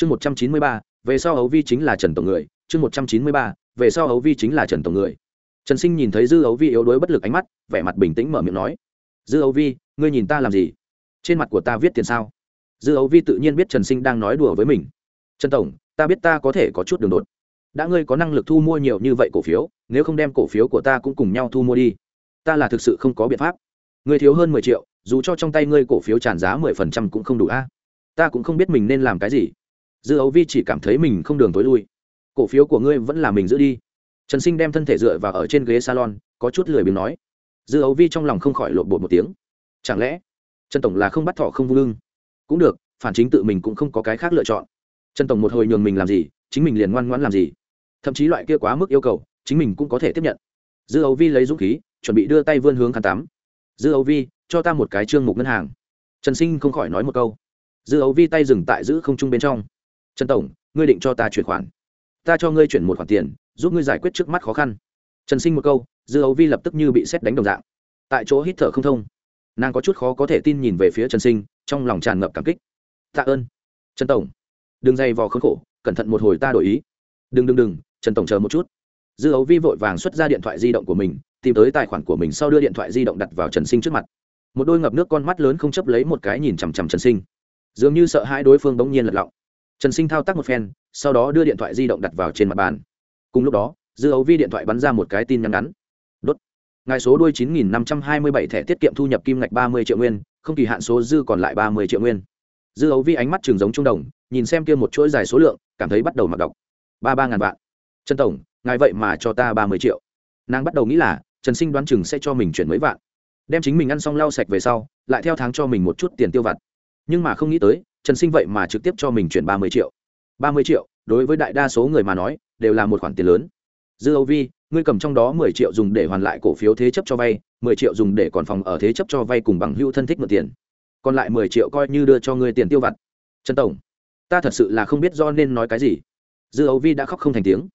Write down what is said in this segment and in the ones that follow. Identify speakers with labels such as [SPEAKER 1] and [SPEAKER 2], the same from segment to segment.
[SPEAKER 1] chương một trăm chín mươi ba, về sau hấu vi chính là trần tổng người. Chương một trăm chín mươi ba, về sau hấu vi chính là trần tổng người. Trần sinh nhìn thấy dư hấu vi yếu đuối bất lực ánh mắt, vẻ mặt bình tĩnh mở miệng nói, dư hấu vi, ngươi nhìn ta làm gì? Trên mặt của ta viết tiền sao? Dư hấu vi tự nhiên biết trần sinh đang nói đùa với mình. Trần tổng, ta biết ta có thể có chút đường đột. Đã ngươi có năng lực thu mua nhiều như vậy cổ phiếu, nếu không đem cổ phiếu của ta cũng cùng nhau thu mua đi, ta là thực sự không có biện pháp. Ngươi thiếu hơn mười triệu, dù cho trong tay ngươi cổ phiếu tràn giá mười phần trăm cũng không đủ a. Ta cũng không biết mình nên làm cái gì dư ấu vi chỉ cảm thấy mình không đường tối lui. Cổ phiếu của ngươi vẫn là mình giữ đi. Trần sinh đem thân thể dựa vào ở trên ghế salon, có chút lười biếng nói. Dư ấu vi trong lòng không khỏi lộn bột một tiếng. Chẳng lẽ, trần tổng là không bắt thọ không vui lưng? Cũng được, phản chính tự mình cũng không có cái khác lựa chọn. Trần tổng một hồi nhường mình làm gì, chính mình liền ngoan ngoãn làm gì. Thậm chí loại kia quá mức yêu cầu, chính mình cũng có thể tiếp nhận. Dư ấu vi lấy dũng khí, chuẩn bị đưa tay vươn hướng khăn tắm. Dư ấu vi, cho ta một cái trương mục ngân hàng. Trần sinh không khỏi nói một câu. Dư ấu vi tay dừng tại giữ không trung bên trong trần tổng, ngươi định cho ta chuyển khoản. Ta cho ngươi chuyển một khoản tiền, giúp ngươi giải quyết trước mắt khó khăn. Trần sinh một câu, dư ấu vi lập tức như bị xét đánh đồng dạng. Tại chỗ hít thở không thông. Nàng có chút khó có thể tin nhìn về phía trần sinh, trong lòng tràn ngập cảm kích. Tạ ơn. Trần tổng. Đừng dày vò khốn khổ, cẩn thận một hồi ta đổi ý. Đừng đừng đừng, trần tổng chờ một chút. Dư ấu vi vội vàng xuất ra điện thoại di động của mình, tìm tới tài khoản của mình sau đưa điện thoại di động đặt vào trần sinh trước mặt. Một đôi ngập nước con mắt lớn không chấp lấy một cái nhìn chằm chằm trần sinh. Dường như sợ hai đối phương bỗng nhiên lật lọng trần sinh thao tác một phen, sau đó đưa điện thoại di động đặt vào trên mặt bàn. Cùng lúc đó, dư ấu vi điện thoại bắn ra một cái tin nhắn ngắn. Đốt. Ngài số đuôi chín nghìn năm trăm hai mươi bảy thẻ tiết kiệm thu nhập kim ngạch ba mươi triệu nguyên, không kỳ hạn số dư còn lại ba mươi triệu nguyên. Dư ấu vi ánh mắt trường giống trung đồng, nhìn xem kia một chuỗi dài số lượng, cảm thấy bắt đầu mặc đọc. Ba ba ngàn vạn. Trần tổng, ngài vậy mà cho ta ba mươi triệu. Nàng bắt đầu nghĩ là, trần sinh đoán chừng sẽ cho mình chuyển mấy vạn. Đem chính mình ăn xong lau sạch về sau, lại theo tháng cho mình một chút tiền tiêu vặt. Nhưng mà không nghĩ tới trần sinh vậy mà trực tiếp cho mình chuyển ba mươi triệu. Ba mươi triệu, đối với đại đa số người mà nói, đều là một khoản tiền lớn. Dư âu vi, ngươi cầm trong đó mười triệu dùng để hoàn lại cổ phiếu thế chấp cho vay, mười triệu dùng để còn phòng ở thế chấp cho vay cùng bằng hữu thân thích mượn tiền. Còn lại mười triệu coi như đưa cho ngươi tiền tiêu vặt. Trần tổng, ta thật sự là không biết do nên nói cái gì. Dư âu vi đã khóc không thành tiếng.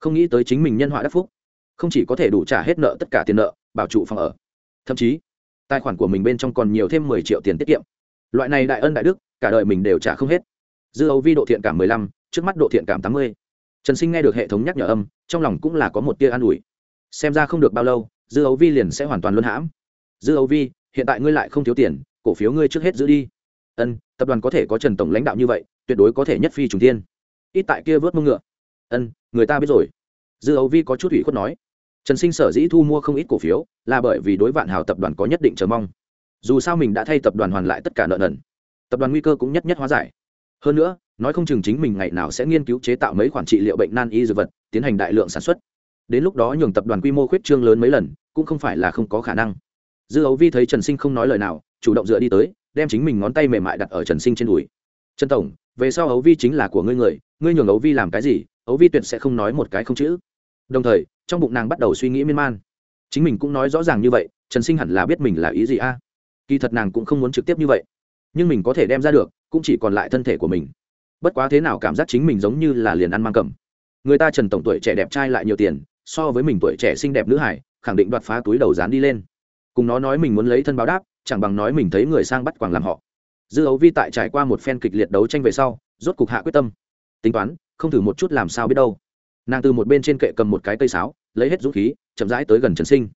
[SPEAKER 1] Không nghĩ tới chính mình nhân họa đắc phúc. Không chỉ có thể đủ trả hết nợ tất cả tiền nợ, bảo trụ phòng ở. Thậm chí, tài khoản của mình bên trong còn nhiều thêm mười triệu tiền tiết kiệm. Loại này đại ân đại đức cả đời mình đều trả không hết. Dư âu vi độ thiện cảm mười lăm, trước mắt độ thiện cảm tám mươi. Trần sinh nghe được hệ thống nhắc nhở âm, trong lòng cũng là có một tia an ủi. Xem ra không được bao lâu, dư âu vi liền sẽ hoàn toàn luân hãm. Dư âu vi, hiện tại ngươi lại không thiếu tiền, cổ phiếu ngươi trước hết giữ đi. Ân, tập đoàn có thể có trần tổng lãnh đạo như vậy, tuyệt đối có thể nhất phi trùng tiên ít tại kia vớt mông ngựa. Ân, người ta biết rồi. Dư âu vi có chút ủy khuất nói. Trần sinh sở dĩ thu mua không ít cổ phiếu, là bởi vì đối vạn hào tập đoàn có nhất định chờ mong. Dù sao mình đã thay tập đoàn hoàn lại tất cả nợ nần tập đoàn nguy cơ cũng nhất nhất hóa giải. Hơn nữa, nói không chừng chính mình ngày nào sẽ nghiên cứu chế tạo mấy khoản trị liệu bệnh nan y dược vật, tiến hành đại lượng sản xuất. Đến lúc đó nhường tập đoàn quy mô khuyết trương lớn mấy lần, cũng không phải là không có khả năng. Dư ấu vi thấy trần sinh không nói lời nào, chủ động dựa đi tới, đem chính mình ngón tay mềm mại đặt ở trần sinh trên đùi. Trần tổng, về sau ấu vi chính là của ngươi người, ngươi nhường ấu vi làm cái gì, ấu vi tuyệt sẽ không nói một cái không chữ. Đồng thời, trong bụng nàng bắt đầu suy nghĩ miên man. Chính mình cũng nói rõ ràng như vậy, trần sinh hẳn là biết mình là ý gì a? Kỳ thật nàng cũng không muốn trực tiếp như vậy nhưng mình có thể đem ra được, cũng chỉ còn lại thân thể của mình. Bất quá thế nào cảm giác chính mình giống như là liền ăn mang cầm. Người ta trần tổng tuổi trẻ đẹp trai lại nhiều tiền, so với mình tuổi trẻ xinh đẹp nữ hải, khẳng định đoạt phá túi đầu dán đi lên. Cùng nó nói mình muốn lấy thân báo đáp, chẳng bằng nói mình thấy người sang bắt quàng làm họ. Dư ấu vi tại trải qua một phen kịch liệt đấu tranh về sau, rốt cục hạ quyết tâm. Tính toán, không thử một chút làm sao biết đâu. Nàng từ một bên trên kệ cầm một cái cây sáo, lấy hết dũng khí, chậm rãi tới gần trần sinh.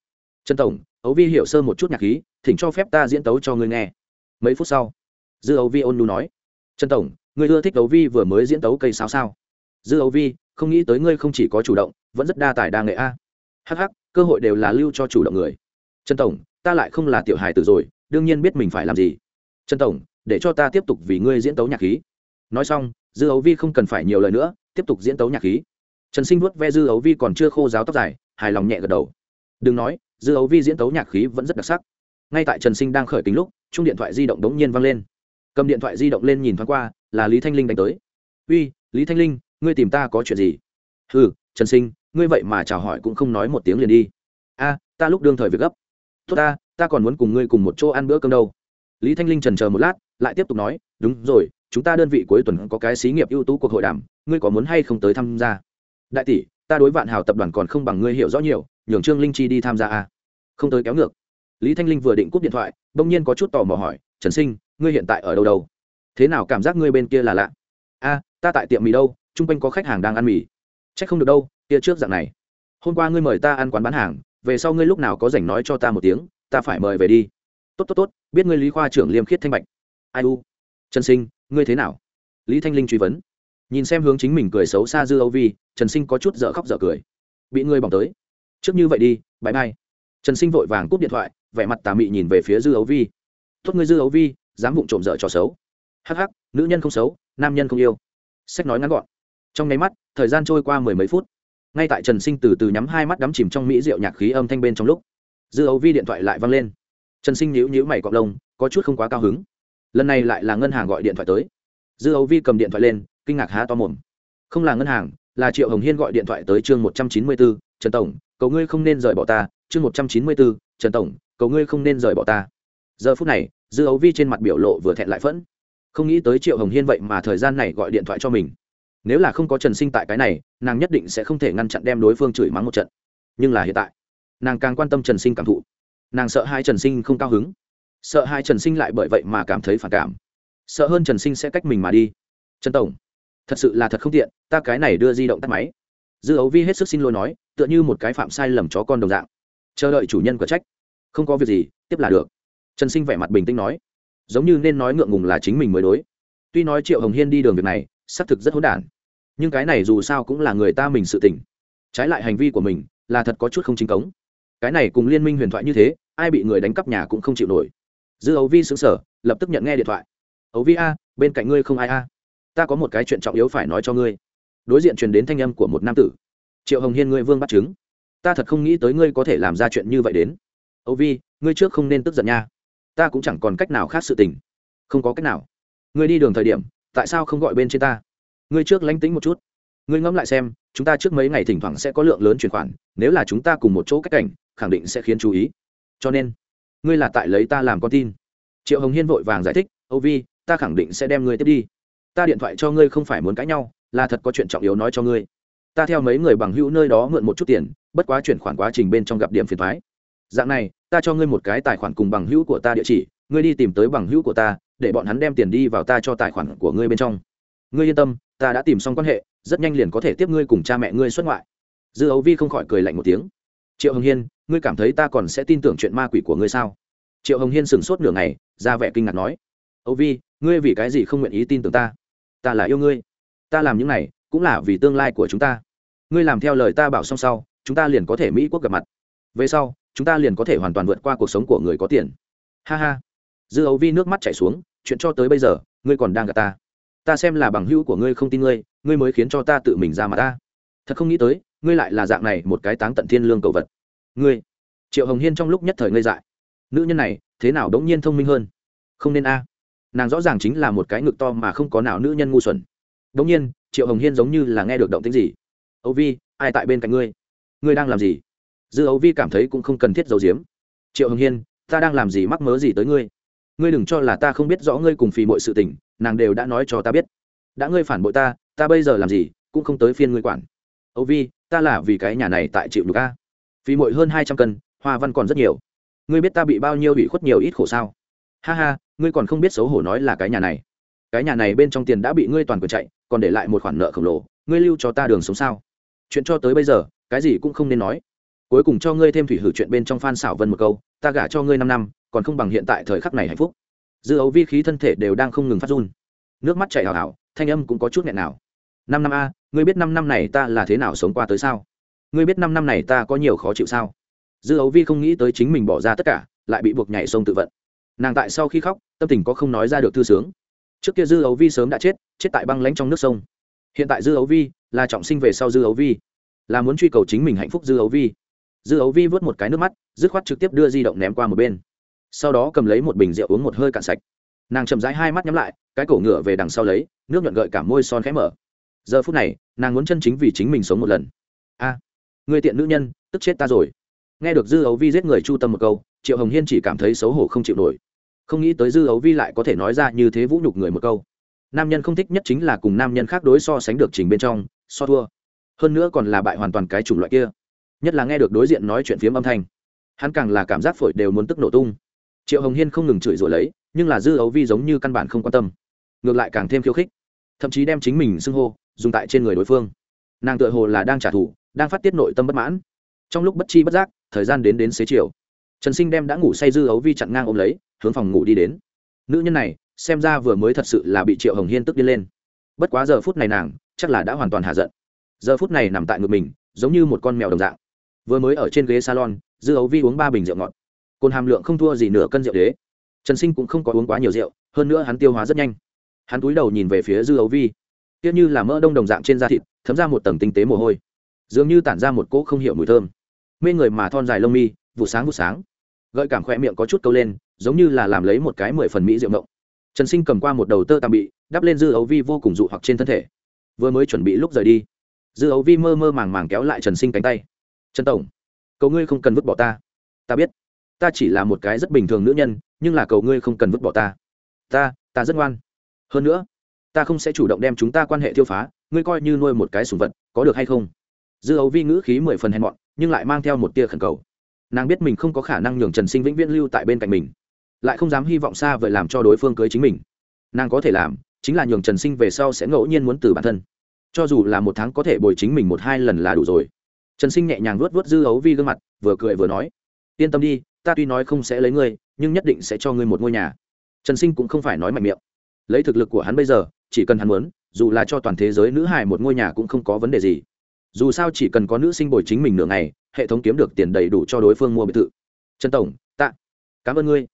[SPEAKER 1] Trần tổng ấu vi hiểu sơ một chút nhạc khí, thỉnh cho phép ta diễn tấu cho ngươi nghe. Mấy phút sau dư Âu vi ôn nu nói. Trần tổng người ưa thích đấu vi vừa mới diễn tấu cây sáo sao? Dư Âu vi, không nghĩ tới ngươi không chỉ có chủ động, vẫn rất đa tài đa nghệ a. Hh cơ hội đều là lưu cho chủ động người. Trần tổng, ta lại không là tiểu hài tử rồi, đương nhiên biết mình phải làm gì. Trần tổng, để cho ta tiếp tục vì ngươi diễn tấu nhạc khí. Nói xong, dư ấu vi không cần phải nhiều lời nữa, tiếp tục diễn tấu nhạc khí. Trần sinh vuốt ve dư ấu vi còn chưa khô giáo tóc dài, hài lòng nhẹ gật đầu. Đừng nói, dư ấu vi diễn tấu nhạc khí vẫn rất đặc sắc. Ngay tại trần sinh đang khởi kính lúc chung điện thoại di động đống nhiên văng lên cầm điện thoại di động lên nhìn thoáng qua, là lý thanh linh đánh tới. Uy, lý thanh linh, ngươi tìm ta có chuyện gì? Ừ trần sinh, ngươi vậy mà chào hỏi cũng không nói một tiếng liền đi. A, ta lúc đương thời việc gấp. Tốt ta ta còn muốn cùng ngươi cùng một chỗ ăn bữa cơm đâu. Lý thanh linh trần chờ một lát, lại tiếp tục nói, đúng rồi, chúng ta đơn vị cuối tuần có cái xí nghiệp ưu tú cuộc hội đàm, ngươi có muốn hay không tới tham gia? Đại tỷ, ta đối vạn hào tập đoàn còn không bằng ngươi hiểu rõ nhiều, nhường trương linh chi đi tham gia à? không tới kéo ngược. Lý thanh linh vừa định cúp điện thoại, bỗng nhiên có chút tò mò hỏi, trần sinh ngươi hiện tại ở đâu đâu? Thế nào cảm giác ngươi bên kia là lạ? A, ta tại tiệm mì đâu, chung quanh có khách hàng đang ăn mì. C h ắ c không được đâu, kia trước dạng này. Hôm qua ngươi mời ta ăn quán bán hàng, về sau ngươi lúc nào có rảnh nói cho ta một tiếng, ta phải mời về đi. Tốt tốt tốt, biết ngươi lý khoa trưởng liêm khiết thanh bạch. Ai u? Trần sinh, ngươi thế nào? Lý thanh linh truy vấn. Nhìn xem hướng chính mình cười xấu xa dư âu vi, trần sinh có chút dở khóc dở cười. Bị ngươi bỏng tới. Trước như vậy đi bãi bay trần sinh vội vàng cúp điện thoại, vẻ mặt tà mị nhìn về phía dư ấu vi. Tốt ngươi dư ấu vi dám vụng trộm dở trò xấu. Hắc hắc, nữ nhân không xấu, nam nhân không yêu. Sách nói ngắn gọn. Trong nháy mắt, thời gian trôi qua mười mấy phút. Ngay tại trần sinh từ từ nhắm hai mắt đắm chìm trong mỹ rượu nhạc khí âm thanh bên trong lúc, dư ấu vi điện thoại lại văng lên. Trần sinh nhíu nhíu mày cọc lông, có chút không quá cao hứng. Lần này lại là ngân hàng gọi điện thoại tới. Dư ấu vi cầm điện thoại lên, kinh ngạc há to mồm. Không là ngân hàng, là triệu hồng hiên gọi điện thoại tới chương một trăm chín mươi bốn, trần tổng, cầu ngươi không nên rời bỏ ta, chương một trăm chín mươi bốn, trần tổng, cầu ngươi không nên rời bỏ ta. Giờ phút này dư ấu vi trên mặt biểu lộ vừa thẹn lại phẫn. Không nghĩ tới triệu hồng hiên vậy mà thời gian này gọi điện thoại cho mình. Nếu là không có trần sinh tại cái này, nàng nhất định sẽ không thể ngăn chặn đem đối phương chửi mắng một trận. Nhưng là hiện tại, nàng càng quan tâm trần sinh cảm thụ. Nàng sợ hai trần sinh không cao hứng. Sợ hai trần sinh lại bởi vậy mà cảm thấy phản cảm. Sợ hơn trần sinh sẽ cách mình mà đi. Trần tổng, thật sự là thật không tiện, ta cái này đưa di động tắt máy. Dư ấu vi hết sức xin lỗi nói, tựa như một cái phạm sai lầm chó con đồng dạng. Chờ đợi chủ nhân của trách. Không có việc gì, tiếp là được trần sinh vẻ mặt bình tĩnh nói, giống như nên nói ngượng ngùng là chính mình mới đối. Tuy nói triệu hồng hiên đi đường việc này, xác thực rất hỗn đản, nhưng cái này dù sao cũng là người ta mình sự tỉnh trái lại hành vi của mình là thật có chút không chính cống. Cái này cùng liên minh huyền thoại như thế, ai bị người đánh cắp nhà cũng không chịu nổi. Dư ấu vi xứng sở lập tức nhận nghe điện thoại. Ấu vi a, bên cạnh ngươi không ai a? Ta có một cái chuyện trọng yếu phải nói cho ngươi. Đối diện truyền đến thanh âm của một nam tử. Triệu hồng hiên ngươi vương bắt chứng. Ta thật không nghĩ tới ngươi có thể làm ra chuyện như vậy đến. Ấu vi, ngươi trước không nên tức giận nha ta cũng chẳng còn cách nào khác sự tình. Không có cách nào. Ngươi đi đường thời điểm, tại sao không gọi bên trên ta? Ngươi trước lánh tính một chút. Ngươi ngẫm lại xem, chúng ta trước mấy ngày thỉnh thoảng sẽ có lượng lớn chuyển khoản, nếu là chúng ta cùng một chỗ cách cảnh, khẳng định sẽ khiến chú ý. Cho nên, ngươi là tại lấy ta làm con tin. Triệu hồng hiên vội vàng giải thích âu vi, ta khẳng định sẽ đem ngươi tiếp đi. Ta điện thoại cho ngươi không phải muốn cãi nhau, là thật có chuyện trọng yếu nói cho ngươi. Ta theo mấy người bằng hữu nơi đó mượn một chút tiền, bất quá chuyển khoản quá trình bên trong gặp điểm phiền thoái dạng này, ta cho ngươi một cái tài khoản cùng bằng hữu của ta địa chỉ, ngươi đi tìm tới bằng hữu của ta, để bọn hắn đem tiền đi vào ta cho tài khoản của ngươi bên trong. Ngươi yên tâm, ta đã tìm xong quan hệ, rất nhanh liền có thể tiếp ngươi cùng cha mẹ ngươi xuất ngoại. Dư ấu vi không khỏi cười lạnh một tiếng. Triệu hồng hiên, ngươi cảm thấy ta còn sẽ tin tưởng chuyện ma quỷ của ngươi sao? Triệu hồng hiên sửng sốt nửa ngày, ra vẻ kinh ngạc nói. Ấu vi, ngươi vì cái gì không nguyện ý tin tưởng ta? Ta là yêu ngươi. Ta làm những này cũng là vì tương lai của chúng ta. Ngươi làm theo lời ta bảo xong sau, chúng ta liền có thể mỹ quốc gặp mặt. Về sau chúng ta liền có thể hoàn toàn vượt qua cuộc sống của người có tiền. Ha ha. Dư ấu vi nước mắt chảy xuống, chuyện cho tới bây giờ, ngươi còn đang gạt ta. Ta xem là bằng hữu của ngươi không tin ngươi ngươi mới khiến cho ta tự mình ra mà ta. Thật không nghĩ tới, ngươi lại là dạng này một cái táng tận thiên lương cầu vật. Ngươi. Triệu hồng hiên trong lúc nhất thời ngây dại. Nữ nhân này, thế nào đống nhiên thông minh hơn? Không nên a. Nàng rõ ràng chính là một cái ngực to mà không có nào nữ nhân ngu xuẩn. Đống nhiên, triệu hồng hiên giống như là nghe được động tính gì. Âu vi, ai tại bên cạnh ngươi? Ngươi đang làm gì? Dư âu vi cảm thấy cũng không cần thiết giấu giếm. Triệu hồng hiên, ta đang làm gì mắc mớ gì tới ngươi? Ngươi đừng cho là ta không biết rõ ngươi cùng phì mọi sự tình, nàng đều đã nói cho ta biết. Đã ngươi phản bội ta ta bây giờ làm gì, cũng không tới phiên ngươi quản. Âu vi, ta là vì cái nhà này tại chịu được a. Phì mọi hơn hai trăm cân, hoa văn còn rất nhiều. Ngươi biết ta bị bao nhiêu bị khuất nhiều ít khổ sao? Ha ha, ngươi còn không biết xấu hổ nói là cái nhà này. Cái nhà này bên trong tiền đã bị ngươi toàn quyền chạy, còn để lại một khoản nợ khổng lồ. Ngươi lưu cho ta đường sống sao? Chuyện cho tới bây giờ, cái gì cũng không nên nói cuối cùng cho ngươi thêm thủy hử chuyện bên trong phan xảo vân một câu, ta gả cho ngươi năm năm, còn không bằng hiện tại thời khắc này hạnh phúc. Dư ấu vi khí thân thể đều đang không ngừng phát run. Nước mắt chảy hào hào thanh âm cũng có chút nghẹn nào. Năm năm a, ngươi biết năm năm này ta là thế nào sống qua tới sao? Ngươi biết năm năm này ta có nhiều khó chịu sao? Dư ấu vi không nghĩ tới chính mình bỏ ra tất cả, lại bị buộc nhảy sông tự vận. Nàng tại sau khi khóc, tâm tình có không nói ra được thư sướng. Trước kia dư ấu vi sớm đã chết chết tại băng lánh trong nước sông. Hiện tại dư ấu vi là trọng sinh về sau dư ấu vi, là muốn truy cầu chính mình hạnh phúc dư ấu vi dư ấu vi vớt một cái nước mắt, dứt khoát trực tiếp đưa di động ném qua một bên. Sau đó cầm lấy một bình rượu uống một hơi cạn sạch. Nàng chậm rãi hai mắt nhắm lại, cái cổ ngựa về đằng sau lấy, nước nhuận gợi cả môi son khẽ mở. Giờ phút này, nàng muốn chân chính vì chính mình sống một lần. A, người tiện nữ nhân, tức chết ta rồi. Nghe được dư ấu vi giết người chu tâm một câu, triệu hồng hiên chỉ cảm thấy xấu hổ không chịu nổi. Không nghĩ tới dư ấu vi lại có thể nói ra như thế vũ nhục người một câu. Nam nhân không thích nhất chính là cùng nam nhân khác đối so sánh được trình bên trong, so thua. Hơn nữa còn là bại hoàn toàn cái chủng loại kia nhất là nghe được đối diện nói chuyện phiếm âm thanh. Hắn càng là cảm giác phổi đều muốn tức nổ tung. Triệu hồng hiên không ngừng chửi rồi lấy, nhưng là dư ấu vi giống như căn bản không quan tâm. Ngược lại càng thêm khiêu khích. Thậm chí đem chính mình xưng hô, dùng tại trên người đối phương. Nàng tựa hồ là đang trả thù, đang phát tiết nội tâm bất mãn. Trong lúc bất chi bất giác, thời gian đến đến xế chiều. Trần sinh đem đã ngủ say dư ấu vi chặn ngang ôm lấy, hướng phòng ngủ đi đến. Nữ nhân này, xem ra vừa mới thật sự là bị triệu hồng hiên tức đi lên. Bất quá giờ phút này nàng, chắc là đã hoàn toàn hạ giận. Giờ phút này nằm tại ngực mình, giống như một con mèo đồng dạng vừa mới ở trên ghế salon, dư ấu vi uống ba bình rượu ngọt. Cồn hàm lượng không thua gì nửa cân rượu đế. Trần sinh cũng không có uống quá nhiều rượu, hơn nữa hắn tiêu hóa rất nhanh. Hắn túi đầu nhìn về phía dư ấu vi. Tiếc như là mỡ đông đồng dạng trên da thịt, thấm ra một tầng tinh tế mồ hôi. Dường như tản ra một cỗ không hiểu mùi thơm. Mê người mà thon dài lông mi vụ sáng vụ sáng. Gợi cảm khoe miệng có chút câu lên, giống như là làm lấy một cái mười phần mỹ rượu mộng trần sinh cầm qua một đầu tơ tạm bị, đắp lên dư ấu vi vô cùng dụ hoặc trên thân thể. Vừa mới chuẩn bị lúc rời đi, dư ấu vi mơ mơ màng màng kéo lại trần sinh cánh tay trần tổng, cầu ngươi không cần vứt bỏ ta. Ta biết. Ta chỉ là một cái rất bình thường nữ nhân, nhưng là cầu ngươi không cần vứt bỏ ta. Ta ta rất ngoan. Hơn nữa, ta không sẽ chủ động đem chúng ta quan hệ thiêu phá, ngươi coi như nuôi một cái sùng vật, có được hay không? Dư ấu vi ngữ khí mười phần hèn mọn, nhưng lại mang theo một tia khẩn cầu. Nàng biết mình không có khả năng nhường trần sinh vĩnh viễn lưu tại bên cạnh mình, lại không dám hy vọng xa vời làm cho đối phương cưới chính mình. Nàng có thể làm, chính là nhường trần sinh về sau sẽ ngẫu nhiên muốn từ bản thân. Cho dù là một tháng có thể bồi chính mình một hai lần là đủ rồi trần sinh nhẹ nhàng vuốt vuốt dư ấu vi gương mặt, vừa cười vừa nói, yên tâm đi, ta tuy nói không sẽ lấy ngươi, nhưng nhất định sẽ cho ngươi một ngôi nhà. Trần sinh cũng không phải nói mạnh miệng. Lấy thực lực của hắn bây giờ, chỉ cần hắn muốn, dù là cho toàn thế giới nữ hài một ngôi nhà cũng không có vấn đề gì. Dù sao chỉ cần có nữ sinh bồi chính mình nửa ngày, hệ thống kiếm được tiền đầy đủ cho đối phương mua biệt thự. Trần tổng, tạ. Cảm ơn ngươi.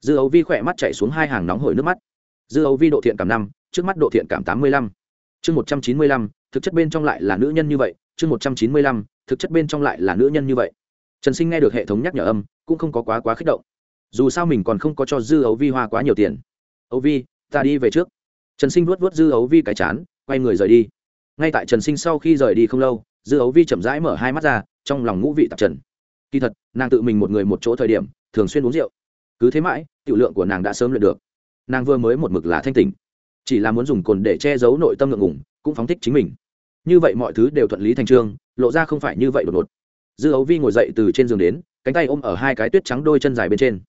[SPEAKER 1] Dư ấu vi khỏe mắt chạy xuống hai hàng nóng hổi nước mắt. Dư ấu vi độ thiện cảm năm, trước mắt độ thiện cảm tám mươi lăm. Chương một trăm chín mươi lăm, thực chất bên trong lại là nữ nhân như vậy, chương một trăm chín mươi lăm thực chất bên trong lại là nữ nhân như vậy. Trần sinh nghe được hệ thống nhắc nhở âm, cũng không có quá quá kích động. Dù sao mình còn không có cho dư ấu vi hoa quá nhiều tiền. Ấu vi, ta đi về trước. Trần sinh vuốt vuốt dư ấu vi cái chán, quay người rời đi. Ngay tại trần sinh sau khi rời đi không lâu, dư ấu vi chậm rãi mở hai mắt ra, trong lòng ngũ vị tạp trần. Kỳ thật, nàng tự mình một người một chỗ thời điểm, thường xuyên uống rượu. Cứ thế mãi, tiểu lượng của nàng đã sớm luyện được. Nàng vừa mới một mực là thanh tỉnh. Chỉ là muốn dùng cồn để che giấu nội tâm ngượng ngủng cũng phóng thích chính mình như vậy mọi thứ đều thuận lý thành trương, lộ ra không phải như vậy đột ngột. Dư ấu vi ngồi dậy từ trên giường đến, cánh tay ôm ở hai cái tuyết trắng đôi chân dài bên trên.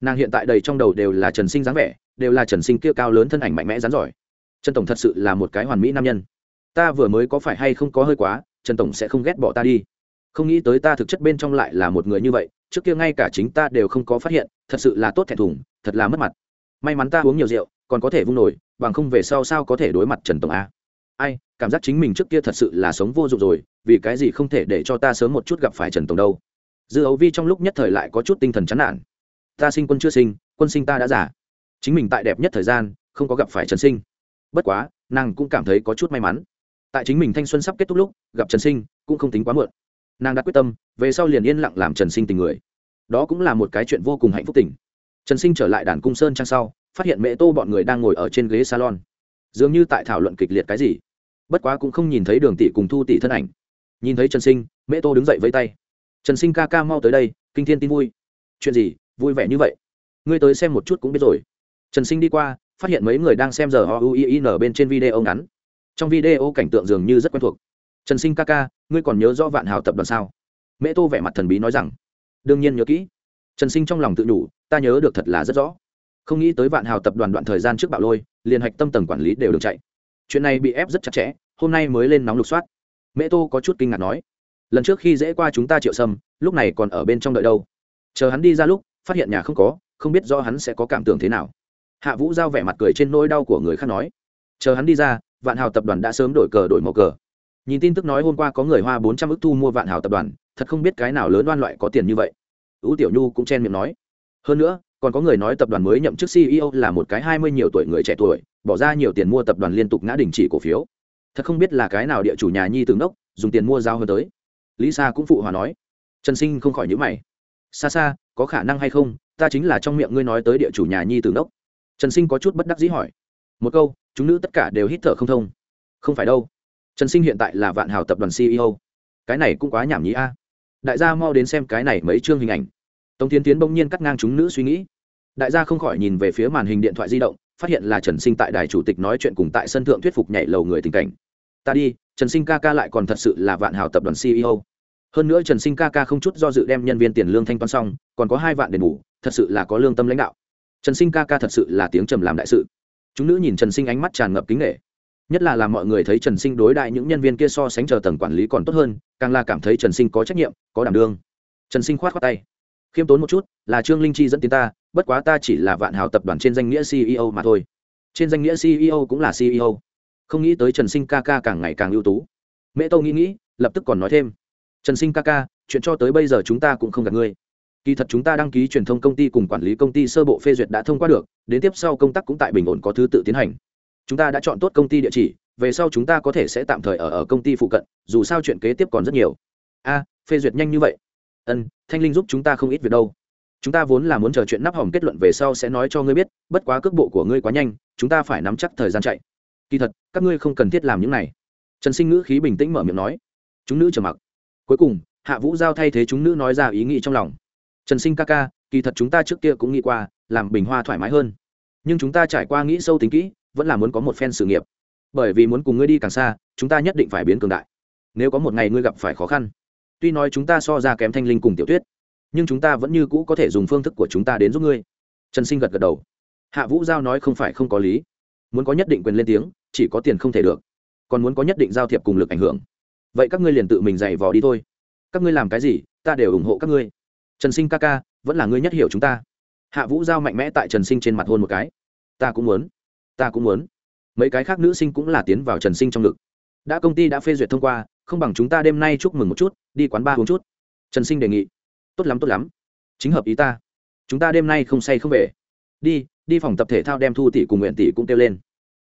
[SPEAKER 1] Nàng hiện tại đầy trong đầu đều là trần sinh dáng vẻ, đều là trần sinh kia cao lớn thân ảnh mạnh mẽ rắn giỏi. Trần tổng thật sự là một cái hoàn mỹ nam nhân. Ta vừa mới có phải hay không có hơi quá, trần tổng sẽ không ghét bỏ ta đi. Không nghĩ tới ta thực chất bên trong lại là một người như vậy, trước kia ngay cả chính ta đều không có phát hiện, thật sự là tốt thẹn thùng, thật là mất mặt. May mắn ta uống nhiều rượu, còn có thể vung nổi, bằng không về sau sao có thể đối mặt trần tổng a ai, cảm giác chính mình trước kia thật sự là sống vô dụng rồi, vì cái gì không thể để cho ta sớm một chút gặp phải trần tổng đâu? Dư ấu vi trong lúc nhất thời lại có chút tinh thần chán nản. Ta sinh quân chưa sinh, quân sinh ta đã giả chính mình tại đẹp nhất thời gian, không có gặp phải trần sinh. Bất quá, nàng cũng cảm thấy có chút may mắn. Tại chính mình thanh xuân sắp kết thúc lúc, gặp trần sinh cũng không tính quá muộn. Nàng đã quyết tâm, về sau liền yên lặng làm trần sinh tình người. Đó cũng là một cái chuyện vô cùng hạnh phúc tình. Trần sinh trở lại đàn cung sơn trang sau, phát hiện mẹ tô bọn người đang ngồi ở trên ghế salon dường như tại thảo luận kịch liệt cái gì. Bất quá cũng không nhìn thấy đường tỷ cùng thu tỷ thân ảnh. Nhìn thấy trần sinh mẹ tô đứng dậy với tay. Trần sinh ca ca mau tới đây, kinh thiên tin vui. Chuyện gì, vui vẻ như vậy? Ngươi tới xem một chút cũng biết rồi. Trần sinh đi qua, phát hiện mấy người đang xem giờ o u i n bên trên video ngắn. Trong video cảnh tượng dường như rất quen thuộc. Trần sinh ca ca, ngươi còn nhớ rõ vạn hào tập đoàn sao? Mẹ tô vẻ mặt thần bí nói rằng. Đương nhiên nhớ kỹ. Trần sinh trong lòng tự nhủ, ta nhớ được thật là rất rõ. Không nghĩ tới vạn hào tập đoàn đoạn thời gian trước bạo lôi liền hạch tâm tầng quản lý đều được chạy. Chuyện này bị ép rất chặt chẽ, hôm nay mới lên nóng lục soát. Mẹ tô có chút kinh ngạc nói, lần trước khi dễ qua chúng ta triệu sâm, lúc này còn ở bên trong đợi đâu? Chờ hắn đi ra lúc, phát hiện nhà không có, không biết do hắn sẽ có cảm tưởng thế nào. Hạ vũ giao vẻ mặt cười trên nỗi đau của người khác nói, chờ hắn đi ra, vạn hào tập đoàn đã sớm đổi cờ đổi màu cờ. Nhìn tin tức nói hôm qua có người hoa bốn trăm ức thu mua vạn hào tập đoàn, thật không biết cái nào lớn đoan loại có tiền như vậy. Ưu tiểu nhu cũng chen miệng nói, hơn nữa còn có người nói tập đoàn mới nhậm chức ceo là một cái hai mươi nhiều tuổi người trẻ tuổi, bỏ ra nhiều tiền mua tập đoàn liên tục ngã đình chỉ cổ phiếu. Thật không biết là cái nào địa chủ nhà nhi tướng đốc, dùng tiền mua giao hơn tới. Lý sa cũng phụ hòa nói. Trần sinh không khỏi nhữ mày. Xa xa có khả năng hay không? Ta chính là trong miệng ngươi nói tới địa chủ nhà nhi tướng đốc. Trần sinh có chút bất đắc dĩ hỏi. Một câu, chúng nữ tất cả đều hít thở không thông. Không phải đâu. Trần sinh hiện tại là vạn hào tập đoàn ceo cái này cũng quá nhảm nhí a. Đại gia mau đến xem cái này mấy chương hình ảnh. Tống tiến tiến bỗng nhiên cắt ngang chúng nữ suy nghĩ đại gia không khỏi nhìn về phía màn hình điện thoại di động, phát hiện là trần sinh tại đài chủ tịch nói chuyện cùng tại sân thượng thuyết phục nhảy lầu người tình cảnh. Ta đi, trần sinh ca ca lại còn thật sự là vạn hào tập đoàn ceo hơn nữa trần sinh ca ca không chút do dự đem nhân viên tiền lương thanh toán xong, còn có hai vạn đền bù, thật sự là có lương tâm lãnh đạo. Trần sinh ca ca thật sự là tiếng trầm làm đại sự. Chúng nữ nhìn trần sinh ánh mắt tràn ngập kính nghệ nhất là làm mọi người thấy trần sinh đối đại những nhân viên kia so sánh chờ tầng quản lý còn tốt hơn, càng là cảm thấy trần sinh có trách nhiệm, có đảm đương. Trần sinh khoát khoát tay. Khiêm tốn một chút, là trương linh chi dẫn tiến ta bất quá ta chỉ là vạn hào tập đoàn trên danh nghĩa ceo mà thôi. Trên danh nghĩa ceo cũng là ceo không nghĩ tới trần sinh ca ca càng ngày càng ưu tú. Mẹ tâu nghĩ nghĩ, lập tức còn nói thêm. Trần sinh ca ca, chuyện cho tới bây giờ chúng ta cũng không gặp ngươi. Kỳ thật chúng ta đăng ký truyền thông công ty cùng quản lý công ty sơ bộ phê duyệt đã thông qua được, đến tiếp sau công tác cũng tại bình ổn có thứ tự tiến hành. Chúng ta đã chọn tốt công ty địa chỉ, về sau chúng ta có thể sẽ tạm thời ở ở công ty phụ cận, dù sao chuyện kế tiếp còn rất nhiều. A, phê duyệt nhanh như vậy. Ân, thanh linh giúp chúng ta không ít việc đâu chúng ta vốn là muốn chờ chuyện nắp hỏng kết luận về sau sẽ nói cho ngươi biết, bất quá cước bộ của ngươi quá nhanh, chúng ta phải nắm chắc thời gian chạy. Kỳ thật, các ngươi không cần thiết làm những này. Trần sinh ngữ khí bình tĩnh mở miệng nói. Chúng nữ trầm mặc. Cuối cùng, hạ vũ giao thay thế chúng nữ nói ra ý nghĩ trong lòng. Trần sinh ca ca, kỳ thật chúng ta trước kia cũng nghĩ qua, làm bình hoa thoải mái hơn. Nhưng chúng ta trải qua nghĩ sâu tính kỹ, vẫn là muốn có một phen sự nghiệp. Bởi vì muốn cùng ngươi đi càng xa, chúng ta nhất định phải biến cường đại. Nếu có một ngày ngươi gặp phải khó khăn, tuy nói chúng ta so ra kém thanh linh cùng tiểu tuyết nhưng chúng ta vẫn như cũ có thể dùng phương thức của chúng ta đến giúp ngươi. Trần sinh gật gật đầu. Hạ vũ giao nói không phải không có lý. Muốn có nhất định quyền lên tiếng, chỉ có tiền không thể được. Còn muốn có nhất định giao thiệp cùng lực ảnh hưởng. Vậy các ngươi liền tự mình giày vò đi thôi. Các ngươi làm cái gì, ta đều ủng hộ các ngươi. Trần sinh ca ca, vẫn là ngươi nhất hiểu chúng ta. Hạ vũ giao mạnh mẽ tại trần sinh trên mặt hôn một cái. Ta cũng muốn. Ta cũng muốn. Mấy cái khác nữ sinh cũng là tiến vào trần sinh trong ngực. Đã công ty đã phê duyệt thông qua, không bằng chúng ta đêm nay chúc mừng một chút, đi quán ba uống chút. Trần sinh đề nghị tốt lắm tốt lắm. Chính hợp ý ta. Chúng ta đêm nay không say không về. Đi đi phòng tập thể thao đem thu tỷ cùng nguyện tỷ cũng kêu lên.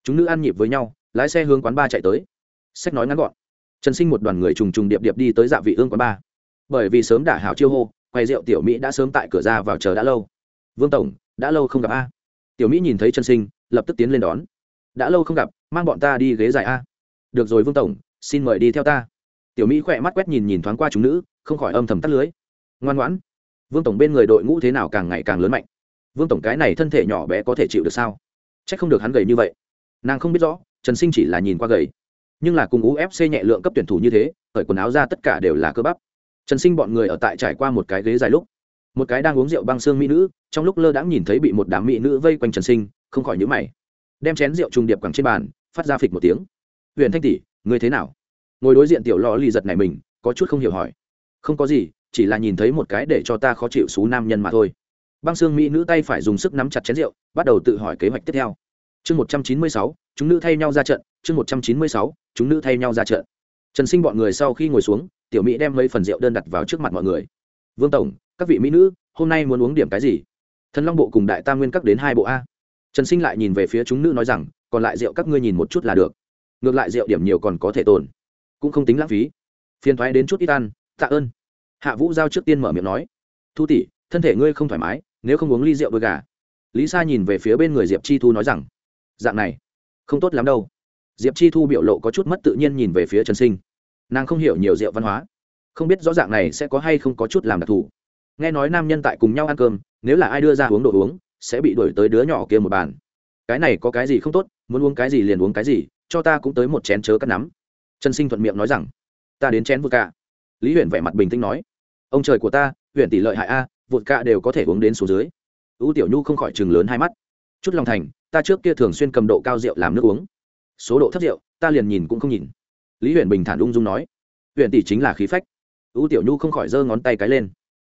[SPEAKER 1] Chúng nữ ăn nhịp với nhau, lái xe hướng quán ba chạy tới. Sách nói ngắn gọn. Trần sinh một đoàn người trùng trùng điệp điệp đi tới dạ vị ương quán ba bởi vì sớm đả hảo chiêu hô, quay rượu tiểu mỹ đã sớm tại cửa ra vào chờ đã lâu. Vương tổng, đã lâu không gặp a? Tiểu mỹ nhìn thấy trần sinh, lập tức tiến lên đón. Đã lâu không gặp, mang bọn ta đi ghế dài a. Được rồi vương tổng, xin mời đi theo ta. Tiểu mỹ khỏe mắt quét nhìn nhìn thoáng qua chúng nữ, không khỏi âm thầm tắt lưới ngoan ngoãn. Vương tổng bên người đội ngũ thế nào càng ngày càng lớn mạnh. Vương tổng cái này thân thể nhỏ bé có thể chịu được sao? C h ắ c không được hắn gầy như vậy. Nàng không biết rõ, trần sinh chỉ là nhìn qua gầy. Nhưng là cùng ufc nhẹ lượng cấp tuyển thủ như thế khởi quần áo ra tất cả đều là cơ bắp. Trần sinh bọn người ở tại trải qua một cái ghế dài lúc, một cái đang uống rượu băng xương mỹ nữ, trong lúc lơ đãng nhìn thấy bị một đám mỹ nữ vây quanh trần sinh, không khỏi nhữ mày. Đem chén rượu trùng điệp cẳng trên bàn, phát ra phịch một tiếng. Huyền thanh tỷ, ngươi thế nào? Ngồi đối diện tiểu lò lì giật này mình, có chút không hiểu hỏi. Không có gì chỉ là nhìn thấy một cái để cho ta khó chịu xú nam nhân mà thôi. Băng xương mỹ nữ tay phải dùng sức nắm chặt chén rượu, bắt đầu tự hỏi kế hoạch tiếp theo. Chương một trăm chín mươi sáu, chúng nữ thay nhau ra trận. Chương một trăm chín mươi sáu, chúng nữ thay nhau ra trận. Trần sinh bọn người sau khi ngồi xuống, tiểu mỹ đem mấy phần rượu đơn đặt vào trước mặt mọi người. Vương tổng, các vị mỹ nữ, hôm nay muốn uống điểm cái gì? Thần long bộ cùng đại tam nguyên các đến hai bộ a. Trần sinh lại nhìn về phía chúng nữ nói rằng, còn lại rượu các ngươi nhìn một chút là được. Ngược lại rượu điểm nhiều còn có thể tồn, cũng không tính lãng phí. Phiền thoái đến chút ít ăn, tạ ơn hạ vũ giao trước tiên mở miệng nói, thu tỷ, thân thể ngươi không thoải mái, nếu không uống ly rượu đôi gà. Lý sa nhìn về phía bên người diệp chi thu nói rằng, dạng này, không tốt lắm đâu. Diệp chi thu biểu lộ có chút mất tự nhiên nhìn về phía trần sinh. Nàng không hiểu nhiều rượu văn hóa, không biết rõ dạng này sẽ có hay không có chút làm đặc thù. Nghe nói nam nhân tại cùng nhau ăn cơm, nếu là ai đưa ra uống đồ uống, sẽ bị đuổi tới đứa nhỏ kia một bàn. Cái này có cái gì không tốt, muốn uống cái gì liền uống cái gì, cho ta cũng tới một chén chớ cắt nắm. Trần sinh thuận miệng nói rằng, ta đến chén vừa cả lý huyền vẻ mặt bình tĩnh nói, ông trời của ta, huyền tỷ lợi hại a, vụt cạ đều có thể uống đến số dưới. U tiểu nhu không khỏi chừng lớn hai mắt. Chút lòng thành, ta trước kia thường xuyên cầm độ cao rượu làm nước uống. Số độ thấp rượu, ta liền nhìn cũng không nhìn. Lý huyền bình thản ung dung nói, huyền tỷ chính là khí phách. U tiểu nhu không khỏi giơ ngón tay cái lên.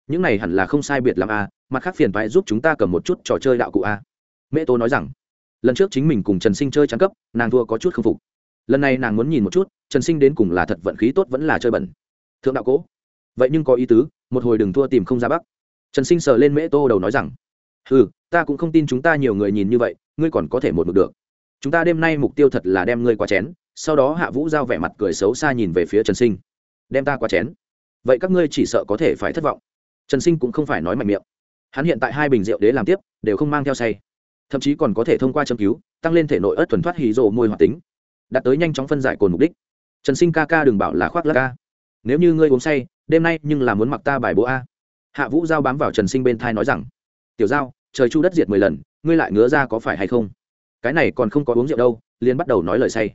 [SPEAKER 1] Những này hẳn là không sai biệt làm a, mặt khác phiền phải giúp chúng ta cầm một chút trò chơi đạo cụ a. Mẹ tô nói rằng, lần trước chính mình cùng trần sinh chơi trang cấp, nàng thua có chút k phục. Lần này nàng muốn nhìn một chút, trần sinh đến cùng là thật vận khí tốt vẫn là chơi bẩn thượng đạo cố. Vậy nhưng có ý tứ, một hồi đừng thua tìm không ra bắc. Trần sinh sờ lên mễ tô đầu nói rằng ừ ta cũng không tin chúng ta nhiều người nhìn như vậy, ngươi còn có thể một mực được. Chúng ta đêm nay mục tiêu thật là đem ngươi qua chén. Sau đó hạ vũ giao vẻ mặt cười xấu xa nhìn về phía trần sinh. Đem ta qua chén? Vậy các ngươi chỉ sợ có thể phải thất vọng. Trần sinh cũng không phải nói mạnh miệng. Hắn hiện tại hai bình rượu đế làm tiếp, đều không mang theo say. Thậm chí còn có thể thông qua châm cứu, tăng lên thể nội ớt thuần thoát hì rộ môi hoạt tính, đạt tới nhanh chóng phân giải cồn mục đích. Trần sinh ca ca đừng bảo là khoác lắc ca nếu như ngươi uống say, đêm nay nhưng là muốn mặc ta bài bố a. Hạ vũ giao bám vào trần sinh bên thai nói rằng, tiểu giao, trời chu đất diệt mười lần, ngươi lại ngứa ra có phải hay không? Cái này còn không có uống rượu đâu, liền bắt đầu nói lời say.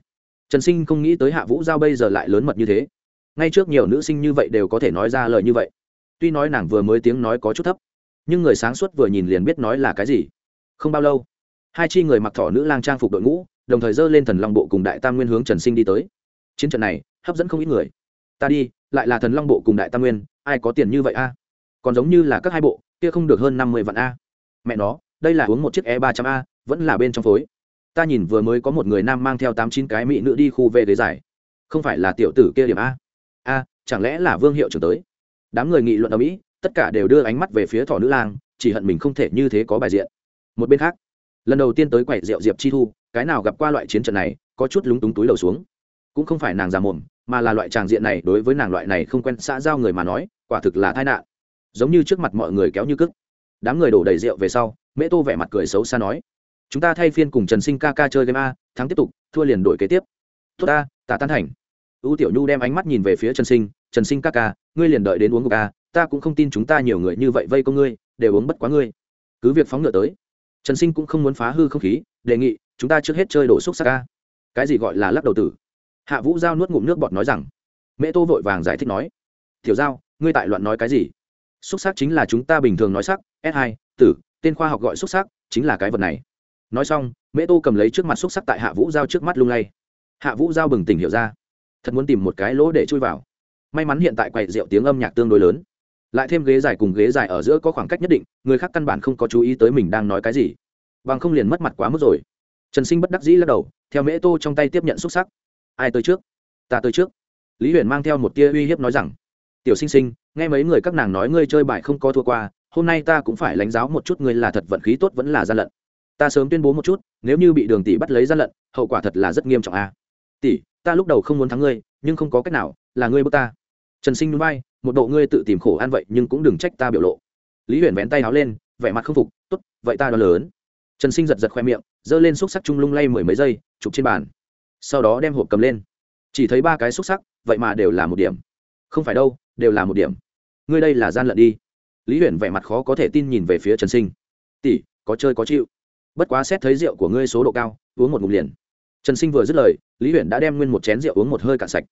[SPEAKER 1] Trần sinh không nghĩ tới hạ vũ giao bây giờ lại lớn mật như thế. Ngay trước nhiều nữ sinh như vậy đều có thể nói ra lời như vậy. Tuy nói nàng vừa mới tiếng nói có chút thấp, nhưng người sáng suốt vừa nhìn liền biết nói là cái gì. Không bao lâu, hai chi người mặc thỏ nữ lang trang phục đội ngũ, đồng thời dơ lên thần long bộ cùng đại tam nguyên hướng trần sinh đi tới. Chiến trận này, hấp dẫn không ít người. Ta đi lại là thần long bộ cùng đại tam nguyên, ai có tiền như vậy a? Còn giống như là các hai bộ, kia không được hơn năm mươi vạn a. Mẹ nó, đây là uống một chiếc e ba trăm a, vẫn là bên trong phối. Ta nhìn vừa mới có một người nam mang theo tám chín cái mỹ nữ đi khu về ghế giải không phải là tiểu tử kia điểm a? A, chẳng lẽ là vương hiệu trưởng tới? Đám người nghị luận ở mỹ, tất cả đều đưa ánh mắt về phía thỏ nữ lang, chỉ hận mình không thể như thế có bài diện. Một bên khác, lần đầu tiên tới quậy rượu diệp chi thu, cái nào gặp qua loại chiến trận này, có chút lúng túng túi đầu xuống. Cũng không phải nàng già mồm mà là loại tràng diện này đối với nàng loại này không quen xã giao người mà nói, quả thực là tai nạn. Giống như trước mặt mọi người kéo như cức đám người đổ đầy rượu về sau, mễ tô vẻ mặt cười xấu xa nói, chúng ta thay phiên cùng trần sinh ca ca chơi game a, thắng tiếp tục, thua liền đổi kế tiếp. Tốt ta ta tán thành. Ưu tiểu nhu đem ánh mắt nhìn về phía trần sinh trần sinh ca ca, ngươi liền đợi đến uống ngục a ta cũng không tin chúng ta nhiều người như vậy vây công ngươi, đều uống bất quá ngươi. Cứ việc phóng ngựa tới, trần sinh cũng không muốn phá hư không khí, đề nghị, chúng ta trước hết chơi đổ xúc xa ca cái gì gọi là lắc đầu tử? Hạ vũ giao nuốt ngụm nước bọt nói rằng mẹ tô vội vàng giải thích nói thiểu giao ngươi tại loạn nói cái gì? Xúc sắc chính là chúng ta bình thường nói sắc s hai, tử tên khoa học gọi xúc sắc chính là cái vật này. Nói xong mẹ tô cầm lấy trước mặt xúc sắc tại hạ vũ giao trước mắt lung lay. Hạ vũ giao bừng tỉnh hiểu ra thật muốn tìm một cái lỗ để chui vào. May mắn hiện tại quầy rượu tiếng âm nhạc tương đối lớn. Lại thêm ghế dài cùng ghế dài ở giữa có khoảng cách nhất định người khác căn bản không có chú ý tới mình đang nói cái gì. Bằng không liền mất mặt quá mức rồi. Trần sinh bất đắc dĩ lắc đầu theo mễ tô trong tay tiếp nhận xúc sắc ai tới trước? Ta tới trước. Lý huyền mang theo một tia uy hiếp nói rằng, tiểu sinh sinh, nghe mấy người các nàng nói ngươi chơi bài không có thua qua, hôm nay ta cũng phải lãnh giáo một chút ngươi là thật vận khí tốt vẫn là gian lận. Ta sớm tuyên bố một chút, nếu như bị đường tỷ bắt lấy gian lận, hậu quả thật là rất nghiêm trọng a. À. tỷ, ta lúc đầu không muốn thắng ngươi, nhưng không có cách nào, là ngươi bước ta. Trần sinh núi bay một độ ngươi tự tìm khổ ăn vậy nhưng cũng đừng trách ta biểu lộ. Lý huyền vén tay áo lên, vẻ mặt không phục t ố t vậy ta đo lớn. Trần sinh giật giật khoe miệng, giơ lên xúc sắc trung lung lay mười mấy giây, chụp trên bàn sau đó đem hộp cầm lên. Chỉ thấy ba cái xúc sắc, vậy mà đều là một điểm. Không phải đâu, đều là một điểm. Ngươi đây là gian lận đi. Lý huyền vẻ mặt khó có thể tin nhìn về phía trần sinh. Tỷ, có chơi có chịu. Bất quá xét thấy rượu của ngươi số độ cao, uống một ngụm liền. Trần sinh vừa dứt lời, lý huyền đã đem nguyên một chén rượu uống một hơi cạn sạch.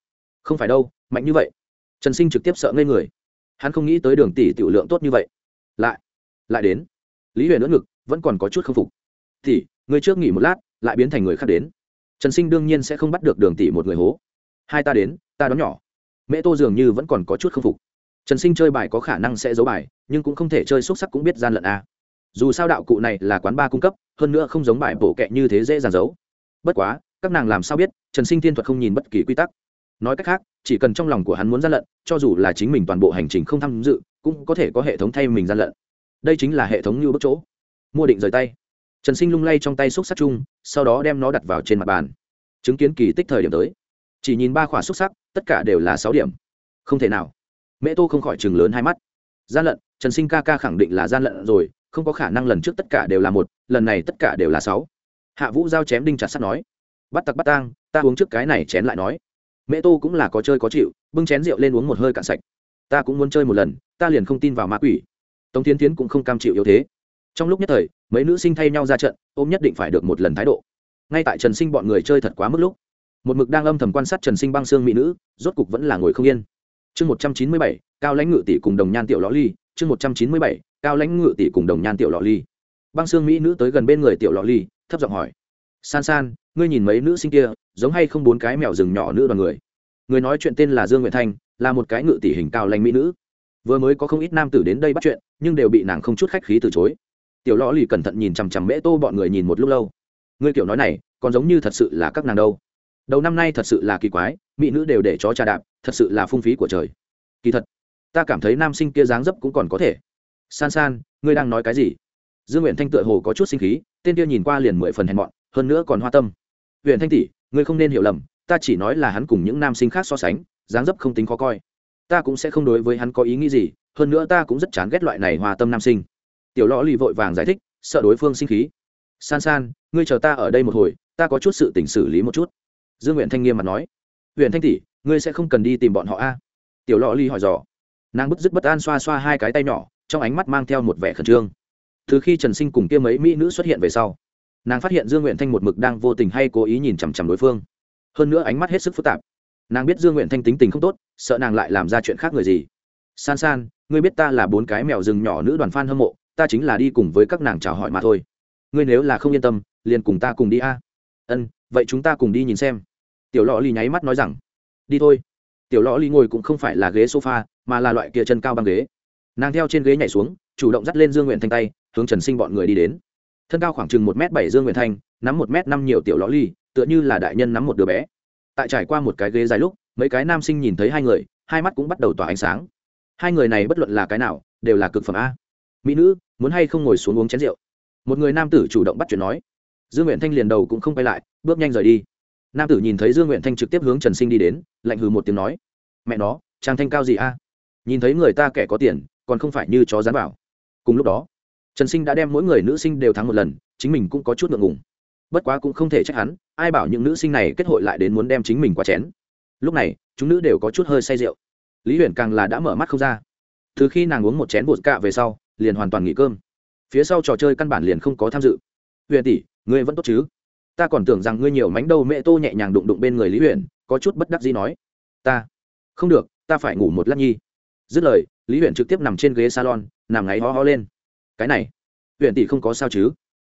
[SPEAKER 1] Không phải đâu, mạnh như vậy. Trần sinh trực tiếp sợ ngây người. Hắn không nghĩ tới đường tỷ tiểu lượng tốt như vậy. Lại lại đến. Lý huyền đỡ ngực, vẫn còn có chút k phục. Tỷ, ngươi trước nghỉ một lát, lại biến thành người khác đến trần sinh đương nhiên sẽ không bắt được đường tỷ một người hố. Hai ta đến, ta đón nhỏ. Mẹ tô dường như vẫn còn có chút k phục. Trần sinh chơi bài có khả năng sẽ giấu bài, nhưng cũng không thể chơi xúc sắc cũng biết gian lận a. Dù sao đạo cụ này là quán ba cung cấp, hơn nữa không giống bài bổ kẹ như thế dễ dàng giấu. Bất quá, các nàng làm sao biết, trần sinh thiên thuật không nhìn bất kỳ quy tắc. Nói cách khác, chỉ cần trong lòng của hắn muốn gian lận, cho dù là chính mình toàn bộ hành trình không tham dự, cũng có thể có hệ thống thay mình gian lận. Đây chính là hệ thống như bất chỗ. Mua định rời tay. Trần sinh lung lay trong tay xúc sắc chung sau đó đem nó đặt vào trên mặt bàn. Chứng kiến kỳ tích thời điểm tới, chỉ nhìn ba khỏa xúc sắc, tất cả đều là sáu điểm. Không thể nào. Mẹ tô không khỏi chừng lớn hai mắt. Gian lận, trần sinh ca ca khẳng định là gian lận rồi, không có khả năng lần trước tất cả đều là một, lần này tất cả đều là sáu. Hạ vũ giao chém đinh chặt sắt nói, bắt tặc bắt tang, ta uống trước cái này chén lại nói. Mẹ tô cũng là có chơi có chịu, bưng chén rượu lên uống một hơi cạn sạch. Ta cũng muốn chơi một lần, ta liền không tin vào ma quỷ. Tống tiến tiến cũng không cam chịu yếu thế. Trong lúc nhất thời, mấy nữ sinh thay nhau ra trận ôm nhất định phải được một lần thái độ. Ngay tại trần sinh bọn người chơi thật quá mức lúc, một mực đang âm thầm quan sát trần sinh băng xương mỹ nữ, rốt cục vẫn là ngồi không yên. Chương một trăm chín mươi bảy, cao lãnh ngự tỷ cùng đồng nhan tiểu lõ ly. Chương một trăm chín mươi bảy, cao lãnh ngự tỷ cùng đồng nhan tiểu lọ ly. Băng xương mỹ nữ tới gần bên người tiểu lọ ly, thấp giọng hỏi, san san, ngươi nhìn mấy nữ sinh kia, giống hay không bốn cái mèo rừng nhỏ nữ đoàn người? Người nói chuyện tên là dương Nguyệt thanh, là một cái ngự tỷ hình cao lãnh mỹ nữ. Vừa mới có không ít nam tử đến đây bắt chuyện, nhưng đều bị nàng không chút khách khí từ chối tiểu lõ lì cẩn thận nhìn chằm chằm mễ tô bọn người nhìn một lúc lâu. Ngươi kiểu nói này, còn giống như thật sự là các nàng đâu. Đầu năm nay thật sự là kỳ quái, mỹ nữ đều để chó trà đạp, thật sự là phung phí của trời. Kỳ thật, ta cảm thấy nam sinh kia dáng dấp cũng còn có thể. San san, ngươi đang nói cái gì? Dương nguyện thanh tựa hồ có chút sinh khí, tên kia nhìn qua liền mười phần hèn mọn, hơn nữa còn hoa tâm. Huyện thanh tỷ, ngươi không nên hiểu lầm, ta chỉ nói là hắn cùng những nam sinh khác so sánh, dáng dấp không tính khó coi. Ta cũng sẽ không đối với hắn có ý nghĩ gì, hơn nữa ta cũng rất chán ghét loại này hòa tâm nam sinh tiểu lõ lì vội vàng giải thích, sợ đối phương sinh khí. San san, ngươi chờ ta ở đây một hồi, ta có chút sự tỉnh xử lý một chút. Dương nguyện thanh nghiêm mặt nói. Huyện thanh tỷ, ngươi sẽ không cần đi tìm bọn họ a tiểu lò ly hỏi dò. Nàng bứt dứt bất an xoa xoa hai cái tay nhỏ, trong ánh mắt mang theo một vẻ khẩn trương. Từ khi trần sinh cùng kia mấy mỹ nữ xuất hiện về sau, nàng phát hiện dương nguyện thanh một mực đang vô tình hay cố ý nhìn chằm chằm đối phương. Hơn nữa ánh mắt hết sức phức tạp. Nàng biết dương nguyện thanh tính tình không tốt, sợ nàng lại làm ra chuyện khác người gì. San san, ngươi biết ta là bốn cái mèo rừng nhỏ nữ đoàn f a n hâm mộ ta chính là đi cùng với các nàng chào hỏi mà thôi. Ngươi nếu là không yên tâm, liền cùng ta cùng đi a. Ân, vậy chúng ta cùng đi nhìn xem. Tiểu Lọ ly nháy mắt nói rằng, đi thôi. Tiểu Lọ ly ngồi cũng không phải là ghế sofa, mà là loại kia chân cao băng ghế. Nàng theo trên ghế nhảy xuống, chủ động dắt lên dương nguyện thanh tay, hướng trần sinh bọn người đi đến. Thân cao khoảng chừng một m bảy dương nguyện thanh, nắm một m năm nhiều tiểu Lọ ly tựa như là đại nhân nắm một đứa bé. Tại trải qua một cái ghế dài lúc, mấy cái nam sinh nhìn thấy hai người, hai mắt cũng bắt đầu tỏa ánh sáng. Hai người này bất luận là cái nào, đều là cực phẩm a mỹ nữ, muốn hay không ngồi xuống uống chén rượu? Một người nam tử chủ động bắt chuyện nói. Dương nguyện thanh liền đầu cũng không quay lại, bước nhanh rời đi. Nam tử nhìn thấy dương nguyện thanh trực tiếp hướng trần sinh đi đến, lạnh hừ một tiếng nói. Mẹ nó trang thanh cao gì a? Nhìn thấy người ta kẻ có tiền, còn không phải như chó dán vào. Cùng lúc đó, trần sinh đã đem mỗi người nữ sinh đều thắng một lần, chính mình cũng có chút ngượng ngùng. Bất quá cũng không thể trách hắn, ai bảo những nữ sinh này kết hội lại đến muốn đem chính mình qua chén. Lúc này, chúng nữ đều có chút hơi say rượu. Lý huyền càng là đã mở mắt không ra. Từ khi nàng uống một chén bột cạ về sau liền hoàn toàn nghỉ cơm. Phía sau trò chơi căn bản liền không có tham dự. Huyền tỷ, ngươi vẫn tốt chứ? Ta còn tưởng rằng ngươi nhiều mánh đâu mẹ tô nhẹ nhàng đụng đụng bên người lý huyền, có chút bất đắc gì nói. Ta. Không được, ta phải ngủ một lát nhi. Dứt lời, lý huyền trực tiếp nằm trên ghế salon, nằm ngáy ho ho lên. Cái này, huyền tỷ không có sao chứ?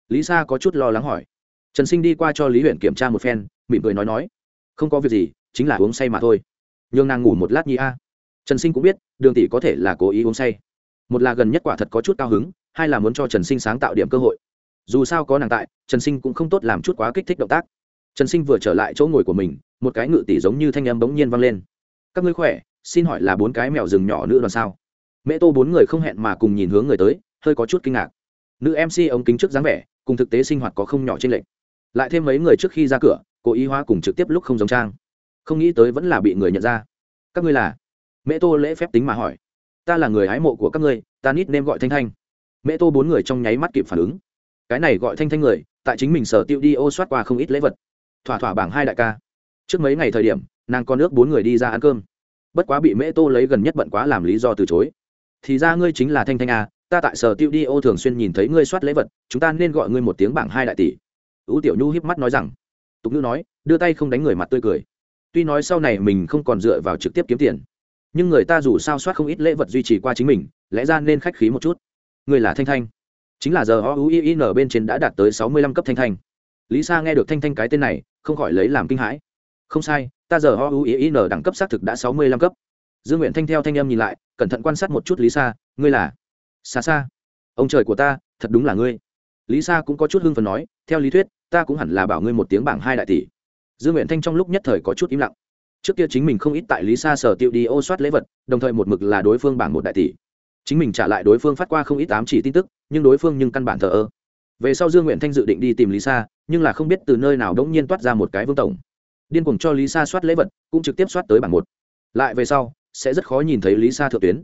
[SPEAKER 1] Lý sa có chút lo lắng hỏi. Trần sinh đi qua cho lý huyền kiểm tra một phen, mỉm cười nói nói. Không có việc gì, chính là uống say mà thôi. Nhường nàng ngủ một lát nhi a. Trần sinh cũng biết, đường tỷ có thể là cố ý uống say một là gần nhất quả thật có chút cao hứng, hai là muốn cho trần sinh sáng tạo điểm cơ hội. Dù sao có nàng tại, trần sinh cũng không tốt làm chút quá kích thích động tác. Trần sinh vừa trở lại chỗ ngồi của mình, một cái ngự tỷ giống như thanh âm bỗng nhiên vang lên. Các ngươi khỏe, xin hỏi là bốn cái mèo rừng nhỏ nữ đoàn sao? Mẹ tô bốn người không hẹn mà cùng nhìn hướng người tới, hơi có chút kinh ngạc. Nữ mc ống kính trước dáng vẻ, cùng thực tế sinh hoạt có không nhỏ trên lệnh lại thêm mấy người trước khi ra cửa, cố ý hóa cùng trực tiếp lúc không giống trang. Không nghĩ tới vẫn là bị người nhận ra. Các ngươi là? Mẹ tô lễ phép tính mà hỏi ta là người hái mộ của các ngươi, ta nít nêm gọi thanh thanh. Mẹ tô bốn người trong nháy mắt kịp phản ứng. Cái này gọi thanh thanh người, tại chính mình sở tiêu đi ô soát qua không ít lễ vật. Thỏa thỏa bảng hai đại ca. Trước mấy ngày thời điểm, nàng con nước bốn người đi ra ăn cơm. Bất quá bị mễ tô lấy gần nhất bận quá làm lý do từ chối. Thì ra ngươi chính là thanh thanh à ta tại sở tiêu đi ô thường xuyên nhìn thấy ngươi soát lễ vật, chúng ta nên gọi ngươi một tiếng bảng hai đại tỷ. Ưu tiểu nhu híp mắt nói rằng. Tục ngữ nói, đưa tay không đánh người mặt tươi cười. Tuy nói sau này mình không còn dựa vào trực tiếp kiếm tiền nhưng người ta dù sao soát không ít lễ vật duy trì qua chính mình, lẽ ra nên khách khí một chút. Người là thanh thanh. Chính là giờ o u i n bên trên đã đạt tới sáu mươi lăm cấp thanh thanh. Lý sa nghe được thanh thanh cái tên này, không khỏi lấy làm kinh hãi. Không sai, ta giờ o u i n đẳng cấp xác thực đã sáu mươi lăm cấp. Dương nguyện thanh theo thanh âm nhìn lại, cẩn thận quan sát một chút lý sa, ngươi là? Xa xa ông trời của ta, thật đúng là ngươi. Lý sa cũng có chút hưng phần nói, theo lý thuyết, ta cũng hẳn là bảo ngươi một tiếng bảng hai đại tỷ. Dương nguyện thanh trong lúc nhất thời có chút im lặng trước kia chính mình không ít tại lý sa sở tiêu đi ô soát lễ vật, đồng thời một mực là đối phương bảng một đại tỷ. Chính mình trả lại đối phương phát qua không ít ám chỉ tin tức, nhưng đối phương nhưng căn bản thờ ơ. Về sau dương nguyện thanh dự định đi tìm lý sa, nhưng là không biết từ nơi nào đống nhiên toát ra một cái vương tổng. Điên cuồng cho lý sa soát lễ vật, cũng trực tiếp soát tới bảng một. Lại về sau, sẽ rất khó nhìn thấy lý sa thượng tuyến.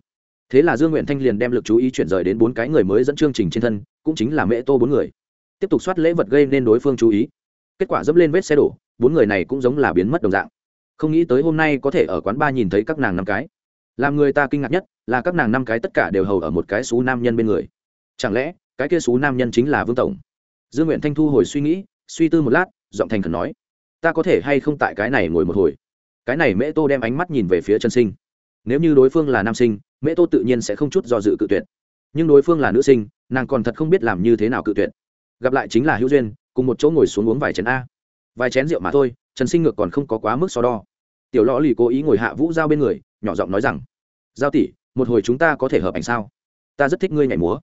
[SPEAKER 1] Thế là dương nguyện thanh liền đem lực chú ý chuyển rời đến bốn cái người mới dẫn chương trình trên thân, cũng chính là mẹ tô bốn người. Tiếp tục soát lễ vật gây nên đối phương chú ý. Kết quả dẫm lên vết xe đổ, bốn người này cũng giống là biến mất đồng dạng không nghĩ tới hôm nay có thể ở quán ba nhìn thấy các nàng năm cái. Làm người ta kinh ngạc nhất là các nàng năm cái tất cả đều hầu ở một cái xú nam nhân bên người. Chẳng lẽ, cái kia xú nam nhân chính là vương tổng? Dương nguyện thanh thu hồi suy nghĩ, suy tư một lát, giọng thành khẩn nói, ta có thể hay không tại cái này ngồi một hồi? Cái này mễ tô đem ánh mắt nhìn về phía chân sinh. Nếu như đối phương là nam sinh, mễ tô tự nhiên sẽ không chút do dự cự tuyệt. Nhưng đối phương là nữ sinh, nàng còn thật không biết làm như thế nào cự tuyệt. Gặp lại chính là hữu duyên, cùng một chỗ ngồi xuống uống vài chén a. Vài chén rượu mà thôi trần sinh ngược còn không có quá mức so đo. Tiểu lõ lì cố ý ngồi hạ vũ giao bên người nhỏ giọng nói rằng giao tỷ một hồi chúng ta có thể hợp ảnh sao? Ta rất thích ngươi nhảy múa.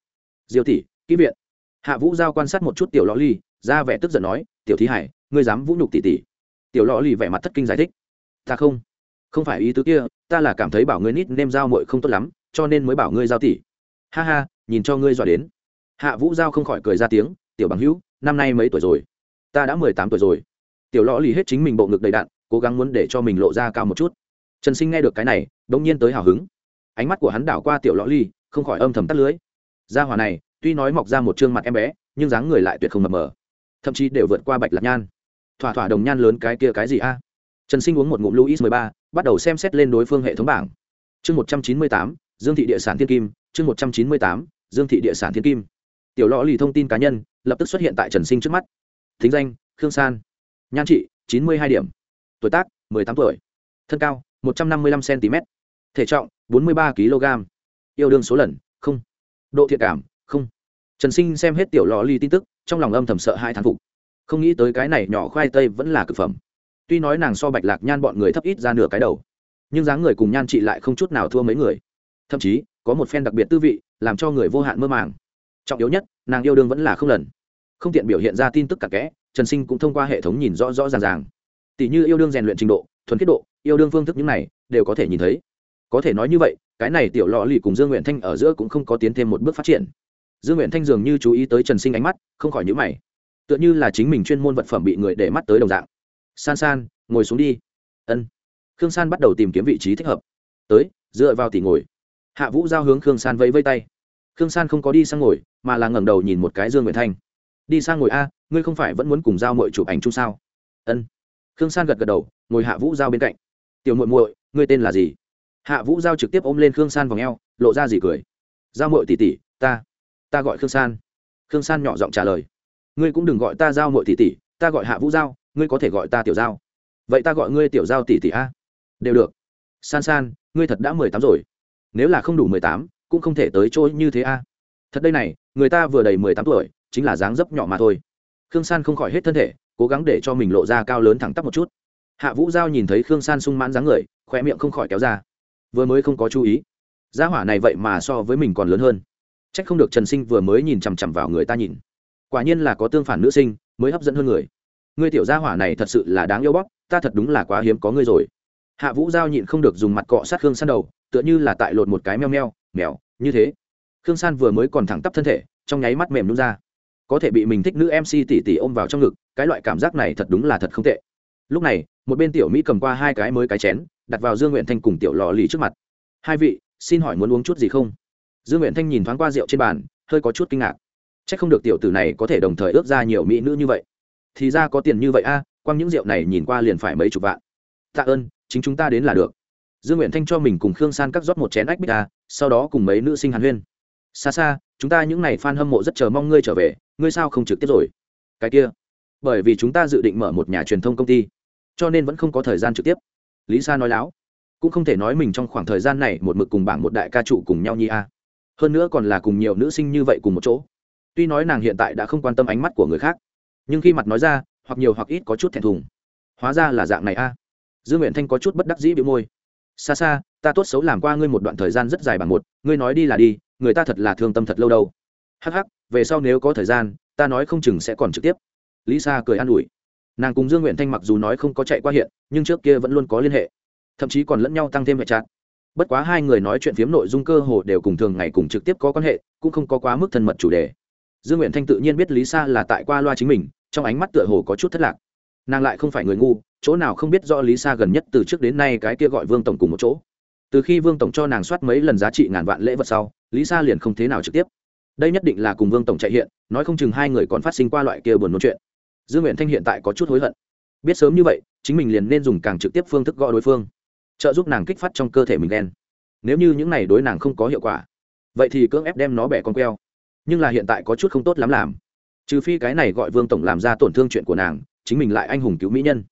[SPEAKER 1] Diêu tỷ kỹ viện. Hạ vũ giao quan sát một chút tiểu lõ Lì, ra vẻ tức giận nói tiểu thí hải ngươi dám vũ nhục tỷ tỷ? Tiểu lõ Lì vẻ mặt thất kinh giải thích ta không không phải ý tứ kia ta là cảm thấy bảo ngươi nít nêm giao mội không tốt lắm cho nên mới bảo ngươi giao tỷ. Ha ha nhìn cho ngươi dọa đến. Hạ vũ giao không khỏi cười ra tiếng tiểu bằng hữu năm nay mấy tuổi rồi? Ta đã mười tám tuổi rồi tiểu lõ lì hết chính mình bộ ngực đầy đạn cố gắng muốn để cho mình lộ ra cao một chút. Trần sinh nghe được cái này đ ỗ n g nhiên tới hào hứng. Ánh mắt của hắn đảo qua tiểu lõ Lì, không khỏi âm thầm tắt lưới. Gia hòa này tuy nói mọc ra một chương mặt em bé nhưng dáng người lại tuyệt không mập mờ. Thậm chí đều vượt qua bạch lạc nhan. Thỏa thỏa đồng nhan lớn cái kia cái gì a? Trần sinh uống một ngụm luis mười ba bắt đầu xem xét lên đối phương hệ thống bảng. Chương một trăm chín mươi tám dương thị địa sản thiên kim chương một trăm chín mươi tám dương thị địa sản thiên kim. Tiểu lõ lì thông tin cá nhân lập tức xuất hiện tại trần sinh trước mắt. Thính danh khương san nhan trị, chín mươi hai điểm. Tuổi tác, mười tám tuổi. Thân cao, một trăm năm mươi lăm cm thể trọng, bốn mươi ba kg yêu đương số lần, không. Độ thiện cảm, không. Trần sinh xem hết tiểu lò ly tin tức, trong lòng âm thầm sợ hai thán phục. Không nghĩ tới cái này nhỏ khoai tây vẫn là cực phẩm. Tuy nói nàng so bạch lạc nhan bọn người thấp ít ra nửa cái đầu, nhưng dáng người cùng nhan chị lại không chút nào thua mấy người. Thậm chí, có một phen đặc biệt tư vị, làm cho người vô hạn mơ màng. Trọng yếu nhất, nàng yêu đương vẫn là không lần. Không tiện biểu hiện ra tin tức cả kẽ trần sinh cũng thông qua hệ thống nhìn rõ rõ ràng ràng. Tỷ như yêu đương rèn luyện trình độ, thuần kết độ, yêu đương phương thức những này, đều có thể nhìn thấy. Có thể nói như vậy, cái này tiểu lọ lì cùng dương nguyện thanh ở giữa cũng không có tiến thêm một bước phát triển. Dương nguyện thanh dường như chú ý tới trần sinh ánh mắt, không khỏi nhữ mày. Tựa như là chính mình chuyên môn vật phẩm bị người để mắt tới đồng dạng. San san, ngồi xuống đi. Ân. Khương san bắt đầu tìm kiếm vị trí thích hợp. Tới, dựa vào tỉ ngồi. Hạ vũ giao hướng khương san vẫy vây tay. Khương san không có đi sang ngồi, mà là ngẩng đầu nhìn một cái dương nguyện thanh đi sang ngồi a, ngươi không phải vẫn muốn cùng giao mội chụp ảnh chung sao? Ân. Khương san gật gật đầu, ngồi hạ vũ giao bên cạnh. Tiểu muội muội, ngươi tên là gì? Hạ vũ giao trực tiếp ôm lên khương san vào ngheo lộ ra gì cười. Giao mội tỉ tỉ ta ta gọi khương san. Khương san nhỏ giọng trả lời. Ngươi cũng đừng gọi ta giao mội tỉ tỉ ta gọi hạ vũ giao, ngươi có thể gọi ta tiểu giao. Vậy ta gọi ngươi tiểu giao tỉ tỉ a. Đều được. San san, ngươi thật đã mười tám rồi. Nếu là không đủ mười tám, cũng không thể tới trôi như thế a. Thật đây này, người ta vừa đầy mười tám tuổi chính là dáng dấp nhỏ mà thôi. Khương san không khỏi hết thân thể, cố gắng để cho mình lộ ra cao lớn thẳng tắp một chút. Hạ vũ giao nhìn thấy khương san sung mãn dáng người khoe miệng không khỏi kéo ra. Vừa mới không có chú ý. Gia hỏa này vậy mà so với mình còn lớn hơn. C h ắ c không được trần sinh vừa mới nhìn chằm chằm vào người ta nhìn. Quả nhiên là có tương phản nữ sinh, mới hấp dẫn hơn người. Ngươi tiểu gia hỏa này thật sự là đáng yêu bóp, ta thật đúng là quá hiếm có ngươi rồi. Hạ vũ giao nhịn không được dùng mặt cọ sát khương san đầu, tựa như là tại lột một cái meo meo, mèo, như thế. Khương san vừa mới còn thẳng tắp thân thể, trong nháy mắt mềm nút ra có thể bị mình thích nữ mc tỉ tỉ ôm vào trong ngực cái loại cảm giác này thật đúng là thật không tệ. Lúc này một bên tiểu mỹ cầm qua hai cái mới cái chén đặt vào dương nguyện thanh cùng tiểu lò lì trước mặt. Hai vị xin hỏi muốn uống chút gì không? Dương nguyện thanh nhìn thoáng qua rượu trên bàn hơi có chút kinh ngạc. C h ắ c không được tiểu tử này có thể đồng thời ước ra nhiều mỹ nữ như vậy. Thì ra có tiền như vậy a à, quăng những rượu này nhìn qua liền phải mấy chục vạn. Tạ ơn chính chúng ta đến là được. Dương nguyện thanh cho mình cùng khương san cắt rót một chén ách bích a sau đó cùng mấy nữ sinh hàn huyên. Xa xa chúng ta những n à y f a n hâm mộ rất chờ mong ngươi trở về, ngươi sao không trực tiếp rồi? Cái kia, bởi vì chúng ta dự định mở một nhà truyền thông công ty, cho nên vẫn không có thời gian trực tiếp. Lý sa nói láo, cũng không thể nói mình trong khoảng thời gian này một mực cùng bảng một đại ca trụ cùng nhau nhi a. Hơn nữa còn là cùng nhiều nữ sinh như vậy cùng một chỗ. Tuy nói nàng hiện tại đã không quan tâm ánh mắt của người khác, nhưng khi mặt nói ra, hoặc nhiều hoặc ít có chút thẹn thùng. Hóa ra là dạng này a. Dương nguyện thanh có chút bất đắc dĩ bị môi. Xa xa ta tốt xấu làm qua ngươi một đoạn thời gian rất dài bằng một, ngươi nói đi là đi người ta thật là thương tâm thật lâu đâu. Hắc hắc, về sau nếu có thời gian, ta nói không chừng sẽ còn trực tiếp. Lý sa cười an ủi. Nàng cùng dương nguyện thanh mặc dù nói không có chạy qua hiện, nhưng trước kia vẫn luôn có liên hệ. Thậm chí còn lẫn nhau tăng thêm hệ chặt bất quá hai người nói chuyện phiếm nội dung cơ hồ đều cùng thường ngày cùng trực tiếp có quan hệ, cũng không có quá mức thân mật chủ đề. Dương nguyện thanh tự nhiên biết lý sa là tại qua loa chính mình, trong ánh mắt tựa hồ có chút thất lạc. Nàng lại không phải người ngu, chỗ nào không biết rõ lý sa gần nhất từ trước đến nay cái kia gọi vương tổng cùng một chỗ từ khi vương tổng cho nàng soát mấy lần giá trị ngàn vạn lễ vật sau, lý sa liền không thế nào trực tiếp. Đây nhất định là cùng vương tổng chạy hiện, nói không chừng hai người còn phát sinh qua loại kia buồn nói chuyện. Dương nguyện thanh hiện tại có chút hối hận. Biết sớm như vậy, chính mình liền nên dùng càng trực tiếp phương thức gọi đối phương, trợ giúp nàng kích phát trong cơ thể mình đen nếu như những này đối nàng không có hiệu quả, vậy thì cưỡng ép đem nó bẻ con queo. Nhưng là hiện tại có chút không tốt lắm làm. Trừ phi cái này gọi vương tổng làm ra tổn thương chuyện của nàng, chính mình lại anh hùng cứu mỹ nhân.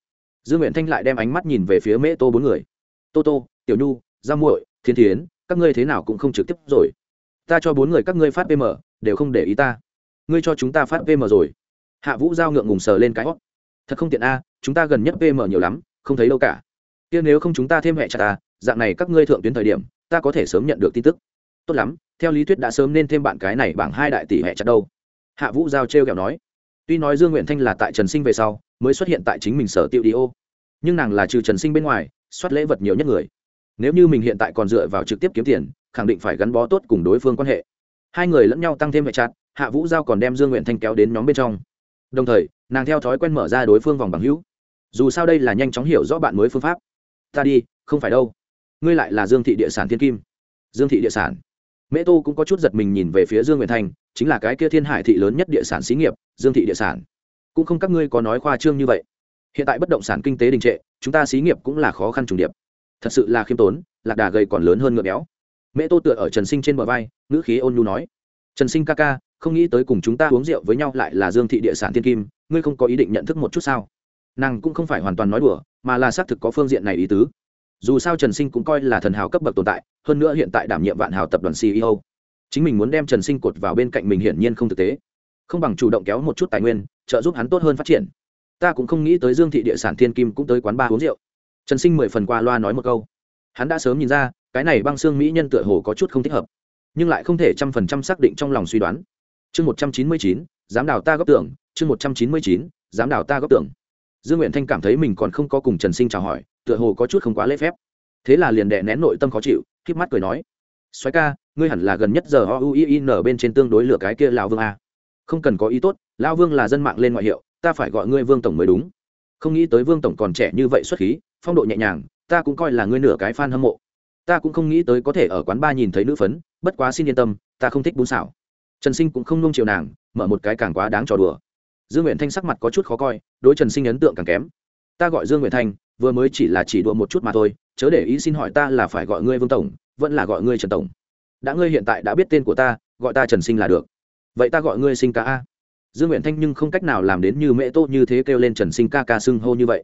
[SPEAKER 1] Dương nguyện thanh lại đem ánh mắt nhìn về phía mễ tô bốn người. Tô tô, tiểu nhu Giang muội, thiên thiến, các ngươi thế nào cũng không trực tiếp rồi. Ta cho bốn người các ngươi phát pm đều không để ý ta. Ngươi cho chúng ta phát pm rồi. Hạ vũ giao ngượng ngùng sờ lên cái hót. Thật không tiện a, chúng ta gần nhất pm nhiều lắm, không thấy đâu cả. Kia nếu không chúng ta thêm hệ chặt ta dạng này các ngươi thượng tuyến thời điểm, ta có thể sớm nhận được tin tức. Tốt lắm, theo lý thuyết đã sớm nên thêm bạn cái này bằng hai đại tỷ hệ chặt đâu. Hạ vũ giao trêu kẹo nói. Tuy nói dương nguyện thanh là tại trần sinh về sau, mới xuất hiện tại chính mình sở tiêu đi ô. Nhưng nàng là trừ trần sinh bên ngoài, soát lễ vật nhiều nhất người nếu như mình hiện tại còn dựa vào trực tiếp kiếm tiền khẳng định phải gắn bó tốt cùng đối phương quan hệ. Hai người lẫn nhau tăng thêm vệ chặt hạ vũ giao còn đem dương nguyện thanh kéo đến nhóm bên trong. Đồng thời nàng theo thói quen mở ra đối phương vòng bằng hữu. Dù sao đây là nhanh chóng hiểu rõ bạn mới phương pháp. Ta đi không phải đâu. Ngươi lại là dương thị địa sản thiên kim. Dương thị địa sản. Mễ tô cũng có chút giật mình nhìn về phía dương nguyện Thanh, chính là cái kia thiên hải thị lớn nhất địa sản xí nghiệp dương thị địa sản. Cũng không các ngươi có nói khoa trương như vậy. Hiện tại bất động sản kinh tế đình trệ chúng ta xí nghiệp cũng là khó khăn trùng điệp thật sự là khiêm tốn, lạc đà gầy còn lớn hơn ngựa béo. Mẹ tô tựa ở trần sinh trên bờ vai, ngữ khí ôn nhu nói, trần sinh ca ca, không nghĩ tới cùng chúng ta uống rượu với nhau lại là dương thị địa sản thiên kim, ngươi không có ý định nhận thức một chút sao? Nàng cũng không phải hoàn toàn nói đùa, mà là xác thực có phương diện này ý tứ. Dù sao trần sinh cũng coi là thần hào cấp bậc tồn tại, hơn nữa hiện tại đảm nhiệm vạn hào tập đoàn ceo chính mình muốn đem trần sinh cột vào bên cạnh mình hiển nhiên không thực tế. Không bằng chủ động kéo một chút tài nguyên, trợ giúp hắn tốt hơn phát triển. Ta cũng không nghĩ tới dương thị địa sản thiên kim cũng tới quán bar uống rượu trần sinh mười phần qua loa nói một câu. Hắn đã sớm nhìn ra, cái này băng xương mỹ nhân tựa hồ có chút không thích hợp, nhưng lại không thể trăm phần trăm xác định trong lòng suy đoán. Chương một trăm chín mươi chín dám đào ta góp tưởng, chương một trăm chín mươi chín dám đào ta góp tưởng. Dương nguyện thanh cảm thấy mình còn không có cùng trần sinh chào hỏi, tựa hồ có chút không quá lễ phép. Thế là liền đệ nén nội tâm khó chịu k mắt cười nói xoáy ca, ngươi hẳn là gần nhất giờ o u i n bên trên tương đối lửa cái kia lão vương a. Không cần có ý tốt, lão vương là dân mạng lên ngoại hiệu, ta phải gọi ngươi vương tổng mới đúng. Không nghĩ tới vương tổng còn trẻ như vậy xuất khí phong độ nhẹ nhàng, ta cũng coi là ngươi nửa cái fan hâm mộ. Ta cũng không nghĩ tới có thể ở quán ba nhìn thấy nữ phấn, bất quá xin yên tâm, ta không thích bún xảo. Trần sinh cũng không nung chiều nàng, mở một cái càng quá đáng trò đùa. Dương nguyện thanh sắc mặt có chút khó coi, đối trần sinh ấn tượng càng kém. Ta gọi dương nguyện thanh, vừa mới chỉ là chỉ đùa một chút mà thôi, chớ để ý xin hỏi ta là phải gọi ngươi vương tổng, vẫn là gọi ngươi trần tổng. Đã ngươi hiện tại đã biết tên của ta, gọi ta trần sinh là được. Vậy ta gọi ngươi sinh ca a. Dương nguyện thanh nhưng không cách nào làm đến như mẹ tô như thế kêu lên trần sinh ca ca xưng hô như vậy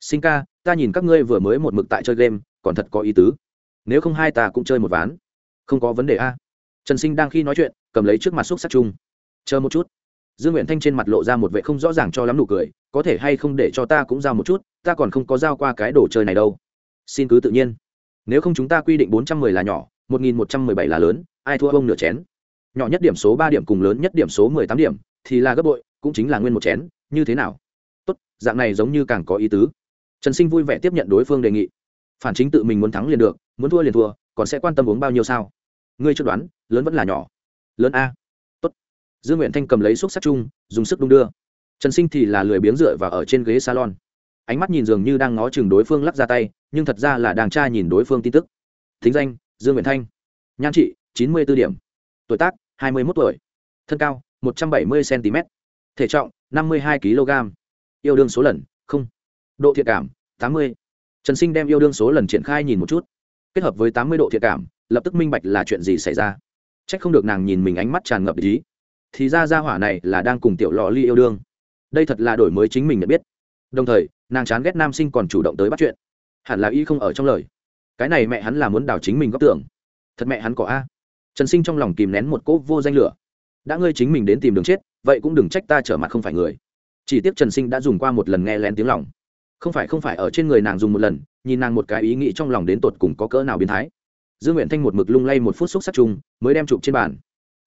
[SPEAKER 1] sinh ca, ta nhìn các ngươi vừa mới một mực tại chơi game, còn thật có ý tứ. Nếu không hai ta cũng chơi một ván. Không có vấn đề a. Trần sinh đang khi nói chuyện, cầm lấy trước mặt xúc sắc chung. Chờ một chút. Dương nguyện thanh trên mặt lộ ra một vệ không rõ ràng cho lắm nụ cười, có thể hay không để cho ta cũng giao một chút, ta còn không có giao qua cái đồ chơi này đâu. Xin cứ tự nhiên. Nếu không chúng ta quy định bốn trăm mười là nhỏ, một nghìn một trăm mười bảy là lớn, ai thua bông nửa chén. Nhỏ nhất điểm số ba điểm cùng lớn nhất điểm số mười tám điểm, thì là gấp bội, cũng chính là nguyên một chén, như thế nào? Tốt, dạng này giống như càng có ý tứ trần sinh vui vẻ tiếp nhận đối phương đề nghị. Phản chính tự mình muốn thắng liền được, muốn thua liền thua, còn sẽ quan tâm uống bao nhiêu sao? Ngươi chưa đoán, lớn vẫn là nhỏ? Lớn a. Tốt. dương nguyện thanh cầm lấy xúc sắc chung, dùng sức đung đưa. Trần sinh thì là lười biếng dựa và ở trên ghế salon. Ánh mắt nhìn dường như đang ngó chừng đối phương lắc ra tay, nhưng thật ra là đang tra nhìn đối phương tin tức. Thính danh, dương nguyện thanh. Nhan trị, chín mươi b ố điểm. Tuổi tác, hai mươi một tuổi. Thân cao, một trăm bảy mươi cm thể trọng, năm mươi hai kg yêu đương số lần, không độ thiện cảm, tám mươi. Trần sinh đem yêu đương số lần triển khai nhìn một chút. Kết hợp với tám mươi độ thiện cảm, lập tức minh bạch là chuyện gì xảy ra. C h ắ c không được nàng nhìn mình ánh mắt tràn ngập ý. Thì ra ra hỏa này là đang cùng tiểu lò ly yêu đương. Đây thật là đổi mới chính mình nhận biết. Đồng thời, nàng chán ghét nam sinh còn chủ động tới bắt chuyện. Hẳn là y không ở trong lời. Cái này mẹ hắn là muốn đào chính mình góp tưởng. Thật mẹ hắn có a. Trần sinh trong lòng kìm nén một cỗ vô danh lửa. Đã ngươi chính mình đến tìm đường chết, vậy cũng đừng trách ta trở mặt không phải người. Chỉ tiếc trần sinh đã dùng qua một lần nghe lén tiếng lòng không phải không phải, ở trên người nàng dùng một lần, nhìn nàng một cái ý nghĩ trong lòng đến tột cùng có cỡ nào biến thái. Dương nguyện thanh một mực lung lay một phút xúc sắc chung, mới đem chụp trên bàn.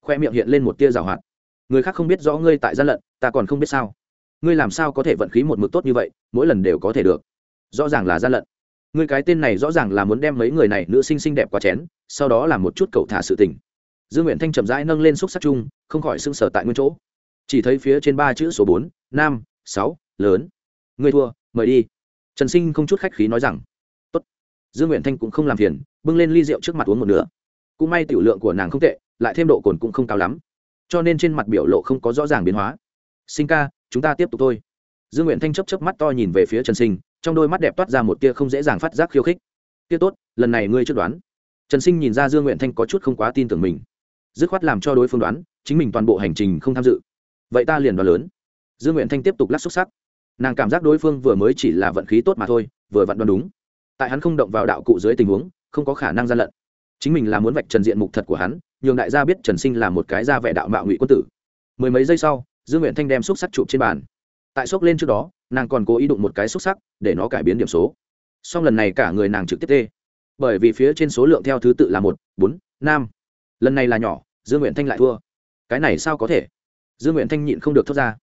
[SPEAKER 1] Khoe miệng hiện lên một tia rào hoạt. Người khác không biết rõ ngươi tại gian lận, ta còn không biết sao. Ngươi làm sao có thể vận khí một mực tốt như vậy, mỗi lần đều có thể được. Rõ ràng là gian lận. Ngươi cái tên này rõ ràng là muốn đem mấy người này nữ sinh xinh đẹp qua chén, sau đó làm một chút cậu thả sự tình. Dương nguyện thanh chậm rãi nâng lên xúc sắc chung, không khỏi sưng sở tại nguyên chỗ. Chỉ thấy phía trên ba chữ số bốn, năm, sáu, lớn. Ngươi thua mời đi. Trần sinh không chút khách khí nói rằng, Tốt. dương nguyện thanh cũng không làm phiền, bưng lên ly rượu trước mặt uống một nửa. Cũng may tiểu lượng của nàng không tệ, lại thêm độ cồn cũng không cao lắm, cho nên trên mặt biểu lộ không có rõ ràng biến hóa. Sinh ca, chúng ta tiếp tục thôi. Dương nguyện thanh chấp chấp mắt to nhìn về phía trần sinh, trong đôi mắt đẹp toát ra một tia không dễ dàng phát giác khiêu khích. Tia tốt, lần này ngươi chưa đoán. Trần sinh nhìn ra dương nguyện thanh có chút không quá tin tưởng mình. Dứt khoát làm cho đối phương đoán, chính mình toàn bộ hành trình không tham dự. Vậy ta liền đoán lớn. Dương nguyện thanh tiếp tục lắc xúc sắc nàng cảm giác đối phương vừa mới chỉ là vận khí tốt mà thôi, vừa vặn đoán đúng. Tại hắn không động vào đạo cụ dưới tình huống, không có khả năng gian lận. Chính mình là muốn vạch trần diện mục thật của hắn, nhường đại gia biết trần sinh là một cái ra vẻ đạo mạo ngụy quân tử. Mười mấy giây sau, dương nguyện thanh đem xúc sắc chụp trên bàn. Tại xốc lên trước đó, nàng còn cố ý đụng một cái xúc sắc, để nó cải biến điểm số. Song lần này cả người nàng trực tiếp tê. Bởi vì phía trên số lượng theo thứ tự là một, bốn, năm. Lần này là nhỏ, dương nguyện thanh lại thua. Cái này sao có thể? Dương nguyện thanh nhịn không được thốt ra.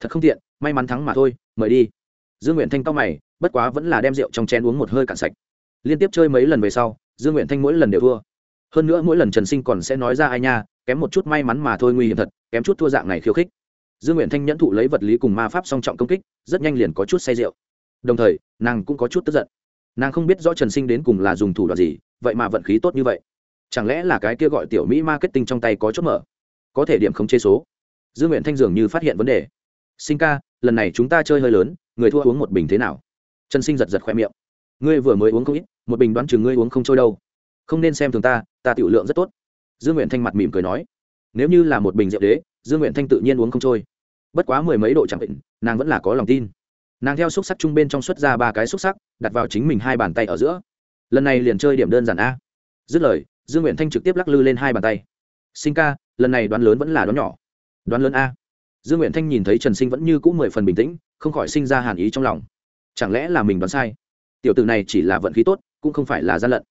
[SPEAKER 1] Thật không tiện, may mắn thắng mà thôi mời đi. Dương nguyện thanh cao mày, bất quá vẫn là đem rượu trong chén uống một hơi cạn sạch. Liên tiếp chơi mấy lần về sau, dương nguyện thanh mỗi lần đều thua. Hơn nữa mỗi lần trần sinh còn sẽ nói ra ai nha, kém một chút may mắn mà thôi nguy hiểm thật, kém chút thua dạng này khiêu khích. Dương nguyện thanh nhẫn thụ lấy vật lý cùng ma pháp song trọng công kích, rất nhanh liền có chút say rượu. Đồng thời, nàng cũng có chút tức giận. Nàng không biết rõ trần sinh đến cùng là dùng thủ đoạn gì, vậy mà vận khí tốt như vậy. Chẳng lẽ là cái kia gọi tiểu mỹ marketing trong tay có chốt mở? Có thể điểm không chê số. Dương nguyện thanh dường như phát hiện vấn đề sinh ca, lần này chúng ta chơi hơi lớn, người thua uống một bình thế nào? Trần sinh giật giật khoe miệng. Ngươi vừa mới uống không ít, một bình đoán chừng ngươi uống không trôi đâu. Không nên xem thường ta ta tiểu lượng rất tốt. Dương nguyện thanh mặt mỉm cười nói. Nếu như là một bình rượu đế, dương nguyện thanh tự nhiên uống không trôi. Bất quá mười mấy độ chẳng định, nàng vẫn là có lòng tin. Nàng theo xúc sắc chung bên trong xuất ra ba cái xúc sắc, đặt vào chính mình hai bàn tay ở giữa. Lần này liền chơi điểm đơn giản a. Dứt lời, dương nguyện thanh trực tiếp lắc lư lên hai bàn tay. Sinh ca, lần này đoán lớn vẫn là đoán nhỏ. Đoán lớn a dương nguyện thanh nhìn thấy trần sinh vẫn như cũ mười phần bình tĩnh, không khỏi sinh ra hàn ý trong lòng. Chẳng lẽ là mình đoán sai? Tiểu tử này chỉ là vận khí tốt, cũng không phải là gian lận.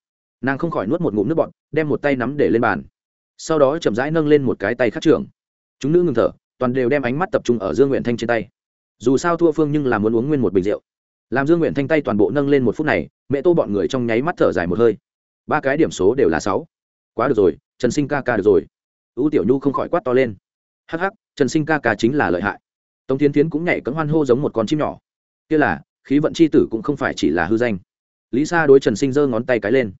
[SPEAKER 1] Nàng không khỏi nuốt một ngụm nước bọt, đem một tay nắm để lên bàn. Sau đó chậm rãi nâng lên một cái tay khắc trưởng. Chúng nữ ngừng thở, toàn đều đem ánh mắt tập trung ở dương nguyện thanh trên tay. Dù sao thua phương nhưng là muốn uống nguyên một bình rượu. Làm dương nguyện thanh tay toàn bộ nâng lên một phút này, mẹ tô bọn người trong nháy mắt thở dài một hơi. Ba cái điểm số đều là sáu. Quá được rồi, trần sinh ca ca được rồi. Ưu tiểu nhu không khỏi quát to lên. Hắc hắc trần sinh ca ca chính là lợi hại. Tống tiến tiến cũng nhảy cấm hoan hô giống một con chim nhỏ. Kia là, khí vận c h i tử cũng không phải chỉ là hư danh. Lý sa đối trần sinh giơ ngón tay cái lên.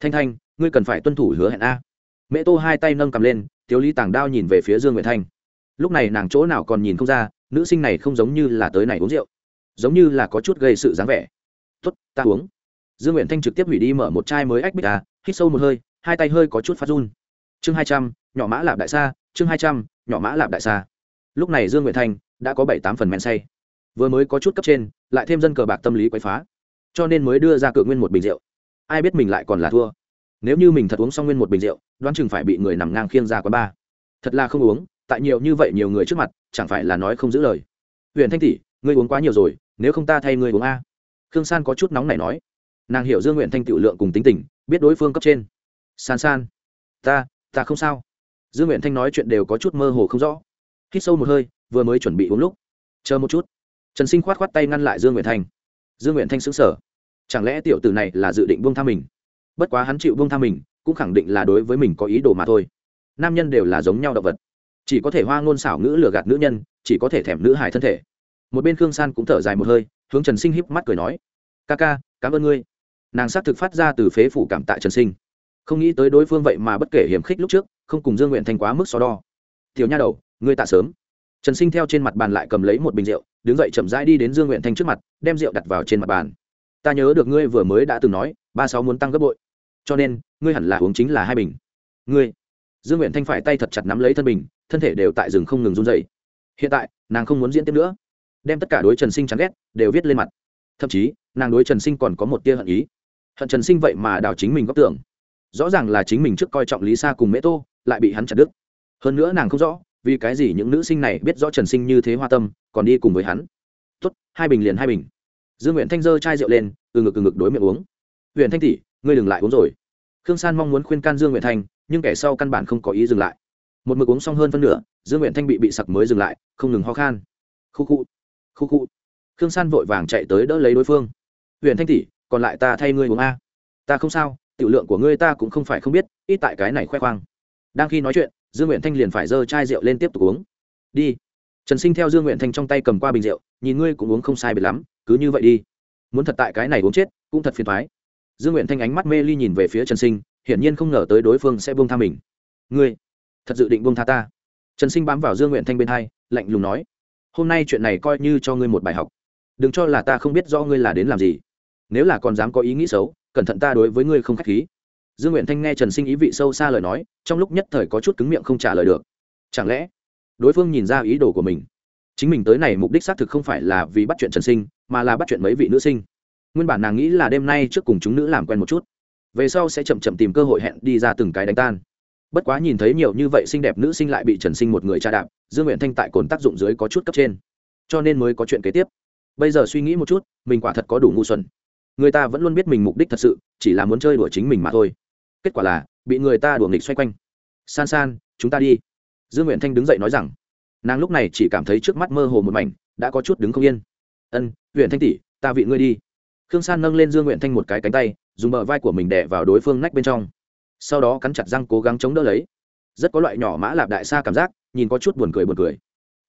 [SPEAKER 1] Thanh thanh, ngươi cần phải tuân thủ hứa hẹn a. Mẹ tô hai tay nâng cầm lên, tiếu lý tàng đao nhìn về phía dương nguyệt thanh. Lúc này nàng chỗ nào còn nhìn không ra, nữ sinh này không giống như là tới này uống rượu. Giống như là có chút gây sự dáng vẻ. Tuất ta uống. Dương nguyện thanh trực tiếp hủy đi mở một chai mới ách bích à hít sâu một hơi, hai tay hơi có chút phát run. Chương hai trăm, nhỏ mã lạp đại sa, chương hai trăm nhỏ mã lạp đại xa. Lúc này dương nguyện thanh đã có bảy tám phần men say. Vừa mới có chút cấp trên, lại thêm dân cờ bạc tâm lý quấy phá. Cho nên mới đưa ra cự nguyên một bình rượu. Ai biết mình lại còn là thua. Nếu như mình thật uống xong nguyên một bình rượu, đoán chừng phải bị người nằm ngang khiêng ra quán ba thật là không uống, tại nhiều như vậy nhiều người trước mặt, chẳng phải là nói không giữ lời. Huyền thanh tỷ, ngươi uống quá nhiều rồi, nếu không ta thay ngươi uống a. Khương san có chút nóng này nói. Nàng hiểu dương nguyện thanh tiểu lượng cùng tính tình, biết đối phương cấp trên. San san, ta ta không sao dương nguyện thanh nói chuyện đều có chút mơ hồ không rõ. Hít sâu một hơi, vừa mới chuẩn bị uống lúc. Chờ một chút. Trần sinh khoát khoát tay ngăn lại dương nguyện thanh. Dương nguyện thanh xứng sở chẳng lẽ tiểu tử này là dự định buông tha mình? Bất quá hắn chịu buông tha mình, cũng khẳng định là đối với mình có ý đồ mà thôi. Nam nhân đều là giống nhau động vật. Chỉ có thể hoa ngôn xảo ngữ lừa gạt nữ nhân, chỉ có thể thèm nữ hài thân thể. Một bên khương san cũng thở dài một hơi, hướng trần sinh híp mắt cười nói, ca ca, cảm ơn ngươi. Nàng xác thực phát ra từ phế phủ cảm tạ trần sinh. Không nghĩ tới đối phương vậy mà bất kể hiểm khích lúc trước không cùng dương nguyện thanh quá mức so đo. Tiểu nha đầu, ngươi tạ sớm. Trần sinh theo trên mặt bàn lại cầm lấy một bình rượu, đứng dậy chậm rãi đi đến dương nguyện thanh trước mặt, đem rượu đặt vào trên mặt bàn. Ta nhớ được ngươi vừa mới đã từng nói, ba sáu muốn tăng gấp bội. Cho nên, ngươi hẳn là uống chính là hai bình. Ngươi? Dương nguyện thanh phải tay thật chặt nắm lấy thân bình, thân thể đều tại rừng không ngừng run dày hiện tại, nàng không muốn diễn tiếp nữa. Đem tất cả đối trần sinh chán ghét, đều viết lên mặt. Thậm chí, nàng đối trần sinh còn có một tia hận ý. Hận trần sinh vậy mà đào chính mình góp tưởng rõ ràng là chính mình trước coi trọng lý sa cùng mễ tô lại bị hắn chặt đứt. Hơn nữa nàng không rõ, vì cái gì những nữ sinh này biết rõ trần sinh như thế hoa tâm, còn đi cùng với hắn. Tốt, hai bình liền hai bình. Dương nguyện thanh dơ chai rượu lên, từ ngực từ ngực đối miệng uống. Huyện thanh tỷ, ngươi đừng lại uống rồi. Khương san mong muốn khuyên can dương nguyện thanh, nhưng kẻ sau căn bản không có ý dừng lại. Một mực uống xong hơn phân nửa, dương nguyện thanh bị bị sặc mới dừng lại, không ngừng ho khan. Khu khu khu khu. Khương san vội vàng chạy tới đỡ lấy đối phương. Huyện thanh tỷ, còn lại ta thay ngươi uống a. Ta không sao, tiểu lượng của ngươi ta cũng không phải không biết, ít tại cái này khoe khoang đang khi nói chuyện, dương nguyện thanh liền phải giơ chai rượu lên tiếp tục uống. Đi. Trần sinh theo dương nguyện thanh trong tay cầm qua bình rượu, nhìn ngươi cũng uống không sai biệt lắm, cứ như vậy đi. Muốn thật tại cái này uống chết, cũng thật phiền thoái dương nguyện thanh ánh mắt mê ly nhìn về phía trần sinh, hiển nhiên không ngờ tới đối phương sẽ buông tha mình. Ngươi, thật dự định buông tha ta. Trần sinh bám vào dương nguyện thanh bên hai, lạnh lùng nói. Hôm nay chuyện này coi như cho ngươi một bài học. Đừng cho là ta không biết do ngươi là đến làm gì. Nếu là còn dám có ý nghĩ xấu, cẩn thận ta đối với ngươi không k h á c h khí dương nguyện thanh nghe trần sinh ý vị sâu xa lời nói, trong lúc nhất thời có chút cứng miệng không trả lời được. Chẳng lẽ, đối phương nhìn ra ý đồ của mình? Chính mình tới này mục đích xác thực không phải là vì bắt chuyện trần sinh, mà là bắt chuyện mấy vị nữ sinh. Nguyên bản nàng nghĩ là đêm nay trước cùng chúng nữ làm quen một chút. Về sau sẽ chậm chậm tìm cơ hội hẹn đi ra từng cái đánh tan. Bất quá nhìn thấy nhiều như vậy xinh đẹp nữ sinh lại bị trần sinh một người tra đạp, dương nguyện thanh tại cồn tác dụng dưới có chút cấp trên. Cho nên mới có chuyện kế tiếp. Bây giờ suy nghĩ một chút, mình quả thật có đủ ngu xuẩn. Người ta vẫn luôn biết mình mục đích thật sự, chỉ là muốn chơi đùa chính mình mà thôi kết quả là bị người ta đuổi nghịch xoay quanh. San san, chúng ta đi. Dương nguyện thanh đứng dậy nói rằng, nàng lúc này chỉ cảm thấy trước mắt mơ hồ một mảnh, đã có chút đứng không yên. Ân huyện thanh tỷ, ta vị ngươi đi. Khương san nâng lên dương nguyện thanh một cái cánh tay, dùng bờ vai của mình đè vào đối phương nách bên trong. Sau đó cắn chặt răng cố gắng chống đỡ lấy. Rất có loại nhỏ mã lạp đại xa cảm giác, nhìn có chút buồn cười buồn cười.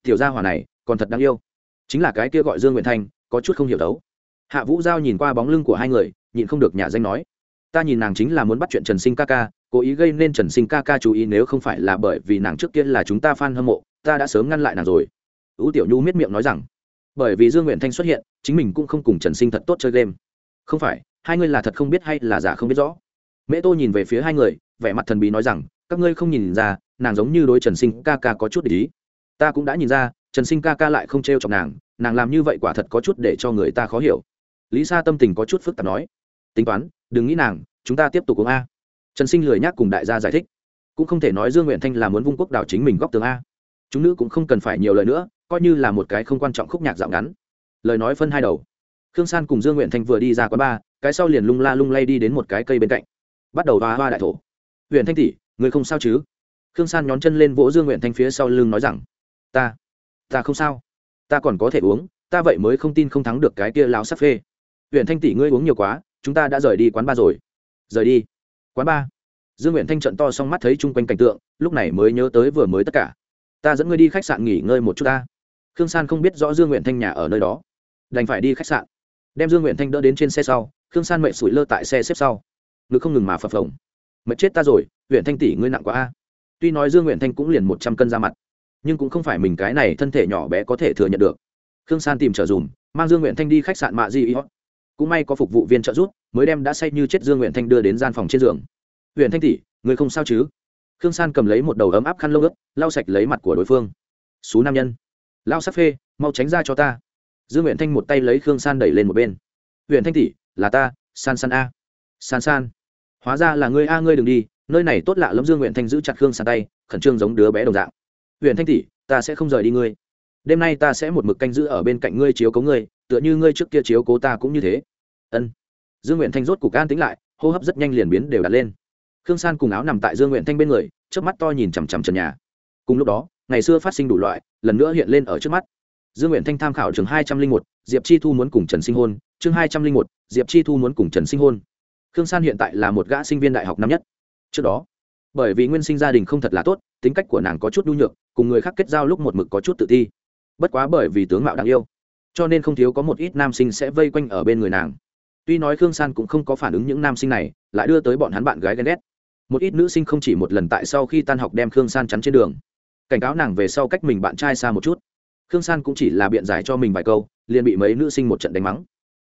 [SPEAKER 1] Tiểu gia hỏa này, còn thật đáng yêu. Chính là cái kia gọi dương nguyện thanh, có chút không hiểu đấu. Hạ vũ giao nhìn qua bóng lưng của hai người, nhịn không được nhà danh nói ta nhìn nàng chính là muốn bắt chuyện trần sinh ca ca, cố ý gây nên trần sinh ca ca chú ý nếu không phải là bởi vì nàng trước kia là chúng ta f a n hâm mộ, ta đã sớm ngăn lại nàng rồi. Ưu tiểu nhu miết miệng nói rằng, bởi vì dương nguyện thanh xuất hiện, chính mình cũng không cùng trần sinh thật tốt chơi game. Không phải, hai người là thật không biết hay là giả không biết rõ. Mễ tô nhìn về phía hai người, vẻ mặt thần bí nói rằng, các ngươi không nhìn ra, nàng giống như đối trần sinh ca ca có chút để ý. Ta cũng đã nhìn ra, trần sinh ca ca lại không t r e o chọc nàng nàng làm như vậy quả thật có chút để cho người ta khó hiểu. Lý sa tâm tình có chút phức tạp nói, tính toán đừng nghĩ nàng, chúng ta tiếp tục uống a. Trần sinh lười nhác cùng đại gia giải thích. Cũng không thể nói dương nguyện thanh là muốn vung quốc đảo chính mình góc tường a. Chúng nữ cũng không cần phải nhiều lời nữa, coi như là một cái không quan trọng khúc nhạc dạo ngắn. Lời nói phân hai đầu. Khương san cùng dương nguyện thanh vừa đi ra quán ba cái sau liền lung la lung lay đi đến một cái cây bên cạnh. Bắt đầu hoa hoa đại thổ. Huyện thanh tỷ, người không sao chứ? Khương san nhón chân lên vỗ dương nguyện thanh phía sau lưng nói rằng, ta ta không sao. Ta còn có thể uống, ta vậy mới không tin không thắng được cái kia lao sắc phê. Huyện thanh tỷ, ngươi uống nhiều quá chúng ta đã rời đi quán ba rồi. Rời đi. Quán ba. Dương nguyện thanh trận to xong mắt thấy chung quanh cảnh tượng, lúc này mới nhớ tới vừa mới tất cả. Ta dẫn ngươi đi khách sạn nghỉ ngơi một chút ta. Khương san không biết rõ dương nguyện thanh nhà ở nơi đó. Đành phải đi khách sạn. Đem dương nguyện thanh đỡ đến trên xe sau, khương san mệnh sủi lơ tại xe xếp sau. Ngực không ngừng mà phập phồng. Mệt chết ta rồi huyện thanh tỷ ngươi nặng quá a. Tuy nói dương nguyện thanh cũng liền một trăm cân ra mặt, nhưng cũng không phải mình cái này thân thể nhỏ bé có thể thừa nhận được. Khương san tìm trở dùm, mang dương nguyện thanh đi khách sạn mạ di y cũng may có phục vụ viên trợ giúp, mới đem đã say như chết dương nguyện thanh đưa đến gian phòng trên giường. Huyện thanh tỷ, người không sao chứ? Khương san cầm lấy một đầu ấm áp khăn lông ướt, lau sạch lấy mặt của đối phương. Xú nam nhân, lao sắc phê, mau tránh ra cho ta. Dương nguyện thanh một tay lấy khương san đẩy lên một bên. Huyện thanh tỷ, là ta, san san a. San san, hóa ra là ngươi a, ngươi đừng đi, nơi này tốt lạ lắm. Dương nguyện thanh giữ chặt khương san tay, khẩn trương giống đứa bé đồng dạng. Huyện thanh tỷ, ta sẽ không rời đi ngươi. Đêm nay ta sẽ một mực canh giữ ở bên cạnh ngươi chiếu cố ngươi tựa như ngươi trước kia chiếu cố ta cũng như thế. Ân. Dương nguyện thanh rốt cục an tính lại, hô hấp rất nhanh liền biến đều đặt lên. Khương san cùng áo nằm tại dương nguyện thanh bên người trước mắt to nhìn chằm chằm trần nhà. Cùng lúc đó, ngày xưa phát sinh đủ loại, lần nữa hiện lên ở trước mắt. Dương nguyện thanh tham khảo trường hai trăm linh một, diệp chi thu muốn cùng trần sinh hôn, chương hai trăm linh một, diệp chi thu muốn cùng trần sinh hôn. Khương san hiện tại là một gã sinh viên đại học năm nhất. Trước đó, bởi vì nguyên sinh gia đình không thật là tốt, tính cách của nàng có chút nhu nhược, cùng người khác kết giao lúc một mực có chút tự ti. Bất quá bởi vì tướng mạo đáng yêu cho nên không thiếu có một ít nam sinh sẽ vây quanh ở bên người nàng. Tuy nói khương san cũng không có phản ứng những nam sinh này, lại đưa tới bọn hắn bạn gái ghen ghét. Một ít nữ sinh không chỉ một lần tại sau khi tan học đem khương san chắn trên đường. Cảnh cáo nàng về sau cách mình bạn trai xa một chút. Khương san cũng chỉ là biện giải cho mình vài câu, liền bị mấy nữ sinh một trận đánh mắng.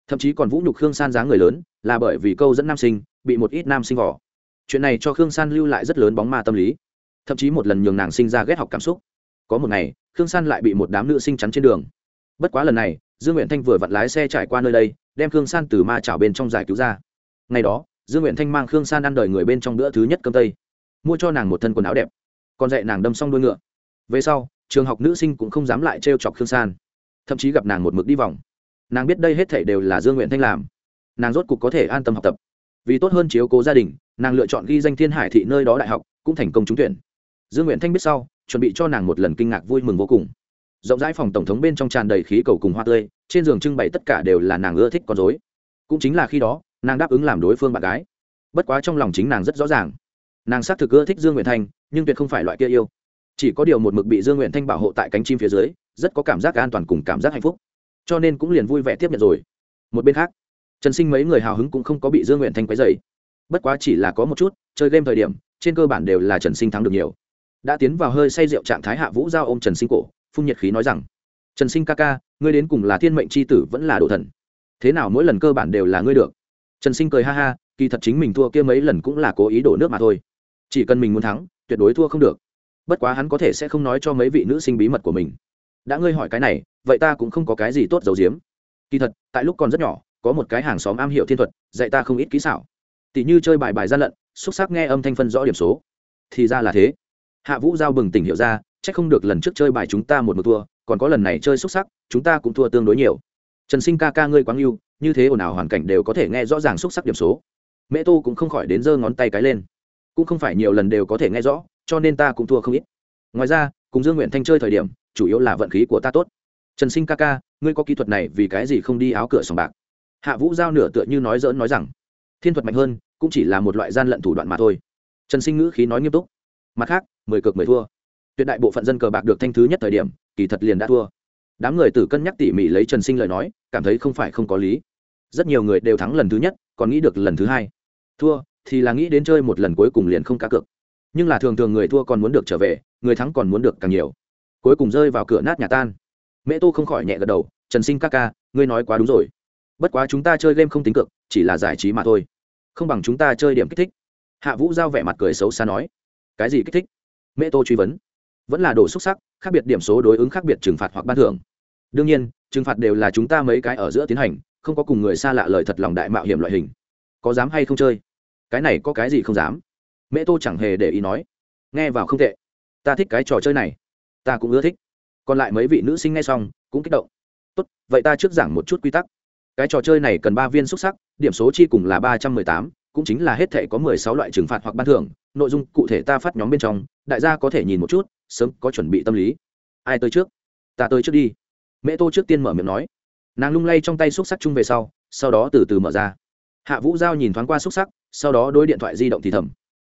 [SPEAKER 1] Thậm chí còn vũ nhục khương san dáng người lớn, là bởi vì câu dẫn nam sinh, bị một ít nam sinh vỏ chuyện này cho khương san lưu lại rất lớn bóng ma tâm lý. Thậm chí một lần nhường nàng sinh ra ghét học cảm xúc. Có một ngày, khương san lại bị một đám nữ sinh chắn trên đường bất quá lần này, dương nguyện thanh vừa vặn lái xe trải qua nơi đây, đem khương san từ ma chảo bên trong giải cứu ra. Ngày đó, dương nguyện thanh mang khương san ăn đời người bên trong bữa thứ nhất cơm tây. Mua cho nàng một thân quần áo đẹp. Còn dạy nàng đâm xong đuôi ngựa. Về sau, trường học nữ sinh cũng không dám lại trêu chọc khương san. Thậm chí gặp nàng một mực đi vòng. Nàng biết đây hết thể đều là dương nguyện thanh làm. Nàng rốt cục có thể an tâm học tập. Vì tốt hơn chiếu cố gia đình, nàng lựa chọn ghi danh thiên hải thị nơi đó đại học, cũng thành công trúng tuyển. Dương nguyện thanh biết sau, chuẩn bị cho nàng một lần kinh ngạc vui mừng vô cùng rộng rãi phòng tổng thống bên trong tràn đầy khí cầu cùng hoa tươi, trên giường trưng bày tất cả đều là nàng ưa thích con dối cũng chính là khi đó, nàng đáp ứng làm đối phương bạn gái. Bất quá trong lòng chính nàng rất rõ ràng. Nàng xác thực ưa thích dương nguyện thanh, nhưng tuyệt không phải loại kia yêu. Chỉ có điều một mực bị dương nguyện thanh bảo hộ tại cánh chim phía dưới, rất có cảm giác an toàn cùng cảm giác hạnh phúc. Cho nên cũng liền vui vẻ tiếp nhận rồi. Một bên khác, trần sinh mấy người hào hứng cũng không có bị dương nguyện thanh quấy dày bất quá chỉ là có một chút, chơi game thời điểm, trên cơ bản đều là trần sinh thắng được nhiều. Đã tiến vào hơi say rượu trạng thái hạ vũ giao ô m trần sinh cổ phun nhiệt khí nói rằng, trần sinh ca ca, ngươi đến cùng là thiên mệnh c h i tử vẫn là đồ thần. Thế nào mỗi lần cơ bản đều là ngươi được? Trần sinh cười ha ha, kỳ thật chính mình thua kia mấy lần cũng là cố ý đổ nước mà thôi. Chỉ cần mình muốn thắng, tuyệt đối thua không được. Bất quá hắn có thể sẽ không nói cho mấy vị nữ sinh bí mật của mình. Đã ngươi hỏi cái này, vậy ta cũng không có cái gì tốt giấu giếm. Kỳ thật, tại lúc còn rất nhỏ, có một cái hàng xóm am hiểu thiên thuật, dạy ta không ít kỹ xảo. Tỷ như chơi bài bài gian lận, xúc xác nghe âm thanh phân rõ điểm số. Thì ra là thế. Hạ vũ giao bừng tỉnh hiểu ra chắc không được lần trước chơi bài chúng ta một một thua, còn có lần này chơi xuất sắc, chúng ta cũng thua tương đối nhiều. Trần sinh ca ca ngươi quáng yêu như thế ồn ào hoàn cảnh đều có thể nghe rõ ràng xuất sắc điểm số. Mẹ tô cũng không khỏi đến giơ ngón tay cái lên. Cũng không phải nhiều lần đều có thể nghe rõ, cho nên ta cũng thua không ít. Ngoài ra, cùng dương nguyện thanh chơi thời điểm, chủ yếu là vận khí của ta tốt. Trần sinh ca ca, ngươi có kỹ thuật này vì cái gì không đi áo cửa sòng bạc? Hạ vũ giao nửa tựa như nói dỡn nói rằng, thiên thuật mạnh hơn, cũng chỉ là một loại gian lận thủ đoạn mà thôi. Trần sinh ngữ khí nói nghiêm túc. Mặt khác, mười cực mười thua tuyệt đại bộ phận dân cờ bạc được thanh thứ nhất thời điểm, kỳ thật liền đã thua. Đám người tử cân nhắc tỉ mỉ lấy trần sinh lời nói, cảm thấy không phải không có lý. Rất nhiều người đều thắng lần thứ nhất, còn nghĩ được lần thứ hai. Thua, thì là nghĩ đến chơi một lần cuối cùng liền không cá cược. Nhưng là thường thường người thua còn muốn được trở về, người thắng còn muốn được càng nhiều. Cuối cùng rơi vào cửa nát nhà tan. Mẹ tô không khỏi nhẹ gật đầu, trần sinh ca ca, ngươi nói quá đúng rồi. Bất quá chúng ta chơi game không tính cực chỉ là giải trí mà thôi. Không bằng chúng ta chơi điểm kích thích. Hạ vũ giao vẻ mặt cười xấu xa nói, cái gì kích thích? Mẹ tô truy vấn vẫn là đồ xúc sắc, khác biệt điểm số đối ứng khác biệt trừng phạt hoặc ban thưởng. Đương nhiên, trừng phạt đều là chúng ta mấy cái ở giữa tiến hành, không có cùng người xa lạ lời thật lòng đại mạo hiểm loại hình. Có dám hay không chơi? Cái này có cái gì không dám? Mẹ tô chẳng hề để ý nói. Nghe vào không tệ. Ta thích cái trò chơi này. Ta cũng ưa thích. Còn lại mấy vị nữ sinh nghe xong, cũng kích động. Tốt, vậy ta trước giảng một chút quy tắc. Cái trò chơi này cần ba viên xúc sắc, điểm số chi cùng là ba trăm mười tám, cũng chính là hết thể có mười sáu loại trừng phạt hoặc ban thưởng. Nội dung cụ thể ta phát nhóm bên trong, đại gia có thể nhìn một chút sớm có chuẩn bị tâm lý. Ai tới trước? Ta tới trước đi. Mẹ tô trước tiên mở miệng nói. Nàng lung lay trong tay xúc sắc chung về sau sau đó từ từ mở ra. Hạ vũ giao nhìn thoáng qua xúc sắc, sau đó đôi điện thoại di động thì thầm.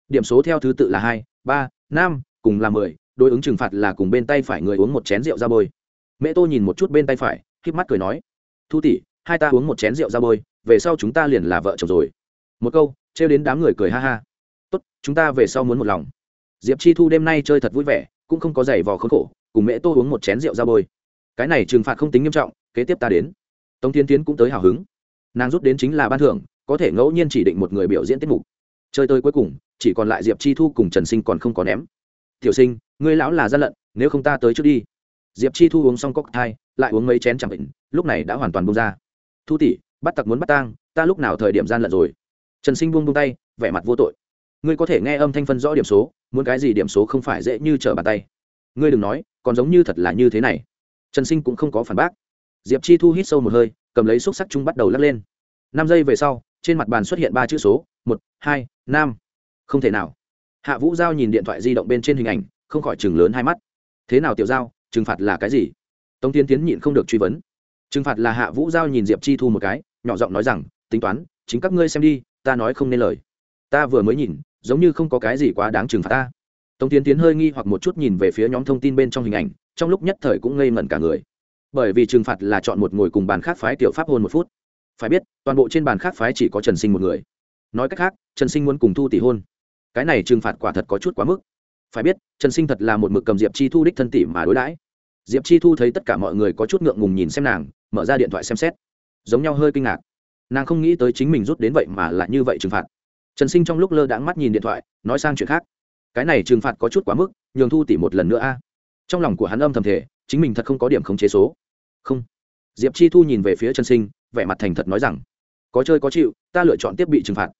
[SPEAKER 1] Điểm số theo thứ tự là hai, ba, năm, cùng là mười, đối ứng trừng phạt là cùng bên tay phải người uống một chén rượu ra bôi. Mẹ tô nhìn một chút bên tay phải k mắt cười nói. Thu tỷ, hai ta uống một chén rượu ra bôi, về sau chúng ta liền là vợ chồng rồi. Một câu, trêu đến đám người cười ha ha. Tốt, chúng ta về sau muốn một lòng. Diệp chi thu đêm nay chơi thật vui vẻ cũng không có giày vò khốn khổ, cùng mẹ tô uống một chén rượu ra bôi. Cái này trừng phạt không tính nghiêm trọng, kế tiếp ta đến. Tống tiến tiến cũng tới hào hứng. Nàng rút đến chính là ban thưởng, có thể ngẫu nhiên chỉ định một người biểu diễn tiết mục. Chơi tới cuối cùng, chỉ còn lại diệp chi thu cùng trần sinh còn không có ném. Tiểu sinh, ngươi lão là gian lận, nếu không ta tới trước đi. Diệp chi thu uống xong cốc thai lại uống mấy chén chẳng định, lúc này đã hoàn toàn bông ra. Thu tỷ, bắt tặc muốn bắt tang, ta lúc nào thời điểm gian lận rồi? Trần sinh buông buông tay, vẻ mặt vô tội. Ngươi có thể nghe âm thanh phân rõ điểm số muốn cái gì điểm số không phải dễ như trở bàn tay. Ngươi đừng nói, còn giống như thật là như thế này. Trần sinh cũng không có phản bác. Diệp chi thu hít sâu một hơi, cầm lấy xúc sắc chung bắt đầu lắc lên. Năm giây về sau, trên mặt bàn xuất hiện ba chữ số, một, hai, năm. Không thể nào. Hạ vũ giao nhìn điện thoại di động bên trên hình ảnh, không khỏi chừng lớn hai mắt. Thế nào tiểu giao, trừng phạt là cái gì? Tống tiến tiến nhịn không được truy vấn. Trừng phạt là hạ vũ giao nhìn diệp chi thu một cái, nhỏ giọng nói rằng, tính toán, chính các ngươi xem đi, ta nói không nên lời. Ta vừa mới nhìn giống như không có cái gì quá đáng trừng phạt ta. Tống tiến tiến hơi nghi hoặc một chút nhìn về phía nhóm thông tin bên trong hình ảnh, trong lúc nhất thời cũng ngây ngẩn cả người. Bởi vì trừng phạt là chọn một ngồi cùng bàn khác phái tiểu pháp hôn một phút. Phải biết, toàn bộ trên bàn khác phái chỉ có trần sinh một người. Nói cách khác, trần sinh muốn cùng thu tỷ hôn. Cái này trừng phạt quả thật có chút quá mức. Phải biết, trần sinh thật là một mực cầm diệp chi thu đích thân tỷ mà đối đãi. Diệp chi thu thấy tất cả mọi người có chút ngượng ngùng nhìn xem nàng, mở ra điện thoại xem xét. Giống nhau hơi kinh ngạc. Nàng không nghĩ tới chính mình rút đến vậy mà lại như vậy trừng phạt trần sinh trong lúc lơ đãng mắt nhìn điện thoại, nói sang chuyện khác. Cái này trừng phạt có chút quá mức, nhường thu tỷ một lần nữa a. Trong lòng của hắn âm thầm thể chính mình thật không có điểm khống chế số. Không. Diệp chi thu nhìn về phía trần sinh, vẻ mặt thành thật nói rằng, có chơi có chịu, ta lựa chọn tiếp bị trừng phạt.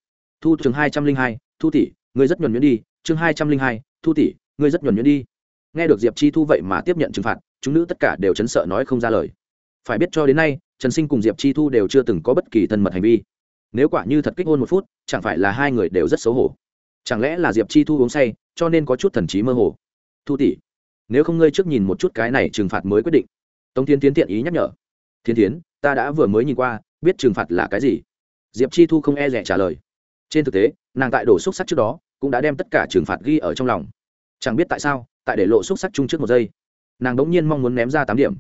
[SPEAKER 1] Thu, chương hai trăm linh hai, thu tỷ, ngươi rất nhuẩn nhuyễn đi. Chương hai trăm linh hai, thu tỷ, ngươi rất nhuẩn nhuyễn đi. Nghe được diệp chi thu vậy mà tiếp nhận trừng phạt, chúng nữ tất cả đều chấn sợ nói không ra lời. Phải biết cho đến nay, trần sinh cùng diệp chi thu đều chưa từng có bất kỳ thân mật hành vi nếu quả như thật kích hôn một phút, chẳng phải là hai người đều rất xấu hổ. Chẳng lẽ là diệp chi thu uống say, cho nên có chút thần trí mơ hồ? Thu tỷ, nếu không ngươi trước nhìn một chút cái này trừng phạt mới quyết định. Tống tiến tiến tiện ý nhắc nhở. Thiên tiến ta đã vừa mới nhìn qua, biết trừng phạt là cái gì? Diệp chi thu không e rẻ trả lời. Trên thực tế, nàng tại đổ xúc sắc trước đó, cũng đã đem tất cả trừng phạt ghi ở trong lòng. Chẳng biết tại sao, tại để lộ xúc sắc chung trước một giây, nàng đ ỗ n g nhiên mong muốn ném ra tám điểm.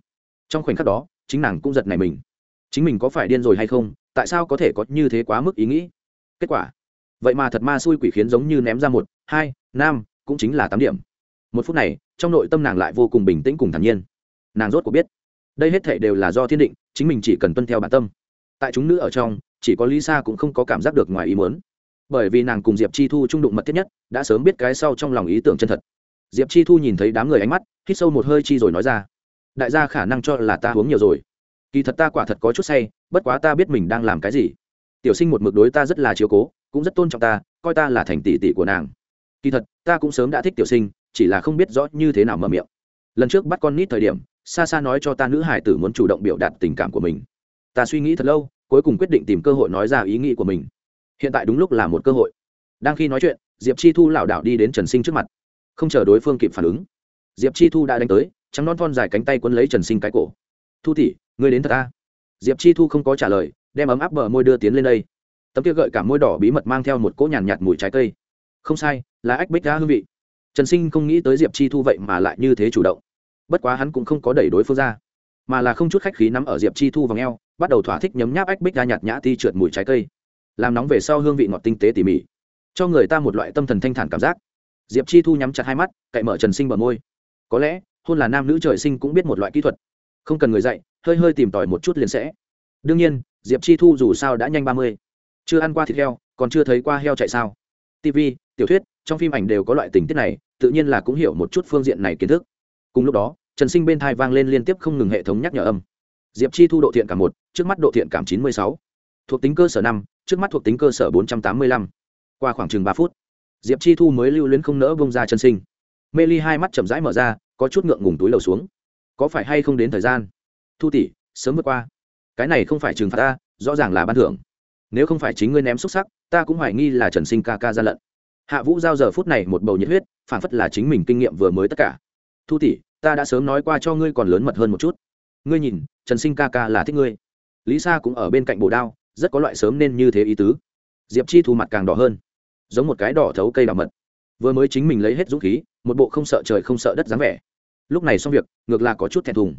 [SPEAKER 1] Trong khoảnh khắc đó, chính nàng cũng giật này mình. Chính mình có phải điên rồi hay không tại sao có thể có như thế quá mức ý nghĩ? Kết quả. Vậy mà thật ma xui quỷ khiến giống như ném ra một, hai, năm, cũng chính là tám điểm. Một phút này, trong nội tâm nàng lại vô cùng bình tĩnh cùng thản nhiên. Nàng rốt cuộc biết, đây hết thể đều là do thiên định, chính mình chỉ cần tuân theo bản tâm. Tại chúng nữ ở trong, chỉ có lý sa cũng không có cảm giác được ngoài ý muốn. Bởi vì nàng cùng diệp chi thu trung đụng mật thiết nhất, đã sớm biết cái sau trong lòng ý tưởng chân thật. Diệp chi thu nhìn thấy đám người ánh mắt, hít sâu một hơi chi rồi nói ra, đại gia khả năng cho là ta uống nhiều rồi kỳ thật ta quả thật có chút say, bất quá ta biết mình đang làm cái gì. Tiểu sinh một mực đối ta rất là chiếu cố, cũng rất tôn trọng ta, coi ta là thành tỷ tỷ của nàng. Kỳ thật, ta cũng sớm đã thích tiểu sinh, chỉ là không biết rõ như thế nào mở miệng. Lần trước bắt con nít thời điểm xa xa nói cho ta nữ hải tử muốn chủ động biểu đạt tình cảm của mình. Ta suy nghĩ thật lâu, cuối cùng quyết định tìm cơ hội nói ra ý nghĩ của mình. Hiện tại đúng lúc là một cơ hội. Đang khi nói chuyện, diệp chi thu lảo đảo đi đến trần sinh trước mặt. Không chờ đối phương kịp phản ứng, diệp chi thu đã đánh tới, trắng non thon dài cánh tay quấn lấy trần sinh cái cổ. Thu tỉ ngươi đến thật ta diệp chi thu không có trả lời đem ấm áp bờ môi đưa tiến lên đây. Tấm kia gợi cả môi đỏ bí mật mang theo một cỗ nhàn nhạt, nhạt mùi trái cây. Không sai là ách bích đá hương vị. Trần sinh không nghĩ tới diệp chi thu vậy mà lại như thế chủ động. Bất quá hắn cũng không có đẩy đối phương ra mà là không chút khách khí nắm ở diệp chi thu vào ngheo bắt đầu thỏa thích nhấm nháp ách bích ra nhạt nhã ti trượt mùi trái cây. Làm nóng về sau hương vị ngọt tinh tế tỉ mỉ cho người ta một loại tâm thần thanh thản cảm giác. Diệp chi thu nhắm chặt hai mắt cậy mở trần sinh bờ môi. Có lẽ hôn là nam nữ trời sinh cũng biết một loại kỹ thuật. Không cần người dạy hơi hơi tìm tòi một chút liền sẽ. Đương nhiên, diệp chi thu dù sao đã nhanh ba mươi. Chưa ăn qua thịt heo, còn chưa thấy qua heo chạy sao. Tv tiểu thuyết, trong phim ảnh đều có loại tình tiết này, tự nhiên là cũng hiểu một chút phương diện này kiến thức. Cùng lúc đó, trần sinh bên thai vang lên liên tiếp không ngừng hệ thống nhắc nhở âm. Diệp chi thu độ thiện cảm một, trước mắt độ thiện cảm chín mươi sáu. Thuộc tính cơ sở năm, trước mắt thuộc tính cơ sở bốn trăm tám mươi lăm. Qua khoảng chừng ba phút, diệp chi thu mới lưu luyến không nỡ bông ra chân sinh. Mê ly hai mắt chậm rãi mở ra, có chút ngượng ngùng túi lầu xuống. Có phải hay không đến thời gian? Thu tỷ, sớm vượt qua. Cái này không phải trừng phạt ta, rõ ràng là ban thưởng. Nếu không phải chính ngươi ném xúc sắc, ta cũng hoài nghi là trần sinh ca ca gian lận. Hạ vũ giao giờ phút này một bầu nhiệt huyết phản phất là chính mình kinh nghiệm vừa mới tất cả. Thu tỷ, ta đã sớm nói qua cho ngươi còn lớn mật hơn một chút. Ngươi nhìn, trần sinh ca ca là thích ngươi. Lý sa cũng ở bên cạnh bồ đao, rất có loại sớm nên như thế ý tứ. Diệp chi thu mặt càng đỏ hơn. Giống một cái đỏ thấu cây đỏ mật. Vừa mới chính mình lấy hết dũng khí, một bộ không sợ trời không sợ đất dáng vẻ. Lúc này xong việc, ngược là có chút thẹn thùng.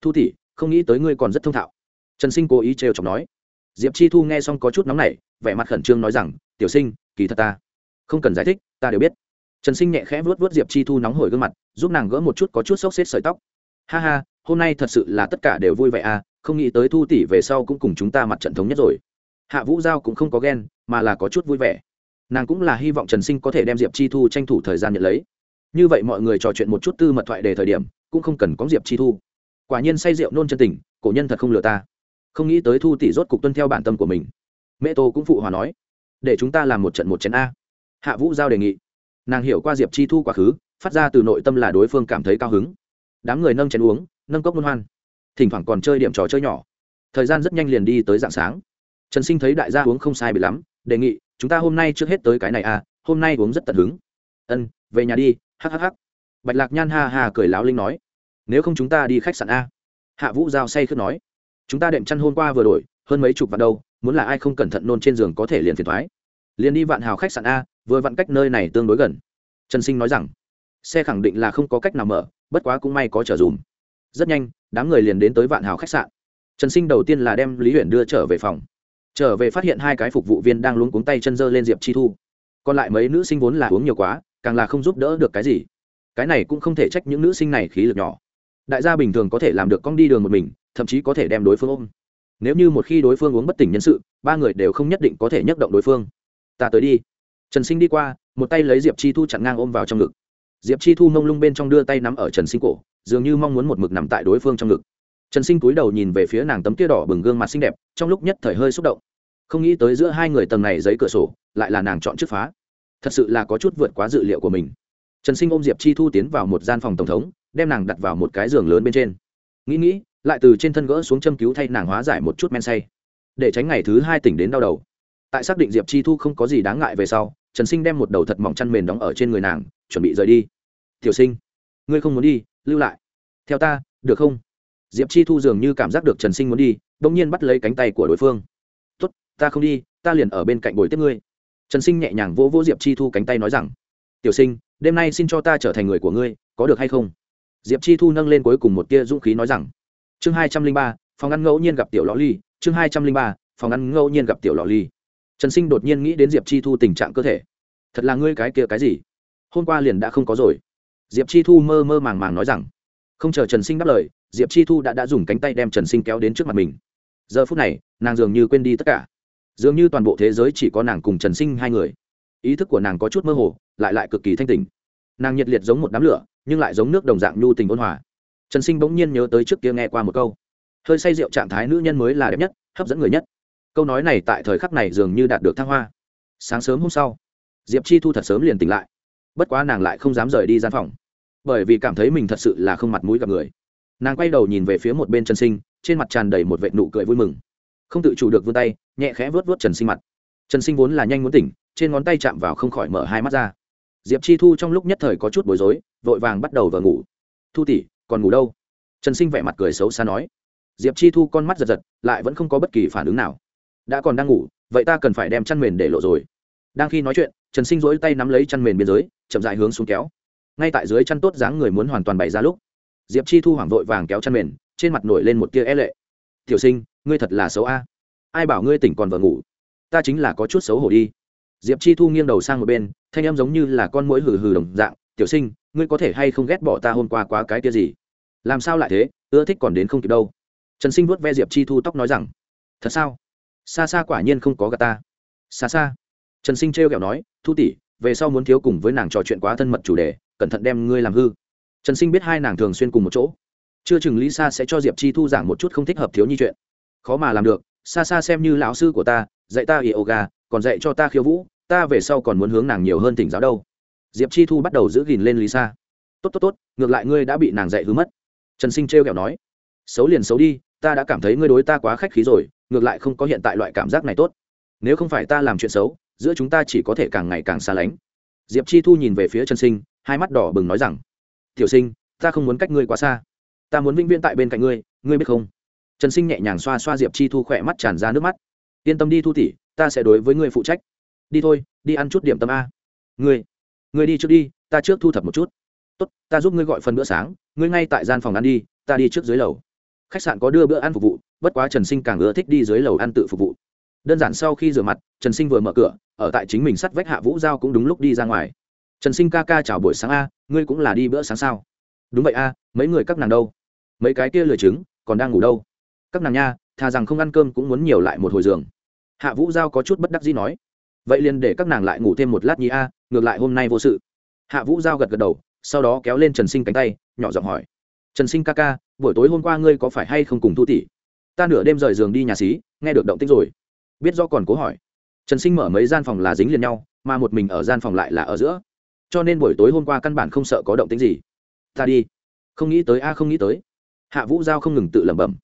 [SPEAKER 1] Thu tỷ không nghĩ tới ngươi còn rất thông thạo. Trần sinh cố ý trêu chọc nói. Diệp chi thu nghe xong có chút nóng nảy, vẻ mặt khẩn trương nói rằng, tiểu sinh, kỳ thật ta không cần giải thích, ta đều biết. Trần sinh nhẹ khẽ vuốt vuốt diệp chi thu nóng hổi gương mặt, giúp nàng gỡ một chút có chút xốc xếp sợi tóc. Ha ha, hôm nay thật sự là tất cả đều vui vẻ à không nghĩ tới thu tỷ về sau cũng cùng chúng ta mặt trận thống nhất rồi. Hạ vũ giao cũng không có ghen, mà là có chút vui vẻ. Nàng cũng là hy vọng trần sinh có thể đem diệp chi thu tranh thủ thời gian nhận lấy. Như vậy mọi người trò chuyện một chút tư mật thoại đề thời điểm, cũng không cần có diệp chi thu quả nhiên say rượu nôn chân tình, cổ nhân thật không lừa ta. Không nghĩ tới thu tỷ rốt cục tuân theo bản tâm của mình. Mẹ tô cũng phụ hòa nói, để chúng ta làm một trận một chén a. Hạ vũ giao đề nghị. Nàng hiểu qua diệp chi thu quá khứ, phát ra từ nội tâm là đối phương cảm thấy cao hứng. Đám người nâng chén uống, nâng cốc luân hoan. Thỉnh thoảng còn chơi điểm trò chơi nhỏ. Thời gian rất nhanh liền đi tới dạng sáng. Trần sinh thấy đại gia uống không sai bị lắm, đề nghị, chúng ta hôm nay trước hết tới cái này à hôm nay uống rất tận hứng. Ân, về nhà đi hhh bạch lạc nhan ha ha cười láo linh nói nếu không chúng ta đi khách sạn a. Hạ vũ giao say khước nói. Chúng ta đệm chăn hôm qua vừa đổi, hơn mấy chục vạn đâu, muốn là ai không cẩn thận nôn trên giường có thể liền phiền thoái. Liền đi vạn hào khách sạn a, vừa vặn cách nơi này tương đối gần. Trần sinh nói rằng, xe khẳng định là không có cách nào mở, bất quá cũng may có trở dùm. Rất nhanh, đám người liền đến tới vạn hào khách sạn. Trần sinh đầu tiên là đem lý huyền đưa trở về phòng. Trở về phát hiện hai cái phục vụ viên đang luống cuống tay chân dơ lên diệp chi thu. Còn lại mấy nữ sinh vốn là uống nhiều quá, càng là không giúp đỡ được cái gì. Cái này cũng không thể trách những nữ sinh này khí lực nhỏ đại gia bình thường có thể làm được con đi đường một mình, thậm chí có thể đem đối phương ôm. Nếu như một khi đối phương uống bất tỉnh nhân sự, ba người đều không nhất định có thể nhấc động đối phương. Ta tới đi. Trần sinh đi qua, một tay lấy diệp chi thu chặn ngang ôm vào trong ngực. Diệp chi thu mông lung bên trong đưa tay nắm ở trần sinh cổ, dường như mong muốn một mực nằm tại đối phương trong ngực. Trần sinh cúi đầu nhìn về phía nàng tấm kia đỏ bừng gương mặt xinh đẹp, trong lúc nhất thời hơi xúc động. Không nghĩ tới giữa hai người tầng này giấy cửa sổ, lại là nàng chọn trước phá. Thật sự là có chút vượt quá dự liệu của mình. Trần sinh ôm diệp chi thu tiến vào một gian phòng tổng thống đem nàng đặt vào một cái giường lớn bên trên. Nghĩ nghĩ, lại từ trên thân gỡ xuống châm cứu thay nàng hóa giải một chút men say, để tránh ngày thứ hai tỉnh đến đau đầu. Tại xác định diệp chi thu không có gì đáng ngại về sau, trần sinh đem một đầu thật mỏng chăn mền đóng ở trên người nàng, chuẩn bị rời đi. Tiểu sinh, ngươi không muốn đi, lưu lại. Theo ta, được không? Diệp chi thu dường như cảm giác được trần sinh muốn đi đ ỗ n g nhiên bắt lấy cánh tay của đối phương. Tốt, ta không đi, ta liền ở bên cạnh bồi tiếp ngươi. Trần sinh nhẹ nhàng vỗ vỗ diệp chi thu cánh tay nói rằng, tiểu sinh, đêm nay xin cho ta trở thành người của ngươi, có được hay không? Diệp chi thu nâng lên cuối cùng một tia dũng khí nói rằng, chương hai trăm linh ba, phòng ăn ngẫu nhiên gặp tiểu lò ly, chương hai trăm linh ba, phòng ăn ngẫu nhiên gặp tiểu lò ly. Trần sinh đột nhiên nghĩ đến diệp chi thu tình trạng cơ thể. Thật là ngươi cái kia cái gì? Hôm qua liền đã không có rồi. Diệp chi thu mơ mơ màng màng nói rằng. Không chờ trần sinh đáp lời, diệp chi thu đã đã dùng cánh tay đem trần sinh kéo đến trước mặt mình. Giờ phút này, nàng dường như quên đi tất cả. Dường như toàn bộ thế giới chỉ có nàng cùng trần sinh hai người. Ý thức của nàng có chút mơ hồ, lại lại cực kỳ thanh tình nàng nhiệt liệt giống một đám lửa nhưng lại giống nước đồng dạng nhu tình ôn hòa. Trần sinh bỗng nhiên nhớ tới trước kia nghe qua một câu, hơi say rượu trạng thái nữ nhân mới là đẹp nhất, hấp dẫn người nhất. Câu nói này tại thời khắc này dường như đạt được thăng hoa. Sáng sớm hôm sau, diệp chi thu thật sớm liền tỉnh lại. Bất quá nàng lại không dám rời đi gian phòng, bởi vì cảm thấy mình thật sự là không mặt mũi gặp người. Nàng quay đầu nhìn về phía một bên trần sinh, trên mặt tràn đầy một vệ nụ cười vui mừng. Không tự chủ được vươn tay, nhẹ khẽ vớt vớt trần sinh mặt. Trần sinh vốn là nhanh muốn tỉnh, trên ngón tay chạm vào không khỏi mở hai mắt ra diệp chi thu trong lúc nhất thời có chút bối rối, vội vàng bắt đầu vờ ngủ. Thu tỉ còn ngủ đâu? Trần sinh vẻ mặt cười xấu xa nói. Diệp chi thu con mắt giật giật, lại vẫn không có bất kỳ phản ứng nào. Đã còn đang ngủ, vậy ta cần phải đem chăn mền để lộ rồi. Đang khi nói chuyện, trần sinh rỗi tay nắm lấy chăn mền biên giới, chậm dại hướng xuống kéo. Ngay tại dưới chăn tốt dáng người muốn hoàn toàn bày ra lúc, diệp chi thu hoảng vội vàng kéo chăn mền, trên mặt nổi lên một tia é e lệ. Tiểu sinh, ngươi thật là xấu a. Ai bảo ngươi tỉnh còn vờ ngủ? Ta chính là có chút xấu hổ đi diệp chi thu nghiêng đầu sang một bên, thanh em giống như là con mũi hừ hừ đồng dạng, tiểu sinh, ngươi có thể hay không ghét bỏ ta hôm qua quá cái kia gì? Làm sao lại thế? Ưa thích còn đến không kịp đâu. Trần sinh vuốt ve diệp chi thu tóc nói rằng, thật sao? Xa xa quả nhiên không có gà ta. Xa xa. Trần sinh trêu ghẹo nói, thu tỷ, về sau muốn thiếu cùng với nàng trò chuyện quá thân mật chủ đề, cẩn thận đem ngươi làm hư. Trần sinh biết hai nàng thường xuyên cùng một chỗ. Chưa chừng lý sa sẽ cho diệp chi thu giảng một chút không thích hợp thiếu nhi chuyện. Khó mà làm được xa xa xem như lão sư của ta, dạy ta yoga, còn dạy cho ta khiêu vũ ta về sau còn muốn hướng nàng nhiều hơn tỉnh giáo đâu. Diệp chi thu bắt đầu giữ gìn lên lý sa tốt tốt tốt, ngược lại ngươi đã bị nàng dạy hứa mất. Trần sinh trêu kẹo nói. Xấu liền xấu đi, ta đã cảm thấy ngươi đối ta quá khách khí rồi, ngược lại không có hiện tại loại cảm giác này tốt. Nếu không phải ta làm chuyện xấu, giữa chúng ta chỉ có thể càng ngày càng xa lánh. Diệp chi thu nhìn về phía trần sinh, hai mắt đỏ bừng nói rằng, tiểu sinh, ta không muốn cách ngươi quá xa. Ta muốn vĩnh viễn tại bên cạnh ngươi ngươi biết không? Trần sinh nhẹ nhàng xoa xoa diệp chi thu khỏe mắt tràn ra nước mắt. Yên tâm đi thu tỉ ta sẽ đối với ngươi phụ trách đi thôi, đi ăn chút điểm tâm a. Ngươi ngươi đi trước đi, ta trước thu thập một chút. Tốt, ta giúp ngươi gọi phần bữa sáng, ngươi ngay tại gian phòng ăn đi, ta đi trước dưới lầu. Khách sạn có đưa bữa ăn phục vụ, bất quá trần sinh càng ưa thích đi dưới lầu ăn tự phục vụ. Đơn giản sau khi rửa mặt, trần sinh vừa mở cửa, ở tại chính mình sắt vách hạ vũ giao cũng đúng lúc đi ra ngoài. Trần sinh ca ca chào buổi sáng a, ngươi cũng là đi bữa sáng sao? Đúng vậy a, mấy người các nàng đâu? Mấy cái kia lười trứng, còn đang ngủ đâu? Các nàng nha, thà rằng không ăn cơm cũng muốn nhiều lại một hồi giường. Hạ vũ giao có chút bất đắc dĩ nói vậy liền để các nàng lại ngủ thêm một lát nhi a, ngược lại hôm nay vô sự. Hạ vũ giao gật gật đầu, sau đó kéo lên trần sinh cánh tay, nhỏ giọng hỏi. Trần sinh ca ca, buổi tối hôm qua ngươi có phải hay không cùng thu tỷ? Ta nửa đêm rời giường đi nhà xí, nghe được động tích rồi. Biết do còn cố hỏi. Trần sinh mở mấy gian phòng là dính liền nhau, mà một mình ở gian phòng lại là ở giữa. Cho nên buổi tối hôm qua căn bản không sợ có động tính gì. Ta đi. Không nghĩ tới a, không nghĩ tới. Hạ vũ giao không ngừng tự lẩm bẩm.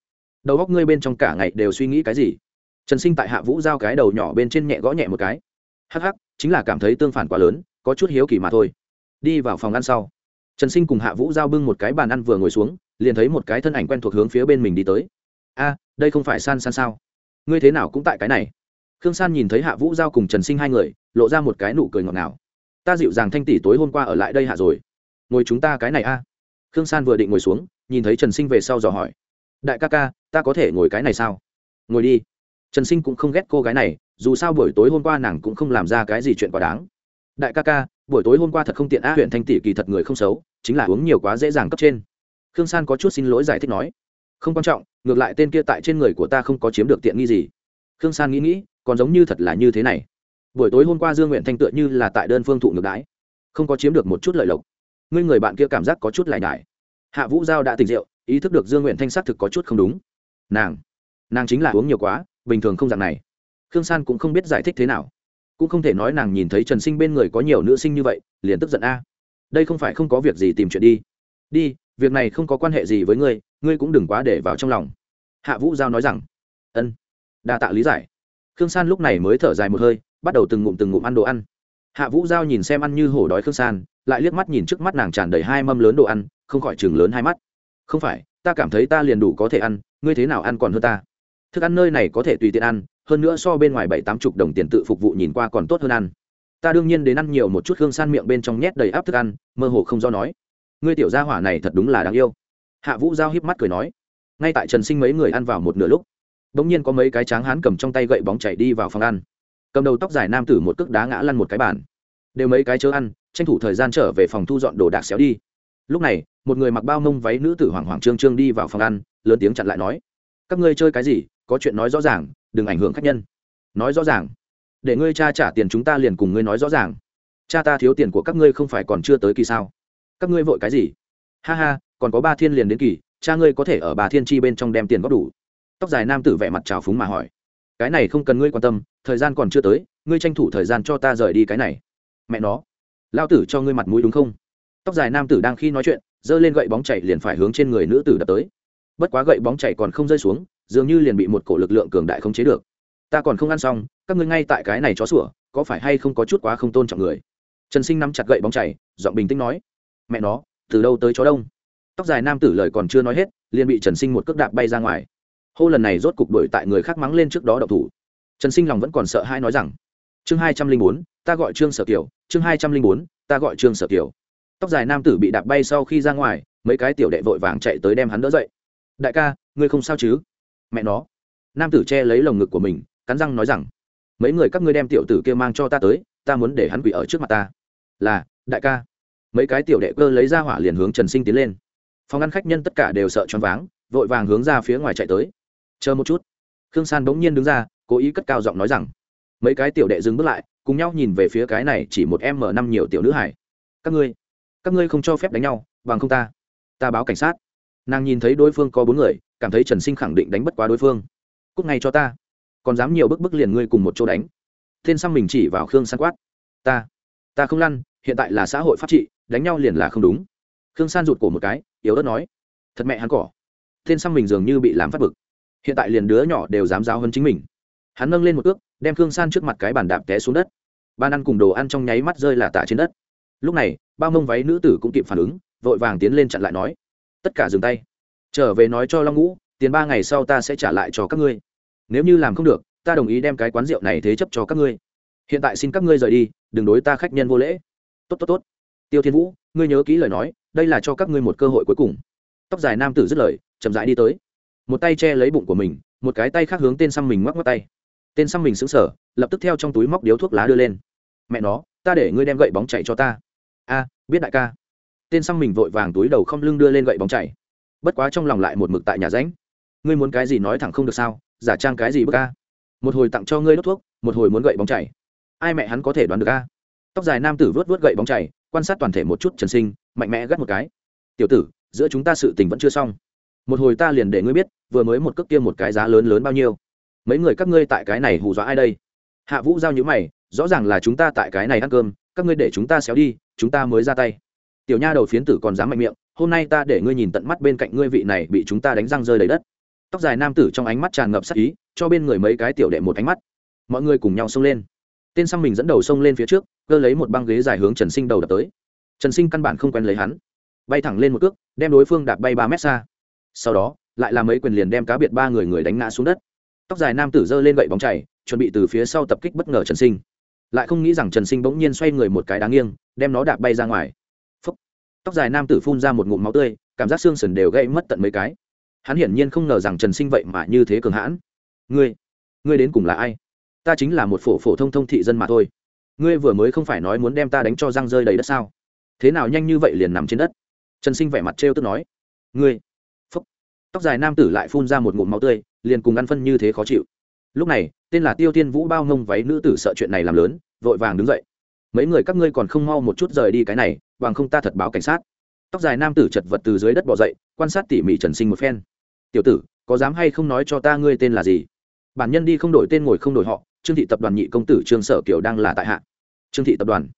[SPEAKER 1] Đầu góc ngươi bên trong cả ngày đều suy nghĩ cái gì? Trần sinh tại hạ vũ giao cái đầu nhỏ bên trên nhẹ gõ nhẹ một cái hắc hắc, chính là cảm thấy tương phản quá lớn, có chút hiếu kỳ mà thôi. Đi vào phòng ăn sau, trần sinh cùng hạ vũ giao bưng một cái bàn ăn vừa ngồi xuống, liền thấy một cái thân ảnh quen thuộc hướng phía bên mình đi tới. A, đây không phải san san sao? Ngươi thế nào cũng tại cái này? Khương san nhìn thấy hạ vũ giao cùng trần sinh hai người, lộ ra một cái nụ cười ngọt ngào. Ta dịu dàng thanh tỷ tối hôm qua ở lại đây hạ rồi. Ngồi chúng ta cái này a. Khương san vừa định ngồi xuống, nhìn thấy trần sinh về sau dò hỏi. Đại ca ca, ta có thể ngồi cái này sao? Ngồi đi. Trần sinh cũng không ghét cô gái này dù sao buổi tối hôm qua nàng cũng không làm ra cái gì chuyện quá đáng. Đại ca ca, buổi tối hôm qua thật không tiện a huyện thanh tỷ kỳ thật người không xấu, chính là uống nhiều quá dễ dàng cấp trên. Khương san có chút xin lỗi giải thích nói. Không quan trọng, ngược lại tên kia tại trên người của ta không có chiếm được tiện nghi gì. Khương san nghĩ nghĩ, còn giống như thật là như thế này. Buổi tối hôm qua dương nguyện thanh tựa như là tại đơn phương thụ ngược đãi. Không có chiếm được một chút lợi lộc. Ngươi người bạn kia cảm giác có chút lại nhải. Hạ vũ giao đã tỉnh rượu, ý thức được dương nguyện thanh xác thực có chút không đúng. Nàng nàng chính là uống nhiều quá, bình thường không dạng này khương san cũng không biết giải thích thế nào. Cũng không thể nói nàng nhìn thấy trần sinh bên người có nhiều nữ sinh như vậy, liền tức giận a. Đây không phải không có việc gì tìm chuyện đi. Đi, việc này không có quan hệ gì với ngươi ngươi cũng đừng quá để vào trong lòng. Hạ vũ giao nói rằng, ân, đa tạ lý giải. Khương san lúc này mới thở dài một hơi, bắt đầu từng ngụm từng ngụm ăn đồ ăn. Hạ vũ giao nhìn xem ăn như hổ đói khương san, lại liếc mắt nhìn trước mắt nàng tràn đầy hai mâm lớn đồ ăn, không khỏi chừng lớn hai mắt. Không phải, ta cảm thấy ta liền đủ có thể ăn, ngươi thế nào ăn còn hơn ta? Thức ăn nơi này có thể tùy tiện ăn hơn nữa so bên ngoài bảy tám chục đồng tiền tự phục vụ nhìn qua còn tốt hơn ăn. Ta đương nhiên đến ăn nhiều một chút hương san miệng bên trong nhét đầy áp thức ăn, mơ hồ không do nói. Ngươi tiểu gia hỏa này thật đúng là đáng yêu. Hạ vũ giao híp mắt cười nói. Ngay tại trần sinh mấy người ăn vào một nửa lúc đ ỗ n g nhiên có mấy cái tráng hán cầm trong tay gậy bóng chạy đi vào phòng ăn. Cầm đầu tóc dài nam tử một cước đá ngã lăn một cái bàn. Đều mấy cái chớ ăn, tranh thủ thời gian trở về phòng thu dọn đồ đạc xéo đi. Lúc này, một người mặc bao mông váy nữ tử hoảng hoảng trương trương đi vào phòng ăn, lớn tiếng chặn lại nói. Các ngươi chơi cái gì, có chuyện nói rõ ràng đừng ảnh hưởng khách nhân. Nói rõ ràng. Để ngươi cha trả tiền chúng ta liền cùng ngươi nói rõ ràng. Cha ta thiếu tiền của các ngươi không phải còn chưa tới kỳ sao? Các ngươi vội cái gì? Ha ha, còn có ba thiên liền đến kỳ, cha ngươi có thể ở bà thiên chi bên trong đem tiền góp đủ. Tóc dài nam tử vẻ mặt trào phúng mà hỏi. Cái này không cần ngươi quan tâm, thời gian còn chưa tới, ngươi tranh thủ thời gian cho ta rời đi cái này. Mẹ nó. Lao tử cho ngươi mặt mũi đúng không? Tóc dài nam tử đang khi nói chuyện, giơ lên gậy bóng chạy liền phải hướng trên người nữ tử đập tới. Bất quá gậy bóng chạy còn không rơi xuống dường như liền bị một cổ lực lượng cường đại không chế được. Ta còn không ăn xong, các ngươi ngay tại cái này chó sủa, có phải hay không có chút quá không tôn trọng người? Trần sinh nắm chặt gậy bóng chảy giọng bình tĩnh nói. Mẹ nó, từ đâu tới chó đông? Tóc dài nam tử lời còn chưa nói hết, liền bị trần sinh một cước đạp bay ra ngoài. Hô lần này rốt cục đuổi tại người khác mắng lên trước đó đậu thủ. Trần sinh lòng vẫn còn sợ hai nói rằng, chương hai trăm linh bốn, ta gọi trương sở kiều, chương hai trăm linh bốn, ta gọi trương sở kiều. Tóc dài nam tử bị đạp bay sau khi ra ngoài, mấy cái tiểu đệ vội vàng chạy tới đem hắn đỡ dậy. Đại ca, ngươi không sao chứ? Mẹ nó. Nam tử che lấy lồng ngực của mình, cắn răng nói rằng, mấy người các ngươi đem tiểu tử kia mang cho ta tới, ta muốn để hắn quỷ ở trước mặt ta. Là, đại ca. Mấy cái tiểu đệ cơ lấy ra hỏa liền hướng trần sinh tiến lên. Phòng ăn khách nhân tất cả đều sợ choáng váng, vội vàng hướng ra phía ngoài chạy tới. Chờ một chút. Khương san bỗng nhiên đứng ra, cố ý cất cao giọng nói rằng, mấy cái tiểu đệ dừng bước lại, cùng nhau nhìn về phía cái này chỉ một em m năm nhiều tiểu nữ hải các ngươi các ngươi không cho phép đánh nhau, bằng không ta ta báo cảnh sát. Nàng nhìn thấy đối phương có bốn người cảm thấy trần sinh khẳng định đánh bất quá đối phương. Cúc ngay cho ta. Còn dám nhiều bức bức liền ngươi cùng một chỗ đánh. Tên xăm mình chỉ vào khương san quát. Ta ta không lăn, hiện tại là xã hội pháp trị, đánh nhau liền là không đúng. Khương san rụt cổ một cái, yếu đất nói. Thật mẹ hắn cỏ. Tên xăm mình dường như bị làm phát bực. Hiện tại liền đứa nhỏ đều dám giáo hơn chính mình. Hắn nâng lên một ước đem khương san trước mặt cái bàn đạp té xuống đất. Ban ăn cùng đồ ăn trong nháy mắt rơi là tả trên đất. Lúc này ba mông váy nữ tử cũng kịp phản ứng, vội vàng tiến lên chặn lại nói. Tất cả dừng tay trở về nói cho long ngũ, tiền ba ngày sau ta sẽ trả lại cho các ngươi. Nếu như làm không được, ta đồng ý đem cái quán rượu này thế chấp cho các ngươi. Hiện tại xin các ngươi rời đi, đừng đối ta khách nhân vô lễ. Tốt tốt tốt. Tiêu thiên vũ, ngươi nhớ kỹ lời nói, đây là cho các ngươi một cơ hội cuối cùng. Tóc dài nam tử dứt lời, chậm rãi đi tới. Một tay che lấy bụng của mình, một cái tay khác hướng tên xăm mình ngoắc ngoắc tay. Tên xăm mình xứng sở lập tức theo trong túi móc điếu thuốc lá đưa lên. Mẹ nó, ta để ngươi đem gậy bóng chạy cho ta. A, biết đại ca. Tên xăm mình vội vàng túi đầu không lưng đưa lên gậy bóng chạy bất quá trong lòng lại một mực tại nhà ránh ngươi muốn cái gì nói thẳng không được sao? Giả trang cái gì bất ca một hồi tặng cho ngươi đốt thuốc, một hồi muốn gậy bóng chảy. Ai mẹ hắn có thể đoán được a? Tóc dài nam tử vớt vớt gậy bóng chảy, quan sát toàn thể một chút trần sinh, mạnh mẽ gắt một cái. Tiểu tử, giữa chúng ta sự tình vẫn chưa xong. Một hồi ta liền để ngươi biết, vừa mới một cước kia một cái giá lớn lớn bao nhiêu. Mấy người các ngươi tại cái này hù dọa ai đây? Hạ vũ giao nhữ mày, rõ ràng là chúng ta tại cái này ăn cơm, các ngươi để chúng ta xéo đi, chúng ta mới ra tay. Tiểu nha đầu phiến tử còn dám mạnh miệng hôm nay ta để ngươi nhìn tận mắt bên cạnh ngươi vị này bị chúng ta đánh răng rơi đầy đất. Tóc dài nam tử trong ánh mắt tràn ngập sắc ý, cho bên người mấy cái tiểu đệ một ánh mắt. Mọi người cùng nhau xông lên. Tên xăm mình dẫn đầu xông lên phía trước, cơ lấy một băng ghế dài hướng trần sinh đầu đập tới. Trần sinh căn bản không quen lấy hắn. Bay thẳng lên một cước, đem đối phương đạp bay ba mét xa. Sau đó, lại làm mấy quyền liền đem cá biệt ba người người đánh ngã xuống đất. Tóc dài nam tử giơ lên gậy bóng chảy, chuẩn bị từ phía sau tập kích bất ngờ trần sinh. Lại không nghĩ rằng trần sinh bỗng nhiên xoay người một cái đáng nghiêng, đem nó đạp bay ra ngoài tóc dài nam tử phun ra một ngụm máu tươi, cảm giác xương sần đều gây mất tận mấy cái. Hắn hiển nhiên không ngờ rằng trần sinh vậy mà như thế cường hãn. Ngươi ngươi đến cùng là ai? Ta chính là một phổ phổ thông thông thị dân mà thôi. Ngươi vừa mới không phải nói muốn đem ta đánh cho răng rơi đầy đất sao? Thế nào nhanh như vậy liền nằm trên đất? Trần sinh vẻ mặt trêu tức nói. Ngươi, phúc. Tóc dài nam tử lại phun ra một ngụm máu tươi, liền cùng ăn phân như thế khó chịu. Lúc này, tên là tiêu tiên vũ bao ngông váy nữ tử sợ chuyện này làm lớn, vội vàng đứng dậy mấy người các ngươi còn không mau một chút rời đi cái này, bằng không ta thật báo cảnh sát. Tóc dài nam tử chật vật từ dưới đất bỏ dậy, quan sát tỉ mỉ trần sinh một phen. Tiểu tử, có dám hay không nói cho ta ngươi tên là gì? Bản nhân đi không đổi tên ngồi không đổi họ, trương thị tập đoàn nhị công tử trương sở kiều đang là tại hạ. Trương thị tập đoàn.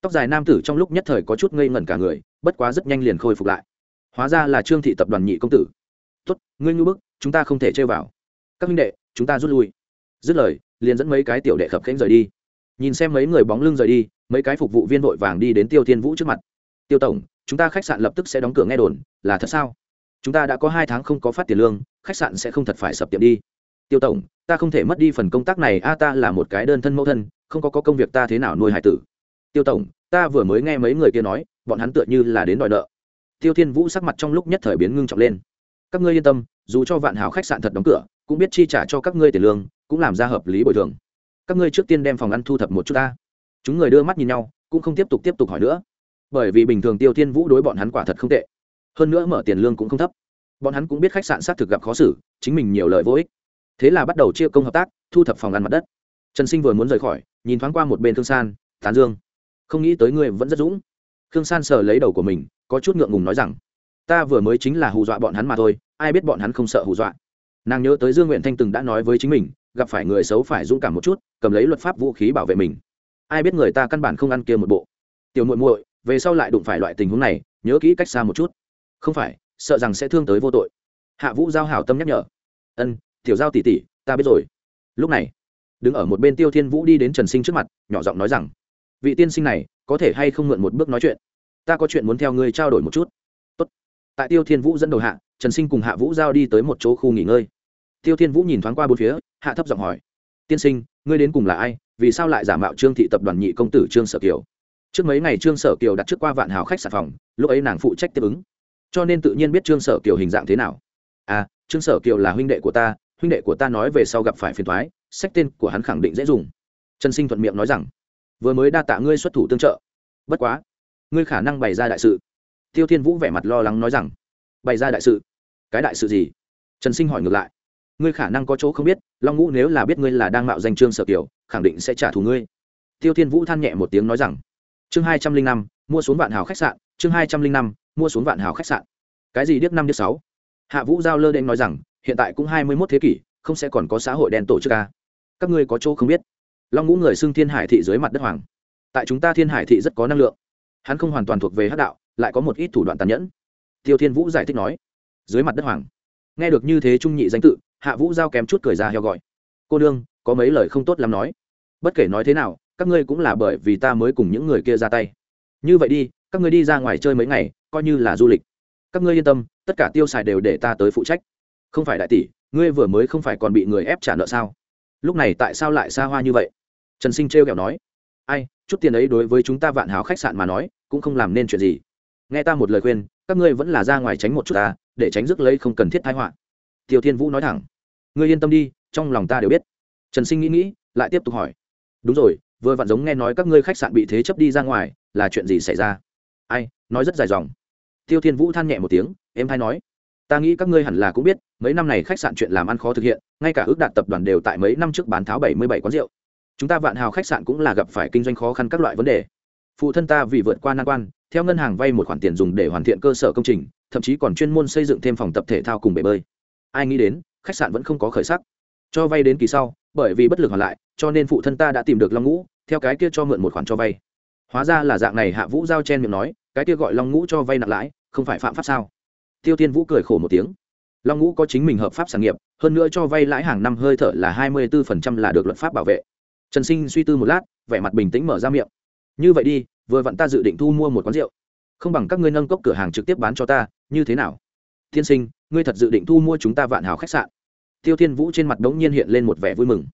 [SPEAKER 1] Tóc dài nam tử trong lúc nhất thời có chút ngây ngẩn cả người, bất quá rất nhanh liền khôi phục lại. Hóa ra là trương thị tập đoàn nhị công tử. Tốt, ngươi ngư bức, chúng ta không thể chơi vào. Các minh đệ, chúng ta rút lui. Dứt lời, liền dẫn mấy cái tiểu đệ khập khẽnh rời đi nhìn xem mấy người bóng lưng rời đi mấy cái phục vụ viên vội vàng đi đến tiêu thiên vũ trước mặt. Tiêu tổng chúng ta khách sạn lập tức sẽ đóng cửa nghe đồn là thật sao? Chúng ta đã có hai tháng không có phát tiền lương khách sạn sẽ không thật phải sập tiệm đi. Tiêu tổng ta không thể mất đi phần công tác này a ta là một cái đơn thân mẫu thân không có, có công việc ta thế nào nuôi hải tử. Tiêu tổng ta vừa mới nghe mấy người kia nói bọn hắn tựa như là đến đòi nợ. Tiêu thiên vũ sắc mặt trong lúc nhất thời biến ngưng trọng lên. Các ngươi yên tâm dù cho vạn hào khách sạn thật đóng cửa cũng biết chi trả cho các ngươi tiền lương cũng làm ra hợp lý bồi thường các ngươi trước tiên đem phòng ăn thu thập một chút ta. Chúng người đưa mắt nhìn nhau, cũng không tiếp tục tiếp tục hỏi nữa. Bởi vì bình thường tiêu thiên vũ đối bọn hắn quả thật không tệ. Hơn nữa mở tiền lương cũng không thấp. Bọn hắn cũng biết khách sạn xác thực gặp khó xử, chính mình nhiều lời vô ích. Thế là bắt đầu chia công hợp tác, thu thập phòng ăn mặt đất. Trần sinh vừa muốn rời khỏi, nhìn thoáng qua một bên thương san, tán dương, không nghĩ tới ngươi vẫn rất dũng. Khương san sờ lấy đầu của mình, có chút ngượng ngùng nói rằng, ta vừa mới chính là hù dọa bọn hắn mà thôi, ai biết bọn hắn không sợ hù dọa. Nàng nhớ tới dương nguyện thanh từng đã nói với chính mình gặp phải người xấu phải dũng cảm một chút, cầm lấy luật pháp vũ khí bảo vệ mình. Ai biết người ta căn bản không ăn kia một bộ. Tiểu muội muội, về sau lại đụng phải loại tình huống này, nhớ kỹ cách xa một chút. Không phải, sợ rằng sẽ thương tới vô tội. Hạ vũ giao hảo tâm nhắc nhở. Ân, tiểu giao tỷ tỷ, ta biết rồi. Lúc này, đứng ở một bên tiêu thiên vũ đi đến trần sinh trước mặt, nhỏ giọng nói rằng, vị tiên sinh này, có thể hay không mượn một bước nói chuyện? Ta có chuyện muốn theo ngươi trao đổi một chút. Tốt. tại tiêu thiên vũ dẫn đầu hạ, trần sinh cùng hạ vũ giao đi tới một chỗ khu nghỉ ngơi tiêu thiên vũ nhìn thoáng qua bốn phía, hạ thấp giọng hỏi, tiên sinh, ngươi đến cùng là ai? Vì sao lại giả mạo trương thị tập đoàn nhị công tử trương sở kiều? Trước mấy ngày trương sở kiều đặt trước qua vạn hào khách sạn phòng, lúc ấy nàng phụ trách tiếp ứng. Cho nên tự nhiên biết trương sở kiều hình dạng thế nào. À trương sở kiều là huynh đệ của ta, huynh đệ của ta nói về sau gặp phải phiền thoái sách tên của hắn khẳng định dễ dùng. Trần sinh thuận miệng nói rằng, vừa mới đa tạ ngươi xuất thủ tương trợ. Bất quá, ngươi khả năng bày ra đại sự. Tiêu thiên vũ vẻ mặt lo lắng nói rằng, bày ra đại sự? Cái đại sự gì? Trần sinh hỏi ngược lại ngươi khả năng có chỗ không biết, long ngũ nếu là biết ngươi là đang mạo danh trương sở kiều, khẳng định sẽ trả thù ngươi. Tiêu thiên vũ than nhẹ một tiếng nói rằng, chương hai trăm linh năm, mua xuống vạn hào khách sạn, chương hai trăm linh năm, mua xuống vạn hào khách sạn. Cái gì điếc năm điếc sáu? Hạ vũ giao lơ đen nói rằng, hiện tại cũng hai mươi mốt thế kỷ, không sẽ còn có xã hội đen tổ chức ca các ngươi có chỗ không biết. Long ngũ người xưng thiên hải thị dưới mặt đất hoàng. Tại chúng ta thiên hải thị rất có năng lượng. Hắn không hoàn toàn thuộc về hát đạo, lại có một ít thủ đoạn tàn nhẫn. Tiêu thiên vũ giải thích nói, dưới mặt đất hoàng. Nghe được như thế trung nhị danh tự hạ vũ giao kém chút cười ra heo gọi. Cô đương có mấy lời không tốt lắm nói. Bất kể nói thế nào, các ngươi cũng là bởi vì ta mới cùng những người kia ra tay. Như vậy đi, các ngươi đi ra ngoài chơi mấy ngày, coi như là du lịch. Các ngươi yên tâm, tất cả tiêu xài đều để ta tới phụ trách. Không phải đại tỷ, ngươi vừa mới không phải còn bị người ép trả nợ sao? Lúc này tại sao lại xa hoa như vậy? Trần sinh trêu kẹo nói. Ai, chút tiền ấy đối với chúng ta vạn hào khách sạn mà nói, cũng không làm nên chuyện gì. Nghe ta một lời khuyên, các ngươi vẫn là ra ngoài tránh một chút ta, để tránh rước lấy không cần thiết thái họa tiêu thiên vũ nói thẳng. Ngươi yên tâm đi, trong lòng ta đều biết. Trần sinh nghĩ nghĩ, lại tiếp tục hỏi. Đúng rồi, vừa vặn giống nghe nói các ngươi khách sạn bị thế chấp đi ra ngoài, là chuyện gì xảy ra? Ai, nói rất dài dòng. Tiêu thiên vũ than nhẹ một tiếng em hay nói. Ta nghĩ các ngươi hẳn là cũng biết, mấy năm này khách sạn chuyện làm ăn khó thực hiện, ngay cả ước đạt tập đoàn đều tại mấy năm trước bán tháo bảy mươi bảy quán rượu. Chúng ta vạn hào khách sạn cũng là gặp phải kinh doanh khó khăn các loại vấn đề. Phụ thân ta vì vượt qua nan quan, theo ngân hàng vay một khoản tiền dùng để hoàn thiện cơ sở công trình, thậm chí còn chuyên môn xây dựng thêm phòng tập thể thao cùng bể bơi ai nghĩ đến, khách sạn vẫn không có khởi sắc. Cho vay đến kỳ sau, bởi vì bất lực hoàn lại, cho nên phụ thân ta đã tìm được long ngũ, theo cái kia cho mượn một khoản cho vay. Hóa ra là dạng này hạ vũ giao chen miệng nói, cái kia gọi long ngũ cho vay nặng lãi, không phải phạm pháp sao? Tiêu tiên vũ cười khổ một tiếng. Long ngũ có chính mình hợp pháp sản nghiệp, hơn nữa cho vay lãi hàng năm hơi thở là hai mươi bốn là được luật pháp bảo vệ. Trần sinh suy tư một lát, vẻ mặt bình tĩnh mở ra miệng. Như vậy đi, vừa vặn ta dự định thu mua một quán rượu. Không bằng các ngươi nâng cốc cửa hàng trực tiếp bán cho ta, như thế nào? Tiên sinh, ngươi thật dự định thu mua chúng ta vạn hào khách sạn? Tiêu thiên vũ trên mặt đống nhiên hiện lên một vẻ vui mừng.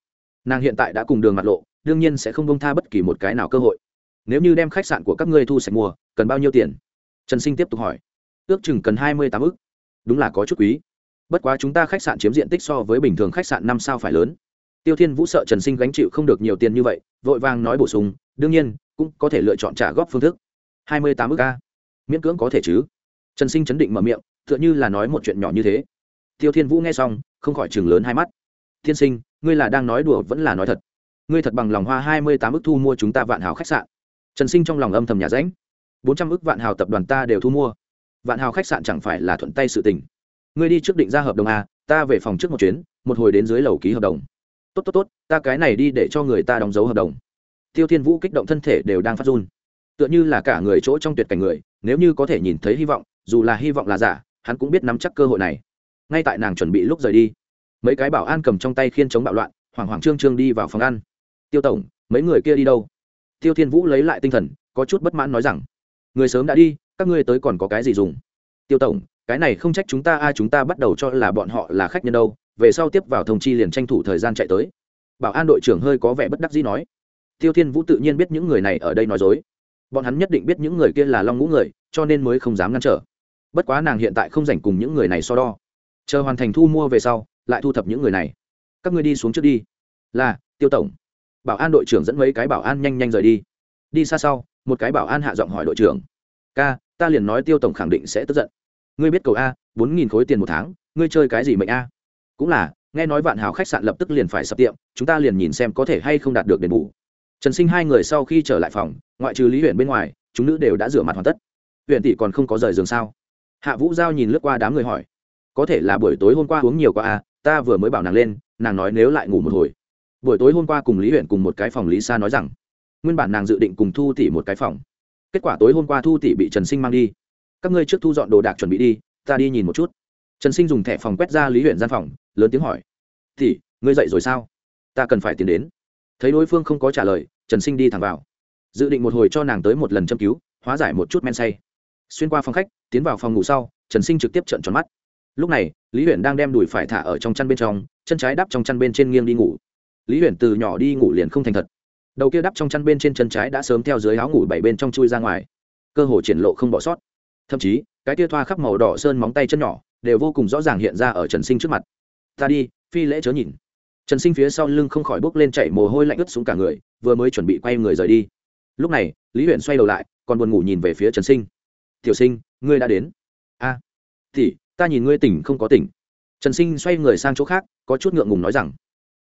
[SPEAKER 1] Nàng hiện tại đã cùng đường mặt lộ, đương nhiên sẽ không bông tha bất kỳ một cái nào cơ hội. Nếu như đem khách sạn của các ngươi thu sạch mua, cần bao nhiêu tiền? Trần sinh tiếp tục hỏi. Ước chừng cần hai mươi tám ước đúng là có chút quý. Bất quá chúng ta khách sạn chiếm diện tích so với bình thường khách sạn năm sao phải lớn. Tiêu thiên vũ sợ trần sinh gánh chịu không được nhiều tiền như vậy, vội vàng nói bổ sung, đương nhiên, cũng có thể lựa chọn trả góp phương thức. hai mươi tám ước a? Miễn cưỡng có thể chứ? Trần sinh chấn định mở miệng tựa như là nói một chuyện nhỏ như thế. Tiêu thiên vũ nghe xong, không khỏi chừng lớn hai mắt. Tiên sinh, ngươi là đang nói đùa vẫn là nói thật. Ngươi thật bằng lòng hoa hai mươi tám ức thu mua chúng ta vạn hào khách sạn. Trần sinh trong lòng âm thầm nhà ránh. Bốn trăm ức vạn hào tập đoàn ta đều thu mua. Vạn hào khách sạn chẳng phải là thuận tay sự tình. Ngươi đi trước định ra hợp đồng a ta về phòng trước một chuyến, một hồi đến dưới lầu ký hợp đồng. Tốt tốt tốt, ta cái này đi để cho người ta đóng dấu hợp đồng. Tiêu thiên vũ kích động thân thể đều đang phát run. Tựa như là cả người chỗ trong tuyệt cảnh người, nếu như có thể nhìn thấy hy vọng, dù là hy vọng là giả hắn cũng biết nắm chắc cơ hội này. Ngay tại nàng chuẩn bị lúc rời đi, mấy cái bảo an cầm trong tay khiên chống bạo loạn, hoảng hoảng trương trương đi vào phòng ăn. Tiêu tổng, mấy người kia đi đâu? Tiêu thiên vũ lấy lại tinh thần, có chút bất mãn nói rằng, người sớm đã đi, các ngươi tới còn có cái gì dùng? Tiêu tổng, cái này không trách chúng ta ai chúng ta bắt đầu cho là bọn họ là khách nhân đâu, về sau tiếp vào thông chi liền tranh thủ thời gian chạy tới. Bảo an đội trưởng hơi có vẻ bất đắc dĩ nói. Tiêu thiên vũ tự nhiên biết những người này ở đây nói dối. Bọn hắn nhất định biết những người kia là long ngũ người, cho nên mới không dám ngăn trở bất quá nàng hiện tại không rảnh cùng những người này so đo. Chờ hoàn thành thu mua về sau, lại thu thập những người này. Các ngươi đi xuống trước đi. Là, tiêu tổng. Bảo an đội trưởng dẫn mấy cái bảo an nhanh nhanh rời đi. Đi xa sau, một cái bảo an hạ giọng hỏi đội trưởng. Ca, ta liền nói tiêu tổng khẳng định sẽ tức giận. Ngươi biết cầu a, bốn nghìn khối tiền một tháng, ngươi chơi cái gì mệnh a? Cũng là, nghe nói vạn hào khách sạn lập tức liền phải sập tiệm, chúng ta liền nhìn xem có thể hay không đạt được đền bù. Trần sinh hai người sau khi trở lại phòng, ngoại trừ lý huyện bên ngoài, chúng nữ đều đã rửa mặt hoàn tất. Huyện tỷ còn không có rời giường sao? Hạ vũ giao nhìn lướt qua đám người hỏi, có thể là buổi tối hôm qua uống nhiều quá à? Ta vừa mới bảo nàng lên, nàng nói nếu lại ngủ một hồi. Buổi tối hôm qua cùng lý huyện cùng một cái phòng lý sa nói rằng, nguyên bản nàng dự định cùng thu tỷ một cái phòng. Kết quả tối hôm qua thu tỷ bị trần sinh mang đi. Các ngươi trước thu dọn đồ đạc chuẩn bị đi, ta đi nhìn một chút. Trần sinh dùng thẻ phòng quét ra lý huyện gian phòng, lớn tiếng hỏi, tỷ, ngươi dậy rồi sao? Ta cần phải tiến đến. Thấy đối phương không có trả lời, trần sinh đi thẳng vào. Dự định một hồi cho nàng tới một lần châm cứu, hóa giải một chút men say xuyên qua phòng khách, tiến vào phòng ngủ sau, trần sinh trực tiếp trận tròn mắt. Lúc này, lý huyền đang đem đùi phải thả ở trong chăn bên trong, chân trái đắp trong chăn bên trên nghiêng đi ngủ. Lý huyền từ nhỏ đi ngủ liền không thành thật. Đầu kia đắp trong chăn bên trên chân trái đã sớm theo dưới áo ngủ bảy bên trong chui ra ngoài. Cơ hồ triển lộ không bỏ sót. Thậm chí, cái tia thoa khắp màu đỏ sơn móng tay chân nhỏ đều vô cùng rõ ràng hiện ra ở trần sinh trước mặt. Ta đi, phi lễ chớ nhìn. Trần sinh phía sau lưng không khỏi bốc lên chạy mồ hôi lạnh ướt xuống cả người, vừa mới chuẩn bị quay người rời đi. Lúc này, lý Huyền xoay đầu lại, còn buồn ngủ nhìn về phía trần sinh tiểu sinh ngươi đã đến. A à, tỷ, ta nhìn ngươi tỉnh không có tỉnh. Trần sinh xoay người sang chỗ khác có chút ngượng ngùng nói rằng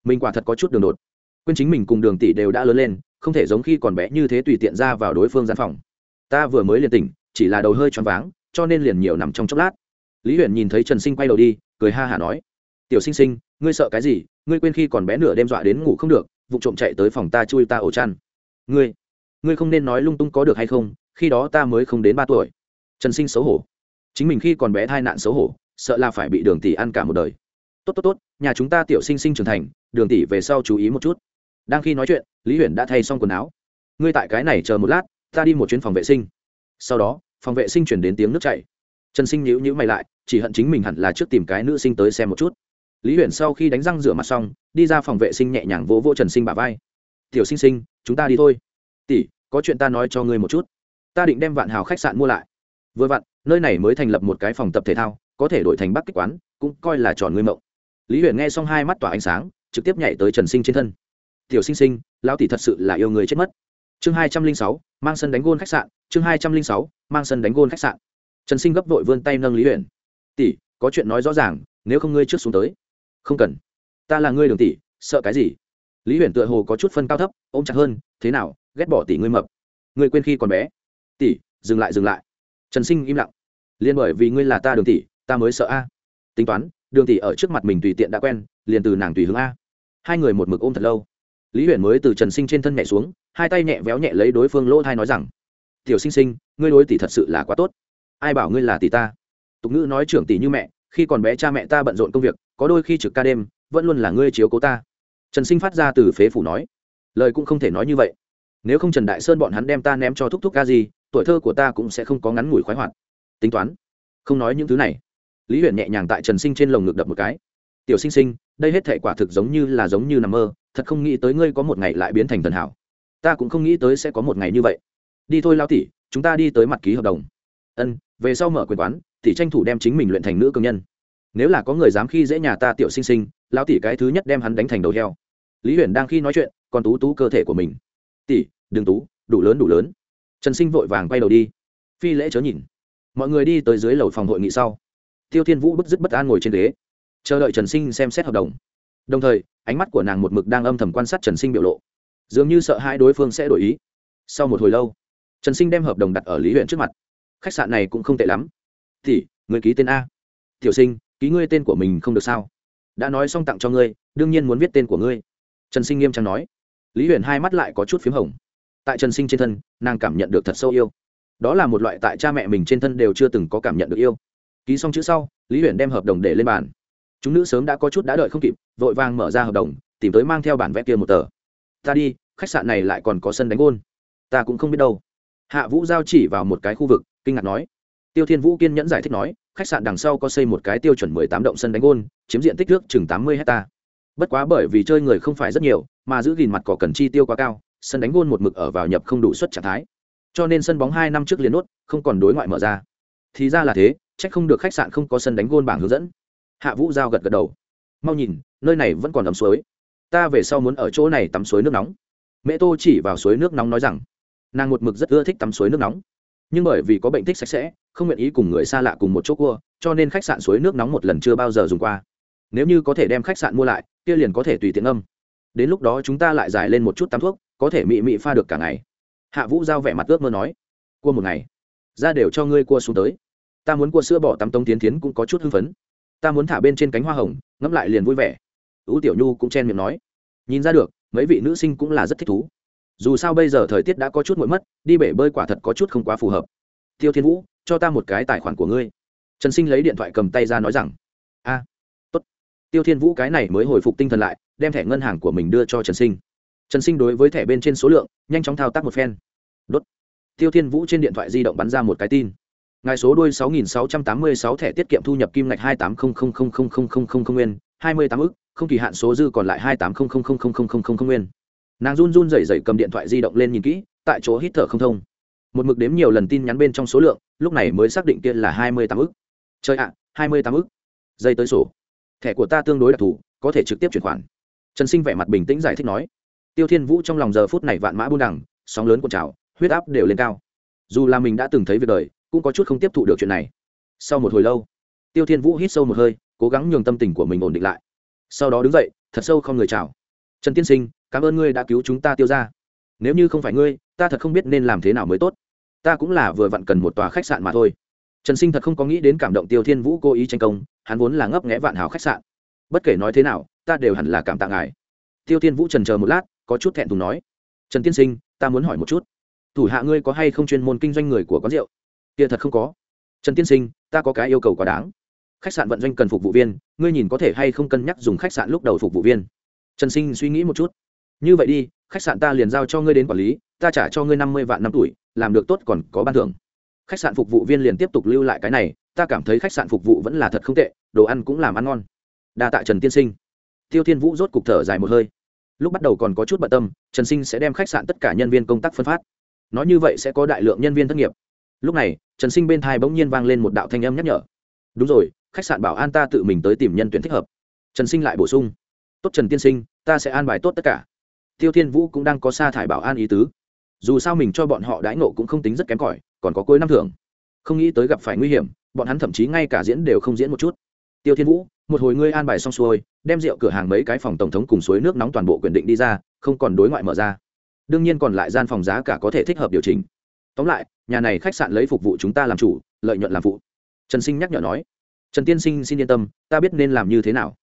[SPEAKER 1] mình quả thật có chút đường đột. Quên chính mình cùng đường tỷ đều đã lớn lên không thể giống khi còn bé như thế tùy tiện ra vào đối phương gian phòng. Ta vừa mới liền tỉnh chỉ là đầu hơi choáng váng cho nên liền nhiều nằm trong chốc lát. Lý huyền nhìn thấy trần sinh quay đầu đi cười ha hả nói tiểu sinh sinh ngươi sợ cái gì? Ngươi quên khi còn bé nửa đêm dọa đến ngủ không được vụ trộm chạy tới phòng ta chui ta ổ chăn. Ngươi ngươi không nên nói lung tung có được hay không khi đó ta mới không đến ba tuổi trần sinh xấu hổ. Chính mình khi còn bé thai nạn xấu hổ, sợ là phải bị đường tỷ ăn cả một đời. Tốt tốt tốt, nhà chúng ta tiểu sinh sinh trưởng thành, đường tỷ về sau chú ý một chút. Đang khi nói chuyện, lý huyền đã thay xong quần áo. Ngươi tại cái này chờ một lát, ta đi một chuyến phòng vệ sinh. Sau đó, phòng vệ sinh chuyển đến tiếng nước chảy. Trần sinh nhíu nhíu mày lại, chỉ hận chính mình hẳn là trước tìm cái nữ sinh tới xem một chút. Lý huyền sau khi đánh răng rửa mặt xong, đi ra phòng vệ sinh nhẹ nhàng vỗ vỗ trần sinh bả vai. Tiểu sinh sinh, chúng ta đi thôi. Tỷ, có chuyện ta nói cho ngươi một chút. Ta định đem vạn hào khách sạn mua lại vừa vặn, nơi này mới thành lập một cái phòng tập thể thao, có thể đổi thành bắc kích quán, cũng coi là tròn ngươi mộng. Lý huyền nghe xong hai mắt tỏa ánh sáng, trực tiếp nhảy tới trần sinh trên thân. Tiểu sinh sinh, lão tỷ thật sự là yêu người chết mất. Chương hai trăm linh sáu, mang sân đánh gôn khách sạn, chương hai trăm linh sáu, mang sân đánh gôn khách sạn. Trần sinh gấp vội vươn tay nâng lý huyền. Tỷ, có chuyện nói rõ ràng, nếu không ngươi trước xuống tới. Không cần. Ta là ngươi đường tỷ, sợ cái gì? Lý huyền tựa hồ có chút phân cao thấp, ôm chặt hơn, thế nào, ghét bỏ tỷ ngươi mập. Ngươi quên khi còn bé. Tỷ, dừng lại dừng lại trần sinh im lặng. Liền bởi vì ngươi là ta đường tỷ, ta mới sợ a. Tính toán, đường tỷ ở trước mặt mình tùy tiện đã quen, liền từ nàng tùy hướng a. Hai người một mực ôm thật lâu. Lý huyền mới từ trần sinh trên thân nhẹ xuống, hai tay nhẹ véo nhẹ lấy đối phương lỗ thai nói rằng, tiểu sinh sinh, ngươi đối tỷ thật sự là quá tốt. Ai bảo ngươi là tỷ ta? Tục ngữ nói trưởng tỷ như mẹ, khi còn bé cha mẹ ta bận rộn công việc, có đôi khi trực ca đêm, vẫn luôn là ngươi chiếu cố ta. Trần sinh phát ra từ phế phủ nói. Lời cũng không thể nói như vậy. Nếu không trần đại sơn bọn hắn đem ta ném cho thúc thúc ca gì tuổi thơ của ta cũng sẽ không có ngắn ngủi khoái hoạt. Tính toán. Không nói những thứ này. Lý huyền nhẹ nhàng tại trần sinh trên lồng ngực đập một cái. Tiểu sinh sinh, đây hết thể quả thực giống như là giống như nằm mơ, thật không nghĩ tới ngươi có một ngày lại biến thành thần hảo. Ta cũng không nghĩ tới sẽ có một ngày như vậy. Đi thôi lao tỷ, chúng ta đi tới mặt ký hợp đồng. Ân, về sau mở quyền quán, tỷ tranh thủ đem chính mình luyện thành nữ công nhân. Nếu là có người dám khi dễ nhà ta tiểu sinh sinh, lão tỷ cái thứ nhất đem hắn đánh thành đầu heo. Lý huyền đang khi nói chuyện, còn tú tú cơ thể của mình. Tỷ, đừng tú, đủ lớn đủ lớn trần sinh vội vàng quay đầu đi. Phi lễ chớ nhìn. Mọi người đi tới dưới lầu phòng hội nghị sau. Tiêu thiên vũ bức dứt bất an ngồi trên ghế. Chờ đợi trần sinh xem xét hợp đồng. Đồng thời, ánh mắt của nàng một mực đang âm thầm quan sát trần sinh biểu lộ. Dường như sợ hai đối phương sẽ đổi ý. Sau một hồi lâu, trần sinh đem hợp đồng đặt ở lý huyện trước mặt. Khách sạn này cũng không tệ lắm. Thì người ký tên a. Tiểu sinh, ký ngươi tên của mình không được sao? Đã nói xong tặng cho ngươi, đương nhiên muốn viết tên của ngươi. Trần sinh nghiêm trang nói. Lý huyền hai mắt lại có chút p h í m hồng tại trần sinh trên thân, nàng cảm nhận được thật sâu yêu. Đó là một loại tại cha mẹ mình trên thân đều chưa từng có cảm nhận được yêu. Ký xong chữ sau, lý huyền đem hợp đồng để lên bàn. Chúng nữ sớm đã có chút đã đợi không kịp, vội vàng mở ra hợp đồng, tìm tới mang theo bản vẽ kia một tờ. Ta đi, khách sạn này lại còn có sân đánh gôn. Ta cũng không biết đâu. Hạ vũ giao chỉ vào một cái khu vực, kinh ngạc nói. Tiêu thiên vũ kiên nhẫn giải thích nói, khách sạn đằng sau có xây một cái tiêu chuẩn mười tám động sân đánh gôn, chiếm diện tích nước chừng tám mươi hectare bất quá bởi vì chơi người không phải rất nhiều, mà giữ gìn mặt cỏ cần chi tiêu quá cao sân đánh gôn một mực ở vào nhập không đủ suất trạng thái. Cho nên sân bóng hai năm trước liền nốt, không còn đối ngoại mở ra. Thì ra là thế trách không được khách sạn không có sân đánh gôn bảng hướng dẫn. Hạ vũ giao gật gật đầu. Mau nhìn, nơi này vẫn còn ấm suối. Ta về sau muốn ở chỗ này tắm suối nước nóng. Mẹ tô chỉ vào suối nước nóng nói rằng, nàng một mực rất ưa thích tắm suối nước nóng. Nhưng bởi vì có bệnh thích sạch sẽ, không nguyện ý cùng người xa lạ cùng một chỗ cua, cho nên khách sạn suối nước nóng một lần chưa bao giờ dùng qua. Nếu như có thể đem khách sạn mua lại, kia liền có thể tùy tiện âm đến lúc đó chúng ta lại giải lên một chút tắm thuốc có thể mị mị pha được cả ngày. Hạ vũ giao vẻ mặt ước mơ nói, cua một ngày, ra đều cho ngươi cua xuống tới. Ta muốn cua sữa bỏ tắm tống tiến tiến cũng có chút hưng phấn. Ta muốn thả bên trên cánh hoa hồng, ngẫm lại liền vui vẻ. Ú tiểu nhu cũng chen miệng nói, nhìn ra được, mấy vị nữ sinh cũng là rất thích thú. Dù sao bây giờ thời tiết đã có chút muộn mất, đi bể bơi quả thật có chút không quá phù hợp. Tiêu thiên vũ, cho ta một cái tài khoản của ngươi. Trần sinh lấy điện thoại cầm tay ra nói rằng, a, tốt. Tiêu thiên vũ cái này mới hồi phục tinh thần lại, đem thẻ ngân hàng của mình đưa cho trần sinh trần sinh đối với thẻ bên trên số lượng nhanh chóng thao tác một phen đốt tiêu thiên vũ trên điện thoại di động bắn ra một cái tin ngài số đuôi 6686 thẻ tiết kiệm thu nhập kim ngạch 28000000 nguyên 28 ức không kỳ hạn số dư còn lại 28000000 nguyên nàng run run rẩy rẩy cầm điện thoại di động lên nhìn kỹ tại chỗ hít thở không thông một mực đếm nhiều lần tin nhắn bên trong số lượng lúc này mới xác định kia là hai mươi tám ức chơi ạ hai mươi tám ức giây tới sổ thẻ của ta tương đối đặc thù có thể trực tiếp chuyển khoản trần sinh vẻ mặt bình tĩnh giải thích nói tiêu thiên vũ trong lòng giờ phút này vạn mã buôn đẳng sóng lớn cuộn trào, huyết áp đều lên cao. Dù là mình đã từng thấy việc đời, cũng có chút không tiếp thụ được chuyện này. Sau một hồi lâu, tiêu thiên vũ hít sâu một hơi, cố gắng nhường tâm tình của mình ổn định lại. Sau đó đứng dậy, thật sâu không người chào. Trần tiên sinh, cảm ơn ngươi đã cứu chúng ta tiêu ra nếu như không phải ngươi, ta thật không biết nên làm thế nào mới tốt. Ta cũng là vừa vặn cần một tòa khách sạn mà thôi. Trần sinh thật không có nghĩ đến cảm động tiêu thiên vũ cố ý tranh công, hắn vốn là ngấp nghẽ vạn hào khách sạn. Bất kể nói thế nào, ta đều hẳn là cảm tạ ngài. Tiêu thiên vũ trần chờ một lát có chút thẹn thùng nói, trần tiên sinh, ta muốn hỏi một chút, thủ hạ ngươi có hay không chuyên môn kinh doanh người của quán rượu? Kia thật không có. Trần tiên sinh, ta có cái yêu cầu quá đáng. Khách sạn vận doanh cần phục vụ viên, ngươi nhìn có thể hay không cân nhắc dùng khách sạn lúc đầu phục vụ viên. Trần sinh, suy nghĩ một chút. Như vậy đi, khách sạn ta liền giao cho ngươi đến quản lý, ta trả cho ngươi năm mươi vạn năm tuổi, làm được tốt còn có ban thưởng. Khách sạn phục vụ viên liền tiếp tục lưu lại cái này, ta cảm thấy khách sạn phục vụ vẫn là thật không tệ, đồ ăn cũng làm ăn ngon. Đa tạ trần tiên sinh. Tiêu thiên vũ rốt cục thở dài một hơi lúc bắt đầu còn có chút bận tâm, trần sinh sẽ đem khách sạn tất cả nhân viên công tác phân phát. Nói như vậy sẽ có đại lượng nhân viên thất nghiệp. Lúc này, trần sinh bên thai bỗng nhiên vang lên một đạo thanh âm nhắc nhở. Đúng rồi, khách sạn bảo an ta tự mình tới tìm nhân tuyển thích hợp. Trần sinh lại bổ sung. Tốt trần tiên sinh, ta sẽ an bài tốt tất cả. Tiêu thiên vũ cũng đang có sa thải bảo an ý tứ. Dù sao mình cho bọn họ đãi nộ cũng không tính rất kém cỏi, còn có cuối năm thưởng. Không nghĩ tới gặp phải nguy hiểm, bọn hắn thậm chí ngay cả diễn đều không diễn một chút tiêu thiên vũ, một hồi ngươi an bài xong xuôi, đem rượu cửa hàng mấy cái phòng tổng thống cùng suối nước nóng toàn bộ quyền định đi ra, không còn đối ngoại mở ra. Đương nhiên còn lại gian phòng giá cả có thể thích hợp điều chỉnh. Tóm lại, nhà này khách sạn lấy phục vụ chúng ta làm chủ, lợi nhuận làm phụ. Trần sinh nhắc nhở nói. Trần tiên sinh xin yên tâm, ta biết nên làm như thế nào.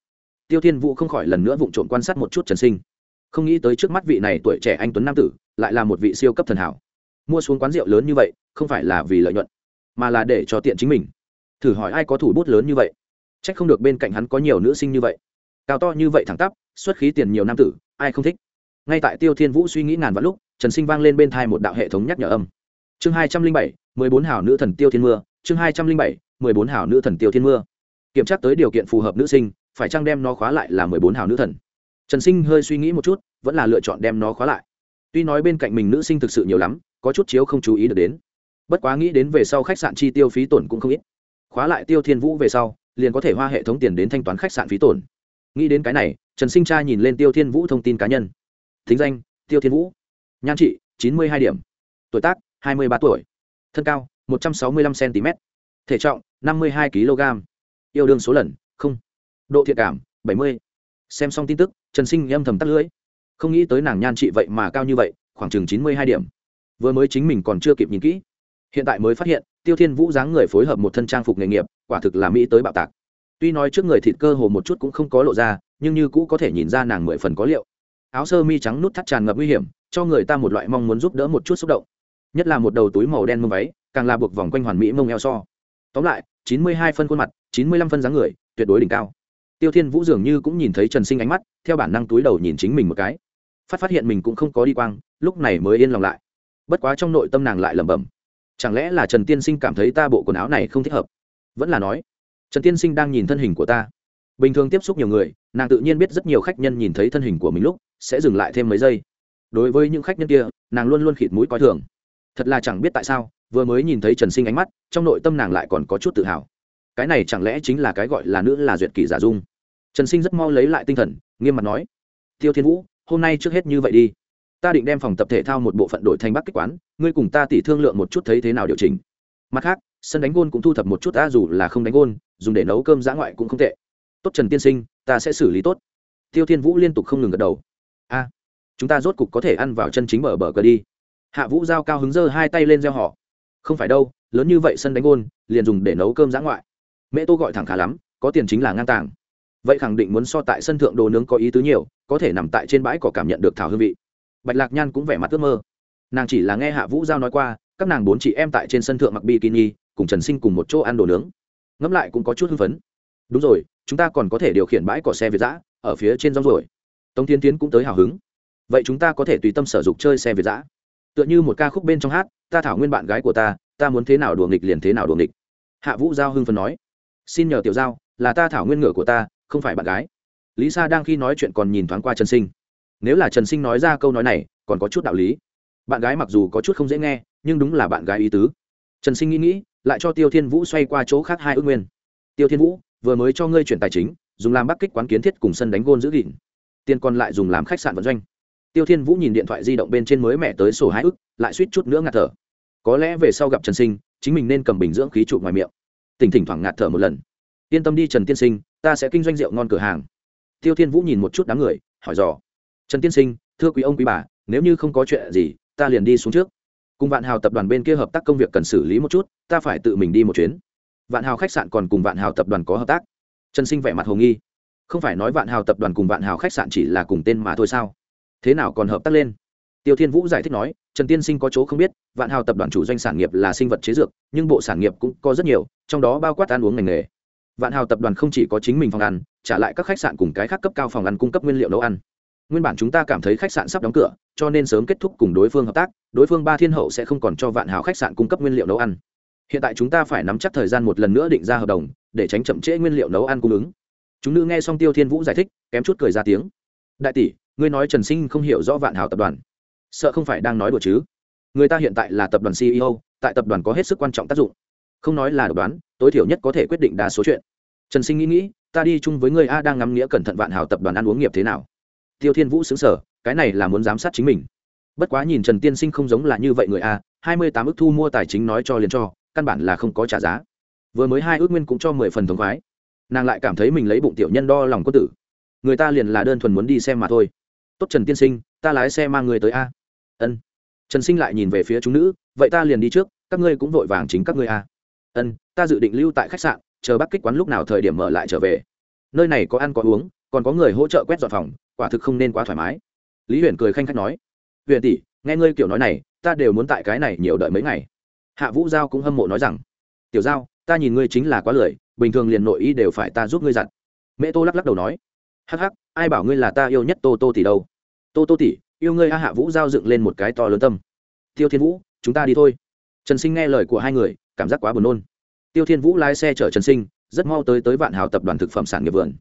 [SPEAKER 1] Tiêu thiên vũ không khỏi lần nữa vụng trộm quan sát một chút trần sinh. Không nghĩ tới trước mắt vị này tuổi trẻ anh tuấn nam tử, lại là một vị siêu cấp thần hảo. Mua xuống quán rượu lớn như vậy, không phải là vì lợi nhuận, mà là để cho tiện chính mình. Thử hỏi ai có thủ bút lớn như vậy? C h ắ c không được bên cạnh hắn có nhiều nữ sinh như vậy. Cao to như vậy thẳng tắp, xuất khí tiền nhiều nam tử, ai không thích? Ngay tại tiêu thiên vũ suy nghĩ ngàn vạn lúc, trần sinh vang lên bên thai một đạo hệ thống nhắc nhở âm. Chương hai trăm linh bảy, mười bốn hảo nữ thần tiêu thiên mưa, chương hai trăm linh bảy, mười bốn hảo nữ thần tiêu thiên mưa. Kiểm tra tới điều kiện phù hợp nữ sinh, phải chăng đem nó khóa lại là mười bốn hảo nữ thần? Trần sinh hơi suy nghĩ một chút, vẫn là lựa chọn đem nó khóa lại. Tuy nói bên cạnh mình nữ sinh thực sự nhiều lắm, có chút chiếu không chú ý được đến. Bất quá nghĩ đến về sau khách sạn chi tiêu phí tổn cũng không ít. Khóa lại tiêu thiên vũ về sau liền có thể hoa hệ thống tiền đến thanh toán khách sạn phí tổn. Nghĩ đến cái này, trần sinh tra nhìn lên tiêu thiên vũ thông tin cá nhân. Thính danh, tiêu thiên vũ. Nhan trị, chín mươi hai điểm. Tuổi tác, hai mươi ba tuổi. Thân cao, một trăm sáu mươi lăm cm thể trọng, năm mươi hai kg. Yêu đương số lần, không. Độ thiện cảm, bảy mươi. Xem xong tin tức, trần sinh âm thầm tắt lưỡi. Không nghĩ tới nàng nhan trị vậy mà cao như vậy, khoảng chừng chín mươi hai điểm. Vừa mới chính mình còn chưa kịp nhìn kỹ. Hiện tại mới phát hiện, tiêu thiên vũ dáng người phối hợp một thân trang phục nghề nghiệp quả thực là mỹ tới bạo tạc. Tuy nói trước người thịt cơ hồ một chút cũng không có lộ ra, nhưng như cũ có thể nhìn ra nàng mười phần có liệu. Áo sơ mi trắng nút thắt tràn ngập nguy hiểm, cho người ta một loại mong muốn giúp đỡ một chút xúc động. Nhất là một đầu túi màu đen mông váy, càng là buộc vòng quanh hoàn mỹ mông eo so. Tóm lại, chín mươi hai phân khuôn mặt, chín mươi lăm phân dáng người, tuyệt đối đỉnh cao. Tiêu thiên vũ dường như cũng nhìn thấy trần sinh ánh mắt, theo bản năng túi đầu nhìn chính mình một cái. Phát phát hiện mình cũng không có đi quang, lúc này mới yên lòng lại. Bất quá trong nội tâm nàng lại lẩm bẩm. Chẳng lẽ là trần tiên sinh cảm thấy ta bộ quần áo này không thích hợp? Vẫn là nói, trần tiên sinh đang nhìn thân hình của ta. Bình thường tiếp xúc nhiều người, nàng tự nhiên biết rất nhiều khách nhân nhìn thấy thân hình của mình lúc, sẽ dừng lại thêm mấy giây. Đối với những khách nhân kia, nàng luôn luôn khịt mũi coi thường. Thật là chẳng biết tại sao, vừa mới nhìn thấy trần sinh ánh mắt, trong nội tâm nàng lại còn có chút tự hào. Cái này chẳng lẽ chính là cái gọi là nữ là duyệt kỷ giả dung? Trần sinh rất mau lấy lại tinh thần, nghiêm mặt nói, tiêu thiên vũ, hôm nay trước hết như vậy đi. Ta định đem phòng tập thể thao một bộ phận đổi thành bắc kích quán, ngươi cùng ta tỉ thương lượng một chút thấy thế nào điều chỉnh. Mặt khác sân đánh gôn cũng thu thập một chút ta dù là không đánh gôn, dùng để nấu cơm giã ngoại cũng không tệ. Tốt trần tiên sinh, ta sẽ xử lý tốt. Tiêu thiên vũ liên tục không ngừng gật đầu. A, chúng ta rốt cục có thể ăn vào chân chính mở bờ cờ đi. Hạ vũ giao cao hứng dơ hai tay lên gieo họ. Không phải đâu, lớn như vậy sân đánh gôn, liền dùng để nấu cơm giã ngoại. Mẹ tôi gọi thẳng khá lắm, có tiền chính là ngang tàng. Vậy khẳng định muốn so tại sân thượng đồ nướng có ý tứ nhiều, có thể nằm tại trên bãi cỏ cảm nhận được thảo hương vị. Bạch lạc nhan cũng vẻ mặt ước mơ. Nàng chỉ là nghe hạ vũ giao nói qua, các nàng bốn chị em tại trên sân thượng mặc bikini cùng trần sinh cùng một chỗ ăn đồ nướng. Ngẫm lại cũng có chút hưng phấn. Đúng rồi, chúng ta còn có thể điều khiển bãi cỏ xe việt giã, ở phía trên rong rồi tống thiên tiến cũng tới hào hứng. Vậy chúng ta có thể tùy tâm sở dục chơi xe việt giã. Tựa như một ca khúc bên trong hát, ta thảo nguyên bạn gái của ta ta muốn thế nào đùa nghịch liền thế nào đùa nghịch. Hạ vũ giao hưng phấn nói, xin nhờ tiểu giao, là ta thảo nguyên ngựa của ta, không phải bạn gái. Lý sa đang khi nói chuyện còn nhìn thoáng qua trần sinh. Nếu là trần sinh nói ra câu nói này, còn có chút đạo lý. Bạn gái mặc dù có chút không dễ nghe, nhưng đúng là bạn gái ý tứ. Trần sinh nghĩ nghĩ lại cho tiêu thiên vũ xoay qua chỗ khác hai ước nguyên. Tiêu thiên vũ, vừa mới cho ngươi chuyển tài chính, dùng làm bắc kích quán kiến thiết cùng sân đánh gôn giữ gìn. Tiền còn lại dùng làm khách sạn vận doanh. Tiêu thiên vũ nhìn điện thoại di động bên trên mới mẹ tới sổ hai ức lại suýt chút nữa ngạt thở. Có lẽ về sau gặp trần sinh, chính mình nên cầm bình dưỡng khí trụ ngoài miệng. Tỉnh thỉnh thoảng ngạt thở một lần. Yên tâm đi trần tiên sinh, ta sẽ kinh doanh rượu ngon cửa hàng. Tiêu thiên vũ nhìn một chút đám người, hỏi dò. Trần tiên sinh, thưa quý ông quý bà, nếu như không có chuyện gì, ta liền đi xuống trước cùng vạn hào tập đoàn bên kia hợp tác công việc cần xử lý một chút, ta phải tự mình đi một chuyến. Vạn hào khách sạn còn cùng vạn hào tập đoàn có hợp tác. Trần sinh vẻ mặt hồ nghi. Không phải nói vạn hào tập đoàn cùng vạn hào khách sạn chỉ là cùng tên mà thôi sao? Thế nào còn hợp tác lên? Tiêu thiên vũ giải thích nói, trần tiên sinh có chỗ không biết, vạn hào tập đoàn chủ doanh sản nghiệp là sinh vật chế dược, nhưng bộ sản nghiệp cũng có rất nhiều, trong đó bao quát ăn uống ngành nghề. Vạn hào tập đoàn không chỉ có chính mình phòng ăn, trả lại các khách sạn cùng cái khác cấp cao phòng ăn cung cấp nguyên liệu nấu ăn nguyên bản chúng ta cảm thấy khách sạn sắp đóng cửa, cho nên sớm kết thúc cùng đối phương hợp tác, đối phương ba thiên hậu sẽ không còn cho vạn hào khách sạn cung cấp nguyên liệu nấu ăn. Hiện tại chúng ta phải nắm chắc thời gian một lần nữa định ra hợp đồng, để tránh chậm trễ nguyên liệu nấu ăn cung ứng. Chúng nữ nghe xong tiêu thiên vũ giải thích, kém chút cười ra tiếng. Đại tỷ, ngươi nói trần sinh không hiểu rõ vạn hào tập đoàn. Sợ không phải đang nói đùa chứ? Người ta hiện tại là tập đoàn ceo tại tập đoàn có hết sức quan trọng tác dụng. Không nói là độc đoán, tối thiểu nhất có thể quyết định đa số chuyện. Trần sinh nghĩ nghĩ, ta đi chung với người a đang ngắm nghĩa cẩn thận vạn hào tập đoàn ăn uống nghiệp thế nào? Tiêu thiên vũ xứng sở cái này là muốn giám sát chính mình. Bất quá nhìn trần tiên sinh không giống là như vậy người a, hai mươi tám ước thu mua tài chính nói cho liền cho, căn bản là không có trả giá. Vừa mới hai ước nguyên cũng cho mười phần thống khoái. Nàng lại cảm thấy mình lấy bụng tiểu nhân đo lòng quân tử. Người ta liền là đơn thuần muốn đi xem mà thôi. Tốt trần tiên sinh, ta lái xe mang người tới a. Ân. Trần sinh lại nhìn về phía chúng nữ, vậy ta liền đi trước, các ngươi cũng vội vàng chính các ngươi a. Ân, ta dự định lưu tại khách sạn, chờ bắc kích quán lúc nào thời điểm mở lại trở về. Nơi này có ăn có uống, còn có người hỗ trợ quét dọn phòng quả thực không nên quá thoải mái. Lý huyền cười khanh khách nói, huyền tỷ, nghe ngươi kiểu nói này, ta đều muốn tại cái này nhiều đợi mấy ngày. Hạ vũ giao cũng hâm mộ nói rằng, tiểu giao, ta nhìn ngươi chính là quá lười, bình thường liền nội ý đều phải ta giúp ngươi dặn. mẹ tô lắc lắc đầu nói, hắc hắc, ai bảo ngươi là ta yêu nhất tô tô tỷ đâu? Tô tô tỷ, yêu ngươi a. Hạ vũ giao dựng lên một cái to lớn tâm. Tiêu thiên vũ, chúng ta đi thôi. Trần sinh nghe lời của hai người, cảm giác quá buồn nôn. Tiêu thiên vũ lái xe chở trần sinh, rất mau tới tới vạn hào tập đoàn thực phẩm sản nghiệp vườn.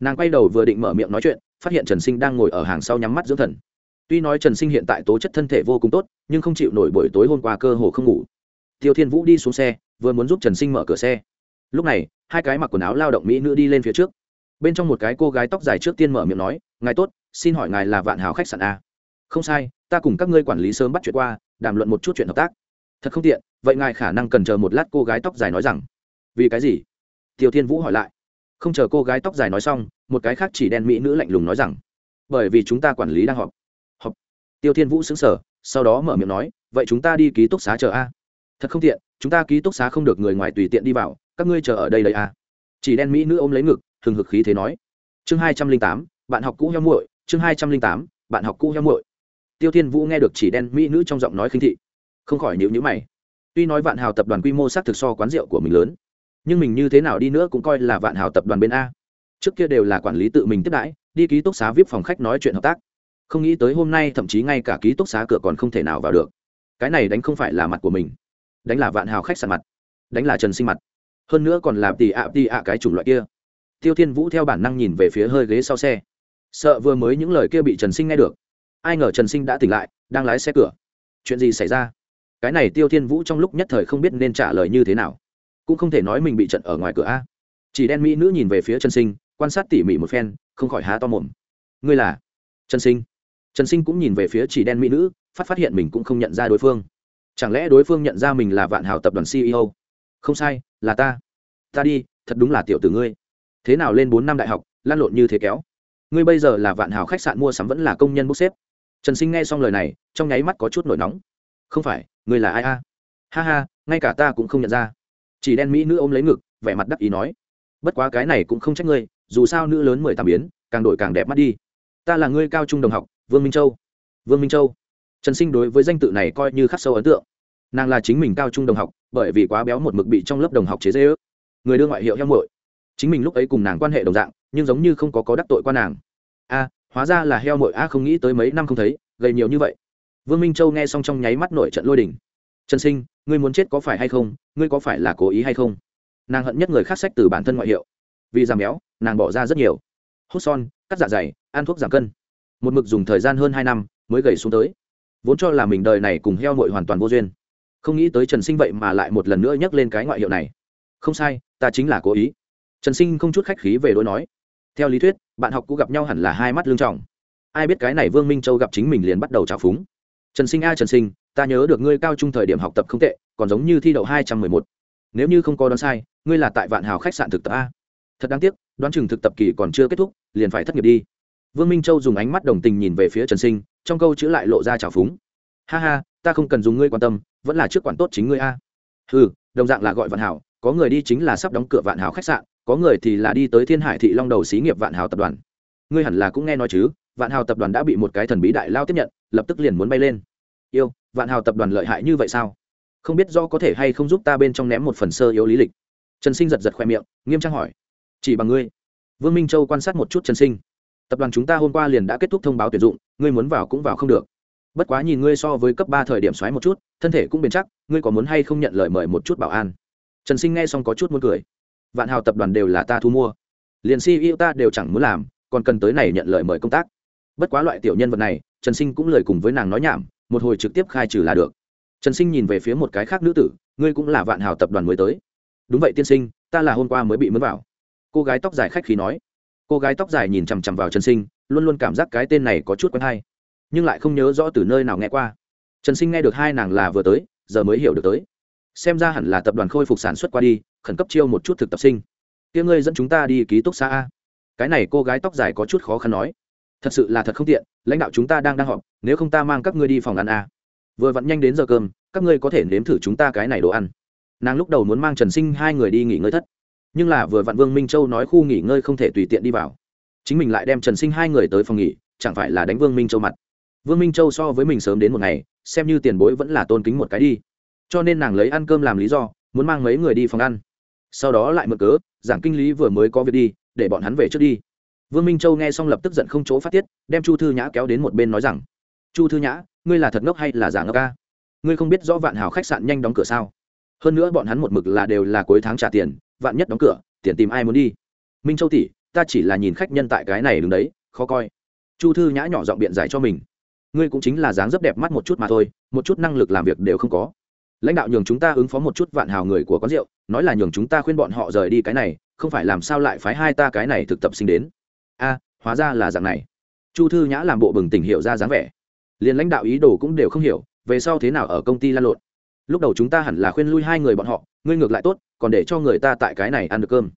[SPEAKER 1] Nàng quay đầu vừa định mở miệng nói chuyện phát hiện trần sinh đang ngồi ở hàng sau nhắm mắt dưỡng thần. Tuy nói trần sinh hiện tại tố chất thân thể vô cùng tốt, nhưng không chịu nổi buổi tối hôm qua cơ hồ không ngủ. Tiêu thiên vũ đi xuống xe, vừa muốn giúp trần sinh mở cửa xe. Lúc này, hai cái mặc quần áo lao động mỹ nữ đi lên phía trước. Bên trong một cái cô gái tóc dài trước tiên mở miệng nói, ngài tốt, xin hỏi ngài là vạn hào khách sạn a? Không sai, ta cùng các ngươi quản lý sớm bắt chuyện qua, đàm luận một chút chuyện hợp tác. Thật không tiện, vậy ngài khả năng cần chờ một lát cô gái tóc dài nói rằng. Vì cái gì? Tiêu thiên vũ hỏi lại không chờ cô gái tóc dài nói xong, một cái khác chỉ đen mỹ nữ lạnh lùng nói rằng, bởi vì chúng ta quản lý đang họp. Họp. Tiêu thiên vũ xứng sở sau đó mở miệng nói, vậy chúng ta đi ký túc xá chờ a. Thật không tiện, chúng ta ký túc xá không được người ngoài tùy tiện đi vào, các ngươi chờ ở đây đấy a. Chỉ đen mỹ nữ ôm lấy ngực, hừng hực khí thế nói, chương hai trăm linh tám, bạn học cũ heo muội, chương hai trăm linh tám, bạn học cũ heo muội. Tiêu thiên vũ nghe được chỉ đen mỹ nữ trong giọng nói khinh thị, không khỏi nhịu nhữ mày. Tuy nói vạn hào tập đoàn quy mô s á thực so quán rượu của mình lớn nhưng mình như thế nào đi nữa cũng coi là vạn hào tập đoàn bên a. Trước kia đều là quản lý tự mình tiếp đãi, đi ký túc xá vip phòng khách nói chuyện hợp tác. Không nghĩ tới hôm nay thậm chí ngay cả ký túc xá cửa còn không thể nào vào được. Cái này đánh không phải là mặt của mình, đánh là vạn hào khách sạn mặt, đánh là trần sinh mặt. Hơn nữa còn là tì ạ tì ạ cái chủng loại kia. Tiêu thiên vũ theo bản năng nhìn về phía hơi ghế sau xe. Sợ vừa mới những lời kia bị trần sinh nghe được. Ai ngờ trần sinh đã tỉnh lại, đang lái xe cửa. Chuyện gì xảy ra? Cái này tiêu thiên vũ trong lúc nhất thời không biết nên trả lời như thế nào cũng không thể nói mình bị trận ở ngoài cửa a. Chỉ đen mỹ nữ nhìn về phía trần sinh, quan sát tỉ mỉ một phen, không khỏi há to mồm. Ngươi là trần sinh? Trần sinh cũng nhìn về phía chỉ đen mỹ nữ, phát phát hiện mình cũng không nhận ra đối phương. Chẳng lẽ đối phương nhận ra mình là vạn hảo tập đoàn ceo không sai, là ta. Ta đi, thật đúng là tiểu tử ngươi. Thế nào lên bốn năm đại học lan lộn như thế kéo? Ngươi bây giờ là vạn hảo khách sạn mua sắm vẫn là công nhân bốc xếp? Trần sinh nghe xong lời này, trong nháy mắt có chút nổi nóng. Không phải, ngươi là ai a? Ha ha, ngay cả ta cũng không nhận ra chỉ đen mỹ nữ ôm lấy ngực, vẻ mặt đắc ý nói, bất quá cái này cũng không trách ngươi, dù sao nữ lớn mười tám biến, càng đổi càng đẹp mắt đi. Ta là ngươi cao trung đồng học, vương minh châu. Vương minh châu. Trần sinh đối với danh tự này coi như khắc sâu ấn tượng. Nàng là chính mình cao trung đồng học, bởi vì quá béo một mực bị trong lớp đồng học chế dễ ước người đưa ngoại hiệu heo muội. Chính mình lúc ấy cùng nàng quan hệ đồng dạng, nhưng giống như không có có đắc tội qua nàng. A, hóa ra là heo muội a không nghĩ tới mấy năm không thấy, gầy nhiều như vậy. Vương minh châu nghe xong trong nháy mắt nổi trận lôi đình. Trần sinh ngươi muốn chết có phải hay không, ngươi có phải là cố ý hay không? Nàng hận nhất người khác sách từ bản thân ngoại hiệu. Vì giảm béo, nàng bỏ ra rất nhiều. Hút son, cắt dạ dày, ăn thuốc giảm cân. Một mực dùng thời gian hơn hai năm mới gầy xuống tới. Vốn cho là mình đời này cùng heo mội hoàn toàn vô duyên. Không nghĩ tới trần sinh vậy mà lại một lần nữa nhắc lên cái ngoại hiệu này. Không sai, ta chính là cố ý. Trần sinh không chút khách khí về đối nói. Theo lý thuyết, bạn học cũ gặp nhau hẳn là hai mắt lương trọng ai biết cái này vương minh châu gặp chính mình liền bắt đầu trào phúng. Trần sinh a trần sinh ta nhớ được ngươi cao trung thời điểm học tập không tệ, còn giống như thi đậu hai trăm mười một. Nếu như không có đoán sai, ngươi là tại vạn hào khách sạn thực tập a. Thật đáng tiếc, đoán chừng thực tập kỳ còn chưa kết thúc, liền phải thất nghiệp đi. Vương minh châu dùng ánh mắt đồng tình nhìn về phía trần sinh, trong câu chữ lại lộ ra trào phúng. Ha ha, ta không cần dùng ngươi quan tâm, vẫn là trước quản tốt chính ngươi a. Ừ đồng dạng là gọi vạn hảo có người đi chính là sắp đóng cửa vạn hảo khách sạn, có người thì là đi tới thiên hải thị long đầu xí nghiệp vạn hảo tập đoàn. Ngươi hẳn là cũng nghe nói chứ, vạn hảo tập đoàn đã bị một cái thần bí đại lao tiếp nhận, lập tức liền muốn bay lên. Yêu vạn hào tập đoàn lợi hại như vậy sao? Không biết do có thể hay không giúp ta bên trong ném một phần sơ yếu lý lịch. Trần sinh giật giật khoe miệng, nghiêm trang hỏi. Chỉ bằng ngươi. Vương minh châu quan sát một chút trần sinh. Tập đoàn chúng ta hôm qua liền đã kết thúc thông báo tuyển dụng, ngươi muốn vào cũng vào không được. Bất quá nhìn ngươi so với cấp ba thời điểm xoáy một chút, thân thể cũng bền chắc, ngươi có muốn hay không nhận lời mời một chút bảo an? Trần sinh nghe xong có chút muốn cười. Vạn hào tập đoàn đều là ta thu mua. Liền ceo ta đều chẳng muốn làm, còn cần tới này nhận lời mời công tác. Bất quá loại tiểu nhân vật này, trần sinh cũng lời cùng với nàng nói nhảm một hồi trực tiếp khai trừ là được. Trần sinh nhìn về phía một cái khác nữ tử, ngươi cũng là vạn hào tập đoàn mới tới. Đúng vậy tiên sinh, ta là hôm qua mới bị mướn vào. Cô gái tóc dài khách khí nói. Cô gái tóc dài nhìn chằm chằm vào trần sinh, luôn luôn cảm giác cái tên này có chút quen hay, nhưng lại không nhớ rõ từ nơi nào nghe qua. Trần sinh nghe được hai nàng là vừa tới, giờ mới hiểu được tới. Xem ra hẳn là tập đoàn khôi phục sản xuất qua đi, khẩn cấp chiêu một chút thực tập sinh. Tiếng ngươi dẫn chúng ta đi ký túc xa a. Cái này cô gái tóc dài có chút khó khăn nói thật sự là thật không tiện, lãnh đạo chúng ta đang đang họp, nếu không ta mang các ngươi đi phòng ăn a vừa vặn nhanh đến giờ cơm, các ngươi có thể nếm thử chúng ta cái này đồ ăn. Nàng lúc đầu muốn mang trần sinh hai người đi nghỉ ngơi thất, nhưng là vừa vặn vương minh châu nói khu nghỉ ngơi không thể tùy tiện đi vào. Chính mình lại đem trần sinh hai người tới phòng nghỉ, chẳng phải là đánh vương minh châu mặt. Vương minh châu so với mình sớm đến một ngày, xem như tiền bối vẫn là tôn kính một cái đi. Cho nên nàng lấy ăn cơm làm lý do, muốn mang mấy người đi phòng ăn. Sau đó lại mở cớ, giảng kinh lý vừa mới có việc đi, để bọn hắn về trước đi vương minh châu nghe xong lập tức giận không chỗ phát tiết, đem chu thư nhã kéo đến một bên nói rằng, chu thư nhã, ngươi là thật ngốc hay là giả ngốc ca ngươi không biết rõ vạn hào khách sạn nhanh đóng cửa sao? Hơn nữa bọn hắn một mực là đều là cuối tháng trả tiền, vạn nhất đóng cửa, tiền tìm ai muốn đi? Minh châu tỷ, ta chỉ là nhìn khách nhân tại cái này đứng đấy, khó coi. Chu thư nhã nhỏ giọng biện giải cho mình, ngươi cũng chính là dáng dấp đẹp mắt một chút mà thôi, một chút năng lực làm việc đều không có. Lãnh đạo nhường chúng ta ứng phó một chút vạn hào người của quán rượu, nói là nhường chúng ta khuyên bọn họ rời đi cái này, không phải làm sao lại phái hai ta cái này thực tập sinh đến? A, hóa ra là dạng này. Chu thư nhã làm bộ bừng tỉnh hiểu ra dáng vẻ. Liền lãnh đạo ý đồ cũng đều không hiểu, về sau thế nào ở công ty lan lộn. Lúc đầu chúng ta hẳn là khuyên lui hai người bọn họ, ngươi ngược lại tốt, còn để cho người ta tại cái này ăn được cơm.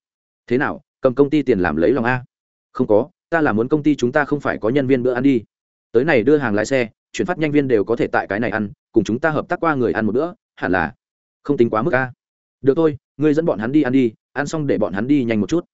[SPEAKER 1] Thế nào, cầm công ty tiền làm lấy lòng a? Không có, ta là muốn công ty chúng ta không phải có nhân viên bữa ăn đi. Tới này đưa hàng lái xe, chuyển phát nhanh viên đều có thể tại cái này ăn, cùng chúng ta hợp tác qua người ăn một bữa, hẳn là không tính quá mức a. Được thôi, ngươi dẫn bọn hắn đi ăn đi, ăn xong để bọn hắn đi nhanh một chút.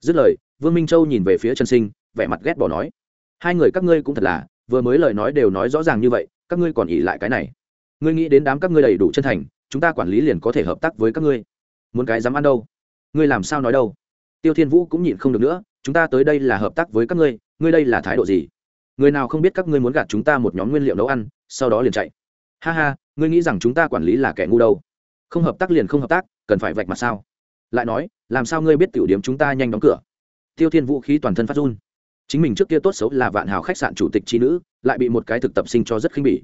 [SPEAKER 1] Dứt lời vương minh châu nhìn về phía trần sinh, vẻ mặt ghét bỏ nói, hai người các ngươi cũng thật là, vừa mới lời nói đều nói rõ ràng như vậy, các ngươi còn ỉ lại cái này. Ngươi nghĩ đến đám các ngươi đầy đủ chân thành, chúng ta quản lý liền có thể hợp tác với các ngươi. Muốn cái dám ăn đâu? Ngươi làm sao nói đâu? Tiêu thiên vũ cũng nhịn không được nữa, chúng ta tới đây là hợp tác với các ngươi ngươi đây là thái độ gì? Người nào không biết các ngươi muốn gạt chúng ta một nhóm nguyên liệu nấu ăn, sau đó liền chạy. Ha ha, ngươi nghĩ rằng chúng ta quản lý là kẻ ngu đâu? Không hợp tác liền không hợp tác, cần phải vạch mặt sao? Lại nói, làm sao ngươi biết tiểu điểm chúng ta nhanh đóng cửa? Tiêu thiên vũ khí toàn thân phát run. Chính mình trước kia tốt xấu là vạn hào khách sạn chủ tịch trí nữ, lại bị một cái thực tập sinh cho rất khinh bỉ.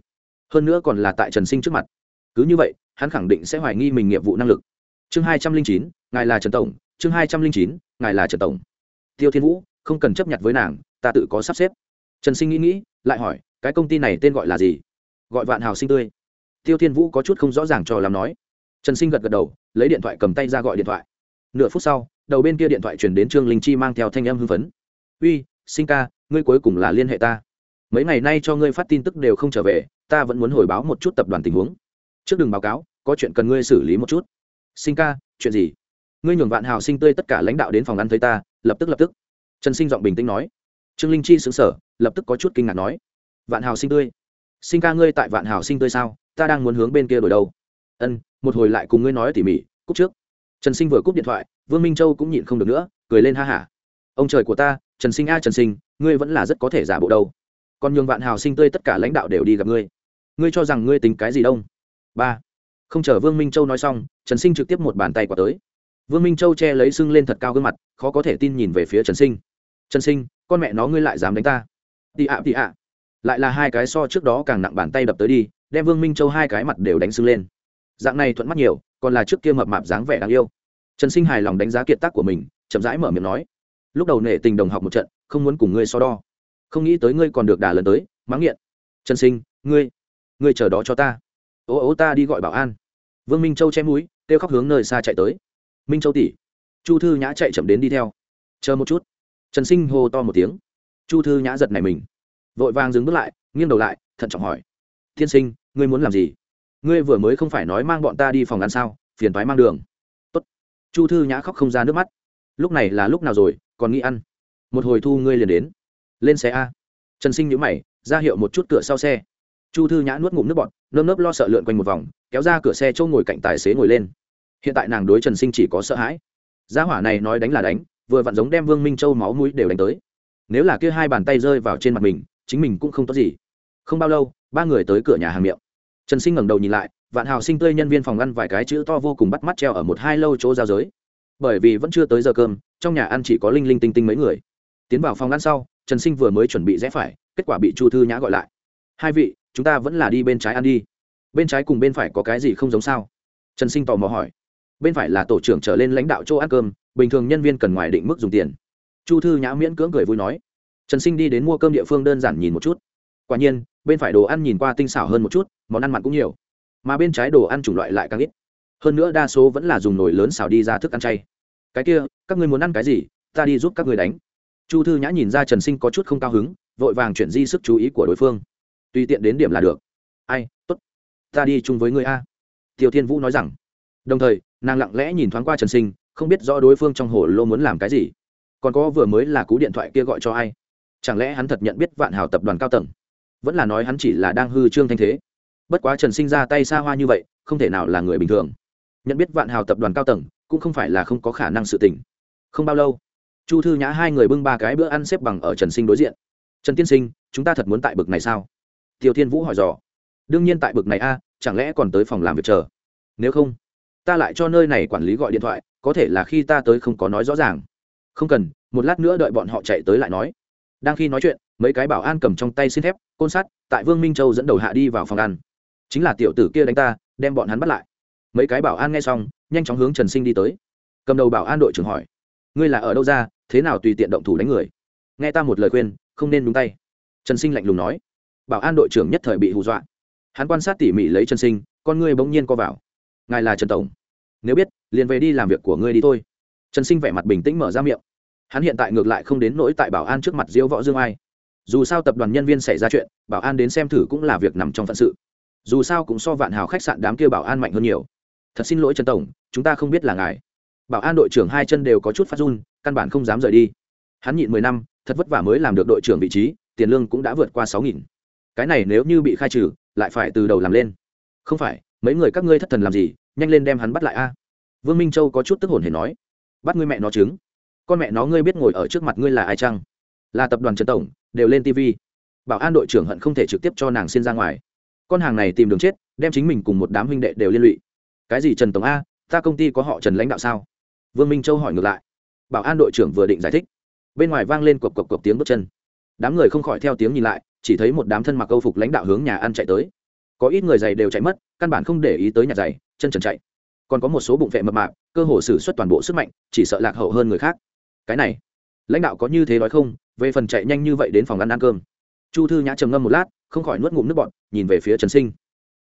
[SPEAKER 1] Hơn nữa còn là tại trần sinh trước mặt. Cứ như vậy, hắn khẳng định sẽ hoài nghi mình nghiệp vụ năng lực. Chương hai trăm linh chín, ngài là trần tổng. Chương hai trăm linh chín, ngài là trần tổng. Tiêu thiên vũ, không cần chấp nhận với nàng, ta tự có sắp xếp. Trần sinh nghĩ nghĩ, lại hỏi, cái công ty này tên gọi là gì? Gọi vạn hào sinh tươi. Tiêu thiên vũ có chút không rõ ràng cho làm nói. Trần sinh gật gật đầu, lấy điện thoại cầm tay ra gọi điện thoại. Nửa phút sau đầu bên kia điện thoại chuyển đến trương linh chi mang theo thanh âm hưng phấn. Uy, sinh ca, ngươi cuối cùng là liên hệ ta. Mấy ngày nay cho ngươi phát tin tức đều không trở về, ta vẫn muốn hồi báo một chút tập đoàn tình huống. Trước đừng báo cáo, có chuyện cần ngươi xử lý một chút. Sinh ca, chuyện gì? Ngươi nhường vạn hào sinh tươi tất cả lãnh đạo đến phòng ăn thấy ta, lập tức lập tức. Trần sinh giọng bình tĩnh nói. Trương linh chi xứng sở lập tức có chút kinh ngạc nói. Vạn hào sinh tươi? Sinh ca ngươi tại vạn hào sinh tươi sao? Ta đang muốn hướng bên kia đổi đâu. Ân, một hồi lại cùng ngươi nói tỉ mỉ cúc trước trần sinh vừa cúp điện thoại, vương minh châu cũng nhịn không được nữa, cười lên ha hả. Ông trời của ta, trần sinh a trần sinh, ngươi vẫn là rất có thể giả bộ đâu. Còn nhường vạn hào sinh tươi tất cả lãnh đạo đều đi gặp ngươi. Ngươi cho rằng ngươi tính cái gì đông? Ba. Không chờ vương minh châu nói xong, trần sinh trực tiếp một bàn tay quả tới. Vương minh châu che lấy sưng lên thật cao gương mặt, khó có thể tin nhìn về phía trần sinh. Trần sinh, con mẹ nó ngươi lại dám đánh ta. Tị ạ tị ạ. Lại là hai cái so trước đó càng nặng bàn tay đập tới đi, đem vương minh châu hai cái mặt đều đánh sưng lên. Dạng này thuận mắt nhiều còn là trước kia mập mạp dáng vẻ đáng yêu. Trần sinh hài lòng đánh giá kiệt tác của mình, chậm rãi mở miệng nói, lúc đầu nể tình đồng học một trận, không muốn cùng ngươi so đo. Không nghĩ tới ngươi còn được đà lần tới mắng nghiện. Trần sinh, ngươi ngươi chờ đó cho ta. Ố ố ta đi gọi bảo an. Vương minh châu che mũi, kêu khóc hướng nơi xa chạy tới. Minh châu tỷ. Chu thư nhã chạy chậm đến đi theo. Chờ một chút. Trần sinh hô to một tiếng. Chu thư nhã giật này mình. Vội vàng dừng bước lại, nghiêng đầu lại, thận trọng hỏi, tiên sinh, ngươi muốn làm gì? Ngươi vừa mới không phải nói mang bọn ta đi phòng ăn sao, phiền thoái mang đường. Tốt. chu thư nhã khóc không ra nước mắt. Lúc này là lúc nào rồi, còn nghĩ ăn. Một hồi thu ngươi liền đến. Lên xe a. Trần sinh nhữ mày, ra hiệu một chút cửa sau xe. Chu thư nhã nuốt ngụm nước bọt, nơm nớp lo sợ lượn quanh một vòng, kéo ra cửa xe chỗ ngồi cạnh tài xế ngồi lên. Hiện tại nàng đối trần sinh chỉ có sợ hãi. Gia hỏa này nói đánh là đánh, vừa vặn giống đem vương minh châu máu mũi đều đánh tới. Nếu là kia hai bàn tay rơi vào trên mặt mình, chính mình cũng không tốt gì. Không bao lâu, ba người tới cửa nhà hàng miệng trần sinh ngẩng đầu nhìn lại, vạn hào sinh tươi nhân viên phòng ăn vài cái chữ to vô cùng bắt mắt treo ở một hai lâu chỗ giao giới. Bởi vì vẫn chưa tới giờ cơm, trong nhà ăn chỉ có linh linh tinh tinh mấy người. Tiến vào phòng ăn sau, trần sinh vừa mới chuẩn bị rẽ phải, kết quả bị chu thư nhã gọi lại. Hai vị, chúng ta vẫn là đi bên trái ăn đi. Bên trái cùng bên phải có cái gì không giống sao? Trần sinh tò mò hỏi. Bên phải là tổ trưởng trở lên lãnh đạo chỗ ăn cơm, bình thường nhân viên cần ngoài định mức dùng tiền. Chu thư nhã miễn cưỡng cười vui nói. Trần sinh đi đến mua cơm địa phương đơn giản nhìn một chút quả nhiên, bên phải đồ ăn nhìn qua tinh xảo hơn một chút, món ăn mặn cũng nhiều. Mà bên trái đồ ăn chủng loại lại càng ít. Hơn nữa đa số vẫn là dùng nồi lớn xào đi ra thức ăn chay. Cái kia, các ngươi muốn ăn cái gì, ta đi giúp các người đánh. Chu thư nhã nhìn ra trần sinh có chút không cao hứng, vội vàng chuyển di sức chú ý của đối phương. Tùy tiện đến điểm là được. Ai t ố t ta đi chung với người a. Tiêu thiên vũ nói rằng. Đồng thời, nàng lặng lẽ nhìn thoáng qua trần sinh, không biết rõ đối phương trong hồ lô muốn làm cái gì. Còn có vừa mới là cú điện thoại kia gọi cho ai? Chẳng lẽ hắn thật nhận biết vạn hào tập đoàn cao tầng? Vẫn là nói hắn chỉ là đang hư trương thanh thế. Bất quá trần sinh ra tay xa hoa như vậy, không thể nào là người bình thường. Nhận biết vạn hào tập đoàn cao tầng, cũng không phải là không có khả năng sự tình. Không bao lâu, chu thư nhã hai người bưng ba cái bữa ăn xếp bằng ở trần sinh đối diện. Trần tiên sinh, chúng ta thật muốn tại bực này sao? Tiêu thiên vũ hỏi dò. Đương nhiên tại bực này a, chẳng lẽ còn tới phòng làm việc chờ? Nếu không, ta lại cho nơi này quản lý gọi điện thoại, có thể là khi ta tới không có nói rõ ràng. Không cần, một lát nữa đợi bọn họ chạy tới lại nói đang khi nói chuyện, mấy cái bảo an cầm trong tay xin thép, côn sắt, tại vương minh châu dẫn đầu hạ đi vào phòng ăn. Chính là tiểu tử kia đánh ta, đem bọn hắn bắt lại. Mấy cái bảo an nghe xong, nhanh chóng hướng trần sinh đi tới. Cầm đầu bảo an đội trưởng hỏi, ngươi là ở đâu ra, thế nào tùy tiện động thủ đánh người? Nghe ta một lời khuyên, không nên đúng tay. Trần sinh lạnh lùng nói, bảo an đội trưởng nhất thời bị hù dọa. Hắn quan sát tỉ mỉ lấy trần sinh, con ngươi bỗng nhiên co vào. Ngài là trần tổng. Nếu biết, liền về đi làm việc của ngươi đi thôi. Trần sinh vẻ mặt bình tĩnh mở ra miệng hắn hiện tại ngược lại không đến nỗi tại bảo an trước mặt diễu võ dương ai. Dù sao tập đoàn nhân viên xảy ra chuyện, bảo an đến xem thử cũng là việc nằm trong phận sự. Dù sao cũng so vạn hào khách sạn đám kia bảo an mạnh hơn nhiều. Thật xin lỗi trần tổng, chúng ta không biết là ngài. Bảo an đội trưởng hai chân đều có chút phát run, căn bản không dám rời đi. Hắn nhịn mười năm, thật vất vả mới làm được đội trưởng vị trí, tiền lương cũng đã vượt qua sáu nghìn. Cái này nếu như bị khai trừ, lại phải từ đầu làm lên. Không phải, mấy người các ngươi thất thần làm gì, nhanh lên đem hắn bắt lại a. Vương minh châu có chút tức hồn hề nói. Bắt ngươi mẹ nó trứng con mẹ nó ngươi biết ngồi ở trước mặt ngươi là ai chăng? Là tập đoàn trần tổng, đều lên tv bảo an đội trưởng hận không thể trực tiếp cho nàng xin ra ngoài. Con hàng này tìm đường chết, đem chính mình cùng một đám huynh đệ đều liên lụy. Cái gì trần tổng a, ta công ty có họ trần lãnh đạo sao? Vương minh châu hỏi ngược lại. Bảo an đội trưởng vừa định giải thích. Bên ngoài vang lên cộc cộc cộc tiếng bước chân. Đám người không khỏi theo tiếng nhìn lại, chỉ thấy một đám thân mặc câu phục lãnh đạo hướng nhà ăn chạy tới. Có ít người giày đều chạy mất, căn bản không để ý tới nhà giày, chân trần chạy. Còn có một số bụng vệ mập mạp, cơ hồ xử suất toàn bộ sức mạnh, chỉ sợ lạc hậu hơn người khác cái này, lãnh đạo có như thế nói không? Về phần chạy nhanh như vậy đến phòng ăn ăn cơm. Chu thư nhã trầm ngâm một lát, không khỏi nuốt ngụm nước bọt, nhìn về phía trần sinh.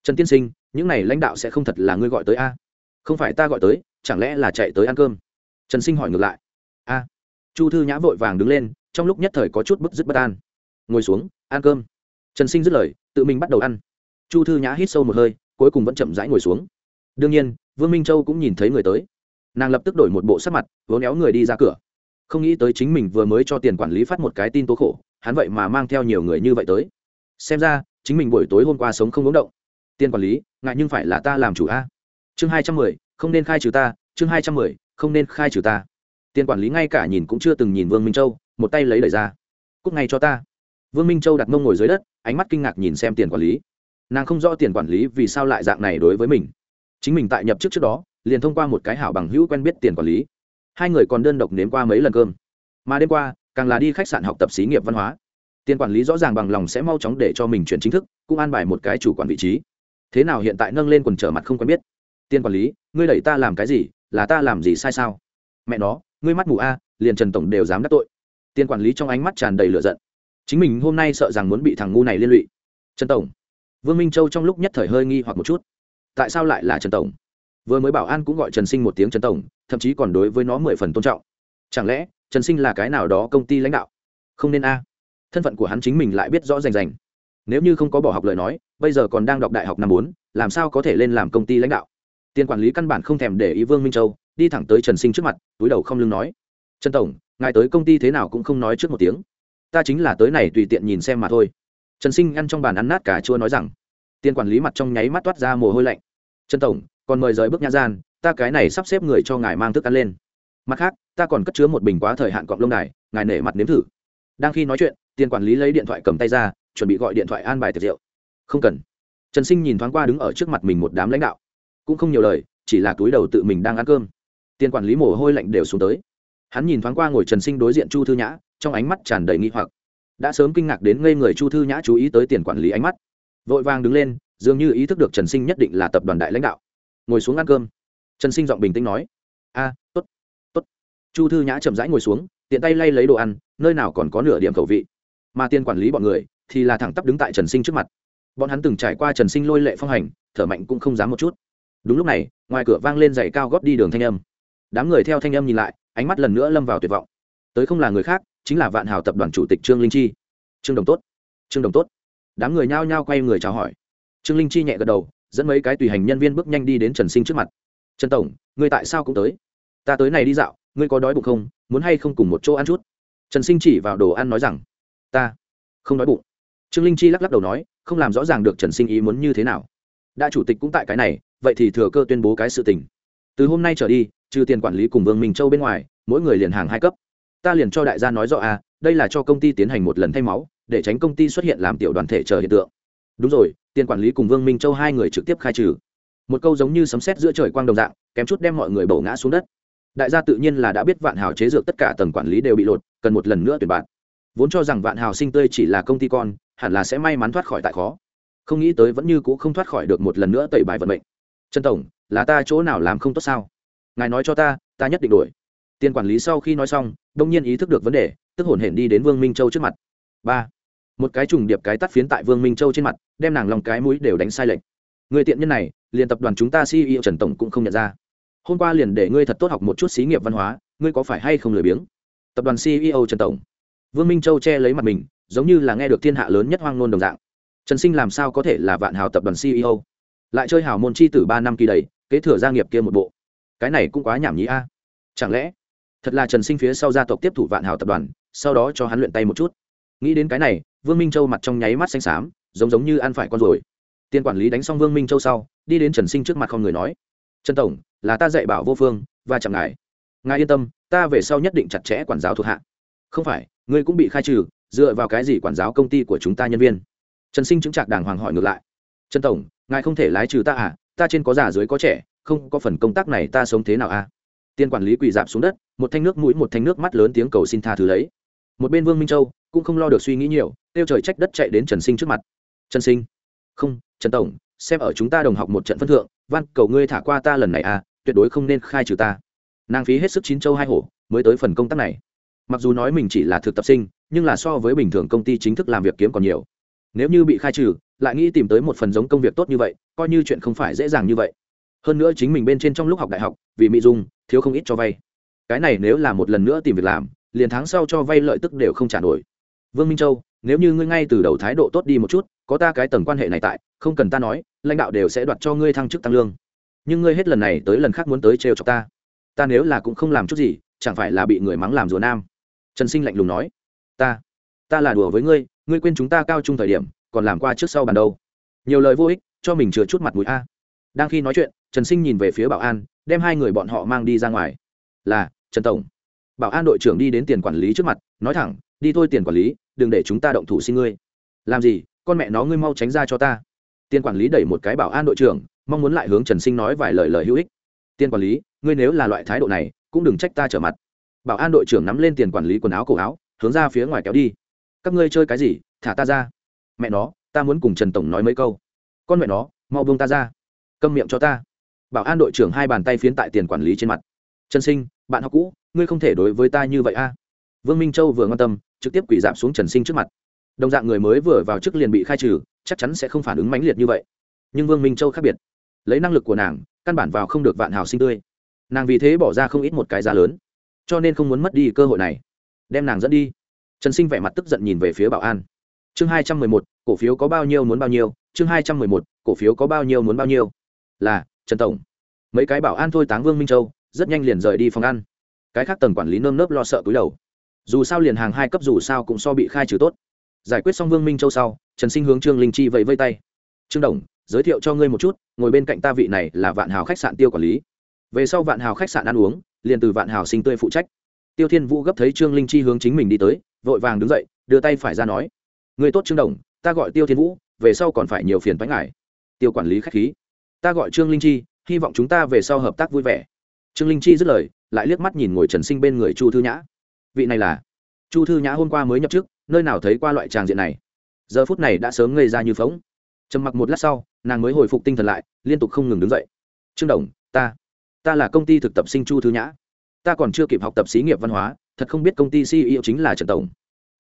[SPEAKER 1] Trần tiên sinh, những n à y lãnh đạo sẽ không thật là ngươi gọi tới a? Không phải ta gọi tới, chẳng lẽ là chạy tới ăn cơm? Trần sinh hỏi ngược lại. A. Chu thư nhã vội vàng đứng lên, trong lúc nhất thời có chút bức dứt bất an. Ngồi xuống, ăn cơm. Trần sinh dứt lời, tự mình bắt đầu ăn. Chu thư nhã hít sâu một hơi, cuối cùng vẫn chậm rãi ngồi xuống. Đương nhiên, vương minh châu cũng nhìn thấy người tới. Nàng lập tức đổi một bộ sắc mặt vốn éo người đi ra cửa không nghĩ tới chính mình vừa mới cho tiền quản lý phát một cái tin tố khổ, hắn vậy mà mang theo nhiều người như vậy tới. Xem ra, chính mình buổi tối hôm qua sống không ống động. Tiền quản lý, ngại nhưng phải là ta làm chủ a. Chương hai trăm mười, không nên khai trừ ta, chương hai trăm mười, không nên khai trừ ta. Tiền quản lý ngay cả nhìn cũng chưa từng nhìn vương minh châu, một tay lấy lời ra. Cúc ngay cho ta. Vương minh châu đặt mông ngồi dưới đất, ánh mắt kinh ngạc nhìn xem tiền quản lý. Nàng không rõ tiền quản lý vì sao lại dạng này đối với mình. Chính mình tại nhập chức trước đó, liền thông qua một cái hảo bằng hữu quen biết tiền quản lý hai người còn đơn độc nếm qua mấy lần cơm. Mà đêm qua, càng là đi khách sạn học tập xí nghiệp văn hóa. Tiền quản lý rõ ràng bằng lòng sẽ mau chóng để cho mình chuyển chính thức, cũng an bài một cái chủ quản vị trí. Thế nào hiện tại nâng lên quần trở mặt không quen biết. Tiền quản lý, ngươi đẩy ta làm cái gì, là ta làm gì sai sao? Mẹ nó, ngươi mắt mù a, liền trần tổng đều dám đắc tội. Tiền quản lý trong ánh mắt tràn đầy lửa giận. Chính mình hôm nay sợ rằng muốn bị thằng ngu này liên lụy. Trần tổng. Vương minh châu trong lúc nhất thời hơi nghi hoặc một chút. Tại sao lại là trần tổng? Vừa mới bảo an cũng gọi trần sinh một tiếng trần tổng, thậm chí còn đối với nó mười phần tôn trọng. Chẳng lẽ, trần sinh là cái nào đó công ty lãnh đạo? Không nên a. Thân phận của hắn chính mình lại biết rõ rành rành. Nếu như không có bỏ học lời nói, bây giờ còn đang đọc đại học năm bốn, làm sao có thể lên làm công ty lãnh đạo? Tiền quản lý căn bản không thèm để ý vương minh châu, đi thẳng tới trần sinh trước mặt, túi đầu không lưng nói. Trần tổng, ngài tới công ty thế nào cũng không nói trước một tiếng. Ta chính là tới này tùy tiện nhìn xem mà thôi. Trần sinh ăn trong bàn ăn nát cả chua nói rằng. Tiền quản lý mặt trong nháy mắt toát ra mồ hôi lạnh. Trần tổng còn mời rời bước nha gian, ta cái này sắp xếp người cho ngài mang thức ăn lên. Mặt khác, ta còn cất chứa một bình quá thời hạn cọp lông đài, ngài nể mặt nếm thử. Đang khi nói chuyện, tiền quản lý lấy điện thoại cầm tay ra, chuẩn bị gọi điện thoại an bài tiệc rượu. Không cần. Trần sinh nhìn thoáng qua đứng ở trước mặt mình một đám lãnh đạo. Cũng không nhiều lời, chỉ là túi đầu tự mình đang ăn cơm. Tiền quản lý mồ hôi lạnh đều xuống tới. Hắn nhìn thoáng qua ngồi trần sinh đối diện chu thư nhã, trong ánh mắt tràn đầy nghi hoặc. Đã sớm kinh ngạc đến ngây người chu thư nhã chú ý tới tiền quản lý ánh mắt. Vội vàng đứng lên, dường như ý thức được trần sinh nhất định là tập đoàn đại lãnh đạo ngồi xuống ăn cơm. Trần sinh giọng bình tĩnh nói, a, tốt tốt. Chu thư nhã chậm rãi ngồi xuống, tiện tay lay lấy đồ ăn, nơi nào còn có nửa điểm khẩu vị. Mà tiền quản lý bọn người thì là thẳng tắp đứng tại trần sinh trước mặt. Bọn hắn từng trải qua trần sinh lôi lệ phong hành, thở mạnh cũng không dám một chút. Đúng lúc này, ngoài cửa vang lên giày cao góp đi đường thanh âm. Đám người theo thanh âm nhìn lại, ánh mắt lần nữa lâm vào tuyệt vọng. Tới không là người khác, chính là vạn hào tập đoàn chủ tịch trương linh chi. Trương đồng tốt, trương đồng tốt. Đám người nhao nhao quay người chào hỏi. Trương linh chi nhẹ gật đầu dẫn mấy cái tùy hành nhân viên bước nhanh đi đến trần sinh trước mặt. Trần tổng, ngươi tại sao cũng tới? Ta tới này đi dạo, ngươi có đói bụng không? Muốn hay không cùng một chỗ ăn chút? Trần sinh chỉ vào đồ ăn nói rằng, ta không đói bụng. Trương linh chi lắc lắc đầu nói, không làm rõ ràng được trần sinh ý muốn như thế nào. Đã chủ tịch cũng tại cái này, vậy thì thừa cơ tuyên bố cái sự tình. Từ hôm nay trở đi, trừ tiền quản lý cùng vương minh châu bên ngoài, mỗi người liền hàng hai cấp. Ta liền cho đại gia nói rõ à đây là cho công ty tiến hành một lần thay máu, để tránh công ty xuất hiện làm tiểu đoàn thể chờ hiện tượng. Đúng rồi tiền quản lý cùng vương minh châu hai người trực tiếp khai trừ. Một câu giống như sấm sét giữa trời quang đồng dạng, kém chút đem mọi người bầu ngã xuống đất. Đại gia tự nhiên là đã biết vạn hào chế dược tất cả tầng quản lý đều bị lột, cần một lần nữa tuyển bạn. Vốn cho rằng vạn hào sinh tươi chỉ là công ty con, hẳn là sẽ may mắn thoát khỏi tại khó. Không nghĩ tới vẫn như c ũ không thoát khỏi được một lần nữa tẩy bài vận mệnh. Trần tổng, là ta chỗ nào làm không tốt sao? Ngài nói cho ta ta nhất định đổi. Tiền quản lý sau khi nói xong, đông nhiên ý thức được vấn đề, tức hổn hển đi đến vương minh châu trước mặt. Ba một cái trùng điệp cái tắt phiến tại vương minh châu trên mặt, đem nàng lòng cái mũi đều đánh sai lệch. Người tiện nhân này, liền tập đoàn chúng ta ceo trần tổng cũng không nhận ra. Hôm qua liền để ngươi thật tốt học một chút xí nghiệp văn hóa, ngươi có phải hay không lười biếng? Tập đoàn ceo trần tổng. Vương minh châu che lấy mặt mình, giống như là nghe được thiên hạ lớn nhất hoang nôn đồng dạng. Trần sinh làm sao có thể là vạn hào tập đoàn ceo lại chơi hào môn chi tử ba năm kỳ đầy, kế thừa gia nghiệp kia một bộ. Cái này cũng quá nhảm nhí a. Chẳng lẽ, thật là trần sinh phía sau gia tộc tiếp thủ vạn hào tập đoàn, sau đó cho hắn luyện tay một chút? Nghĩ đến cái này, vương minh châu mặt trong nháy mắt xanh xám, giống giống như ăn phải con rồi. Tiền quản lý đánh xong vương minh châu sau, đi đến trần sinh trước mặt không người nói, trần tổng, là ta dạy bảo vô phương và chẳng ngại ngài yên tâm, ta về sau nhất định chặt chẽ quản giáo thuộc hạ. Không phải, ngươi cũng bị khai trừ, dựa vào cái gì quản giáo công ty của chúng ta nhân viên? Trần sinh chứng trạc đàng hoàng hỏi ngược lại, trần tổng, ngài không thể lái trừ ta à? Ta trên có già dưới có trẻ, không có phần công tác này ta sống thế nào à? Tiên quản lý quỳ dạp xuống đất, một thanh nước mũi, một thanh nước mắt lớn tiếng cầu xin tha thứ lấy. Một bên vương minh châu cũng không lo được suy nghĩ nhiều, tiêu trời trách đất chạy đến trần sinh trước mặt. Trần sinh, không, trần tổng, xem ở chúng ta đồng học một trận phân thượng, van, cầu ngươi thả qua ta lần này à tuyệt đối không nên khai trừ ta. Nàng phí hết sức chín châu hai hổ, mới tới phần công tác này. Mặc dù nói mình chỉ là thực tập sinh, nhưng là so với bình thường công ty chính thức làm việc kiếm còn nhiều. Nếu như bị khai trừ, lại nghĩ tìm tới một phần giống công việc tốt như vậy, coi như chuyện không phải dễ dàng như vậy. Hơn nữa chính mình bên trên trong lúc học đại học, vì mỹ dung, thiếu không ít cho vay. Cái này nếu là một lần nữa tìm việc làm, liền tháng sau cho vay lợi tức đều không trả nổi vương minh châu, nếu như ngươi ngay từ đầu thái độ tốt đi một chút, có ta cái tầng quan hệ này tại, không cần ta nói, lãnh đạo đều sẽ đoạt cho ngươi thăng chức tăng lương. Nhưng ngươi hết lần này tới lần khác muốn tới trêu chọc ta. Ta nếu là cũng không làm chút gì, chẳng phải là bị người mắng làm rùa nam. Trần sinh lạnh lùng nói. Ta ta là đùa với ngươi ngươi quên chúng ta cao trung thời điểm, còn làm qua trước sau bàn đâu. Nhiều lời vô ích, cho mình chừa chút mặt mũi a. Đang khi nói chuyện, trần sinh nhìn về phía bảo an, đem hai người bọn họ mang đi ra ngoài. Là, trần tổng. Bảo an đội trưởng đi đến tiền quản lý trước mặt, nói thẳng đi thôi tiền quản lý, đừng để chúng ta động thủ xin ngươi. Làm gì? Con mẹ nó ngươi mau tránh ra cho ta. Tiền quản lý đẩy một cái bảo an đội trưởng, mong muốn lại hướng trần sinh nói vài lời lời hữu ích. Tiền quản lý, ngươi nếu là loại thái độ này, cũng đừng trách ta trở mặt. Bảo an đội trưởng nắm lên tiền quản lý quần áo cổ áo, hướng ra phía ngoài kéo đi. Các ngươi chơi cái gì? Thả ta ra. Mẹ nó, ta muốn cùng trần tổng nói mấy câu. Con mẹ nó, mau buông ta ra. Câm miệng cho ta. Bảo an đội trưởng hai bàn tay phiến tại tiền quản lý trên mặt. Trần sinh, bạn học cũ, ngươi không thể đối với ta như vậy a vương minh châu vừa ngon tâm, trực tiếp quỷ giảm xuống trần sinh trước mặt. Đồng dạng người mới vừa vào trước liền bị khai trừ, chắc chắn sẽ không phản ứng mãnh liệt như vậy. Nhưng vương minh châu khác biệt. Lấy năng lực của nàng, căn bản vào không được vạn hào sinh tươi. Nàng vì thế bỏ ra không ít một cái giá lớn, cho nên không muốn mất đi cơ hội này. Đem nàng dẫn đi. Trần sinh vẻ mặt tức giận nhìn về phía bảo an. Chương hai trăm mười một, cổ phiếu có bao nhiêu muốn bao nhiêu? Chương hai trăm mười một, cổ phiếu có bao nhiêu muốn bao nhiêu? Là, trần tổng. Mấy cái bảo an thôi táng vương minh châu, rất nhanh liền rời đi phòng ăn. Cái khác tầng quản lý nơm nớp lo sợ cúi đầu dù sao liền hàng hai cấp dù sao cũng so bị khai trừ tốt. Giải quyết xong vương minh châu sau, trần sinh hướng trương linh chi vẫy vây tay. Trương đồng, giới thiệu cho ngươi một chút, ngồi bên cạnh ta vị này là vạn hào khách sạn tiêu quản lý. Về sau vạn hào khách sạn ăn uống, liền từ vạn hào sinh tươi phụ trách. Tiêu thiên vũ gấp thấy trương linh chi hướng chính mình đi tới, vội vàng đứng dậy, đưa tay phải ra nói người tốt trương đồng, ta gọi tiêu thiên vũ, về sau còn phải nhiều phiền bánh ngại tiêu quản lý k h á c h khí, ta gọi trương linh chi, hy vọng chúng ta về sau hợp tác vui vẻ. Trương linh chi dứt lời, lại liếc mắt nhìn ngồi trần sinh bên người chu thư nhã vị này là chu thư nhã hôm qua mới nhập chức, nơi nào thấy qua loại tràng diện này? Giờ phút này đã sớm ngây ra như phóng trầm mặc một lát sau, nàng mới hồi phục tinh thần lại, liên tục không ngừng đứng dậy. Trương đồng, ta ta là công ty thực tập sinh chu thư nhã. Ta còn chưa kịp học tập xí nghiệp văn hóa, thật không biết công ty ceo chính là trần tổng.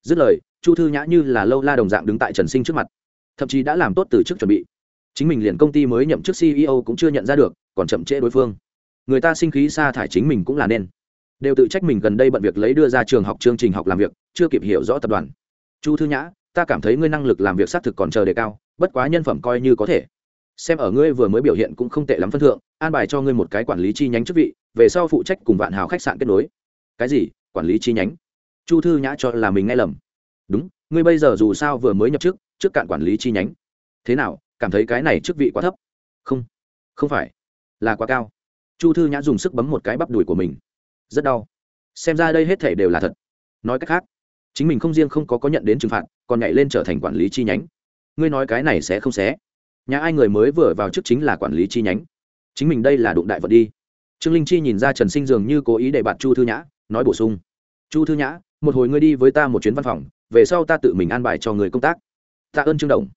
[SPEAKER 1] Dứt lời, chu thư nhã như là lâu la đồng dạng đứng tại trần sinh trước mặt, thậm chí đã làm tốt từ trước chuẩn bị. Chính mình liền công ty mới nhậm chức ceo cũng chưa nhận ra được, còn chậm trễ đối phương. Người ta sinh khí sa thải chính mình cũng là nên đều tự trách mình gần đây bận việc lấy đưa ra trường học chương trình học làm việc, chưa kịp hiểu rõ tập đoàn. Chu thư nhã, ta cảm thấy ngươi năng lực làm việc xác thực còn chờ đề cao, bất quá nhân phẩm coi như có thể. Xem ở ngươi vừa mới biểu hiện cũng không tệ lắm phân thượng, an bài cho ngươi một cái quản lý chi nhánh chức vị, về sau phụ trách cùng vạn hào khách sạn kết nối. Cái gì? Quản lý chi nhánh? Chu thư nhã cho là mình nghe lầm. Đúng, ngươi bây giờ dù sao vừa mới nhập chức, trước cạn quản lý chi nhánh. Thế nào, cảm thấy cái này chức vị quá thấp? Không không phải, là quá cao. Chu thư nhã dùng sức bấm một cái bắp đùi của mình rất đau. Xem ra đây hết thể đều là thật. Nói cách khác, chính mình không riêng không có có nhận đến trừng phạt, còn nhảy lên trở thành quản lý chi nhánh. Ngươi nói cái này sẽ không xé nhà ai người mới vừa vào chức chính là quản lý chi nhánh. Chính mình đây là đụng đại vật đi. Trương linh chi nhìn ra trần sinh dường như cố ý để bạn chu thư nhã, nói bổ sung. Chu thư nhã, một hồi ngươi đi với ta một chuyến văn phòng, về sau ta tự mình an bài cho người công tác. Tạ ơn trương đồng.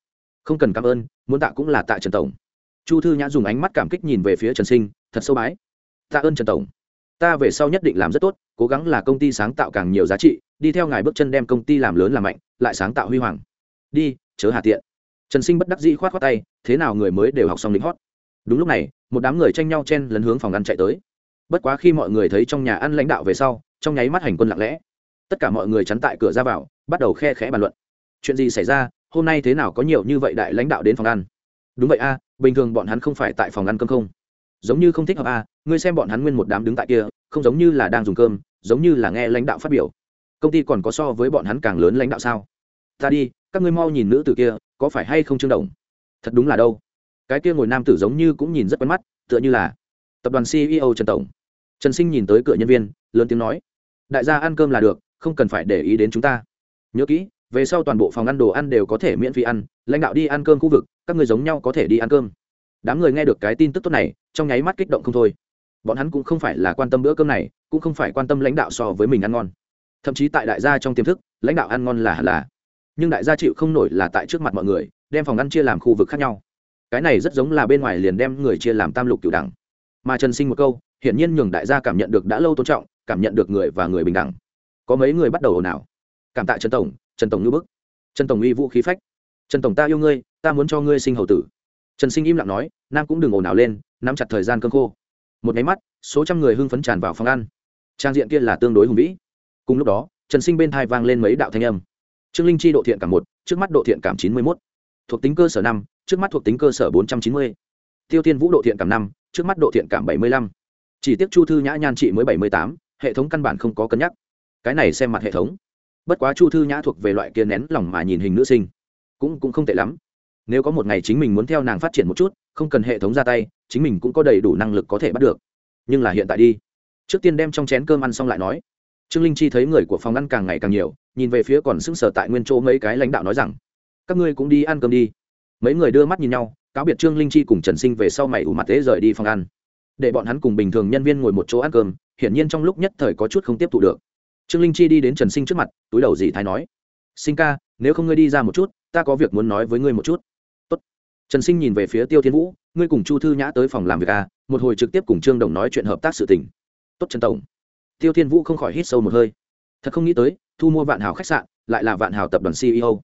[SPEAKER 1] Không cần cảm ơn, muốn tạ cũng là tạ trần tổng. Chu thư nhã dùng ánh mắt cảm kích nhìn về phía trần sinh, thật sâu bái. Tạ ơn trần tổng ta về sau nhất định làm rất tốt, cố gắng là công ty sáng tạo càng nhiều giá trị, đi theo ngài bước chân đem công ty làm lớn làm mạnh, lại sáng tạo huy hoàng. Đi, chớ hà tiện. Trần sinh bất đắc dĩ khoát khoát tay, thế nào người mới đều học xong lính hót. Đúng lúc này, một đám người tranh nhau chen lấn hướng phòng ăn chạy tới. Bất quá khi mọi người thấy trong nhà ăn lãnh đạo về sau, trong nháy mắt hành quân lặng lẽ. Tất cả mọi người chắn tại cửa ra vào, bắt đầu khe khẽ bàn luận. Chuyện gì xảy ra? Hôm nay thế nào có nhiều như vậy đại lãnh đạo đến phòng ăn? Đúng vậy a, bình thường bọn hắn không phải tại phòng ăn cơm không? Giống như không thích hợp a, ngươi xem bọn hắn nguyên một đám đứng tại kia, không giống như là đang dùng cơm, giống như là nghe lãnh đạo phát biểu. Công ty còn có so với bọn hắn càng lớn lãnh đạo sao? Ta đi, các ngươi mau nhìn nữ tử kia, có phải hay không trương đồng? Thật đúng là đâu. Cái kia ngồi nam tử giống như cũng nhìn rất quen mắt, tựa như là tập đoàn ceo trần tổng. Trần sinh nhìn tới cửa nhân viên, lớn tiếng nói, đại gia ăn cơm là được, không cần phải để ý đến chúng ta. Nhớ kỹ, về sau toàn bộ phòng ăn đồ ăn đều có thể miễn phí ăn, lãnh đạo đi ăn cơm khu vực, các người giống nhau có thể đi ăn cơm đám người nghe được cái tin tức tốt này, trong nháy mắt kích động không thôi. Bọn hắn cũng không phải là quan tâm bữa cơm này, cũng không phải quan tâm lãnh đạo so với mình ăn ngon. Thậm chí tại đại gia trong tiềm thức, lãnh đạo ăn ngon là hẳn là. Nhưng đại gia chịu không nổi là tại trước mặt mọi người, đem phòng ăn chia làm khu vực khác nhau. Cái này rất giống là bên ngoài liền đem người chia làm tam lục cửu đẳng. Mà trần sinh một câu, hiển nhiên nhường đại gia cảm nhận được đã lâu tôn trọng, cảm nhận được người và người bình đẳng. Có mấy người bắt đầu ồn ào. Cảm tạ trần tổng trần tổng ngư bức. Trần tổng uy vũ khí phách. Trần tổng ta yêu ngươi, ta muốn cho ngươi sinh hầu tử trần sinh im lặng nói, nam cũng đừng ồn ào lên, nắm chặt thời gian cơn khô. Một máy mắt, số trăm người hưng phấn tràn vào phòng ăn. Trang diện kia là tương đối hùng vĩ. Cùng lúc đó, trần sinh bên thai vang lên mấy đạo thanh âm. Trương linh chi độ thiện cảm một, trước mắt độ thiện cảm chín mươi một thuộc tính cơ sở năm, trước mắt thuộc tính cơ sở bốn trăm chín mươi. Tiêu tiên vũ độ thiện cảm năm, trước mắt độ thiện cảm bảy mươi lăm. Chỉ tiếc chu thư nhã nhan trị mới bảy mươi tám, hệ thống căn bản không có cân nhắc. Cái này xem mặt hệ thống. Bất quá chu thư nhã thuộc về loại kia nén lòng mà nhìn hình nữ sinh. Cũng cũng không tệ lắm nếu có một ngày chính mình muốn theo nàng phát triển một chút, không cần hệ thống ra tay, chính mình cũng có đầy đủ năng lực có thể bắt được. Nhưng là hiện tại đi. Trước tiên đem trong chén cơm ăn xong lại nói. Trương linh chi thấy người của phòng ăn càng ngày càng nhiều, nhìn về phía còn sững sờ tại nguyên chỗ mấy cái lãnh đạo nói rằng, các ngươi cũng đi ăn cơm đi. Mấy người đưa mắt nhìn nhau, cáo biệt trương linh chi cùng trần sinh về sau mày ủ mặt tế rời đi phòng ăn. Để bọn hắn cùng bình thường nhân viên ngồi một chỗ ăn cơm, hiển nhiên trong lúc nhất thời có chút không tiếp thụ được. Trương linh chi đi đến trần sinh trước mặt, túi đầu dì thái nói, sinh ca, nếu không ngươi đi ra một chút, ta có việc muốn nói với ngươi một chút trần sinh nhìn về phía tiêu thiên vũ, ngươi cùng chu thư nhã tới phòng làm việc à? Một hồi trực tiếp cùng trương đồng nói chuyện hợp tác sự tình. Tốt, trần tổng. Tiêu thiên vũ không khỏi hít sâu một hơi. Thật không nghĩ tới, thu mua vạn hào khách sạn, lại là vạn hào tập đoàn ceo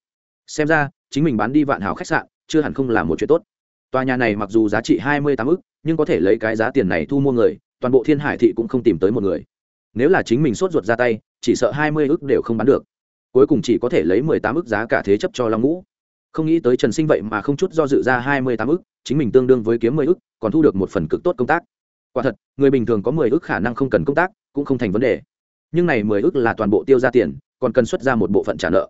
[SPEAKER 1] xem ra, chính mình bán đi vạn hào khách sạn, chưa hẳn không là một chuyện tốt. Tòa nhà này mặc dù giá trị hai mươi tám ức, nhưng có thể lấy cái giá tiền này thu mua người, toàn bộ thiên hải thị cũng không tìm tới một người. Nếu là chính mình sốt ruột ra tay, chỉ sợ hai mươi ức đều không bán được. Cuối cùng chỉ có thể lấy mười tám ức giá cả thế chấp cho long ngũ không nghĩ tới trần sinh vậy mà không chút do dự ra hai mươi tám ức, chính mình tương đương với kiếm mười ức, còn thu được một phần cực tốt công tác. Quả thật, người bình thường có mười ức khả năng không cần công tác, cũng không thành vấn đề. Nhưng này mười ức là toàn bộ tiêu ra tiền, còn cần xuất ra một bộ phận trả nợ.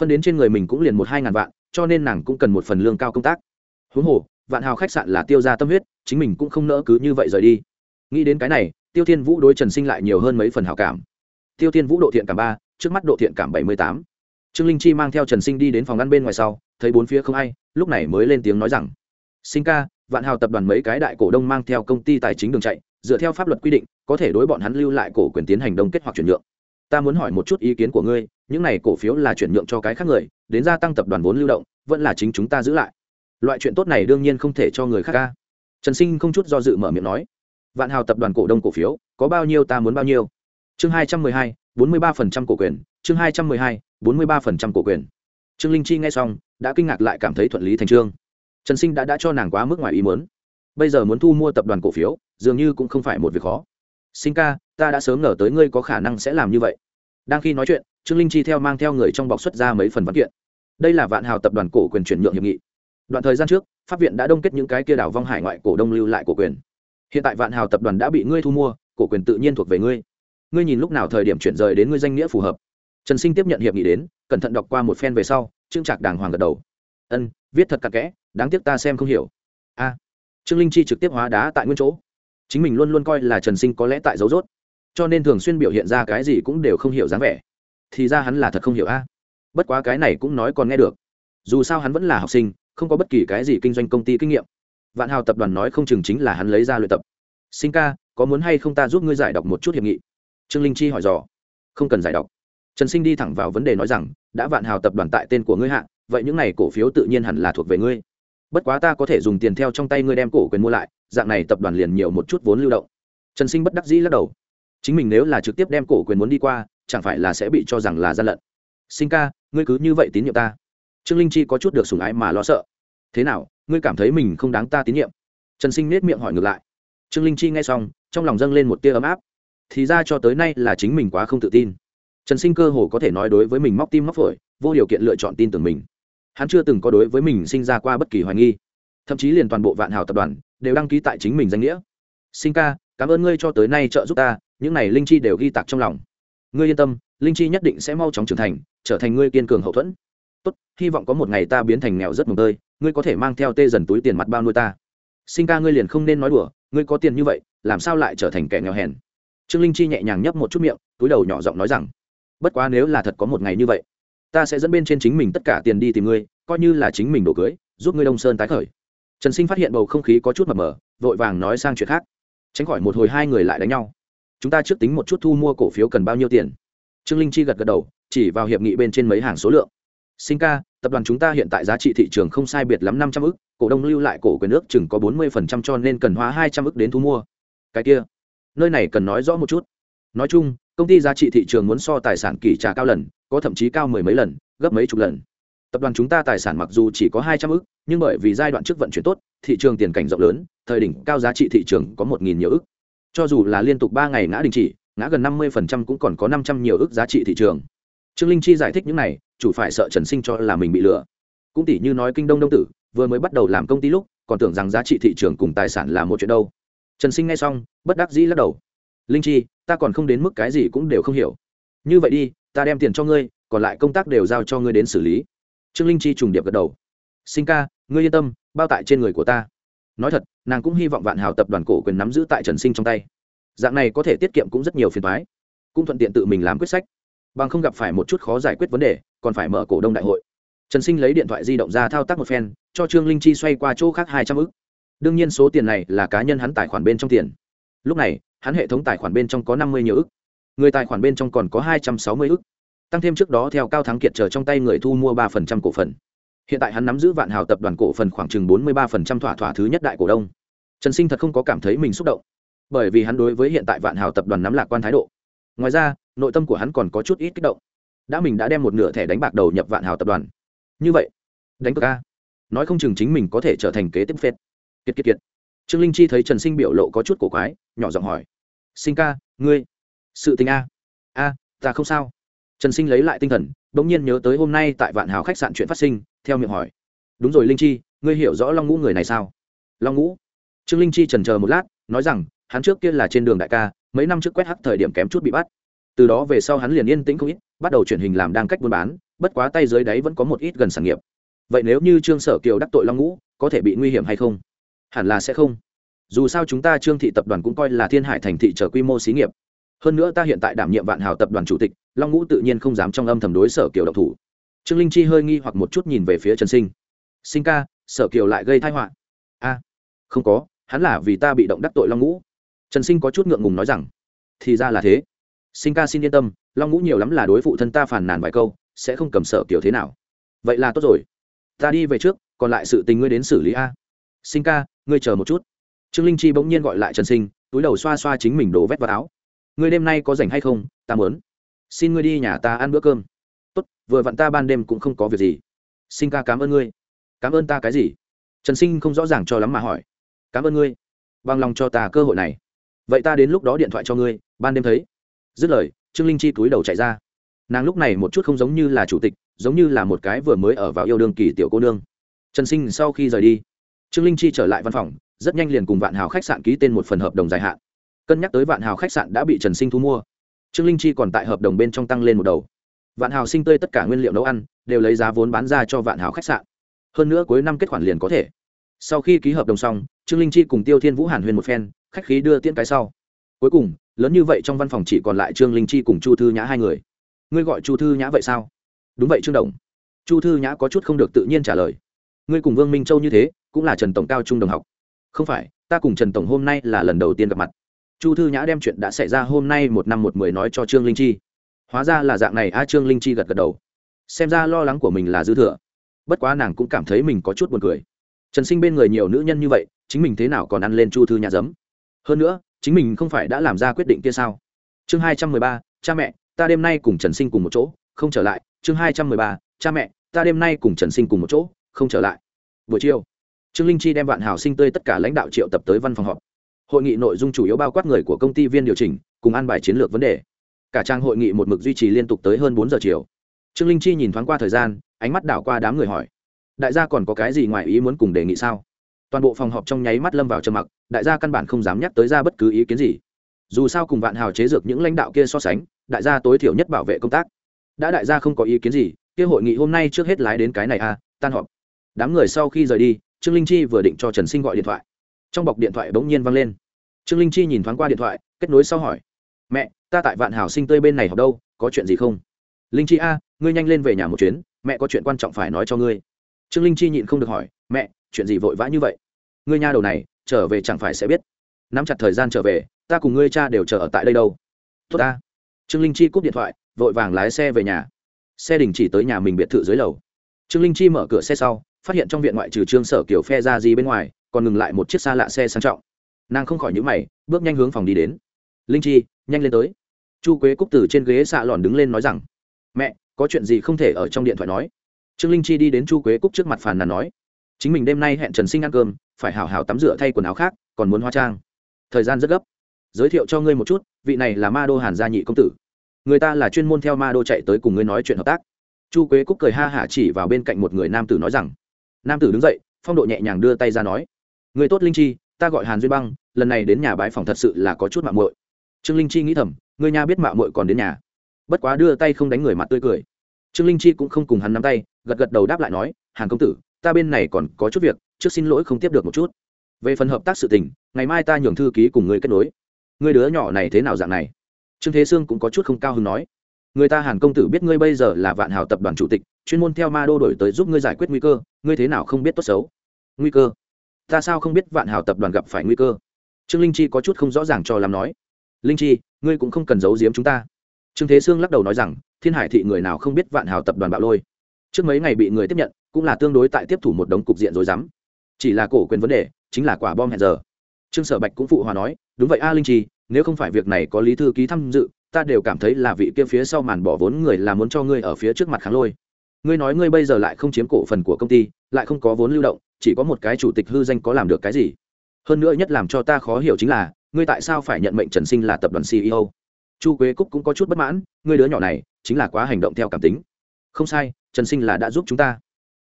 [SPEAKER 1] Phân đến trên người mình cũng liền một hai ngàn vạn, cho nên nàng cũng cần một phần lương cao công tác. Huống hồ, vạn hào khách sạn là tiêu ra tâm huyết, chính mình cũng không nỡ cứ như vậy rời đi. Nghĩ đến cái này, tiêu thiên vũ đối trần sinh lại nhiều hơn mấy phần hào cảm. Tiêu thiên vũ độ thiện cảm ba, trước mắt độ thiện cảm bảy mươi tám trương linh chi mang theo trần sinh đi đến phòng ăn bên ngoài sau, thấy bốn phía không ai, lúc này mới lên tiếng nói rằng, sinh ca, vạn hào tập đoàn mấy cái đại cổ đông mang theo công ty tài chính đường chạy, dựa theo pháp luật quy định, có thể đối bọn hắn lưu lại cổ quyền tiến hành đông kết hoặc chuyển nhượng. Ta muốn hỏi một chút ý kiến của ngươi, những này cổ phiếu là chuyển nhượng cho cái khác người, đến gia tăng tập đoàn vốn lưu động, vẫn là chính chúng ta giữ lại? Loại chuyện tốt này đương nhiên không thể cho người khác ca. Trần sinh không chút do dự mở miệng nói, vạn hào tập đoàn cổ đông cổ phiếu, có bao nhiêu ta muốn bao nhiêu? Chương hai trăm mười hai, bốn mươi ba phần trăm cổ quyền, chương hai trăm mười hai bốn mươi ba phần trăm cổ quyền. Trương linh chi nghe xong, đã kinh ngạc lại cảm thấy thuận lý thành trương. Trần sinh đã đã cho nàng quá mức ngoài ý muốn. Bây giờ muốn thu mua tập đoàn cổ phiếu, dường như cũng không phải một việc khó. Sinh ca, ta đã sớm ngờ tới ngươi có khả năng sẽ làm như vậy. Đang khi nói chuyện, trương linh chi theo mang theo người trong bọc xuất ra mấy phần văn kiện. Đây là vạn hào tập đoàn cổ quyền chuyển nhượng hiệp nghị. Đoạn thời gian trước, pháp viện đã đông kết những cái kia đảo vong hải ngoại cổ đông lưu lại cổ quyền. Hiện tại vạn hào tập đoàn đã bị ngươi thu mua, cổ quyền tự nhiên thuộc về ngươi. Ngươi nhìn lúc nào thời điểm chuyển rời đến ngươi danh nghĩa phù hợp trần sinh tiếp nhận hiệp nghị đến cẩn thận đọc qua một phen về sau trương trạc đàng hoàng gật đầu. Ân viết thật cặn kẽ đáng tiếc ta xem không hiểu. A. Trương linh chi trực tiếp hóa đá tại nguyên chỗ. Chính mình luôn luôn coi là trần sinh có lẽ tại dấu rốt, cho nên thường xuyên biểu hiện ra cái gì cũng đều không hiểu dáng vẻ. Thì ra hắn là thật không hiểu a. Bất quá cái này cũng nói còn nghe được. Dù sao hắn vẫn là học sinh không có bất kỳ cái gì kinh doanh công ty kinh nghiệm. Vạn hào tập đoàn nói không chừng chính là hắn lấy ra luyện tập. Sinh ca có muốn hay không ta giúp ngươi giải đọc một chút hiệp nghị? Trương linh chi hỏi dò. Không cần giải đọc trần sinh đi thẳng vào vấn đề nói rằng, đã vạn hào tập đoàn tại tên của ngươi hạ, vậy những n à y cổ phiếu tự nhiên hẳn là thuộc về ngươi. Bất quá ta có thể dùng tiền theo trong tay ngươi đem cổ quyền mua lại, dạng này tập đoàn liền nhiều một chút vốn lưu động. Trần sinh bất đắc dĩ lắc đầu. Chính mình nếu là trực tiếp đem cổ quyền muốn đi qua, chẳng phải là sẽ bị cho rằng là gian lận? Sinh ca, ngươi cứ như vậy tín nhiệm ta. Trương linh chi có chút được sùng ái mà lo sợ. Thế nào, ngươi cảm thấy mình không đáng ta tín nhiệm? Trần sinh nết miệng hỏi ngược lại. Trương linh chi nghe xong, trong lòng dâng lên một tia ấm áp. Thì ra cho tới nay là chính mình quá không tự tin trần sinh cơ hồ có thể nói đối với mình móc tim móc phổi, vô điều kiện lựa chọn tin tưởng mình. Hắn chưa từng có đối với mình sinh ra qua bất kỳ hoài nghi. Thậm chí liền toàn bộ vạn hào tập đoàn đều đăng ký tại chính mình danh nghĩa. Sinh ca, cảm ơn ngươi cho tới nay trợ giúp ta, những này linh chi đều ghi tạc trong lòng. Ngươi yên tâm, linh chi nhất định sẽ mau chóng trưởng thành, trở thành ngươi kiên cường hậu thuẫn. Tốt, hy vọng có một ngày ta biến thành nghèo rất mừng tơi, ngươi có thể mang theo tê dần túi tiền mặt bao nuôi ta. Sinh ca ngươi liền không nên nói đùa, ngươi có tiền như vậy, làm sao lại trở thành kẻ nghèo hèn? Trương linh chi nhẹ nhàng nhấp một chút miệng, túi đầu nhỏ giọng nói rằng bất quá nếu là thật có một ngày như vậy, ta sẽ dẫn bên trên chính mình tất cả tiền đi tìm ngươi, coi như là chính mình đổ cưới, giúp ngươi đông sơn tái khởi. Trần sinh phát hiện bầu không khí có chút mập mờ, vội vàng nói sang chuyện khác. Tránh khỏi một hồi hai người lại đánh nhau. Chúng ta trước tính một chút thu mua cổ phiếu cần bao nhiêu tiền. Trương linh chi gật gật đầu, chỉ vào hiệp nghị bên trên mấy hàng số lượng. Sinh ca, tập đoàn chúng ta hiện tại giá trị thị trường không sai biệt lắm năm trăm ức, cổ đông lưu lại cổ quyền nước chừng có bốn mươi phần trăm cho nên cần hóa hai trăm ức đến thu mua. Cái kia, nơi này cần nói rõ một chút. Nói chung công ty giá trị thị trường muốn so tài sản kỳ trả cao lần, có thậm chí cao mười mấy lần, gấp mấy chục lần. Tập đoàn chúng ta tài sản mặc dù chỉ có hai trăm ức, nhưng bởi vì giai đoạn trước vận chuyển tốt, thị trường tiền cảnh rộng lớn, thời đỉnh cao giá trị thị trường có một nghìn nhiều ức. Cho dù là liên tục ba ngày ngã đình chỉ, ngã gần năm mươi cũng còn có năm trăm nhiều ức giá trị thị trường. Trương linh chi giải thích những này, chủ phải sợ trần sinh cho là mình bị lừa. Cũng tỷ như nói kinh đông đông tử, vừa mới bắt đầu làm công ty lúc, còn tưởng rằng giá trị thị trường cùng tài sản là một chuyện đâu. Trần sinh nghe xong, bất đắc dĩ lắc đầu linh chi, ta còn không đến mức cái gì cũng đều không hiểu. Như vậy đi, ta đem tiền cho ngươi, còn lại công tác đều giao cho ngươi đến xử lý. Trương linh chi trùng điệp gật đầu. Sinh ca, ngươi yên tâm, bao tại trên người của ta. Nói thật, nàng cũng hy vọng vạn hào tập đoàn cổ quyền nắm giữ tại trần sinh trong tay. Dạng này có thể tiết kiệm cũng rất nhiều phiền thoái cũng thuận tiện tự mình làm quyết sách. Bằng không gặp phải một chút khó giải quyết vấn đề, còn phải mở cổ đông đại hội. Trần sinh lấy điện thoại di động ra thao tác một phen, cho trương linh chi xoay qua chỗ khác hai trăm ư c đương nhiên số tiền này là cá nhân hắn tài khoản bên trong tiền lúc này, hắn hệ thống tài khoản bên trong có năm mươi nhiều ức. Người tài khoản bên trong còn có hai trăm sáu mươi ức. Tăng thêm trước đó theo cao thắng kiệt chờ trong tay người thu mua ba phần trăm cổ phần. Hiện tại hắn nắm giữ vạn hào tập đoàn cổ phần khoảng chừng bốn mươi ba phần trăm thỏa thỏa thứ nhất đại cổ đông. Trần sinh thật không có cảm thấy mình xúc động, bởi vì hắn đối với hiện tại vạn hào tập đoàn nắm lạc quan thái độ. Ngoài ra, nội tâm của hắn còn có chút ít kích động. Đã mình đã đem một nửa thẻ đánh bạc đầu nhập vạn hào tập đoàn. Như vậy, đánh cược a. Nói không chừng chính mình có thể trở thành kế tiếp phết. Kiệt kiệt kiệt trương linh chi thấy trần sinh biểu lộ có chút cổ quái, nhỏ giọng hỏi, sinh ca, ngươi, sự tình a? A, ta không sao. Trần sinh lấy lại tinh thần đ ỗ n g nhiên nhớ tới hôm nay tại vạn hào khách sạn chuyện phát sinh, theo miệng hỏi, đúng rồi linh chi, ngươi hiểu rõ long ngũ người này sao? Long ngũ? Trương linh chi trần chờ một lát, nói rằng, hắn trước kia là trên đường đại ca, mấy năm trước quét hắc thời điểm kém chút bị bắt. Từ đó về sau hắn liền yên tĩnh không ít, bắt đầu chuyển hình làm đang cách buôn bán, bất quá tay dưới đáy vẫn có một ít gần sản nghiệp. Vậy nếu như trương sở kiều đắc tội long ngũ, có thể bị nguy hiểm hay không? Hẳn là sẽ không. Dù sao chúng ta trương thị tập đoàn cũng coi là thiên hải thành thị trở quy mô xí nghiệp. Hơn nữa ta hiện tại đảm nhiệm vạn hào tập đoàn chủ tịch, long ngũ tự nhiên không dám trong âm thầm đối sở kiều độc thủ. Trương linh chi hơi nghi hoặc một chút nhìn về phía trần sinh. Sinh ca, sở kiều lại gây thai họa. A, không có, hắn là vì ta bị động đắc tội long ngũ. Trần sinh có chút ngượng ngùng nói rằng, thì ra là thế. Sinh ca xin yên tâm, long ngũ nhiều lắm là đối phụ thân ta phàn nàn vài câu, sẽ không cầm sở kiều thế nào. Vậy là tốt rồi. Ta đi về trước, còn lại sự tình ngươi đến xử lý a. Sinh ca ngươi chờ một chút. Trương linh chi bỗng nhiên gọi lại trần sinh, túi đầu xoa xoa chính mình đổ vét vào áo. Ngươi đêm nay có rảnh hay không? Ta mớn xin ngươi đi nhà ta ăn bữa cơm. Tốt, vừa vặn ta ban đêm cũng không có việc gì. Xin ca cảm ơn ngươi. Cảm ơn ta cái gì? Trần sinh không rõ ràng cho lắm mà hỏi. Cảm ơn ngươi. Bằng lòng cho ta cơ hội này. Vậy ta đến lúc đó điện thoại cho ngươi, ban đêm thấy. Dứt lời, trương linh chi túi đầu chạy ra. Nàng lúc này một chút không giống như là chủ tịch, giống như là một cái vừa mới ở vào yêu đương kỳ tiểu cô nương. Trần sinh sau khi rời đi trương linh chi trở lại văn phòng, rất nhanh liền cùng vạn hào khách sạn ký tên một phần hợp đồng dài hạn. Cân nhắc tới vạn hào khách sạn đã bị trần sinh thu mua, trương linh chi còn tại hợp đồng bên trong tăng lên một đầu. Vạn hào sinh tươi tất cả nguyên liệu nấu ăn, đều lấy giá vốn bán ra cho vạn hào khách sạn. Hơn nữa cuối năm kết khoản liền có thể. Sau khi ký hợp đồng xong, trương linh chi cùng tiêu thiên vũ hàn huyên một phen, khách khí đưa tiễn cái sau. Cuối cùng, lớn như vậy trong văn phòng chỉ còn lại trương linh chi cùng chu thư nhã hai người. Ngươi gọi chu thư nhã vậy sao? Đúng vậy trương đồng. Chu thư nhã có chút không được tự nhiên trả lời ngươi cùng vương minh châu như thế cũng là trần tổng cao trung đồng học không phải ta cùng trần tổng hôm nay là lần đầu tiên gặp mặt chu thư nhã đem chuyện đã xảy ra hôm nay một năm một mười nói cho trương linh chi hóa ra là dạng này a trương linh chi gật gật đầu xem ra lo lắng của mình là dư thừa bất quá nàng cũng cảm thấy mình có chút buồn cười trần sinh bên người nhiều nữ nhân như vậy chính mình thế nào còn ăn lên chu thư nhã giấm hơn nữa chính mình không phải đã làm ra quyết định kia sao chương hai trăm mười ba cha mẹ ta đêm nay cùng trần sinh cùng một chỗ không trở lại chương hai trăm mười ba cha mẹ ta đêm nay cùng trần sinh cùng một chỗ không trở lại. Buổi chiều, trương linh chi đem vạn hào sinh tươi tất cả lãnh đạo triệu tập tới văn phòng họp. Hội nghị nội dung chủ yếu bao quát người của công ty viên điều chỉnh, cùng an bài chiến lược vấn đề. Cả trang hội nghị một mực duy trì liên tục tới hơn bốn giờ chiều. Trương linh chi nhìn thoáng qua thời gian, ánh mắt đảo qua đám người hỏi, đại gia còn có cái gì ngoài ý muốn cùng đề nghị sao? Toàn bộ phòng họp trong nháy mắt lâm vào trầm mặc, đại gia căn bản không dám nhắc tới ra bất cứ ý kiến gì. Dù sao cùng vạn hào chế dược những lãnh đạo kia so sánh, đại gia tối thiểu nhất bảo vệ công tác. Đã đại gia không có ý kiến gì, kia hội nghị hôm nay trước hết lái đến cái này à tan họp đám người sau khi rời đi, trương linh chi vừa định cho trần sinh gọi điện thoại. Trong bọc điện thoại bỗng nhiên văng lên. Trương linh chi nhìn thoáng qua điện thoại, kết nối sau hỏi. Mẹ, ta tại vạn hảo sinh tươi bên này học đâu, có chuyện gì không? Linh chi a, ngươi nhanh lên về nhà một chuyến, mẹ có chuyện quan trọng phải nói cho ngươi. Trương linh chi nhịn không được hỏi. Mẹ, chuyện gì vội vã như vậy? Ngươi nha đầu này, trở về chẳng phải sẽ biết. Nắm chặt thời gian trở về, ta cùng ngươi cha đều chờ ở tại đây đâu. Tốt ta. Trương linh chi cúp điện thoại, vội vàng lái xe về nhà. Xe đình chỉ tới nhà mình biệt thự dưới lầu. Trương linh chi mở cửa xe sau phát hiện trong viện ngoại trừ trương sở kiểu phe ra gì bên ngoài, còn ngừng lại một chiếc xa lạ xe sang trọng. Nàng không khỏi nhữ mày, bước nhanh hướng phòng đi đến. Linh chi, nhanh lên tới. Chu quế cúc từ trên ghế xạ lòn đứng lên nói rằng, mẹ, có chuyện gì không thể ở trong điện thoại nói. Trương linh chi đi đến chu quế cúc trước mặt phàn nàn nói, chính mình đêm nay hẹn trần sinh ăn cơm, phải hào hào tắm rửa thay quần áo khác, còn muốn hóa trang. Thời gian rất gấp. Giới thiệu cho ngươi một chút, vị này là ma đô hàn gia nhị công tử. Người ta là chuyên môn theo ma đô chạy tới cùng ngươi nói chuyện hợp tác. Chu quế cúc cười ha hả chỉ vào bên cạnh một người nam tử nói rằng nam tử đứng dậy, phong độ nhẹ nhàng đưa tay ra nói, người tốt linh chi, ta gọi hàn duyên băng, lần này đến nhà bãi phòng thật sự là có chút mạng muội. Trương linh chi nghĩ thầm người nhà biết mạng muội còn đến nhà. Bất quá đưa tay không đánh người mặt tươi cười. Trương linh chi cũng không cùng hắn nắm tay, gật gật đầu đáp lại nói, hàn công tử, ta bên này còn có chút việc, trước xin lỗi không tiếp được một chút. Về phần hợp tác sự tình, ngày mai ta nhường thư ký cùng người kết nối. Người đứa nhỏ này thế nào dạng này? Trương thế sương cũng có chút không cao hứng nói người ta hàn công tử biết ngươi bây giờ là vạn hào tập đoàn chủ tịch, chuyên môn theo ma đô đổi tới giúp ngươi giải quyết nguy cơ, ngươi thế nào không biết tốt xấu? Nguy cơ? Ta sao không biết vạn hào tập đoàn gặp phải nguy cơ? Trương linh chi có chút không rõ ràng cho làm nói. Linh chi, ngươi cũng không cần giấu giếm chúng ta. Trương thế sương lắc đầu nói rằng, thiên hải thị người nào không biết vạn hào tập đoàn bạo lôi? Trước mấy ngày bị người tiếp nhận, cũng là tương đối tại tiếp thủ một đống cục diện rồi dám chỉ là cổ quyền vấn đề, chính là quả bom hẹn giờ. Trương sở bạch cũng phụ hòa nói, đúng vậy a linh chi nếu không phải việc này có lý thư ký tham dự, ta đều cảm thấy là vị kia phía sau màn bỏ vốn người là muốn cho ngươi ở phía trước mặt kháng lôi. Ngươi nói ngươi bây giờ lại không chiếm cổ phần của công ty, lại không có vốn lưu động, chỉ có một cái chủ tịch hư danh có làm được cái gì? Hơn nữa nhất làm cho ta khó hiểu chính là, ngươi tại sao phải nhận mệnh trần sinh là tập đoàn ceo chu quế cúc cũng có chút bất mãn, ngươi đứa nhỏ này, chính là quá hành động theo cảm tính. Không sai, trần sinh là đã giúp chúng ta.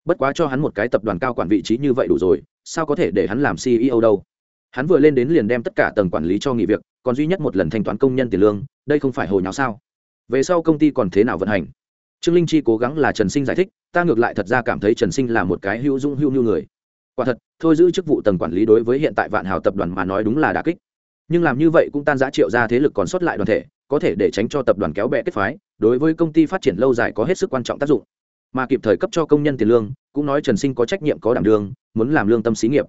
[SPEAKER 1] Bất quá cho hắn một cái tập đoàn cao quản vị trí như vậy đủ rồi, sao có thể để hắn làm ceo đâu? Hắn vừa lên đến liền đem tất cả tầng quản lý cho nghỉ việc còn duy nhất một lần thanh toán công nhân tiền lương, đây không phải hồi nháo sao? Về sau công ty còn thế nào vận hành? Trương linh chi cố gắng là trần sinh giải thích, ta ngược lại thật ra cảm thấy trần sinh là một cái hữu dung hữu như người. Quả thật, thôi giữ chức vụ tầng quản lý đối với hiện tại vạn hào tập đoàn mà nói đúng là đà kích. Nhưng làm như vậy cũng tan giã triệu ra thế lực còn sót lại đoàn thể, có thể để tránh cho tập đoàn kéo bè kết phái, đối với công ty phát triển lâu dài có hết sức quan trọng tác dụng. Mà kịp thời cấp cho công nhân tiền lương, cũng nói trần sinh có trách nhiệm có đảm đương, muốn làm lương tâm xí nghiệp.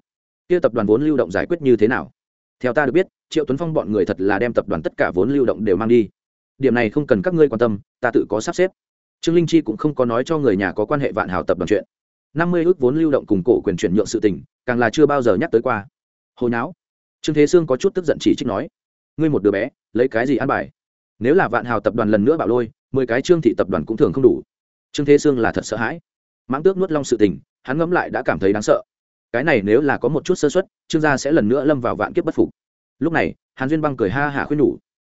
[SPEAKER 1] Kia tập đoàn vốn lưu động giải quyết như thế nào? Theo ta được biết, triệu tuấn phong bọn người thật là đem tập đoàn tất cả vốn lưu động đều mang đi. Điểm này không cần các ngươi quan tâm, ta tự có sắp xếp. Trương linh chi cũng không có nói cho người nhà có quan hệ vạn hào tập đoàn chuyện. Năm mươi ước vốn lưu động cùng cổ quyền chuyển nhượng sự tình, càng là chưa bao giờ nhắc tới qua. Hồi não trương thế sương có chút tức giận chỉ trích nói, ngươi một đứa bé, lấy cái gì ăn bài? Nếu là vạn hào tập đoàn lần nữa bạo lôi, mười cái trương thị tập đoàn cũng thường không đủ. Trương thế sương là thật sợ hãi. Mãng tước nuốt long sự tình, hắn ngẫm lại đã cảm thấy đáng sợ cái này nếu là có một chút sơ xuất trương gia sẽ lần nữa lâm vào vạn kiếp bất phục. Lúc này, hàn duyên băng cười ha hả khuyên nhủ,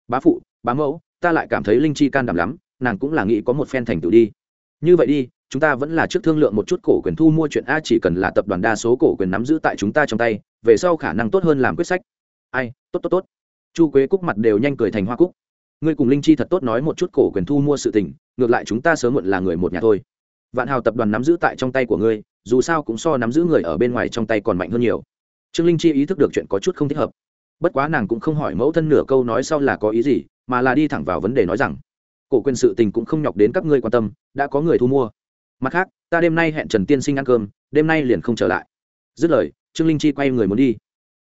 [SPEAKER 1] bá phụ, bá mẫu, ta lại cảm thấy linh chi can đảm lắm, nàng cũng là nghĩ có một phen thành tựu đi. Như vậy đi, chúng ta vẫn là trước thương lượng một chút cổ quyền thu mua chuyện a, chỉ cần là tập đoàn đa số cổ quyền nắm giữ tại chúng ta trong tay, về sau khả năng tốt hơn làm quyết sách. Ai, tốt tốt tốt. Chu quế cúc mặt đều nhanh cười thành hoa cúc. Ngươi cùng linh chi thật tốt nói một chút cổ quyền thu mua sự tình, ngược lại chúng ta sớm muộn là người một nhà thôi vạn hào tập đoàn nắm giữ tại trong tay của ngươi, dù sao cũng so nắm giữ người ở bên ngoài trong tay còn mạnh hơn nhiều. Trương linh chi ý thức được chuyện có chút không thích hợp. Bất quá nàng cũng không hỏi mẫu thân nửa câu nói sau là có ý gì, mà là đi thẳng vào vấn đề nói rằng, cổ quyền sự tình cũng không nhọc đến các ngươi quan tâm, đã có người thu mua. Mặt khác, ta đêm nay hẹn trần tiên sinh ăn cơm, đêm nay liền không trở lại. Dứt lời, trương linh chi quay người muốn đi.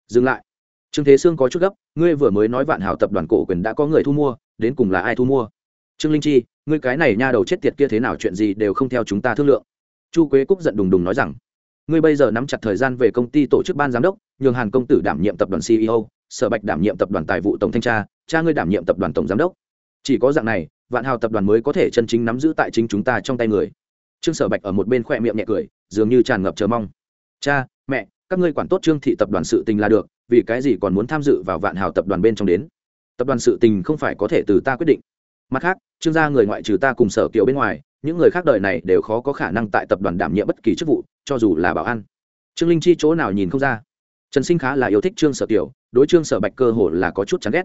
[SPEAKER 1] Dừng lại. Trương thế sương có chút gấp, ngươi vừa mới nói vạn hảo tập đoàn cổ quyền đã có người thu mua, đến cùng là ai thu mua? Trương linh chi ngươi cái này nha đầu chết tiệt kia thế nào chuyện gì đều không theo chúng ta thương lượng. Chu quế cúc giận đùng đùng nói rằng, ngươi bây giờ nắm chặt thời gian về công ty tổ chức ban giám đốc, nhường hàn công tử đảm nhiệm tập đoàn ceo sở bạch đảm nhiệm tập đoàn tài vụ tổng thanh tra, cha ngươi đảm nhiệm tập đoàn tổng giám đốc. Chỉ có dạng này, vạn hào tập đoàn mới có thể chân chính nắm giữ tại chính chúng ta trong tay người. Trương sở bạch ở một bên khoe miệng nhẹ cười, dường như tràn ngập chờ mong. Cha, mẹ, các ngươi quản tốt trương thị tập đoàn sự tình là được, vì cái gì còn muốn tham dự vào vạn hào tập đoàn bên trong đến? Tập đoàn sự tình không phải có thể từ ta quyết định mặt khác, trương gia người ngoại trừ ta cùng sở kiều bên ngoài, những người khác đời này đều khó có khả năng tại tập đoàn đảm nhiệm bất kỳ chức vụ, cho dù là bảo an. Trương linh chi chỗ nào nhìn không ra. Trần sinh khá là yêu thích trương sở kiều, đối trương sở bạch cơ hồ là có chút chán ghét.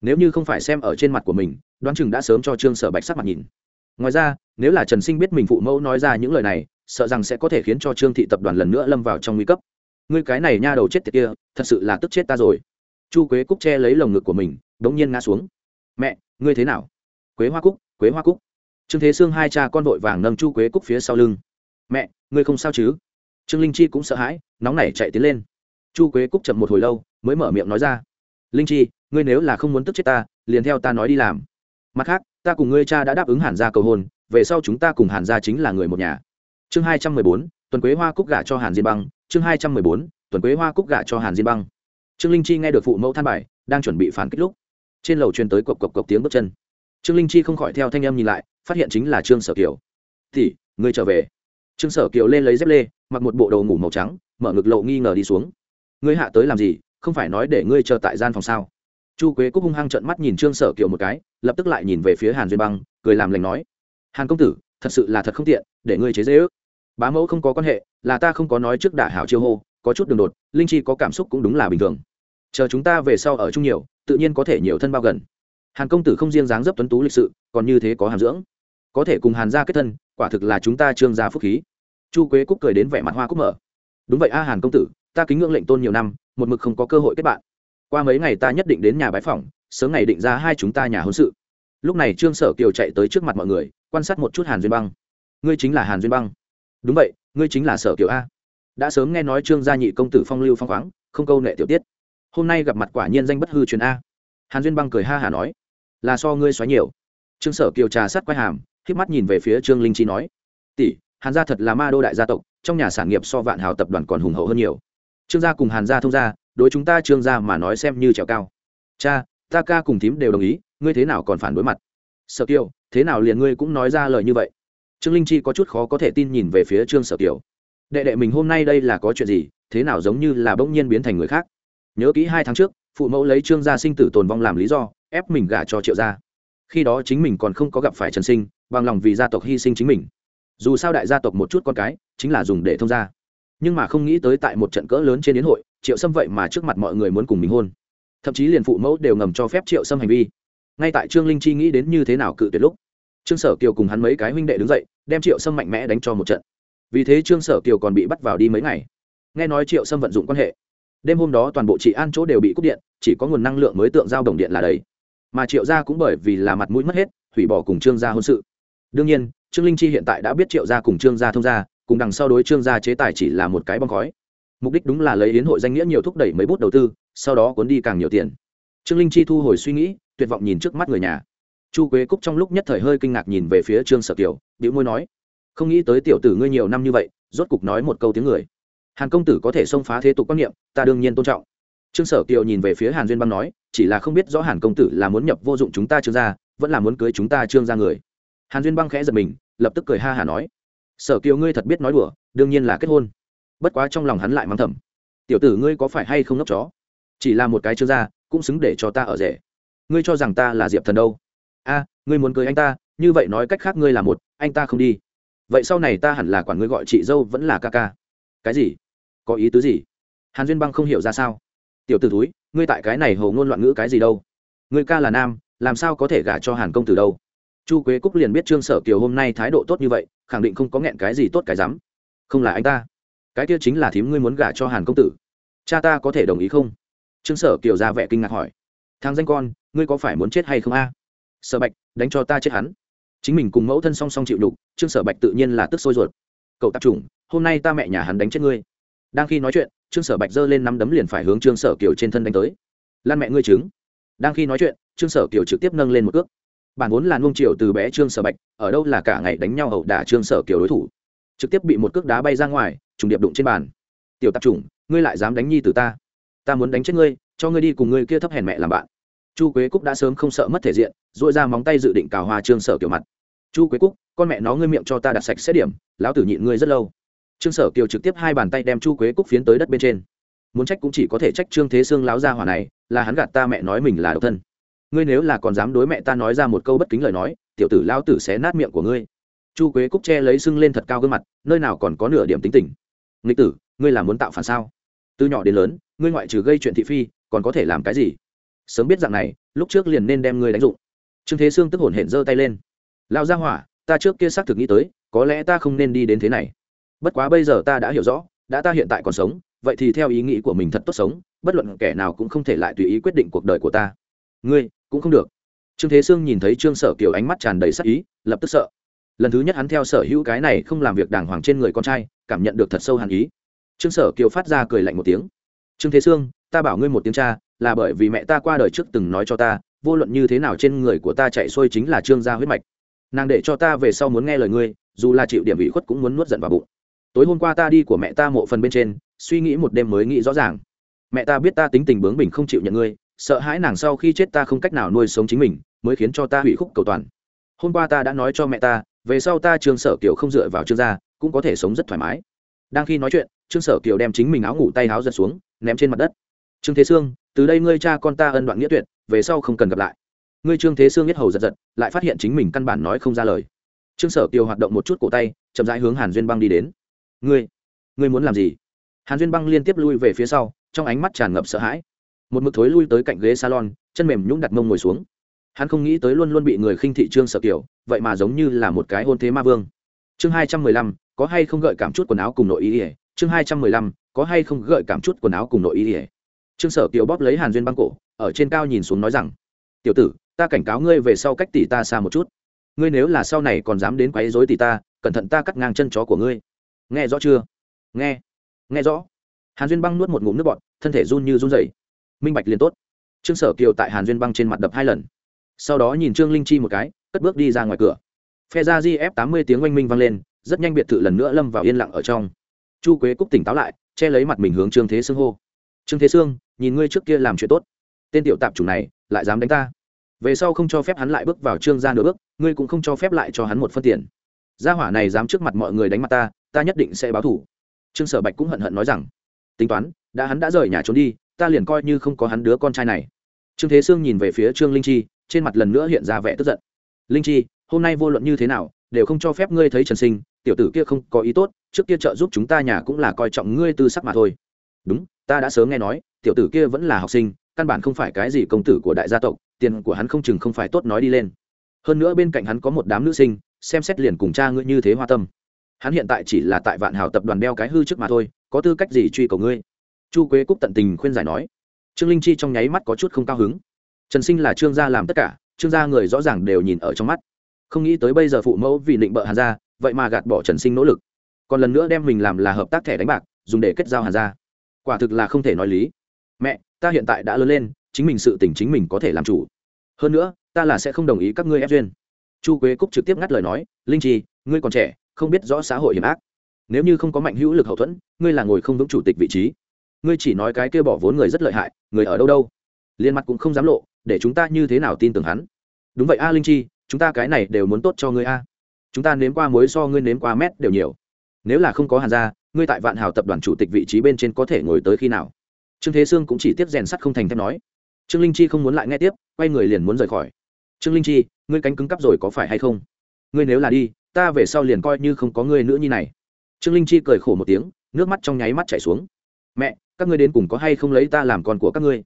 [SPEAKER 1] Nếu như không phải xem ở trên mặt của mình, đoán chừng đã sớm cho trương sở bạch sắc mặt nhìn. Ngoài ra, nếu là trần sinh biết mình phụ mẫu nói ra những lời này, sợ rằng sẽ có thể khiến cho trương thị tập đoàn lần nữa lâm vào trong nguy cấp. Ngươi cái này nha đầu chết tiệt kia, thật sự là tức chết ta rồi. Chu quế cúc che lấy lồng ngực của mình đ ố n g nhiên ngã xuống. Mẹ, ngươi thế nào? Quế hoa cúc, quế hoa cúc. Trương thế sương hai cha con vội vàng nâng chu quế cúc phía sau lưng. Mẹ, ngươi không sao chứ? Trương linh chi cũng sợ hãi, nóng nảy chạy tiến lên. Chu quế cúc chậm một hồi lâu, mới mở miệng nói ra. Linh chi, ngươi nếu là không muốn tức chết ta, liền theo ta nói đi làm. Mặt khác, ta cùng ngươi cha đã đáp ứng hàn gia cầu hôn, về sau chúng ta cùng hàn gia chính là người một nhà. Chương hai trăm mười bốn, tuần quế hoa cúc gả cho hàn diên băng. Chương hai trăm mười bốn, tuần quế hoa cúc gả cho hàn diên băng. Trương linh chi nghe được phụ mẫu than bài, đang chuẩn bị phản kích lúc, trên lầu truyền tới cộc cộc cộc tiếng bước chân trương linh chi không khỏi theo thanh em nhìn lại, phát hiện chính là trương sở kiều. Thì ngươi trở về. Trương sở kiều lên lấy dép lê, mặc một bộ đồ ngủ màu trắng, mở ngực lộ nghi ngờ đi xuống. Ngươi hạ tới làm gì? Không phải nói để ngươi chờ tại gian phòng sao? Chu quế cúc hung hăng trợn mắt nhìn trương sở kiều một cái, lập tức lại nhìn về phía hàn duyên băng, cười làm lành nói, hàn công tử, thật sự là thật không tiện, để ngươi chế dễ ước. Bá mẫu không có quan hệ, là ta không có nói trước đả hảo chiêu hô, có chút đường đột, linh chi có cảm xúc cũng đúng là bình thường. Chờ chúng ta về sau ở chung nhiều, tự nhiên có thể nhiều thân bao gần hàn công tử không riêng dáng dấp tuấn tú lịch sự, còn như thế có hàm dưỡng. Có thể cùng hàn gia kết thân, quả thực là chúng ta trương gia phúc khí. Chu quế cúc cười đến vẻ mặt hoa cúc mở. Đúng vậy a, hàn công tử, ta kính ngưỡng lệnh tôn nhiều năm, một mực không có cơ hội kết bạn. Qua mấy ngày ta nhất định đến nhà bái phòng sớm ngày định ra hai chúng ta nhà hôn sự. Lúc này trương sở kiều chạy tới trước mặt mọi người, quan sát một chút hàn duyên băng. Ngươi chính là hàn duyên băng. Đúng vậy, ngươi chính là sở kiều a. Đã sớm nghe nói trương gia nhị công tử phong lưu phong khoáng, không câu nệ tiểu tiết. Hôm nay gặp mặt quả nhiên danh bất hư truyền a. Hàn duyên băng cười ha hả nói là so ngươi xoáy nhiều. Trương sở kiều trà sát quay hàm k mắt nhìn về phía trương linh chi nói, tỷ, hàn gia thật là ma đô đại gia tộc, trong nhà sản nghiệp so vạn hào tập đoàn còn hùng hậu hơn nhiều. Trương gia cùng hàn gia thông gia, đối chúng ta trương gia mà nói xem như trèo cao. Cha, ta ca cùng thím đều đồng ý, ngươi thế nào còn phản đối mặt? Sở kiều, thế nào liền ngươi cũng nói ra lời như vậy? Trương linh chi có chút khó có thể tin nhìn về phía trương sở kiều. Đệ đệ mình hôm nay đây là có chuyện gì, thế nào giống như là bỗng nhiên biến thành người khác? Nhớ kỹ hai tháng trước, phụ mẫu lấy trương gia sinh tử tồn vong làm lý do ép mình gả cho triệu gia. Khi đó chính mình còn không có gặp phải trần sinh, bằng lòng vì gia tộc hy sinh chính mình. Dù sao đại gia tộc một chút con cái, chính là dùng để thông gia. Nhưng mà không nghĩ tới tại một trận cỡ lớn trên đến hội, triệu sâm vậy mà trước mặt mọi người muốn cùng mình hôn. Thậm chí liền phụ mẫu đều ngầm cho phép triệu sâm hành vi. Ngay tại trương linh chi nghĩ đến như thế nào cự tuyệt lúc, trương sở kiều cùng hắn mấy cái huynh đệ đứng dậy, đem triệu sâm mạnh mẽ đánh cho một trận. Vì thế trương sở kiều còn bị bắt vào đi mấy ngày. Nghe nói triệu sâm vận dụng quan hệ, đêm hôm đó toàn bộ chị an chỗ đều bị cúp điện, chỉ có nguồn năng lượng mới tượng giao đồng điện là đấy mà triệu gia cũng bởi vì là mặt mũi mất hết, hủy bỏ cùng trương gia hôn sự. Đương nhiên, trương linh chi hiện tại đã biết triệu gia cùng trương gia thông gia, cùng đằng sau đối trương gia chế tài chỉ là một cái bong khói. Mục đích đúng là lấy yến hội danh nghĩa nhiều thúc đẩy mấy bút đầu tư, sau đó cuốn đi càng nhiều tiền. Trương linh chi thu hồi suy nghĩ, tuyệt vọng nhìn trước mắt người nhà. Chu quế cúc trong lúc nhất thời hơi kinh ngạc nhìn về phía trương sở kiều điệu môi nói, không nghĩ tới tiểu tử ngươi nhiều năm như vậy, rốt cục nói một câu tiếng người. Hàn công tử có thể xông phá thế tục quan niệm, ta đương nhiên tôn trọng trương sở kiều nhìn về phía hàn duyên băng nói, chỉ là không biết rõ hàn công tử là muốn nhập vô dụng chúng ta trương gia vẫn là muốn cưới chúng ta trương gia người. Hàn duyên băng khẽ giật mình, lập tức cười ha hà nói, sở kiều ngươi thật biết nói đùa, đương nhiên là kết hôn. Bất quá trong lòng hắn lại mắng thầm, tiểu tử ngươi có phải hay không ngốc chó? Chỉ là một cái trương gia cũng xứng để cho ta ở rể. Ngươi cho rằng ta là diệp thần đâu? A, ngươi muốn cưới anh ta, như vậy nói cách khác ngươi là một, anh ta không đi. Vậy sau này ta hẳn là quản ngươi gọi chị dâu vẫn là ca ca. Cái gì? Có ý tứ gì? Hàn duyên băng không hiểu ra sao tiểu t ử túi ngươi tại cái này hầu ngôn loạn ngữ cái gì đâu? Ngươi ca là nam, làm sao có thể gả cho hàn công tử đâu? Chu quế cúc liền biết trương sở kiều hôm nay thái độ tốt như vậy, khẳng định không có nghẹn cái gì tốt cái rắm. Không là anh ta. Cái kia chính là thím ngươi muốn gả cho hàn công tử. Cha ta có thể đồng ý không? Trương sở kiều ra vẻ kinh ngạc hỏi. Thang danh con, ngươi có phải muốn chết hay không a? Sở bạch, đánh cho ta chết hắn. Chính mình cùng mẫu thân song song chịu đục, trương sở bạch tự nhiên là tức sôi ruột. Cậu tạp chủng, hôm nay ta mẹ nhà hắn đánh chết ngươi. Đang khi nói chuyện trương sở bạch giơ lên nắm đấm liền phải hướng trương sở kiều trên thân đánh tới. Lan mẹ ngươi trứng. Đang khi nói chuyện, trương sở kiều trực tiếp nâng lên một cước. Bản vốn là nung triều từ bé trương sở bạch, ở đâu là cả ngày đánh nhau ẩu đả trương sở kiều đối thủ. Trực tiếp bị một cước đá bay ra ngoài, trùng điệp đụng trên bàn. Tiểu tạp chủng, ngươi lại dám đánh nhi từ ta? Ta muốn đánh chết ngươi, cho ngươi đi cùng ngươi kia thấp hèn mẹ làm bạn. Chu quế cúc đã sớm không sợ mất thể diện dội ra móng tay dự định cào hoa trương sở kiều mặt. Chu quế cúc, con mẹ nó ngươi miệng cho ta đặt sạch xét điểm, lão tử nhịn ngươi rất lâu trương sở kiều trực tiếp hai bàn tay đem chu quế cúc phiến tới đất bên trên. Muốn trách cũng chỉ có thể trách trương thế sương láo ra hỏa này, là hắn gạt ta mẹ nói mình là độc thân. Ngươi nếu là còn dám đối mẹ ta nói ra một câu bất kính lời nói, tiểu tử lao tử sẽ nát miệng của ngươi. Chu quế cúc che lấy sưng lên thật cao gương mặt, nơi nào còn có nửa điểm tính tình. Nghịch tử, ngươi là muốn tạo phản sao? Từ nhỏ đến lớn, ngươi ngoại trừ gây chuyện thị phi, còn có thể làm cái gì? Sớm biết dạng này, lúc trước liền nên đem ngươi đánh dụng. Trương thế sương tức hổn hển giơ tay lên. Lao ra hỏa, ta trước kia xác thực nghĩ tới, có lẽ ta không nên đi đến thế này bất quá bây giờ ta đã hiểu rõ, đã ta hiện tại còn sống, vậy thì theo ý nghĩ của mình thật tốt sống, bất luận kẻ nào cũng không thể lại tùy ý quyết định cuộc đời của ta. Ngươi, cũng không được. Trương thế sương nhìn thấy trương sở kiều ánh mắt tràn đầy sắc ý, lập tức sợ. Lần thứ nhất hắn theo sở hữu cái này không làm việc đàng hoàng trên người con trai, cảm nhận được thật sâu hàn ý. Trương sở kiều phát ra cười lạnh một tiếng. Trương thế sương, ta bảo ngươi một tiếng cha, là bởi vì mẹ ta qua đời trước từng nói cho ta, vô luận như thế nào trên người của ta chạy xuôi chính là trương gia huyết mạch. Nàng để cho ta về sau muốn nghe lời ngươi, dù là chịu điểm ủy khuất cũng muốn nuốt giận vào bụng tối hôm qua ta đi của mẹ ta mộ phần bên trên, suy nghĩ một đêm mới nghĩ rõ ràng. Mẹ ta biết ta tính tình bướng bỉnh không chịu nhận ngươi, sợ hãi nàng sau khi chết ta không cách nào nuôi sống chính mình, mới khiến cho ta hủy khúc cầu toàn. Hôm qua ta đã nói cho mẹ ta, về sau ta trường sở kiều không dựa vào trương gia, cũng có thể sống rất thoải mái. Đang khi nói chuyện, trương sở kiều đem chính mình áo ngủ tay áo giật xuống, ném trên mặt đất. Trương thế sương, từ đây ngươi cha con ta ân đoạn nghĩa tuyệt, về sau không cần gặp lại. Ngươi trương thế sương biết hầu giật giật, lại phát hiện chính mình căn bản nói không ra lời. Trương sở kiều hoạt động một chút cổ tay, chậm rãi hướng hàn duyên băng đi đến ngươi ngươi muốn làm gì? Hàn duyên băng liên tiếp lui về phía sau, trong ánh mắt tràn ngập sợ hãi. Một mực thối lui tới cạnh ghế salon, chân mềm nhũng đặt mông ngồi xuống. Hắn không nghĩ tới luôn luôn bị người khinh thị trương sở kiểu vậy mà giống như là một cái hôn thế ma vương. Chương hai trăm mười lăm, có hay không gợi cảm chút quần áo cùng nội ý ỉa chương hai trăm mười lăm, có hay không gợi cảm chút quần áo cùng nội ý ỉa trương sở kiều bóp lấy hàn duyên băng cổ, ở trên cao nhìn xuống nói rằng, tiểu tử, ta cảnh cáo ngươi về sau cách tỷ ta xa một chút. Ngươi nếu là sau này còn dám đến quấy rối tỷ ta, cẩn thận ta cắt ngang chân chó của ngươi nghe rõ chưa? Nghe. Nghe rõ. Hàn duyên băng nuốt một ngụm nước bọt, thân thể run như run rẩy. Minh bạch liền tốt. Trương sở kiều tại hàn duyên băng trên mặt đập hai lần. Sau đó nhìn trương linh chi một cái, cất bước đi ra ngoài cửa. Phe ra gf tám mươi tiếng oanh minh vang lên, rất nhanh biệt thự lần nữa lâm vào yên lặng ở trong. Chu quế cúc tỉnh táo lại, che lấy mặt mình hướng trương thế sương hô. Trương thế sương, nhìn ngươi trước kia làm chuyện tốt. Tên tiểu tạp chủng này, lại dám đánh ta. Về sau không cho phép hắn lại bước vào trương gia nửa bước, ngươi cũng không cho phép lại cho hắn một phân tiền. Gia hỏa này dám trước mặt mọi người đánh mặt ta ta nhất định sẽ báo thủ. Trương sở bạch cũng hận hận nói rằng, tính toán, đã hắn đã rời nhà trốn đi, ta liền coi như không có hắn đứa con trai này. Trương thế sương nhìn về phía trương linh chi, trên mặt lần nữa hiện ra vẻ tức giận. Linh chi, hôm nay vô luận như thế nào, đều không cho phép ngươi thấy trần sinh, tiểu tử kia không có ý tốt, trước kia trợ giúp chúng ta nhà cũng là coi trọng ngươi tư sắc mà thôi. Đúng, ta đã sớm nghe nói, tiểu tử kia vẫn là học sinh, căn bản không phải cái gì công tử của đại gia tộc, tiền của hắn không chừng không phải tốt nói đi lên. Hơn nữa bên cạnh hắn có một đám nữ sinh, xem xét liền cùng cha ngươi như thế hoa tâm hắn hiện tại chỉ là tại vạn hào tập đoàn đeo cái hư trước mà thôi, có tư cách gì truy cầu ngươi? Chu quế cúc tận tình khuyên giải nói. Trương linh chi trong nháy mắt có chút không cao hứng. Trần sinh là trương gia làm tất cả, trương gia người rõ ràng đều nhìn ở trong mắt. Không nghĩ tới bây giờ phụ mẫu vì định bợ hàn gia, vậy mà gạt bỏ trần sinh nỗ lực. Còn lần nữa đem mình làm là hợp tác thẻ đánh bạc, dùng để kết giao hàn gia. Quả thực là không thể nói lý. Mẹ, ta hiện tại đã lớn lên, chính mình sự tỉnh chính mình có thể làm chủ. Hơn nữa, ta là sẽ không đồng ý các ngươi ép duyên. Chu quế cúc trực tiếp ngắt lời nói, linh chi, ngươi còn trẻ không biết rõ xã hội hiểm ác. Nếu như không có mạnh hữu lực hậu thuẫn, ngươi là ngồi không vững chủ tịch vị trí. Ngươi chỉ nói cái kia bỏ vốn người rất lợi hại, người ở đâu đâu. Liên mặt cũng không dám lộ, để chúng ta như thế nào tin tưởng hắn? Đúng vậy a linh chi, chúng ta cái này đều muốn tốt cho ngươi a. Chúng ta nếm qua muối so ngươi nếm qua mét đều nhiều. Nếu là không có hàn gia, ngươi tại vạn hào tập đoàn chủ tịch vị trí bên trên có thể ngồi tới khi nào? Trương thế sương cũng chỉ tiếp rèn sắt không thành thép nói. Trương linh chi không muốn lại nghe tiếp, quay người liền muốn rời khỏi. Trương linh chi, ngươi cánh cứng cắp rồi có phải hay không? Ngươi nếu là đi ta về sau liền coi như không có ngươi nữa như này. Trương linh chi cười khổ một tiếng, nước mắt trong nháy mắt chảy xuống. Mẹ, các ngươi đến cùng có hay không lấy ta làm con của các ngươi?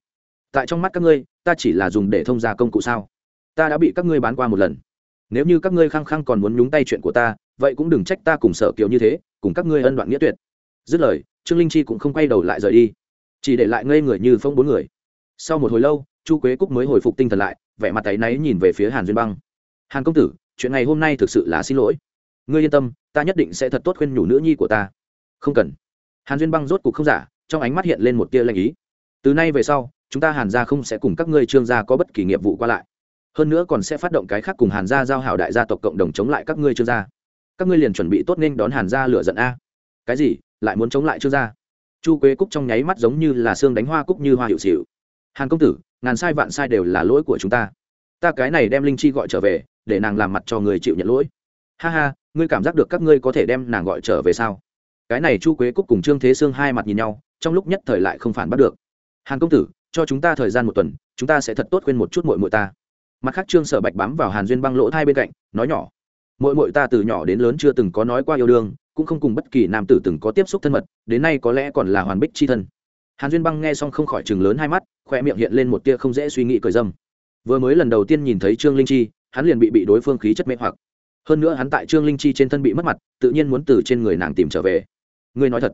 [SPEAKER 1] Tại trong mắt các ngươi, ta chỉ là dùng để thông gia công cụ sao? Ta đã bị các ngươi bán qua một lần. Nếu như các ngươi khăng khăng còn muốn nhúng tay chuyện của ta, vậy cũng đừng trách ta cùng sở kiều như thế, cùng các ngươi ân đoạn nghĩa tuyệt. Dứt lời, trương linh chi cũng không quay đầu lại rời đi. Chỉ để lại ngây người như phong bốn người. Sau một hồi lâu, chu quế cúc mới hồi phục tinh thần lại, vẻ mặt tay náy nhìn về phía hàn duyên băng. Hàn công tử chuyện ngày hôm nay thực sự là xin lỗi. Ngươi yên tâm, ta nhất định sẽ thật tốt khuyên nhủ nữ nhi của ta. Không cần. Hàn duyên băng rốt cuộc không giả, trong ánh mắt hiện lên một tia lanh ý. Từ nay về sau, chúng ta hàn gia không sẽ cùng các ngươi trương gia có bất kỳ nghiệp vụ qua lại. Hơn nữa còn sẽ phát động cái khác cùng hàn gia giao hảo đại gia tộc cộng đồng chống lại các ngươi trương gia. Các ngươi liền chuẩn bị tốt nên đón hàn gia lựa giận a. Cái gì? Lại muốn chống lại trương gia? Chu quế cúc trong nháy mắt giống như là xương đánh hoa cúc như hoa hiệu xịu hàn công tử, ngàn sai vạn sai đều là lỗi của chúng ta ta cái này đem linh chi gọi trở về, để nàng làm mặt cho người chịu nhận lỗi. Ha ha, ngươi cảm giác được các ngươi có thể đem nàng gọi trở về sao? Cái này chu quế cúc cùng trương thế sương hai mặt nhìn nhau, trong lúc nhất thời lại không phản bắt được. Hàn công tử, cho chúng ta thời gian một tuần, chúng ta sẽ thật tốt khuyên một chút mội mội ta. Mặt khác trương sở bạch bám vào hàn duyên băng lỗ thai bên cạnh, nói nhỏ. Mội mội ta từ nhỏ đến lớn chưa từng có nói qua yêu đương, cũng không cùng bất kỳ nam tử từng có tiếp xúc thân mật, đến nay có lẽ còn là hoàn bích c h i thân. Hàn duyên băng nghe xong không khỏi chừng lớn hai mắt, khoe miệng hiện lên một tia không dễ suy nghĩ cười dâm vừa mới lần đầu tiên nhìn thấy trương linh chi, hắn liền bị bị đối phương khí chất mê hoặc. Hơn nữa hắn tại trương linh chi trên thân bị mất mặt, tự nhiên muốn từ trên người nàng tìm trở về. Ngươi nói thật,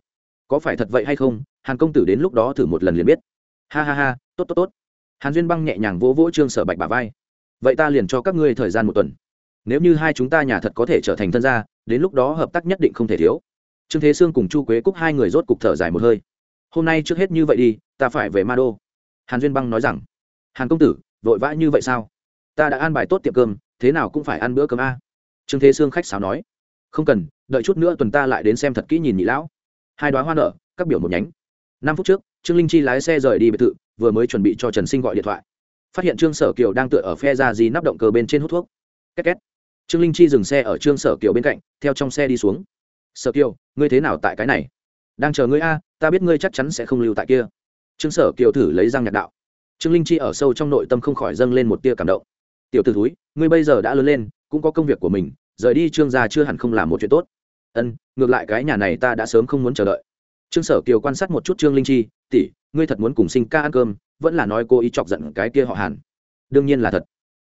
[SPEAKER 1] có phải thật vậy hay không? Hàn công tử đến lúc đó thử một lần liền biết. Ha ha ha, tốt tốt tốt. Hàn duyên băng nhẹ nhàng vỗ vỗ trương sở bạch bà vai. Vậy ta liền cho các ngươi thời gian một tuần. Nếu như hai chúng ta nhà thật có thể trở thành thân gia, đến lúc đó hợp tác nhất định không thể thiếu. Trương thế sương cùng chu quế cúc hai người rốt cục thở dài một hơi. Hôm nay trước hết như vậy đi, ta phải về ma đô. Hàn duyên băng nói rằng. Hàn công tử vội vã như vậy sao? Ta đã an bài tốt tiệm cơm, thế nào cũng phải ăn bữa cơm a. Trương thế sương khách sáo nói. Không cần, đợi chút nữa tuần ta lại đến xem thật kỹ nhìn nhị lão. Hai đoá hoa nở, các biểu một nhánh. Năm phút trước, trương linh chi lái xe rời đi biệt thự, vừa mới chuẩn bị cho trần sinh gọi điện thoại. Phát hiện trương sở kiều đang tựa ở phe ra gì nắp động cơ bên trên hút thuốc. Két két. Trương linh chi dừng xe ở trương sở kiều bên cạnh, theo trong xe đi xuống. Sở kiều, ngươi thế nào tại cái này? Đang chờ ngươi a, ta biết ngươi chắc chắn sẽ không lưu tại kia. Trương sở kiều thử lấy răng nhạc đạo trương linh chi ở sâu trong nội tâm không khỏi dâng lên một tia cảm động. Tiểu t ử thúi, ngươi bây giờ đã lớn lên, cũng có công việc của mình, rời đi trương gia chưa hẳn không làm một chuyện tốt. Ân, ngược lại cái nhà này ta đã sớm không muốn chờ đợi. Trương sở kiều quan sát một chút trương linh chi, tỷ, ngươi thật muốn cùng sinh ca ăn cơm, vẫn là nói cô ý chọc giận cái kia họ hàn? Đương nhiên là thật.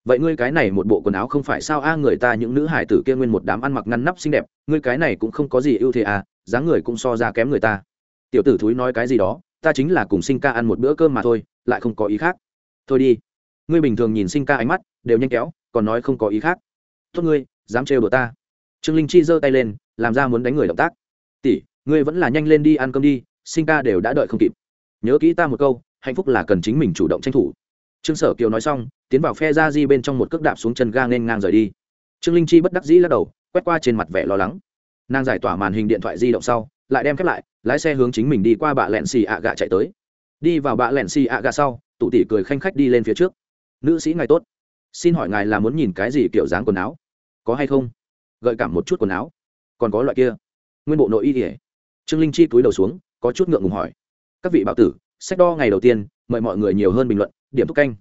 [SPEAKER 1] Vậy ngươi cái này một bộ quần áo không phải sao a, người ta những nữ hải tử kia nguyên một đám ăn mặc ngăn nắp xinh đẹp, ngươi cái này cũng không có gì ưu thế à dáng người cũng so ra kém người ta. Tiểu tử thúi nói cái gì đó, ta chính là cùng sinh ca ăn một bữa cơm mà thôi lại không có ý khác. Thôi đi. Ngươi bình thường nhìn sinh ca ánh mắt, đều nhanh kéo, còn nói không có ý khác. Tốt ngươi, dám trêu đùa ta. Trương linh chi giơ tay lên, làm ra muốn đánh người động tác. Tỷ, ngươi vẫn là nhanh lên đi ăn cơm đi, sinh ca đều đã đợi không kịp. Nhớ kỹ ta một câu, hạnh phúc là cần chính mình chủ động tranh thủ. Trương sở kiều nói xong, tiến vào phe ra di bên trong một cước đạp xuống chân ga nên ngang rời đi. Trương linh chi bất đắc dĩ lắc đầu, quét qua trên mặt vẻ lo lắng. Nàng giải tỏa màn hình điện thoại di động sau, lại đem khép lại, lái xe hướng chính mình đi qua bạ lẹn xì ạ gạ chạy tới đi vào bạ lẹn xì ạ gà sau tụ tỷ cười khanh khách đi lên phía trước. Nữ sĩ ngài tốt. Xin hỏi ngài là muốn nhìn cái gì kiểu dáng quần áo? Có hay không? Gợi cảm một chút quần áo. Còn có loại kia. Nguyên bộ nội y kể trương linh chi cúi đầu xuống, có chút ngượng ngùng hỏi. Các vị bảo tử, sách đo ngày đầu tiên, mời mọi người nhiều hơn bình luận, điểm thúc canh.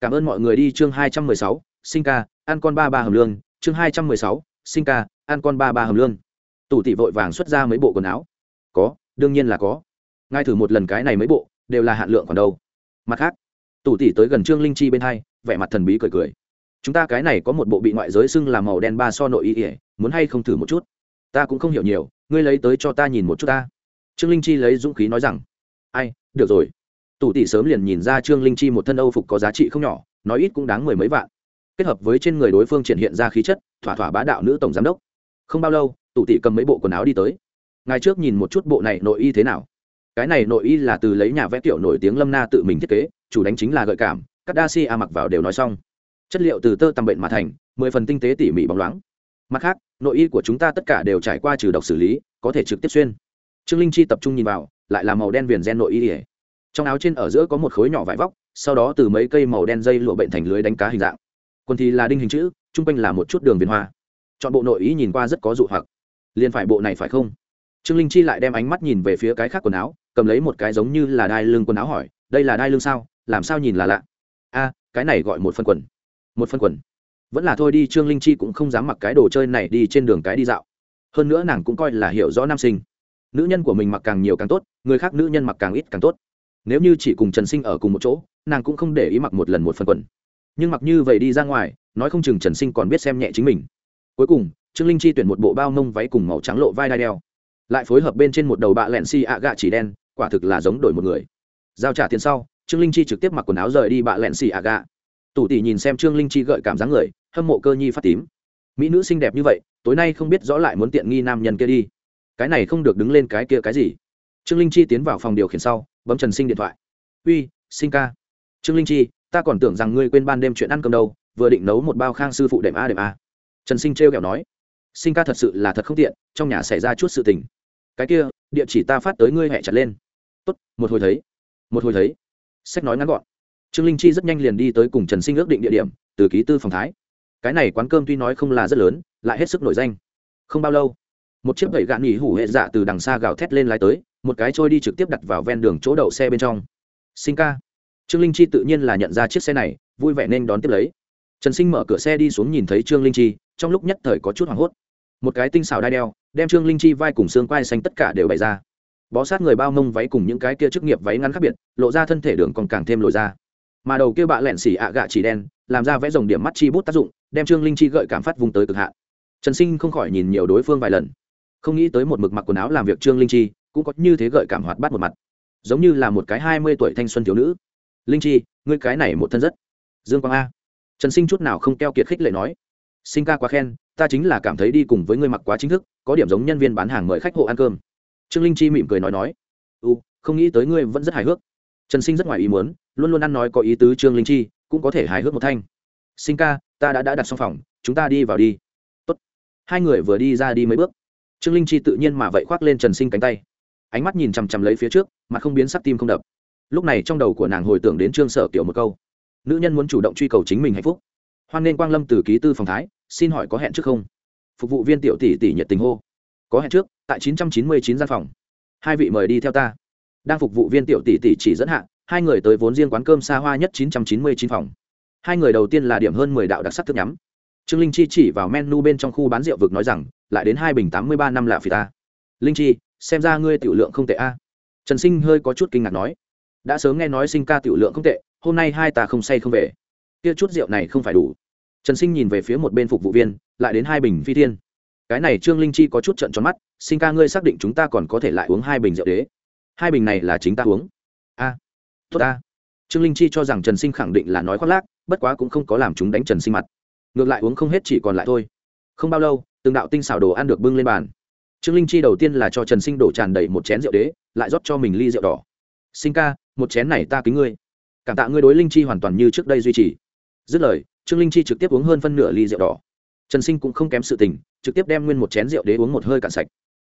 [SPEAKER 1] Cảm ơn mọi người đi chương hai trăm mười sáu sinh ca, ăn con ba ba hầm lương. Chương hai trăm mười sáu sinh ca, ăn con ba ba hầm lương. Tủ tỷ vội vàng xuất ra mấy bộ quần áo. Có, đương nhiên là có. Ngài thử một lần cái này mấy bộ đều là hạn lượng còn đâu. Mặt khác tủ tỷ tới gần trương linh chi bên hai, vẻ mặt thần bí cười cười. Chúng ta cái này có một bộ bị ngoại giới xưng làm màu đen ba so nội y ỉa muốn hay không thử một chút? Ta cũng không hiểu nhiều, ngươi lấy tới cho ta nhìn một chút ta. Trương linh chi lấy dũng khí nói rằng, ai, được rồi. Tủ tỷ sớm liền nhìn ra trương linh chi một thân âu phục có giá trị không nhỏ, nói ít cũng đáng mười mấy vạn. Kết hợp với trên người đối phương triển hiện ra khí chất, thỏa thỏa bá đạo nữ tổng giám đốc. Không bao lâu tủ tỷ cầm mấy bộ quần áo đi tới. Ngày trước nhìn một chút bộ này nội y thế nào? Cái này nội y là từ lấy nhà vẽ kiểu nổi tiếng lâm na tự mình thiết kế, chủ đánh chính là gợi cảm các đa si a mặc vào đều nói xong. Chất liệu từ tơ tằm bệnh mà thành, mười phần tinh tế tỉ mỉ bóng loáng. Mặt khác, nội y của chúng ta tất cả đều trải qua trừ độc xử lý, có thể trực tiếp xuyên. Trương linh chi tập trung nhìn vào, lại là màu đen viền gen nội y ỉa trong áo trên ở giữa có một khối nhỏ vải vóc, sau đó từ mấy cây màu đen dây lụa bệnh thành lưới đánh cá hình dạng. Quần thì là đinh hình chữ, chung quanh là một chút đường viền hoa. Chọn bộ nội ý nhìn qua rất có dụ hoặc. Liền phải bộ này phải không? Trương linh chi lại đem ánh mắt nhìn về phía cái khác quần áo cầm lấy một cái giống như là đai lưng quần áo hỏi, đây là đai lưng sao? Làm sao nhìn là lạ? A, cái này gọi một phân quần. Một phân quần? Vẫn là thôi đi, trương linh chi cũng không dám mặc cái đồ chơi này đi trên đường cái đi dạo. Hơn nữa nàng cũng coi là hiểu rõ nam sinh. Nữ nhân của mình mặc càng nhiều càng tốt, người khác nữ nhân mặc càng ít càng tốt. Nếu như chỉ cùng trần sinh ở cùng một chỗ, nàng cũng không để ý mặc một lần một phần quần. Nhưng mặc như vậy đi ra ngoài, nói không chừng trần sinh còn biết xem nhẹ chính mình. Cuối cùng, trương linh chi tuyển một bộ bao mông váy cùng màu trắng lộ vai đai đeo. Lại phối hợp bên trên một đầu bạ lẹn xi ạ gạ chỉ đen quả thực là giống đổi một người. Giao trả tiền sau, trương linh chi trực tiếp mặc quần áo rời đi bạ lẹn xì ạ gạ. Tủ tỷ nhìn xem trương linh chi gợi cảm giác người, hâm mộ cơ nhi phát tím. Mỹ nữ xinh đẹp như vậy, tối nay không biết rõ lại muốn tiện nghi nam nhân kia đi. Cái này không được đứng lên cái kia cái gì. Trương linh chi tiến vào phòng điều khiển sau, bấm trần sinh điện thoại. Uy, sinh ca. Trương linh chi, ta còn tưởng rằng ngươi quên ban đêm chuyện ăn cơm đâu, vừa định nấu một bao khang sư phụ đệm a đệm a. Trần sinh trêu kẹo nói. Sinh ca thật sự là thật không tiện, trong nhà xảy ra chút sự tình. Cái kia, địa chỉ ta phát tới ngươi hẹ chặt lên tốt, một hồi thấy, một hồi thấy. Sách nói ngắn gọn. Trương linh chi rất nhanh liền đi tới cùng trần sinh ước định địa điểm, từ ký tư phòng thái. Cái này quán cơm tuy nói không là rất lớn, lại hết sức nổi danh. Không bao lâu, một chiếc gậy gạn nghỉ hủ hệ dạ từ đằng xa gào thét lên lái tới, một cái trôi đi trực tiếp đặt vào ven đường chỗ đậu xe bên trong. Sinh ca. Trương linh chi tự nhiên là nhận ra chiếc xe này, vui vẻ nên đón tiếp lấy. Trần sinh mở cửa xe đi xuống nhìn thấy trương linh chi, trong lúc nhất thời có chút hoảng hốt. Một cái tinh xào đai đeo, đem trương linh chi vai cùng xương quai xanh tất cả đều bày ra bó sát người bao mông váy cùng những cái kia chức nghiệp váy ngắn khác biệt, lộ ra thân thể đường còn càng thêm lồi ra. Mà đầu kia bạ lẹn xỉ ạ gạ chỉ đen, làm ra vẽ dòng điểm mắt chi bút tác dụng, đem trương linh chi gợi cảm phát vùng tới cực hạn. Trần sinh không khỏi nhìn nhiều đối phương vài lần. Không nghĩ tới một mực mặc quần áo làm việc trương linh chi, cũng có như thế gợi cảm hoạt bát một mặt. Giống như là một cái hai mươi tuổi thanh xuân thiếu nữ. Linh chi, ngươi cái này một thân rất. Dương quang a. Trần sinh chút nào không keo kiệt khích lệ nói. Sinh ca quá khen, ta chính là cảm thấy đi cùng với ngươi mặc quá chính thức, có điểm giống nhân viên bán hàng mời khách hộ ăn cơm trương linh chi mỉm cười nói nói u không nghĩ tới ngươi vẫn rất hài hước. Trần sinh rất ngoài ý muốn luôn luôn ăn nói có ý tứ trương linh chi cũng có thể hài hước một thanh. Sinh ca ta đã, đã đặt xong phòng chúng ta đi vào đi. Tốt. hai người vừa đi ra đi mấy bước trương linh chi tự nhiên mà vậy khoác lên trần sinh cánh tay. Ánh mắt nhìn chằm chằm lấy phía trước mà không biến sắc tim không đập. Lúc này trong đầu của nàng hồi tưởng đến trương sở kiểu một câu nữ nhân muốn chủ động truy cầu chính mình hạnh phúc. Hoan nên quang lâm từ ký tư phòng thái xin hỏi có hẹn trước không? Phục vụ viên tiểu tỷ tỷ nhiệt tình hô có hẹn trước tại 999 gian phòng. Hai vị mời đi theo ta. Đang phục vụ viên tiểu tỷ tỷ chỉ dẫn hạ, hai người tới vốn riêng quán cơm xa hoa nhất 999 phòng. Hai người đầu tiên là điểm hơn 10 đạo đặc sắc thức nhắm. Trương linh chi chỉ vào menu bên trong khu bán rượu vực nói rằng, lại đến hai bình 83 năm lạ phì ta. Linh chi, xem ra ngươi tiểu lượng không tệ a. Trần sinh hơi có chút kinh ngạc nói, đã sớm nghe nói sinh ca tiểu lượng không tệ, hôm nay hai ta không say không về. Kia chút rượu này không phải đủ. Trần sinh nhìn về phía một bên phục vụ viên, lại đến hai bình phi thiên cái này trương linh chi có chút trận tròn mắt, sinh ca ngươi xác định chúng ta còn có thể lại uống hai bình rượu đế. Hai bình này là chính ta uống. A, tốt a trương linh chi cho rằng trần sinh khẳng định là nói khoác lác, bất quá cũng không có làm chúng đánh trần sinh mặt. Ngược lại uống không hết chỉ còn lại thôi. Không bao lâu, từng đạo tinh xảo đồ ăn được bưng lên bàn. Trương linh chi đầu tiên là cho trần sinh đổ tràn đầy một chén rượu đế, lại rót cho mình ly rượu đỏ. Sinh ca, một chén này ta kính ngươi. Cảm tạ ngươi đối linh chi hoàn toàn như trước đây duy trì. Dứt lời, trương linh chi trực tiếp uống hơn phân nửa ly rượu đỏ trần sinh cũng không kém sự tình, trực tiếp đem nguyên một chén rượu đế uống một hơi cạn sạch.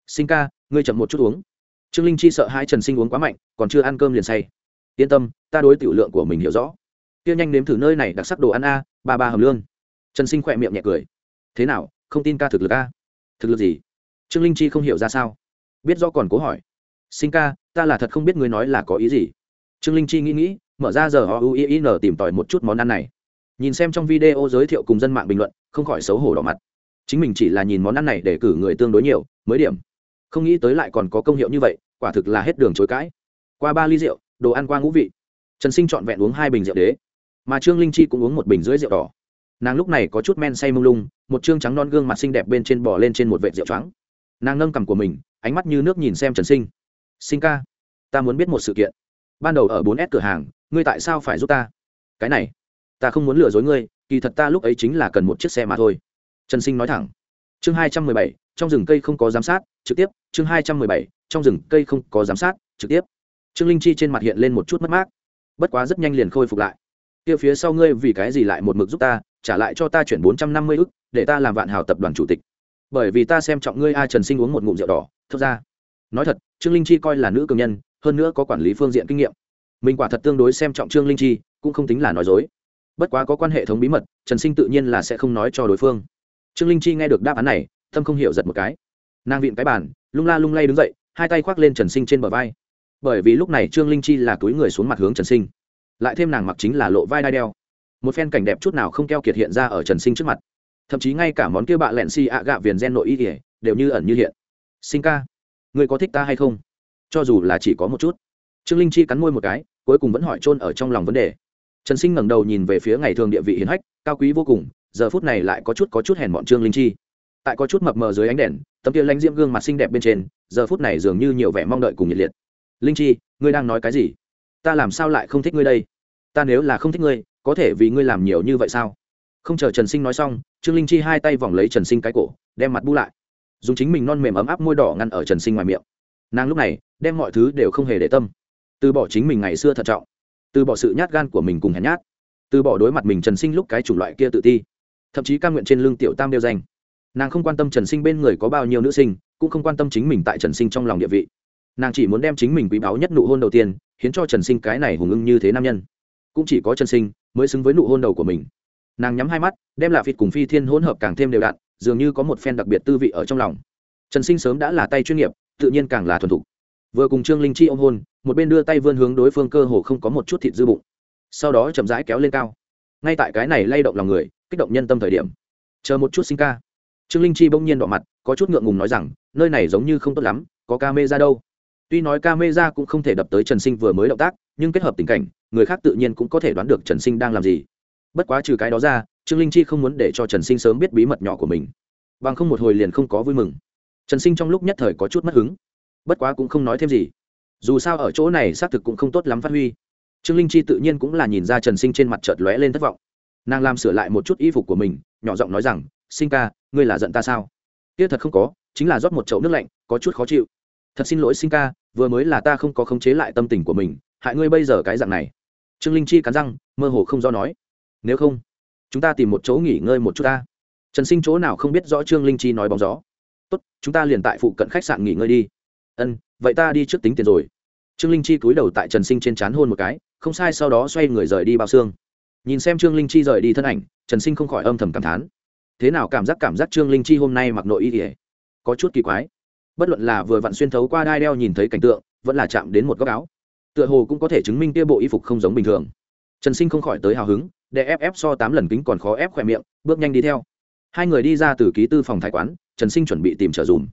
[SPEAKER 1] Sinh ca, ngươi chậm một chút uống. Trương linh chi sợ hai trần sinh uống quá mạnh, còn chưa ăn cơm liền say. Yên tâm, ta đối tiểu lượng của mình hiểu rõ. Tiêu nhanh nếm thử nơi này đặc sắc đồ ăn a, ba ba hầm lương. Trần sinh khỏe miệng nhẹ cười. Thế nào, không tin ca thực lực a? Thực lực gì? Trương linh chi không hiểu ra sao. Biết do còn cố hỏi. Sinh ca, ta là thật không biết ngươi nói là có ý gì. Trương linh chi nghĩ nghĩ, mở ra giờ o u i n tìm tòi một chút món ăn này nhìn xem trong video giới thiệu cùng dân mạng bình luận, không khỏi xấu hổ đỏ mặt. Chính mình chỉ là nhìn món ăn này để cử người tương đối nhiều, mới điểm. Không nghĩ tới lại còn có công hiệu như vậy, quả thực là hết đường chối cãi. Qua ba ly rượu, đồ ăn qua ngũ vị. Trần sinh trọn vẹn uống hai bình rượu đế. Mà trương linh chi cũng uống một bình rưỡi rượu đỏ. Nàng lúc này có chút men say mông lung, một chương trắng non gương mặt xinh đẹp bên trên bỏ lên trên một vệ rượu trắng nàng nâng cằm của mình, ánh mắt như nước nhìn xem trần sinh. Sinh ca, ta muốn biết một sự kiện. Ban đầu ở bốn s cửa hàng, ngươi tại sao phải giúp ta? Cái này ta không muốn lừa dối ngươi, kỳ thật ta lúc ấy chính là cần một chiếc xe mà thôi. Trần sinh nói thẳng. Chương hai trăm mười bảy, trong rừng cây không có giám sát, trực tiếp. Chương hai trăm mười bảy, trong rừng cây không có giám sát, trực tiếp. Trương linh chi trên mặt hiện lên một chút mất mát. Bất quá rất nhanh liền khôi phục lại. Kia phía sau ngươi vì cái gì lại một mực giúp ta, trả lại cho ta chuyển bốn trăm năm mươi ức, để ta làm vạn hào tập đoàn chủ tịch. Bởi vì ta xem trọng ngươi a. Trần sinh uống một ngụm rượu đỏ thật ra. Nói thật, trương linh chi coi là nữ cường nhân, hơn nữa có quản lý phương diện kinh nghiệm. Mình quả thật tương đối xem trọng trương linh chi, cũng không tính là nói dối bất quá có quan hệ thống bí mật, trần sinh tự nhiên là sẽ không nói cho đối phương. Trương linh chi nghe được đáp án này tâm không hiểu giật một cái. Nàng vịn cái bàn, lung la lung lay đứng dậy, hai tay khoác lên trần sinh trên bờ vai. Bởi vì lúc này trương linh chi là túi người xuống mặt hướng trần sinh. Lại thêm nàng mặc chính là lộ vai đai đeo. Một phen cảnh đẹp chút nào không keo kiệt hiện ra ở trần sinh trước mặt. Thậm chí ngay cả món kia bạ lẹn xì ạ gạ viền gen nội y kỉa đều như ẩn như hiện. Sinh ca, người có thích ta hay không? Cho dù là chỉ có một chút. Trương linh chi cắn môi một cái, cuối cùng vẫn hỏi trôn ở trong lòng vấn đề trần sinh ngẩng đầu nhìn về phía ngày thường địa vị hiến hách, cao quý vô cùng, giờ phút này lại có chút có chút hèn bọn trương linh chi. Tại có chút mập mờ dưới ánh đèn, tấm kia lánh diễm gương mặt xinh đẹp bên trên, giờ phút này dường như nhiều vẻ mong đợi cùng nhiệt liệt. Linh chi, ngươi đang nói cái gì? Ta làm sao lại không thích ngươi đây? Ta nếu là không thích ngươi, có thể vì ngươi làm nhiều như vậy sao? Không chờ trần sinh nói xong, trương linh chi hai tay vòng lấy trần sinh cái cổ, đem mặt bu lại. Dùng chính mình non mềm ấm áp môi đỏ ngăn ở trần sinh ngoài miệng. Nàng lúc này, đem mọi thứ đều không hề để tâm. Từ bỏ chính mình ngày xưa thận trọng từ bỏ sự nhát gan của mình cùng hèn nhát, từ bỏ đối mặt mình trần sinh lúc cái chủng loại kia tự ti, thậm chí căn nguyện trên lưng tiểu tam đeo danh. Nàng không quan tâm trần sinh bên người có bao nhiêu nữ sinh, cũng không quan tâm chính mình tại trần sinh trong lòng địa vị. Nàng chỉ muốn đem chính mình quý báu nhất nụ hôn đầu tiên khiến cho trần sinh cái này hùng ưng như thế nam nhân. Cũng chỉ có trần sinh mới xứng với nụ hôn đầu của mình. Nàng nhắm hai mắt, đem lạ vịt cùng phi thiên hỗn hợp càng thêm đều đặn, dường như có một phen đặc biệt tư vị ở trong lòng. Trần sinh sớm đã là tay chuyên nghiệp, tự nhiên càng là thuần thục vừa cùng trương linh chi ôm hôn, một bên đưa tay vươn hướng đối phương cơ hồ không có một chút thịt dư bụng. Sau đó chậm rãi kéo lên cao. Ngay tại cái này lay động lòng người, kích động nhân tâm thời điểm. Chờ một chút sinh ca. Trương linh chi bỗng nhiên đỏ mặt, có chút ngượng ngùng nói rằng, nơi này giống như không tốt lắm, có ca mê ra đâu. Tuy nói ca mê ra cũng không thể đập tới trần sinh vừa mới động tác, nhưng kết hợp tình cảnh, người khác tự nhiên cũng có thể đoán được trần sinh đang làm gì. Bất quá trừ cái đó ra, trương linh chi không muốn để cho trần sinh sớm biết bí mật nhỏ của mình. Bằng không một hồi liền không có vui mừng. Trần sinh trong lúc nhất thời có chút mất hứng bất quá cũng không nói thêm gì. Dù sao ở chỗ này xác thực cũng không tốt lắm phát huy. Trương linh chi tự nhiên cũng là nhìn ra trần sinh trên mặt chợt lóe lên thất vọng. Nàng làm sửa lại một chút y phục của mình, nhỏ giọng nói rằng, sinh ca, ngươi là giận ta sao? Kia thật không có, chính là rót một chậu nước lạnh, có chút khó chịu. Thật xin lỗi, sinh ca, vừa mới là ta không có khống chế lại tâm tình của mình, hại ngươi bây giờ cái dạng này. Trương linh chi cắn răng, mơ hồ không do nói. Nếu không, chúng ta tìm một chỗ nghỉ ngơi một chút ta. Trần sinh chỗ nào không biết rõ trương linh chi nói bóng gió. Tốt, chúng ta liền tại phụ cận khách sạn nghỉ ngơi đi ân, vậy ta đi trước tính tiền rồi. Trương linh chi cúi đầu tại trần sinh trên c h á n hôn một cái, không sai, sau đó xoay người rời đi bao xương. Nhìn xem trương linh chi rời đi thân ảnh, trần sinh không khỏi âm thầm cảm thán. Thế nào cảm giác cảm giác trương linh chi hôm nay mặc nội y ỉa có chút kỳ quái. Bất luận là vừa vặn xuyên thấu qua đai đeo nhìn thấy cảnh tượng, vẫn là chạm đến một góc áo. Tựa hồ cũng có thể chứng minh kia bộ y phục không giống bình thường. Trần sinh không khỏi tới hào hứng, để ép ép so tám lần kính còn khó ép khỏe miệng, bước nhanh đi theo. Hai người đi ra từ ký tư phòng thái quán, trần sinh chuẩn bị tìm trở dùm.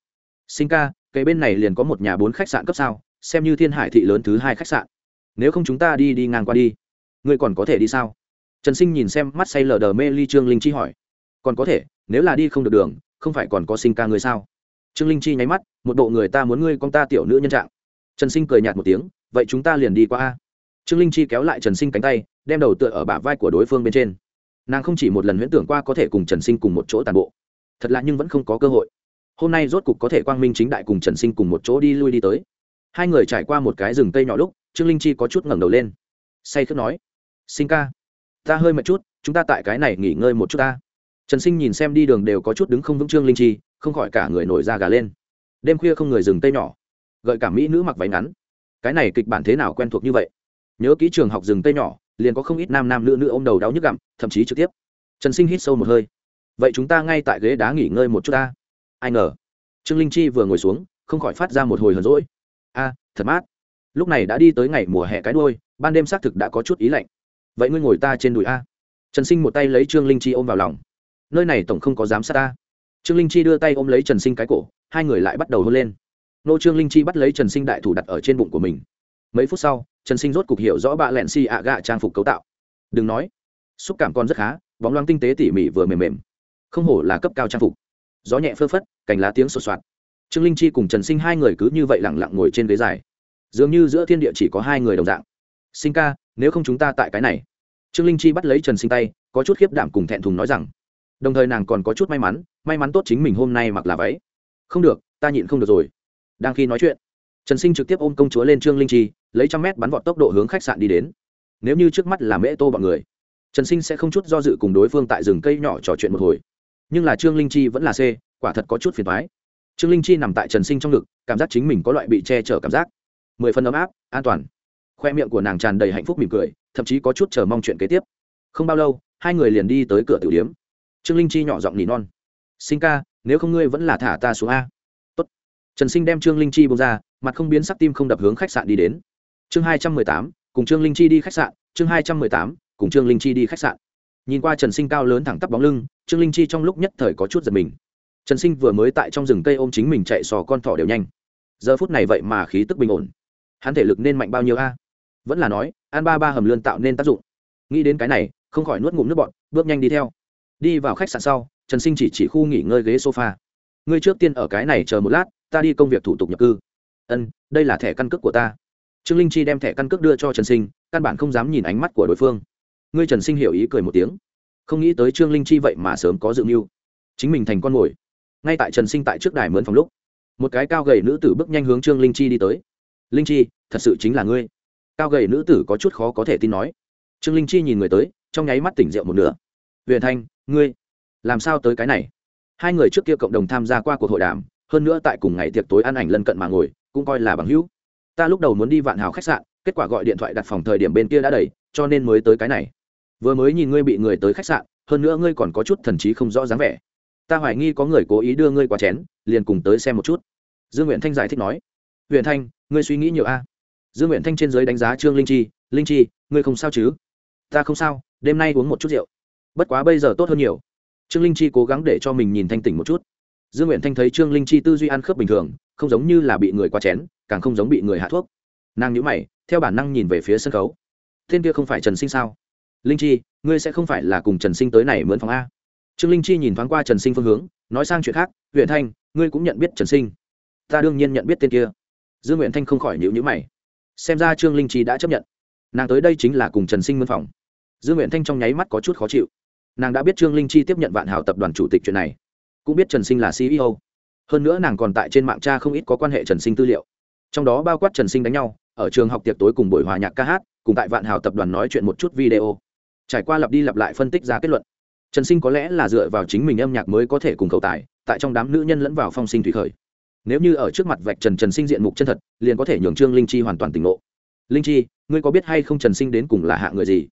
[SPEAKER 1] Sinh ca cây bên này liền có một nhà bốn khách sạn cấp sao, xem như thiên hải thị lớn thứ hai khách sạn. Nếu không chúng ta đi đi ngang qua đi. Ngươi còn có thể đi sao? Trần sinh nhìn xem mắt say lờ đờ mê ly trương linh chi hỏi. Còn có thể, nếu là đi không được đường, không phải còn có sinh ca ngươi sao? Trương linh chi nháy mắt, một bộ người ta muốn ngươi con ta tiểu nữ nhân trạng. Trần sinh cười nhạt một tiếng, vậy chúng ta liền đi qua a. Trương linh chi kéo lại trần sinh cánh tay, đem đầu tựa ở bả vai của đối phương bên trên. Nàng không chỉ một lần huyễn tưởng qua có thể cùng trần sinh cùng một chỗ tàn bộ. Thật lạ nhưng vẫn không có cơ hội hôm nay rốt cục có thể quang minh chính đại cùng trần sinh cùng một chỗ đi lui đi tới. Hai người trải qua một cái rừng cây nhỏ lúc, trương linh chi có chút ngẩng đầu lên. Say khước nói, sinh ca, ta hơi mệt chút, chúng ta tại cái này nghỉ ngơi một chút ta. Trần sinh nhìn xem đi đường đều có chút đứng không vững trương linh chi, không khỏi cả người nổi da gà lên. Đêm khuya không người rừng tây nhỏ, gợi cả mỹ nữ mặc váy ngắn. Cái này kịch bản thế nào quen thuộc như vậy? Nhớ kỹ trường học rừng tây nhỏ, liền có không ít nam nam nữ nữ ô m đầu đau nhức gặm, thậm chí trực tiếp. Trần sinh hít sâu một hơi. Vậy chúng ta ngay tại ghế đá nghỉ ngơi một chút ta ai ngờ. Trương linh chi vừa ngồi xuống, không khỏi phát ra một hồi hờn rỗi a, thật mát. Lúc này đã đi tới ngày mùa hè cái đôi ban đêm xác thực đã có chút ý lạnh. Vậy ngươi ngồi ta trên đùi a. Trần sinh một tay lấy trương linh chi ôm vào lòng. Nơi này tổng không có giám sát ta. Trương linh chi đưa tay ôm lấy trần sinh cái cổ, hai người lại bắt đầu hôn lên. Nô trương linh chi bắt lấy trần sinh đại thủ đặt ở trên bụng của mình. Mấy phút sau, trần sinh rốt cục hiểu rõ bạ lẹn xi ạ gạ trang phục cấu tạo. Đừng nói. Xúc cảm còn rất khá, bóng loáng tinh tế tỉ mỉ vừa mềm mềm. Không hổ là cấp cao trang phục gió nhẹ phơ phất, cành lá tiếng sột soạt. Trương linh chi cùng trần sinh hai người cứ như vậy lẳng lặng ngồi trên ghế dài. Dường như giữa thiên địa chỉ có hai người đồng dạng. Sinh ca, nếu không chúng ta tại cái này. Trương linh chi bắt lấy trần sinh tay, có chút khiếp đảm cùng thẹn thùng nói rằng. Đồng thời nàng còn có chút may mắn may mắn tốt chính mình hôm nay mặc là váy. Không được, ta nhịn không được rồi. Đang khi nói chuyện, trần sinh trực tiếp ôm công chúa lên trương linh chi, lấy trăm mét bắn vọt tốc độ hướng khách sạn đi đến. Nếu như trước mắt là mễ tô bọn người, trần sinh sẽ không chút do dự cùng đối phương tại rừng cây nhỏ trò chuyện một hồi nhưng là trương linh chi vẫn là c, quả thật có chút phiền thoái trương linh chi nằm tại trần sinh trong ngực, cảm giác chính mình có loại bị che chở cảm giác. Mười phần ấm áp, an toàn. Khoe miệng của nàng tràn đầy hạnh phúc mỉm cười, thậm chí có chút chờ mong chuyện kế tiếp. Không bao lâu, hai người liền đi tới cửa tử điếm. Trương linh chi nhỏ giọng nỉ non. Sinh ca, nếu không ngươi vẫn là thả ta xuống a. Tốt. trần sinh đem trương linh chi bông ra, mặt không biến sắc tim không đập hướng khách sạn đi đến. Chương hai trăm mười tám, cùng trương linh chi đi khách sạn, chương hai trăm mười tám, cùng trương linh chi đi khách sạn nhìn qua trần sinh cao lớn thẳng tắp bóng lưng, trương linh chi trong lúc nhất thời có chút giật mình. Trần sinh vừa mới tại trong rừng cây ôm chính mình chạy sò con thỏ đều nhanh. Giờ phút này vậy mà khí tức bình ổn. Hắn thể lực nên mạnh bao nhiêu a? Vẫn là nói an ba ba hầm lươn tạo nên tác dụng. Nghĩ đến cái này, không khỏi nuốt ngụm nước bọn bước nhanh đi theo. Đi vào khách sạn sau, trần sinh chỉ chỉ khu nghỉ ngơi ghế sofa. Ngươi trước tiên ở cái này chờ một lát, ta đi công việc thủ tục nhập cư. Ân, đây là thẻ căn cước của ta. Trương linh chi đem thẻ căn cước đưa cho trần sinh, căn bản không dám nhìn ánh mắt của đối phương ngươi trần sinh hiểu ý cười một tiếng. Không nghĩ tới trương linh chi vậy mà sớm có dự mưu. Chính mình thành con mồi. Ngay tại trần sinh tại trước đài mướn phòng lúc, một cái cao gầy nữ tử bước nhanh hướng trương linh chi đi tới. Linh chi, thật sự chính là ngươi. Cao gầy nữ tử có chút khó có thể tin nói. Trương linh chi nhìn người tới, trong nháy mắt tỉnh rượu một nửa. Huyền thanh, ngươi, làm sao tới cái này? Hai người trước kia cộng đồng tham gia qua cuộc hội đàm, hơn nữa tại cùng ngày tiệc tối ăn ảnh lân cận mà ngồi, cũng coi là bằng hữu. Ta lúc đầu muốn đi vạn hào khách sạn, kết quả gọi điện thoại đặt phòng thời điểm bên kia đã đầy, cho nên mới tới cái này vừa mới nhìn ngươi bị người tới khách sạn, hơn nữa ngươi còn có chút thần trí không rõ dáng vẻ. Ta hoài nghi có người cố ý đưa ngươi qua chén, liền cùng tới xem một chút. Dương nguyện thanh giải thích nói. Huyện thanh, ngươi suy nghĩ nhiều a. Dương nguyện thanh trên giới đánh giá trương linh chi linh chi, ngươi không sao chứ? Ta không sao, đêm nay uống một chút rượu. Bất quá bây giờ tốt hơn nhiều. Trương linh chi cố gắng để cho mình nhìn thanh tỉnh một chút. Dương nguyện thanh thấy trương linh chi tư duy ăn khớp bình thường, không giống như là bị người qua chén, càng không giống bị người hạ thuốc. Nàng nhữ mày, theo bản năng nhìn về phía sân khấu. Tên kia không phải trần sinh sao? Linh chi, ngươi sẽ không phải là cùng trần sinh tới này mướn phòng a. Trương linh chi nhìn thoáng qua trần sinh phương hướng, nói sang chuyện khác huyện thanh, ngươi cũng nhận biết trần sinh. Ta đương nhiên nhận biết tên kia. Dương nguyện thanh không khỏi nhịu nhữ mày. Xem ra trương linh chi đã chấp nhận. Nàng tới đây chính là cùng trần sinh mân phòng. Dương nguyện thanh trong nháy mắt có chút khó chịu. Nàng đã biết trương linh chi tiếp nhận vạn hảo tập đoàn chủ tịch chuyện này. Cũng biết trần sinh là ceo hơn nữa nàng còn tại trên mạng cha không ít có quan hệ trần sinh tư liệu. Trong đó bao quát trần sinh đánh nhau, ở trường học tiệc tối cùng buổi hòa nhạc ca hát, cùng tại vạn hảo tập đoàn nói chuyện một chút video trải qua lặp đi lặp lại phân tích ra kết luận. Trần sinh có lẽ là dựa vào chính mình âm nhạc mới có thể cùng cầu tài, tại trong đám nữ nhân lẫn vào phong sinh thủy khởi. Nếu như ở trước mặt vạch trần trần sinh diện mục chân thật, liền có thể nhường trương linh chi hoàn toàn tỉnh ngộ. Linh chi, ngươi có biết hay không trần sinh đến cùng là hạ người gì?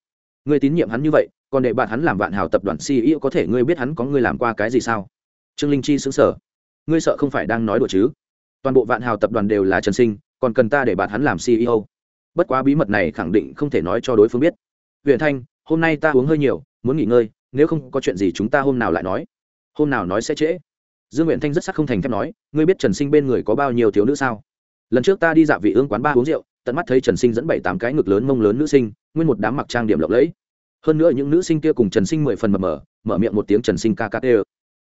[SPEAKER 1] Ngươi tín nhiệm hắn như vậy, còn để bạn hắn làm vạn hào tập đoàn ceo có thể ngươi biết hắn có ngươi làm qua cái gì sao? Trương linh chi xứng sở ngươi sợ không phải đang nói đùa chứ? Toàn bộ vạn hào tập đoàn đều là trần sinh, còn cần ta để bạn hắn làm ceo bất quá bí mật này khẳng định không thể nói cho đối phương biết. Huyện thanh hôm nay ta uống hơi nhiều, muốn nghỉ ngơi, nếu không có chuyện gì chúng ta hôm nào lại nói. Hôm nào nói sẽ trễ. Dương nguyện thanh rất sắc không thành thép nói, ngươi biết trần sinh bên người có bao nhiêu thiếu nữ sao? Lần trước ta đi dạ vị ương quán ba uống rượu, tận mắt thấy trần sinh dẫn bảy tám cái ngực lớn mông lớn nữ sinh, nguyên một đám mặc trang điểm lộng lẫy. Hơn nữa những nữ sinh kia cùng trần sinh mười phần mờ mờ, mở miệng một tiếng trần sinh kkt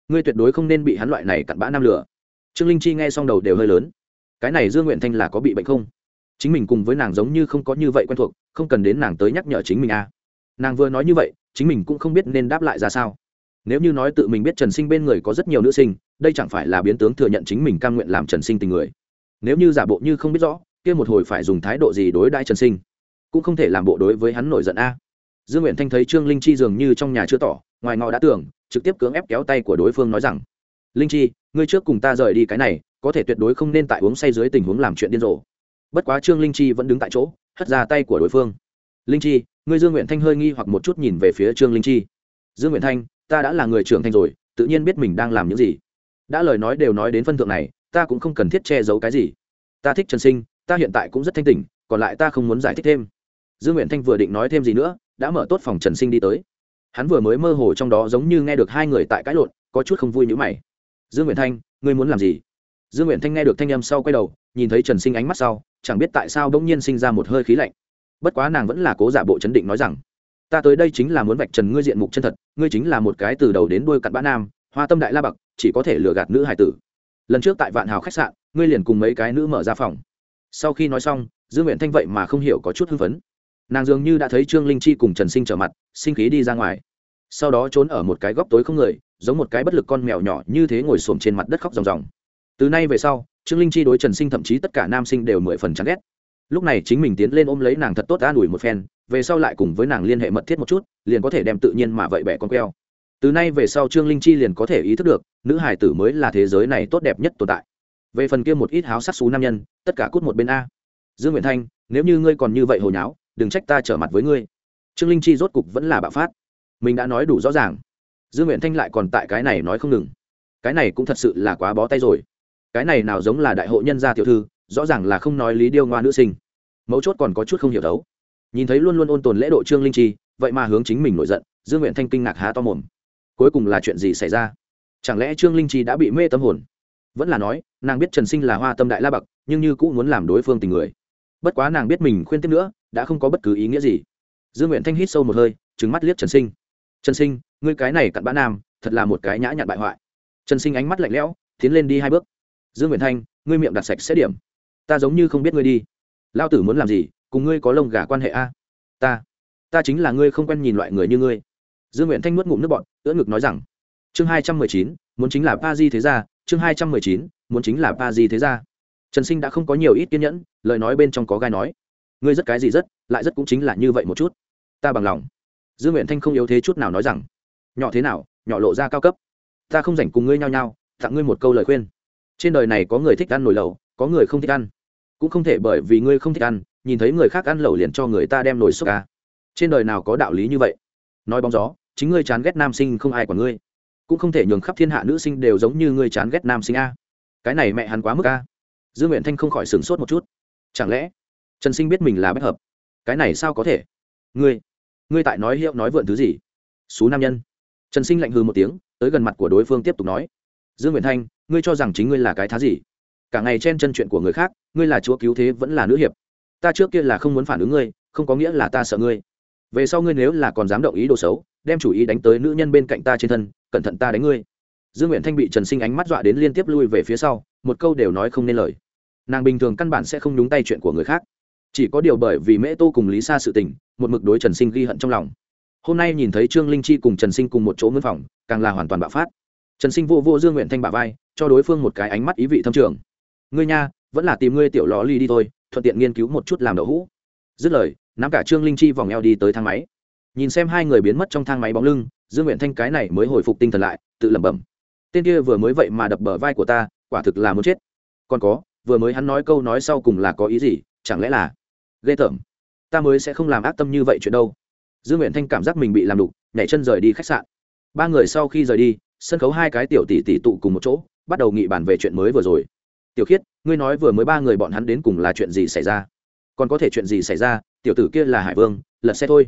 [SPEAKER 1] ngươi tuyệt đối không nên bị hắn loại này cặn bã nam lửa. Trương linh chi nghe xong đầu đều hơi lớn. Cái này dương nguyện thanh là có bị bệnh không? Chính mình cùng với nàng giống như không có như vậy quen thuộc, không cần đến nàng tới nhắc nhở chính mình à nàng vừa nói như vậy, chính mình cũng không biết nên đáp lại ra sao. Nếu như nói tự mình biết trần sinh bên người có rất nhiều nữ sinh, đây chẳng phải là biến tướng thừa nhận chính mình cam nguyện làm trần sinh tình người. Nếu như giả bộ như không biết rõ, kia một hồi phải dùng thái độ gì đối đãi trần sinh, cũng không thể làm bộ đối với hắn nổi giận a. Dương nguyện thanh thấy trương linh chi dường như trong nhà chưa tỏ, ngoài ngọ đã tưởng, trực tiếp cưỡng ép kéo tay của đối phương nói rằng, linh chi, ngươi trước cùng ta rời đi cái này, có thể tuyệt đối không nên tại uống say dưới tình huống làm chuyện điên rồ. Bất quá trương linh chi vẫn đứng tại chỗ, hất ra tay của đối phương linh chi, ngươi dương nguyện thanh hơi nghi hoặc một chút nhìn về phía trương linh chi. Dương nguyện thanh, ta đã là người trưởng thành rồi, tự nhiên biết mình đang làm những gì. Đã lời nói đều nói đến phân thượng này, ta cũng không cần thiết che giấu cái gì. Ta thích trần sinh, ta hiện tại cũng rất thanh tỉnh, còn lại ta không muốn giải thích thêm. Dương nguyện thanh vừa định nói thêm gì nữa, đã mở tốt phòng trần sinh đi tới. Hắn vừa mới mơ hồ trong đó giống như nghe được hai người tại cãi lộn, có chút không vui như mày. Dương nguyện thanh, ngươi muốn làm gì? Dương nguyện thanh nghe được thanh âm sau quay đầu, nhìn thấy trần sinh ánh mắt sau, chẳng biết tại sao đ ỗ n g nhiên sinh ra một hơi khí lạnh bất quá nàng vẫn là cố giả bộ chấn định nói rằng, ta tới đây chính là muốn vạch trần ngươi diện mục chân thật, ngươi chính là một cái từ đầu đến đuôi cặn bã nam, hoa tâm đại la bậc chỉ có thể lừa gạt nữ hải tử. Lần trước tại vạn hào khách sạn, ngươi liền cùng mấy cái nữ mở ra phòng. Sau khi nói xong, dương nguyện thanh vậy mà không hiểu có chút hưng phấn. Nàng dường như đã thấy trương linh chi cùng trần sinh trở mặt, sinh khí đi ra ngoài. Sau đó trốn ở một cái góc tối không người, giống một cái bất lực con mèo nhỏ như thế ngồi xổm trên mặt đất khóc ròng ròng. Từ nay về sau, trương linh chi đối trần sinh thậm chí tất cả nam sinh đều mười phần chán ghét lúc này chính mình tiến lên ôm lấy nàng thật tốt an ủi một phen, về sau lại cùng với nàng liên hệ mật thiết một chút, liền có thể đem tự nhiên mà vậy bẻ con queo. Từ nay về sau trương linh chi liền có thể ý thức được, nữ hải tử mới là thế giới này tốt đẹp nhất tồn tại. Về phần kia một ít háo sắc xú nam nhân, tất cả cút một bên a. Dương nguyễn thanh, nếu như ngươi còn như vậy hồi nháo, đừng trách ta trở mặt với ngươi. Trương linh chi rốt cục vẫn là bạo phát. Mình đã nói đủ rõ ràng. Dương nguyễn thanh lại còn tại cái này nói không ngừng. Cái này cũng thật sự là quá bó tay rồi. Cái này nào giống là đại hội nhân gia tiểu thư, rõ ràng là không nói lý điêu ngoa nữ sinh mấu chốt còn có chút không hiểu đấu nhìn thấy luôn luôn ôn tồn lễ độ trương linh chi, vậy mà hướng chính mình nổi giận, dương nguyện thanh kinh ngạc há to mồm. Cuối cùng là chuyện gì xảy ra? Chẳng lẽ trương linh chi đã bị mê tâm hồn? Vẫn là nói, nàng biết trần sinh là hoa tâm đại la bậc, nhưng như cũng muốn làm đối phương tình người. Bất quá nàng biết mình khuyên tiếp nữa, đã không có bất cứ ý nghĩa gì. Dương nguyện thanh hít sâu một hơi trứng mắt liếc trần sinh. Trần sinh, ngươi cái này cặn bã nam, thật là một cái nhã nhặn bại hoại. Trần sinh ánh mắt lạnh lẽo, tiến lên đi hai bước. Dương nguyện thanh, ngươi miệng đặt sạch sẽ điểm. Ta giống như không biết ngươi đi lao tử muốn làm gì, cùng ngươi có lông gà quan hệ a? Ta ta chính là ngươi không quen nhìn loại người như ngươi. Dương nguyện thanh nuốt ngụm nước bọn ưỡn ngực nói rằng, chương hai trăm mười chín, muốn chính là pa di thế gia, chương hai trăm mười chín, muốn chính là pa di thế gia. Trần sinh đã không có nhiều ít kiên nhẫn, lời nói bên trong có gai nói, ngươi rất cái gì rất, lại rất cũng chính là như vậy một chút. Ta bằng lòng. Dương nguyện thanh không yếu thế chút nào nói rằng, nhỏ thế nào, nhỏ lộ ra cao cấp. Ta không rảnh cùng ngươi nhau nhau tặng ngươi một câu lời khuyên. Trên đời này có người thích ăn nồi lẩu, có người không thích ăn cũng không thể bởi vì ngươi không thích ăn, nhìn thấy người khác ăn lẩu liền cho người ta đem nồi xúc ca trên đời nào có đạo lý như vậy? Nói bóng gió, chính ngươi chán ghét nam sinh không ai quản ngươi. Cũng không thể nhường khắp thiên hạ nữ sinh đều giống như ngươi chán ghét nam sinh a. Cái này mẹ hắn quá mức a. Dương nguyện thanh không khỏi sửng sốt một chút. Chẳng lẽ trần sinh biết mình là bất hợp? Cái này sao có thể? Ngươi ngươi tại nói hiệu nói vượn thứ gì? Xú nam nhân. Trần sinh lạnh hư một tiếng, tới gần mặt của đối phương tiếp tục nói. Dương nguyện thanh, ngươi cho rằng chính ngươi là cái thá gì? Cả ngày chen chân chuyện của người khác, ngươi là chúa cứu thế vẫn là nữ hiệp. Ta trước kia là không muốn phản ứng ngươi, không có nghĩa là ta sợ ngươi. Về sau ngươi nếu là còn dám động ý đồ xấu, đem chủ ý đánh tới nữ nhân bên cạnh ta trên thân, cẩn thận ta đánh ngươi. Dương nguyện thanh bị trần sinh ánh mắt dọa đến liên tiếp lui về phía sau, một câu đều nói không nên lời. Nàng bình thường căn bản sẽ không nhúng tay chuyện của người khác. Chỉ có điều bởi vì mễ tô cùng lý sa sự tình, một mực đối trần sinh ghi hận trong lòng. Hôm nay nhìn thấy trương linh chi cùng trần sinh cùng một chỗ mân phòng, càng là hoàn toàn bạo phát. Trần sinh vô vô dương nguyện thanh bả vai, cho đối phương một cái ánh mắt ý vị thâm trường ngươi nha, vẫn là tìm ngươi tiểu lò ly đi thôi, thuận tiện nghiên cứu một chút làm đậu hũ. Dứt lời, nắm cả trương linh chi vòng eo đi tới thang máy. Nhìn xem hai người biến mất trong thang máy bóng lưng, dương nguyện thanh cái này mới hồi phục tinh thần lại, tự lẩm bẩm. Tên kia vừa mới vậy mà đập bờ vai của ta, quả thực là muốn chết. Còn có, vừa mới hắn nói câu nói sau cùng là có ý gì, chẳng lẽ là ghê tởm? Ta mới sẽ không làm ác tâm như vậy chuyện đâu. Dương nguyện thanh cảm giác mình bị làm đục, nhảy chân rời đi khách sạn. Ba người sau khi rời đi, sân khấu hai cái tiểu tỷ tỷ tụ cùng một chỗ, bắt đầu nghị bàn về chuyện mới vừa rồi tiểu khiết, ngươi nói vừa mới ba người bọn hắn đến cùng là chuyện gì xảy ra? Còn có thể chuyện gì xảy ra? Tiểu tử kia là hải vương, lật xe thôi.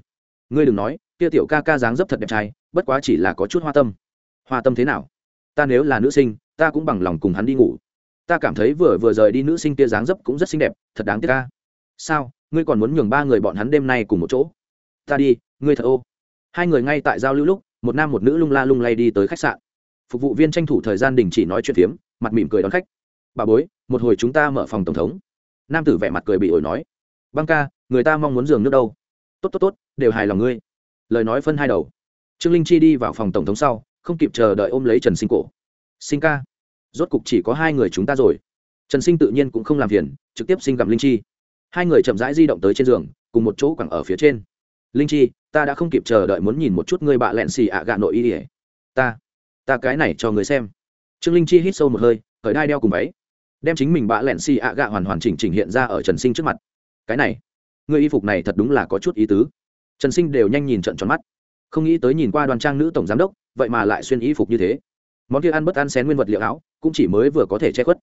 [SPEAKER 1] Ngươi đừng nói, kia tiểu ca ca dáng dấp thật đẹp trai, bất quá chỉ là có chút hoa tâm. Hoa tâm thế nào? Ta nếu là nữ sinh, ta cũng bằng lòng cùng hắn đi ngủ. Ta cảm thấy vừa vừa rời đi nữ sinh kia dáng dấp cũng rất xinh đẹp, thật đáng tiếc ca sao? Ngươi còn muốn nhường ba người bọn hắn đêm nay cùng một chỗ? Ta đi, ngươi thật ô. Hai người ngay tại giao lưu lúc, một nam một nữ lung la lung lay đi tới khách sạn. Phục vụ viên tranh thủ thời gian đình chỉ nói chuyện phiếm, mặt mỉm cười đón khách bà bối, một hồi chúng ta mở phòng tổng thống. Nam tử vẻ mặt cười bị ổi nói, băng ca, người ta mong muốn giường nước đâu? Tốt tốt tốt, đều hài lòng ngươi. Lời nói phân hai đầu. Trương linh chi đi vào phòng tổng thống sau, không kịp chờ đợi ôm lấy trần sinh cổ. Sinh ca, rốt cục chỉ có hai người chúng ta rồi. Trần sinh tự nhiên cũng không làm phiền, trực tiếp sinh gặp linh chi. Hai người chậm rãi di động tới trên giường, cùng một chỗ quẳng ở phía trên. Linh chi, ta đã không kịp chờ đợi muốn nhìn một chút ngươi bạ lẹn xì ạ gạ nội y ỉa ta ta cái này cho người xem. Trương linh chi hít sâu một hơi, khởi đai đeo cùng váy đem chính mình bạ lẹn xì ạ gạ hoàn hoàn chỉnh chỉnh hiện ra ở trần sinh trước mặt. Cái này, người y phục này thật đúng là có chút ý tứ. Trần sinh đều nhanh nhìn trận tròn mắt. Không nghĩ tới nhìn qua đoàn trang nữ tổng giám đốc, vậy mà lại xuyên y phục như thế. Món kia ăn bất ăn xén nguyên vật liệu áo, cũng chỉ mới vừa có thể che khuất.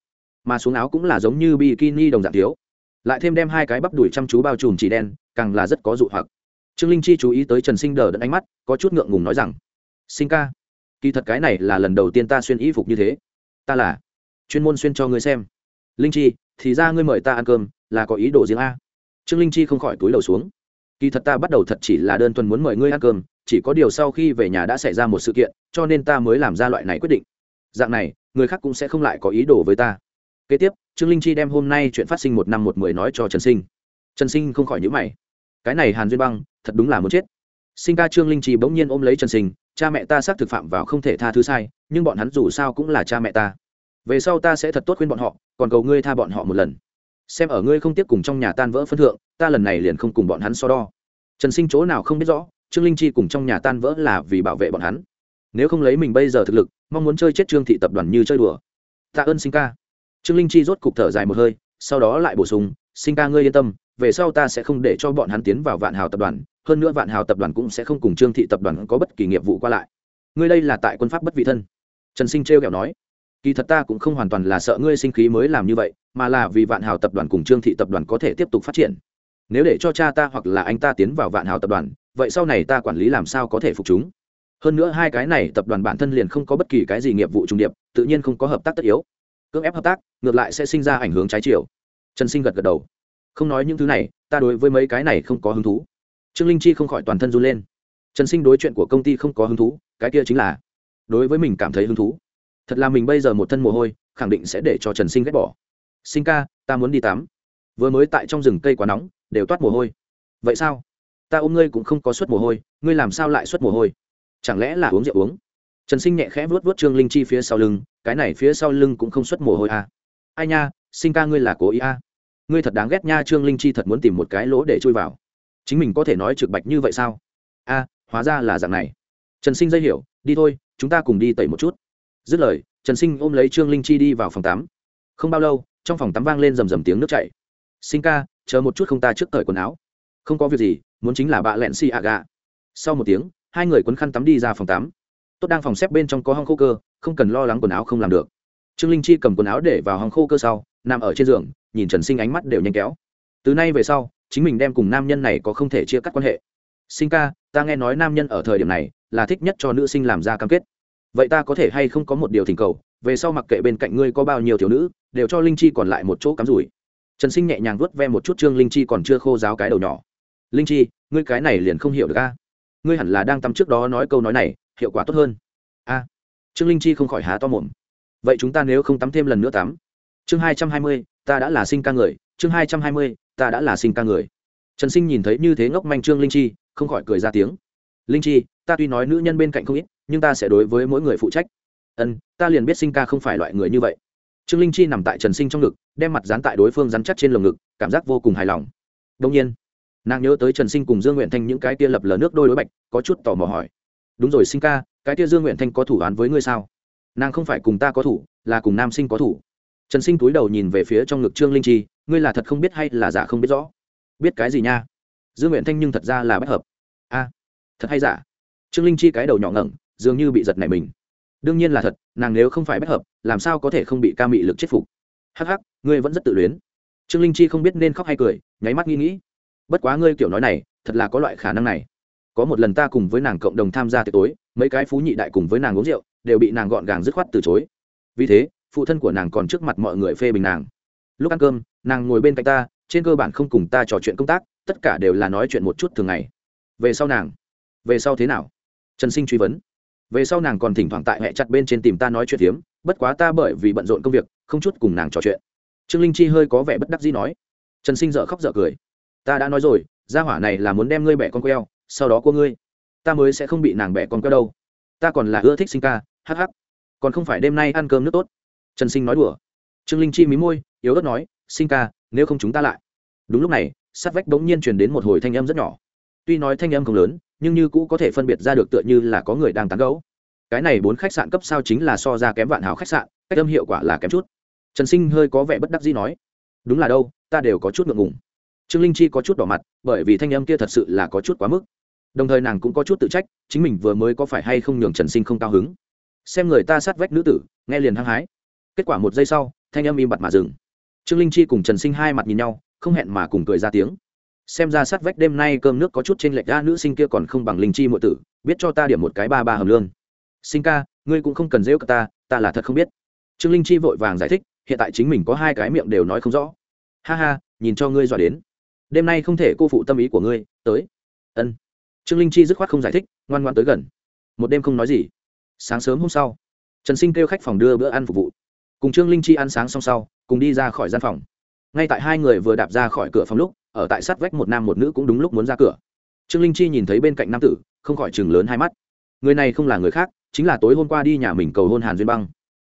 [SPEAKER 1] Mà xuống áo cũng là giống như bikini đồng dạng thiếu. Lại thêm đem hai cái bắp đùi chăm chú bao trùm chỉ đen, càng là rất có dụ hoặc. Trương linh chi chú ý tới trần sinh đờ đẫn ánh mắt, có chút ngượng ngùng nói rằng, sinh ca, kỳ thật cái này là lần đầu tiên ta xuyên y phục như thế. Ta là chuyên môn xuyên cho ngươi xem linh chi, thì ra ngươi mời ta ăn cơm, là có ý đồ riêng a. Trương linh chi không khỏi túi đầu xuống. Kỳ thật ta bắt đầu thật chỉ là đơn thuần muốn mời ngươi ăn cơm, chỉ có điều sau khi về nhà đã xảy ra một sự kiện, cho nên ta mới làm ra loại này quyết định. Dạng này, người khác cũng sẽ không lại có ý đồ với ta. Kế tiếp, trương linh chi đem hôm nay chuyện phát sinh một năm một mười nói cho trần sinh. Trần sinh không khỏi nhữ mày. Cái này hàn duyên băng, thật đúng là muốn chết. Sinh ca trương linh chi bỗng nhiên ôm lấy trần sinh, cha mẹ ta xác thực phạm vào không thể tha thứ sai, nhưng bọn hắn dù sao cũng là cha mẹ ta về sau ta sẽ thật tốt khuyên bọn họ, còn cầu ngươi tha bọn họ một lần. Xem ở ngươi không tiếp cùng trong nhà tan vỡ phân thượng, ta lần này liền không cùng bọn hắn so đo. Trần sinh chỗ nào không biết rõ, trương linh chi cùng trong nhà tan vỡ là vì bảo vệ bọn hắn. Nếu không lấy mình bây giờ thực lực, mong muốn chơi chết trương thị tập đoàn như chơi đùa. Tạ ơn sinh ca. Trương linh chi rốt cục thở dài một hơi, sau đó lại bổ sung, sinh ca ngươi yên tâm, về sau ta sẽ không để cho bọn hắn tiến vào vạn hào tập đoàn, hơn nữa vạn hào tập đoàn cũng sẽ không cùng trương thị tập đoàn có bất kỳ nghiệp vụ qua lại. Ngươi đây là tại quân pháp bất vị thân. Trần sinh trêu kẹo nói kỳ thật ta cũng không hoàn toàn là sợ ngươi sinh khí mới làm như vậy, mà là vì vạn hào tập đoàn cùng trương thị tập đoàn có thể tiếp tục phát triển. Nếu để cho cha ta hoặc là anh ta tiến vào vạn hào tập đoàn, vậy sau này ta quản lý làm sao có thể phục chúng? Hơn nữa hai cái này tập đoàn bản thân liền không có bất kỳ cái gì nghiệp vụ trung điệp, tự nhiên không có hợp tác tất yếu. Cưỡng ép hợp tác, ngược lại sẽ sinh ra ảnh hưởng trái chiều. Trần sinh gật gật đầu. Không nói những thứ này, ta đối với mấy cái này không có hứng thú. Trương linh chi không khỏi toàn thân run lên. Trần sinh đối chuyện của công ty không có hứng thú, cái kia chính là, đối với mình cảm thấy hứng thú thật là mình bây giờ một thân mồ hôi, khẳng định sẽ để cho trần sinh ghét bỏ. Sinh ca, ta muốn đi tắm. Vừa mới tại trong rừng cây quá nóng, đều toát mồ hôi. Vậy sao? Ta ôm ngươi cũng không có suất mồ hôi, ngươi làm sao lại suất mồ hôi? Chẳng lẽ là uống rượu uống? Trần sinh nhẹ khẽ vuốt vuốt trương linh chi phía sau lưng, cái này phía sau lưng cũng không xuất mồ hôi à. ai nha, sinh ca ngươi là cố ý à. ngươi thật đáng ghét nha, trương linh chi thật muốn tìm một cái lỗ để chui vào. Chính mình có thể nói trực bạch như vậy sao? A hóa ra là dạng này. Trần sinh dây hiểu, đi thôi, chúng ta cùng đi tẩy một chút dứt lời, trần sinh ôm lấy trương linh chi đi vào phòng tắm. Không bao lâu, trong phòng tắm vang lên rầm rầm tiếng nước chảy. Sinh ca, chờ một chút không ta trước cởi quần áo. Không có việc gì, muốn chính là bạ lẹn xì ạ gà. Sau một tiếng, hai người quấn khăn tắm đi ra phòng tắm. Tốt đang phòng xếp bên trong có hong khô cơ, không cần lo lắng quần áo không làm được. Trương linh chi cầm quần áo để vào hong khô cơ sau, nằm ở trên giường, nhìn trần sinh ánh mắt đều nhanh kéo. Từ nay về sau, chính mình đem cùng nam nhân này có không thể chia cắt quan hệ. Sinh ca, ta nghe nói nam nhân ở thời điểm này là thích nhất cho nữ sinh làm ra cam kết vậy ta có thể hay không có một điều thỉnh cầu, về sau mặc kệ bên cạnh ngươi có bao nhiêu thiếu nữ, đều cho linh chi còn lại một chỗ cắm rủi. Trần sinh nhẹ nhàng vuốt ve một chút trương linh chi còn chưa khô giáo cái đầu nhỏ. Linh chi, ngươi cái này liền không hiểu được a. Ngươi hẳn là đang tắm trước đó nói câu nói này, hiệu quả tốt hơn. A. Trương linh chi không khỏi há to mồm. Vậy chúng ta nếu không tắm thêm lần nữa tắm? Chương hai trăm hai mươi, ta đã là sinh ca người. Chương hai trăm hai mươi, ta đã là sinh ca người. Trần sinh nhìn thấy như thế ngốc manh trương linh chi, không khỏi cười ra tiếng. Linh chi, ta tuy nói nữ nhân bên cạnh không ít nhưng ta sẽ đối với mỗi người phụ trách. Ân, ta liền biết sinh ca không phải loại người như vậy. Trương linh chi nằm tại trần sinh trong ngực, đem mặt dán tại đối phương dán chắc trên lồng ngực, cảm giác vô cùng hài lòng. Đông nhiên, nàng nhớ tới trần sinh cùng dương nguyện thanh những cái tia lập lờ nước đôi đối bạch, có chút tò mò hỏi. Đúng rồi sinh ca, cái tia dương nguyện thanh có thủ án với ngươi sao? Nàng không phải cùng ta có thủ, là cùng nam sinh có thủ. Trần sinh túi đầu nhìn về phía trong ngực trương linh chi, ngươi là thật không biết hay là giả không biết rõ? Biết cái gì nha? Dương nguyện thanh nhưng thật ra là bất hợp. A thật hay giả? Trương linh chi cái đầu nhỏ ngẩng dường như bị giật nảy mình. Đương nhiên là thật, nàng nếu không phải bất hợp, làm sao có thể không bị ca mị lực chết phục? Hắc hắc, ngươi vẫn rất tự luyến. Trương linh chi không biết nên khóc hay cười, nháy mắt nghĩ nghĩ. Bất quá ngươi kiểu nói này, thật là có loại khả năng này. Có một lần ta cùng với nàng cộng đồng tham gia tiệc tối, mấy cái phú nhị đại cùng với nàng uống rượu, đều bị nàng gọn gàng dứt khoát từ chối. Vì thế, phụ thân của nàng còn trước mặt mọi người phê bình nàng. Lúc ăn cơm, nàng ngồi bên cạnh ta, trên cơ bản không cùng ta trò chuyện công tác, tất cả đều là nói chuyện một chút thường ngày. Về sau nàng, về sau thế nào? Trần sinh truy vấn về sau nàng còn thỉnh thoảng tại hẹ chặt bên trên tìm ta nói chuyện hiếm bất quá ta bởi vì bận rộn công việc không chút cùng nàng trò chuyện. Trương linh chi hơi có vẻ bất đắc dĩ nói. Trần sinh dợ khóc dợ cười. Ta đã nói rồi gia hỏa này là muốn đem ngươi bẻ con queo sau đó cô ngươi. Ta mới sẽ không bị nàng bẻ con queo đâu. Ta còn là ưa thích sinh ca hắc hắc, còn không phải đêm nay ăn cơm nước tốt. Trần sinh nói đùa. Trương linh chi mí môi yếu ớt nói sinh ca nếu không chúng ta lại. Đúng lúc này sát vách bỗng nhiên truyền đến một hồi thanh âm rất nhỏ. Tuy nói thanh âm không lớn nhưng như cũ có thể phân biệt ra được tựa như là có người đang tán gẫu. Cái này bốn khách sạn cấp sao chính là so ra kém vạn hào khách sạn, cách âm hiệu quả là kém chút. Trần sinh hơi có vẻ bất đắc dĩ nói, đúng là đâu, ta đều có chút ngượng ngùng. Trương linh chi có chút đỏ mặt, bởi vì thanh âm kia thật sự là có chút quá mức. Đồng thời nàng cũng có chút tự trách, chính mình vừa mới có phải hay không nhường trần sinh không cao hứng. Xem người ta sát vách nữ tử, nghe liền hăng hái. Kết quả một giây sau, thanh âm im bặt mà dừng. Trương linh chi cùng trần sinh hai mặt nhìn nhau, không hẹn mà cùng cười ra tiếng xem ra sát vách đêm nay cơm nước có chút trên lệch ra nữ sinh kia còn không bằng linh chi mọi tử, biết cho ta điểm một cái ba ba hầm lương. Sinh ca, ngươi cũng không cần dễ cả ta ta là thật không biết. Trương linh chi vội vàng giải thích, hiện tại chính mình có hai cái miệng đều nói không rõ. Ha ha, nhìn cho ngươi dọa đến. Đêm nay không thể cô phụ tâm ý của ngươi, tới. Ân. Trương linh chi dứt khoát không giải thích, ngoan ngoan tới gần. Một đêm không nói gì. Sáng sớm hôm sau, trần sinh kêu khách phòng đưa bữa ăn phục vụ. Cùng trương linh chi ăn sáng xong sau, cùng đi ra khỏi gian phòng. Ngay tại hai người vừa đạp ra khỏi cửa phòng lúc ở tại sát vách một nam một nữ cũng đúng lúc muốn ra cửa. Trương linh chi nhìn thấy bên cạnh nam tử, không khỏi chừng lớn hai mắt. Người này không là người khác, chính là tối hôm qua đi nhà mình cầu hôn hàn duyên băng.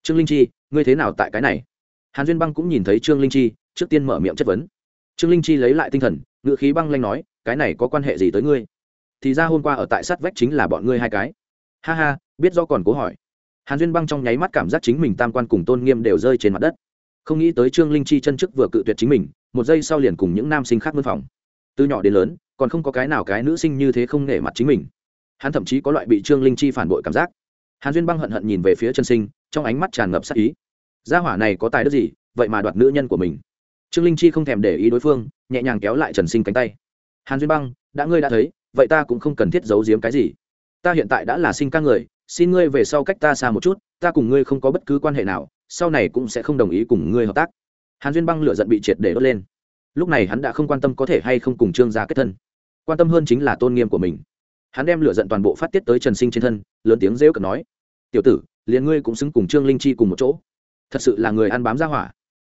[SPEAKER 1] Trương linh chi, ngươi thế nào tại cái này? Hàn duyên băng cũng nhìn thấy trương linh chi, trước tiên mở miệng chất vấn. Trương linh chi lấy lại tinh thần ngự khí băng lanh nói, cái này có quan hệ gì tới ngươi? Thì ra hôm qua ở tại sát vách chính là bọn ngươi hai cái. Ha ha, biết do còn cố hỏi. Hàn duyên băng trong nháy mắt cảm giác chính mình tam quan cùng tôn nghiêm đều rơi trên mặt đất. Không nghĩ tới trương linh chi chân chức vừa cự tuyệt chính mình một giây sau liền cùng những nam sinh khác mân phòng. Từ nhỏ đến lớn, còn không có cái nào cái nữ sinh như thế không nể mặt chính mình. Hắn thậm chí có loại bị trương linh chi phản bội cảm giác. Hàn duyên băng hận hận nhìn về phía chân sinh, trong ánh mắt tràn ngập sắc ý. Gia hỏa này có tài đức gì, vậy mà đoạt nữ nhân của mình. Trương linh chi không thèm để ý đối phương, nhẹ nhàng kéo lại trần sinh cánh tay. Hàn duyên băng, đã ngươi đã thấy, vậy ta cũng không cần thiết giấu giếm cái gì. Ta hiện tại đã là sinh ca người, xin ngươi về sau cách ta xa một chút, ta cùng ngươi không có bất cứ quan hệ nào, sau này cũng sẽ không đồng ý cùng ngươi hợp tác hàn duyên băng lửa giận bị triệt để đốt lên. Lúc này hắn đã không quan tâm có thể hay không cùng trương gia kết thân. Quan tâm hơn chính là tôn nghiêm của mình. Hắn đem lửa giận toàn bộ phát tiết tới trần sinh trên thân, lớn tiếng rêu cực nói, tiểu tử, liền ngươi cũng xứng cùng trương linh chi cùng một chỗ. Thật sự là người ăn bám ra hỏa.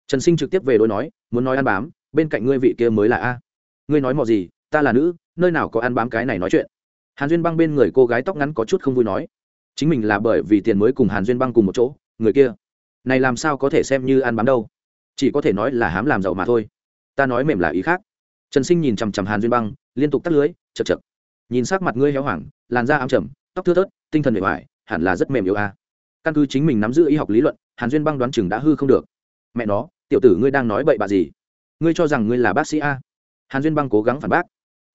[SPEAKER 1] Trần sinh trực tiếp về đối nói, muốn nói ăn bám, bên cạnh ngươi vị kia mới là a. Ngươi nói mò gì, ta là nữ, nơi nào có ăn bám cái này nói chuyện? Hàn duyên băng bên người cô gái tóc ngắn có chút không vui nói, chính mình là bởi vì tiền mới cùng hàn duyên băng cùng một chỗ, người kia, này làm sao có thể xem như ăn bám đâu? Chỉ có thể nói là hám làm giàu mà thôi. Ta nói mềm là ý khác. Trần sinh nhìn chằm chằm hàn duyên băng, liên tục tắt lưới chật chật nhìn sắc mặt ngươi héo hoảng, làn da ám trầm, tóc thưa thớt, tinh thần bề ngoài hẳn là rất mềm yếu a. Căn cứ chính mình nắm giữ y học lý luận, hàn duyên băng đoán chừng đã hư không được. Mẹ nó, tiểu tử ngươi đang nói bậy bạ gì? Ngươi cho rằng ngươi là bác sĩ a? Hàn duyên băng cố gắng phản bác.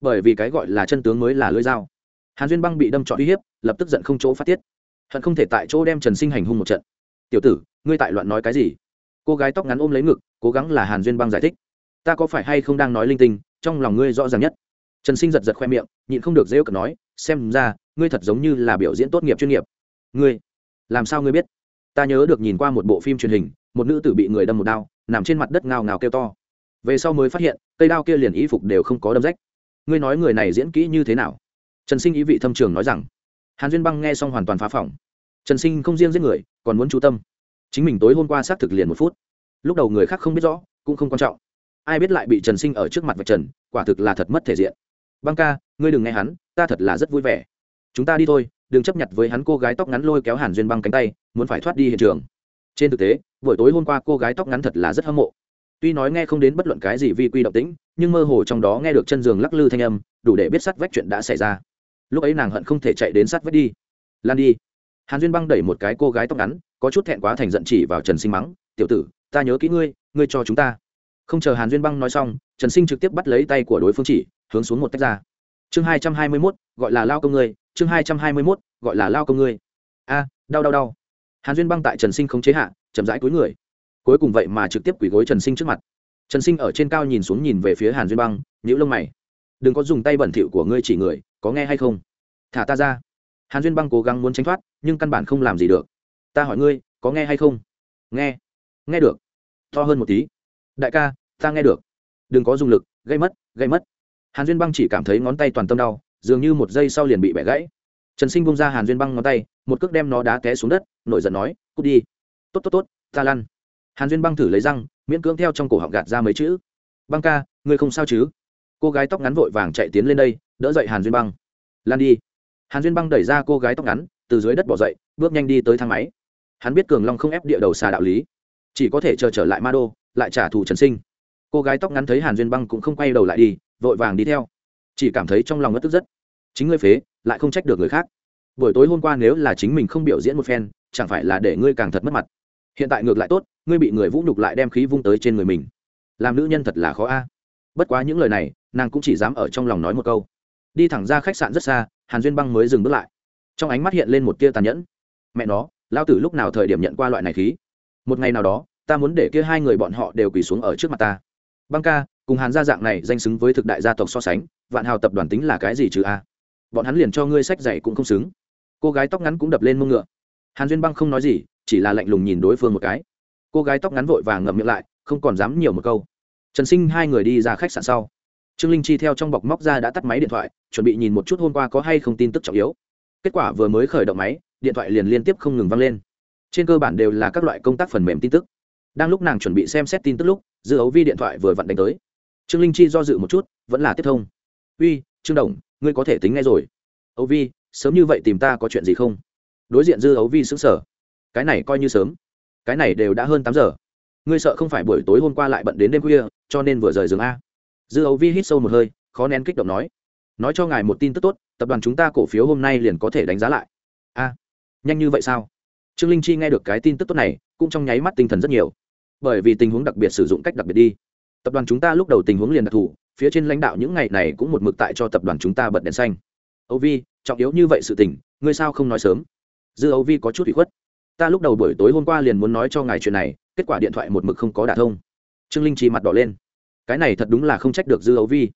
[SPEAKER 1] Bởi vì cái gọi là chân tướng mới là lưỡi dao. Hàn duyên băng bị đâm trọn uy hiếp, lập tức giận không chỗ phát tiết. Hận không thể tại chỗ đem trần sinh hành hung một trận. Tiểu tử, ngươi tại loạn nói cái gì? Cô gái tóc ngắn ôm lấy ngực, cố gắng là hàn duyên băng giải thích. Ta có phải hay không đang nói linh tinh, trong lòng ngươi rõ ràng nhất. Trần sinh giật giật khoe miệng, nhịn không được dễ cận nói, xem ra, ngươi thật giống như là biểu diễn tốt nghiệp chuyên nghiệp. Ngươi, làm sao ngươi biết? Ta nhớ được nhìn qua một bộ phim truyền hình, một nữ tử bị người đâm một đao, nằm trên mặt đất ngào ngào kêu to. Về sau mới phát hiện, cây đao kia liền y phục đều không có đâm rách. Ngươi nói người này diễn kỹ như thế nào? Trần sinh ý vị thâm trường nói rằng. Hàn duyên băng nghe xong hoàn toàn phá phỏng. Trần sinh không riêng giết người, còn muốn chú tâm chính mình tối hôm qua xác thực liền một phút. Lúc đầu người khác không biết rõ, cũng không quan trọng. Ai biết lại bị trần sinh ở trước mặt vạch trần, quả thực là thật mất thể diện. Băng ca, ngươi đừng nghe hắn, ta thật là rất vui vẻ. Chúng ta đi thôi, đừng chấp nhận với hắn cô gái tóc ngắn lôi kéo hàn duyên băng cánh tay, muốn phải thoát đi hiện trường. Trên thực tế, buổi tối hôm qua cô gái tóc ngắn thật là rất hâm mộ. Tuy nói nghe không đến bất luận cái gì vi quy động tĩnh, nhưng mơ hồ trong đó nghe được chân giường lắc lư thanh âm, đủ để biết sát vách chuyện đã xảy ra. Lúc ấy nàng hận không thể chạy đến sát vách đi. Lan đi. Hàn duyên băng đẩy một cái cô gái tóc ngắn có chút thẹn quá thành giận chỉ vào trần sinh mắng, tiểu tử, ta nhớ kỹ ngươi ngươi cho chúng ta. Không chờ hàn duyên băng nói xong, trần sinh trực tiếp bắt lấy tay của đối phương chỉ, hướng xuống một tách ra. Chương hai trăm hai mươi mốt, gọi là lao công ngươi, chương hai trăm hai mươi mốt, gọi là lao công ngươi. A à, đau đau đau. Hàn duyên băng tại trần sinh không chế hạ, chậm rãi cuối người. Cuối cùng vậy mà trực tiếp quỳ gối trần sinh trước mặt. Trần sinh ở trên cao nhìn xuống nhìn về phía hàn duyên băng nhữ lông mày. Đừng có dùng tay bẩn thỉu của ngươi chỉ người, có nghe hay không? Thả ta ra. Hàn duyên băng cố gắng muốn tránh thoát, nhưng căn bản không làm gì được ta hỏi ngươi, có nghe hay không? Nghe. Nghe được. To hơn một tí. Đại ca, ta nghe được. Đừng có dùng lực, gây mất gây mất. Hàn duyên băng chỉ cảm thấy ngón tay toàn tâm đau, dường như một giây sau liền bị bẻ gãy. Trần sinh bung ra hàn duyên băng ngón tay, một cước đem nó đá té xuống đất, nổi giận nói, cút đi. Tốt tốt tốt, ta lăn. Hàn duyên băng thử lấy răng, miễn cưỡng theo trong cổ họng gạt ra mấy chữ. Băng ca, ngươi không sao chứ? Cô gái tóc ngắn vội vàng chạy tiến lên đây, đỡ dậy hàn duyên băng. Lan đi. Hàn duyên băng đẩy ra cô gái tóc ngắn, từ dưới đất bỏ dậy, bước nhanh đi tới thang máy hắn biết cường long không ép địa đầu xà đạo lý, chỉ có thể chờ trở lại ma đô, lại trả thù trần sinh. Cô gái tóc ngắn thấy hàn duyên băng cũng không quay đầu lại đi, vội vàng đi theo. Chỉ cảm thấy trong lòng ngất tức rất. Chính ngươi phế, lại không trách được người khác. Buổi tối hôm qua nếu là chính mình không biểu diễn một phen, chẳng phải là để ngươi càng thật mất mặt. Hiện tại ngược lại tốt, ngươi bị người vũ nhục lại đem khí vung tới trên người mình. Làm nữ nhân thật là khó a. Bất quá những lời này, nàng cũng chỉ dám ở trong lòng nói một câu. Đi thẳng ra khách sạn rất xa, hàn duyên băng mới dừng bước lại. Trong ánh mắt hiện lên một tia tàn nhẫn. Mẹ nó lao tử lúc nào thời điểm nhận qua loại này khí? Một ngày nào đó, ta muốn để kia hai người bọn họ đều quỳ xuống ở trước mặt ta. Băng ca, cùng hàn gia dạng này danh xứng với thực đại gia tộc so sánh, vạn hào tập đoàn tính là cái gì chứ a? Bọn hắn liền cho ngươi sách dạy cũng không xứng. Cô gái tóc ngắn cũng đập lên mông ngựa. Hàn duyên băng không nói gì, chỉ là lạnh lùng nhìn đối phương một cái. Cô gái tóc ngắn vội vàng ngậm miệng lại, không còn dám nhiều một câu. Trần sinh hai người đi ra khách sạn sau. Trương linh chi theo trong bọc móc ra đã tắt máy điện thoại, chuẩn bị nhìn một chút hôm qua có hay không tin tức trọng yếu. Kết quả vừa mới khởi động máy điện thoại liền liên tiếp không ngừng vang lên. Trên cơ bản đều là các loại công tác phần mềm tin tức. Đang lúc nàng chuẩn bị xem xét tin tức lúc, dư ấu vi điện thoại vừa vặn đánh tới. Trương linh chi do dự một chút, vẫn là tiếp thông. Uy, trương đồng, ngươi có thể tính ngay rồi. Ấu vi, sớm như vậy tìm ta có chuyện gì không? Đối diện dư ấu vi xứng sở cái này coi như sớm. Cái này đều đã hơn tám giờ. Ngươi sợ không phải buổi tối hôm qua lại bận đến đêm khuya, cho nên vừa rời giường a. Dư ấu vi hít sâu một hơi, khó nén kích động nói. Nói cho ngài một tin tức tốt, tập đoàn chúng ta cổ phiếu hôm nay liền có thể đánh giá lại. A nhanh như vậy sao? Trương linh chi nghe được cái tin tức tốt này, cũng trong nháy mắt tinh thần rất nhiều. Bởi vì tình huống đặc biệt sử dụng cách đặc biệt đi. Tập đoàn chúng ta lúc đầu tình huống liền đặc thù, phía trên lãnh đạo những ngày này cũng một mực tại cho tập đoàn chúng ta bật đèn xanh. Âu vi, trọng yếu như vậy sự tình, ngươi sao không nói sớm? Dư âu vi có chút bị khuất. Ta lúc đầu buổi tối hôm qua liền muốn nói cho ngài chuyện này, kết quả điện thoại một mực không có đả thông. Trương linh chi mặt đỏ lên. Cái này thật đúng là không trách được dư âu vi.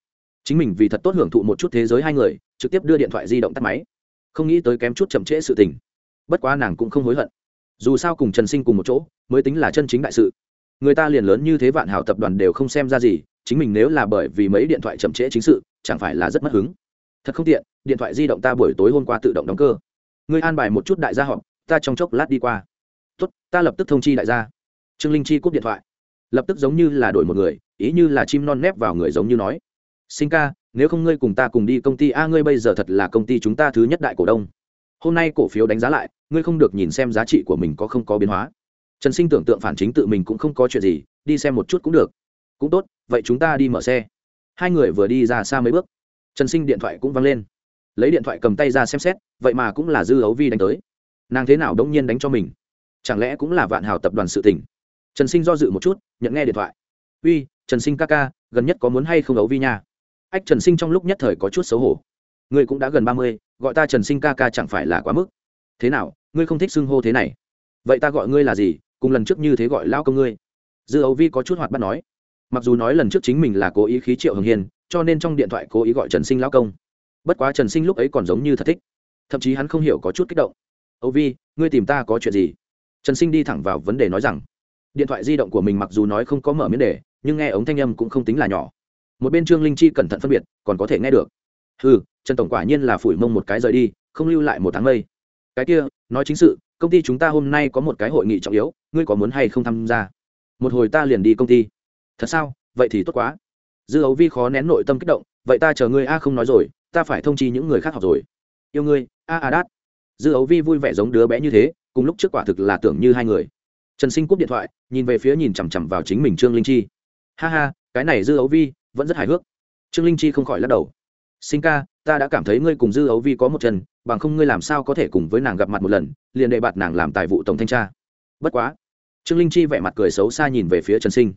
[SPEAKER 1] Chính mình vì thật tốt hưởng thụ một chút thế giới hai người, trực tiếp đưa điện thoại di động tắt máy. Không nghĩ tới kém chút chậm trễ sự tình bất quá nàng cũng không hối hận. Dù sao cùng trần sinh cùng một chỗ, mới tính là chân chính đại sự. Người ta liền lớn như thế vạn hảo tập đoàn đều không xem ra gì, chính mình nếu là bởi vì mấy điện thoại chậm trễ chính sự, chẳng phải là rất mất hứng. Thật không tiện, điện thoại di động ta buổi tối hôm qua tự động đóng cơ. Ngươi an bài một chút đại gia họp, ta trong chốc lát đi qua. Tốt, ta lập tức thông chi đại gia. Trương linh chi cúp điện thoại. Lập tức giống như là đổi một người, ý như là chim non nép vào người giống như nói. Sinh ca, nếu không ngươi cùng ta cùng đi công ty, a, ngươi bây giờ thật là công ty chúng ta thứ nhất đại cổ đông hôm nay cổ phiếu đánh giá lại, ngươi không được nhìn xem giá trị của mình có không có biến hóa. Trần sinh tưởng tượng phản chính tự mình cũng không có chuyện gì, đi xem một chút cũng được. Cũng tốt, vậy chúng ta đi mở xe. Hai người vừa đi ra xa mấy bước. Trần sinh điện thoại cũng văng lên. Lấy điện thoại cầm tay ra xem xét, vậy mà cũng là dư ấu vi đánh tới. Nàng thế nào đống nhiên đánh cho mình? Chẳng lẽ cũng là vạn hào tập đoàn sự tỉnh trần sinh do dự một chút, nhận nghe điện thoại. Uy, trần sinh ca ca, gần nhất có muốn hay không ấu vi nha? Ách, trần sinh trong lúc nhất thời có chút xấu hổ ngươi cũng đã gần ba mươi, gọi ta trần sinh ca ca chẳng phải là quá mức. Thế nào, ngươi không thích xưng hô thế này? Vậy ta gọi ngươi là gì, cùng lần trước như thế gọi lao công ngươi? Dư ấu vi có chút hoạt bắt nói. Mặc dù nói lần trước chính mình là cố ý khí triệu hồng hiền cho nên trong điện thoại cố ý gọi trần sinh lao công. Bất quá trần sinh lúc ấy còn giống như thật thích. Thậm chí hắn không hiểu có chút kích động. Âu vi, ngươi tìm ta có chuyện gì? Trần sinh đi thẳng vào vấn đề nói rằng. Điện thoại di động của mình mặc dù nói không có mở miếng đề, nhưng nghe ống thanh âm cũng không tính là nhỏ. Một bên trương linh chi cẩn thận phân biệt, còn có thể nghe được. Ừ trần tổng quả nhiên là phủi mông một cái rời đi, không lưu lại một tháng mây. Cái kia, nói chính sự, công ty chúng ta hôm nay có một cái hội nghị trọng yếu, ngươi có muốn hay không tham gia? Một hồi ta liền đi công ty. Thật sao? Vậy thì tốt quá. Dư ấu vi khó nén nội tâm kích động, vậy ta chờ ngươi a không nói rồi, ta phải thông chi những người khác học rồi. Yêu ngươi, a a đát. Dư ấu vi vui vẻ giống đứa bé như thế, cùng lúc trước quả thực là tưởng như hai người. Trần sinh cúp điện thoại, nhìn về phía nhìn chằm chằm vào chính mình trương linh chi. Ha ha, cái này dư ấu vi, vẫn rất hài hước. Trương linh chi không khỏi lắc đầu sinh ca, ta đã cảm thấy ngươi cùng dư ấu vi có một chân, bằng không ngươi làm sao có thể cùng với nàng gặp mặt một lần, liền đệ bạt nàng làm tài vụ tổng thanh tra. Bất quá. Trương linh chi vẻ mặt cười xấu xa nhìn về phía trần sinh.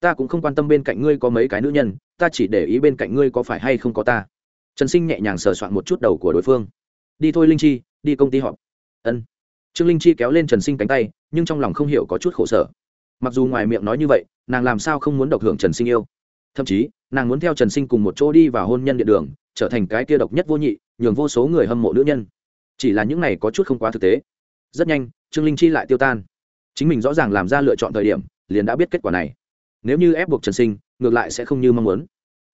[SPEAKER 1] Ta cũng không quan tâm bên cạnh ngươi có mấy cái nữ nhân, ta chỉ để ý bên cạnh ngươi có phải hay không có ta. Trần sinh nhẹ nhàng sờ soạn một chút đầu của đối phương. Đi thôi linh chi, đi công ty họp. Ân. Trương linh chi kéo lên trần sinh cánh tay, nhưng trong lòng không hiểu có chút khổ sở. Mặc dù ngoài miệng nói như vậy, nàng làm sao không muốn độc hưởng trần sinh yêu? Thậm chí, nàng muốn theo trần sinh cùng một chỗ đi vào hôn nhân địa đường trở thành cái kia độc nhất vô nhị, nhường vô số người hâm mộ nữ nhân. Chỉ là những này có chút không quá thực tế. Rất nhanh, trương linh chi lại tiêu tan. Chính mình rõ ràng làm ra lựa chọn thời điểm, liền đã biết kết quả này. Nếu như ép buộc trần sinh, ngược lại sẽ không như mong muốn.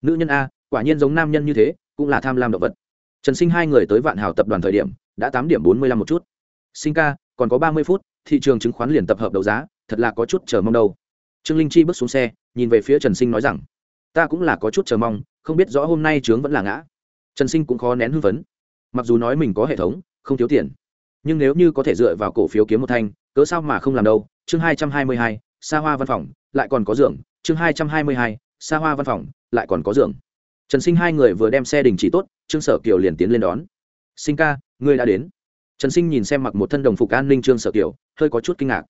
[SPEAKER 1] Nữ nhân a, quả nhiên giống nam nhân như thế, cũng là tham lam động vật. Trần sinh hai người tới vạn hào tập đoàn thời điểm, đã tám điểm bốn mươi lăm một chút. Sinh ca, còn có ba mươi phút, thị trường chứng khoán liền tập hợp đấu giá, thật là có chút chờ mong đâu. Trương linh chi bước xuống xe, nhìn về phía trần sinh nói rằng, ta cũng là có chút chờ mong, không biết rõ hôm nay trướng vẫn là ngã trần sinh cũng khó nén hưng phấn. Mặc dù nói mình có hệ thống, không thiếu tiền, nhưng nếu như có thể dựa vào cổ phiếu kiếm một thanh, cớ sao mà không làm đâu? Chương hai trăm hai mươi hai xa hoa văn phòng, lại còn có giường chương hai trăm hai mươi hai xa hoa văn phòng, lại còn có giường trần sinh hai người vừa đem xe đình chỉ tốt, trương sở kiều liền tiến lên đón. Sinh ca, ngươi đã đến. Trần sinh nhìn xem mặc một thân đồng phục an ninh trương sở kiều, hơi có chút kinh ngạc.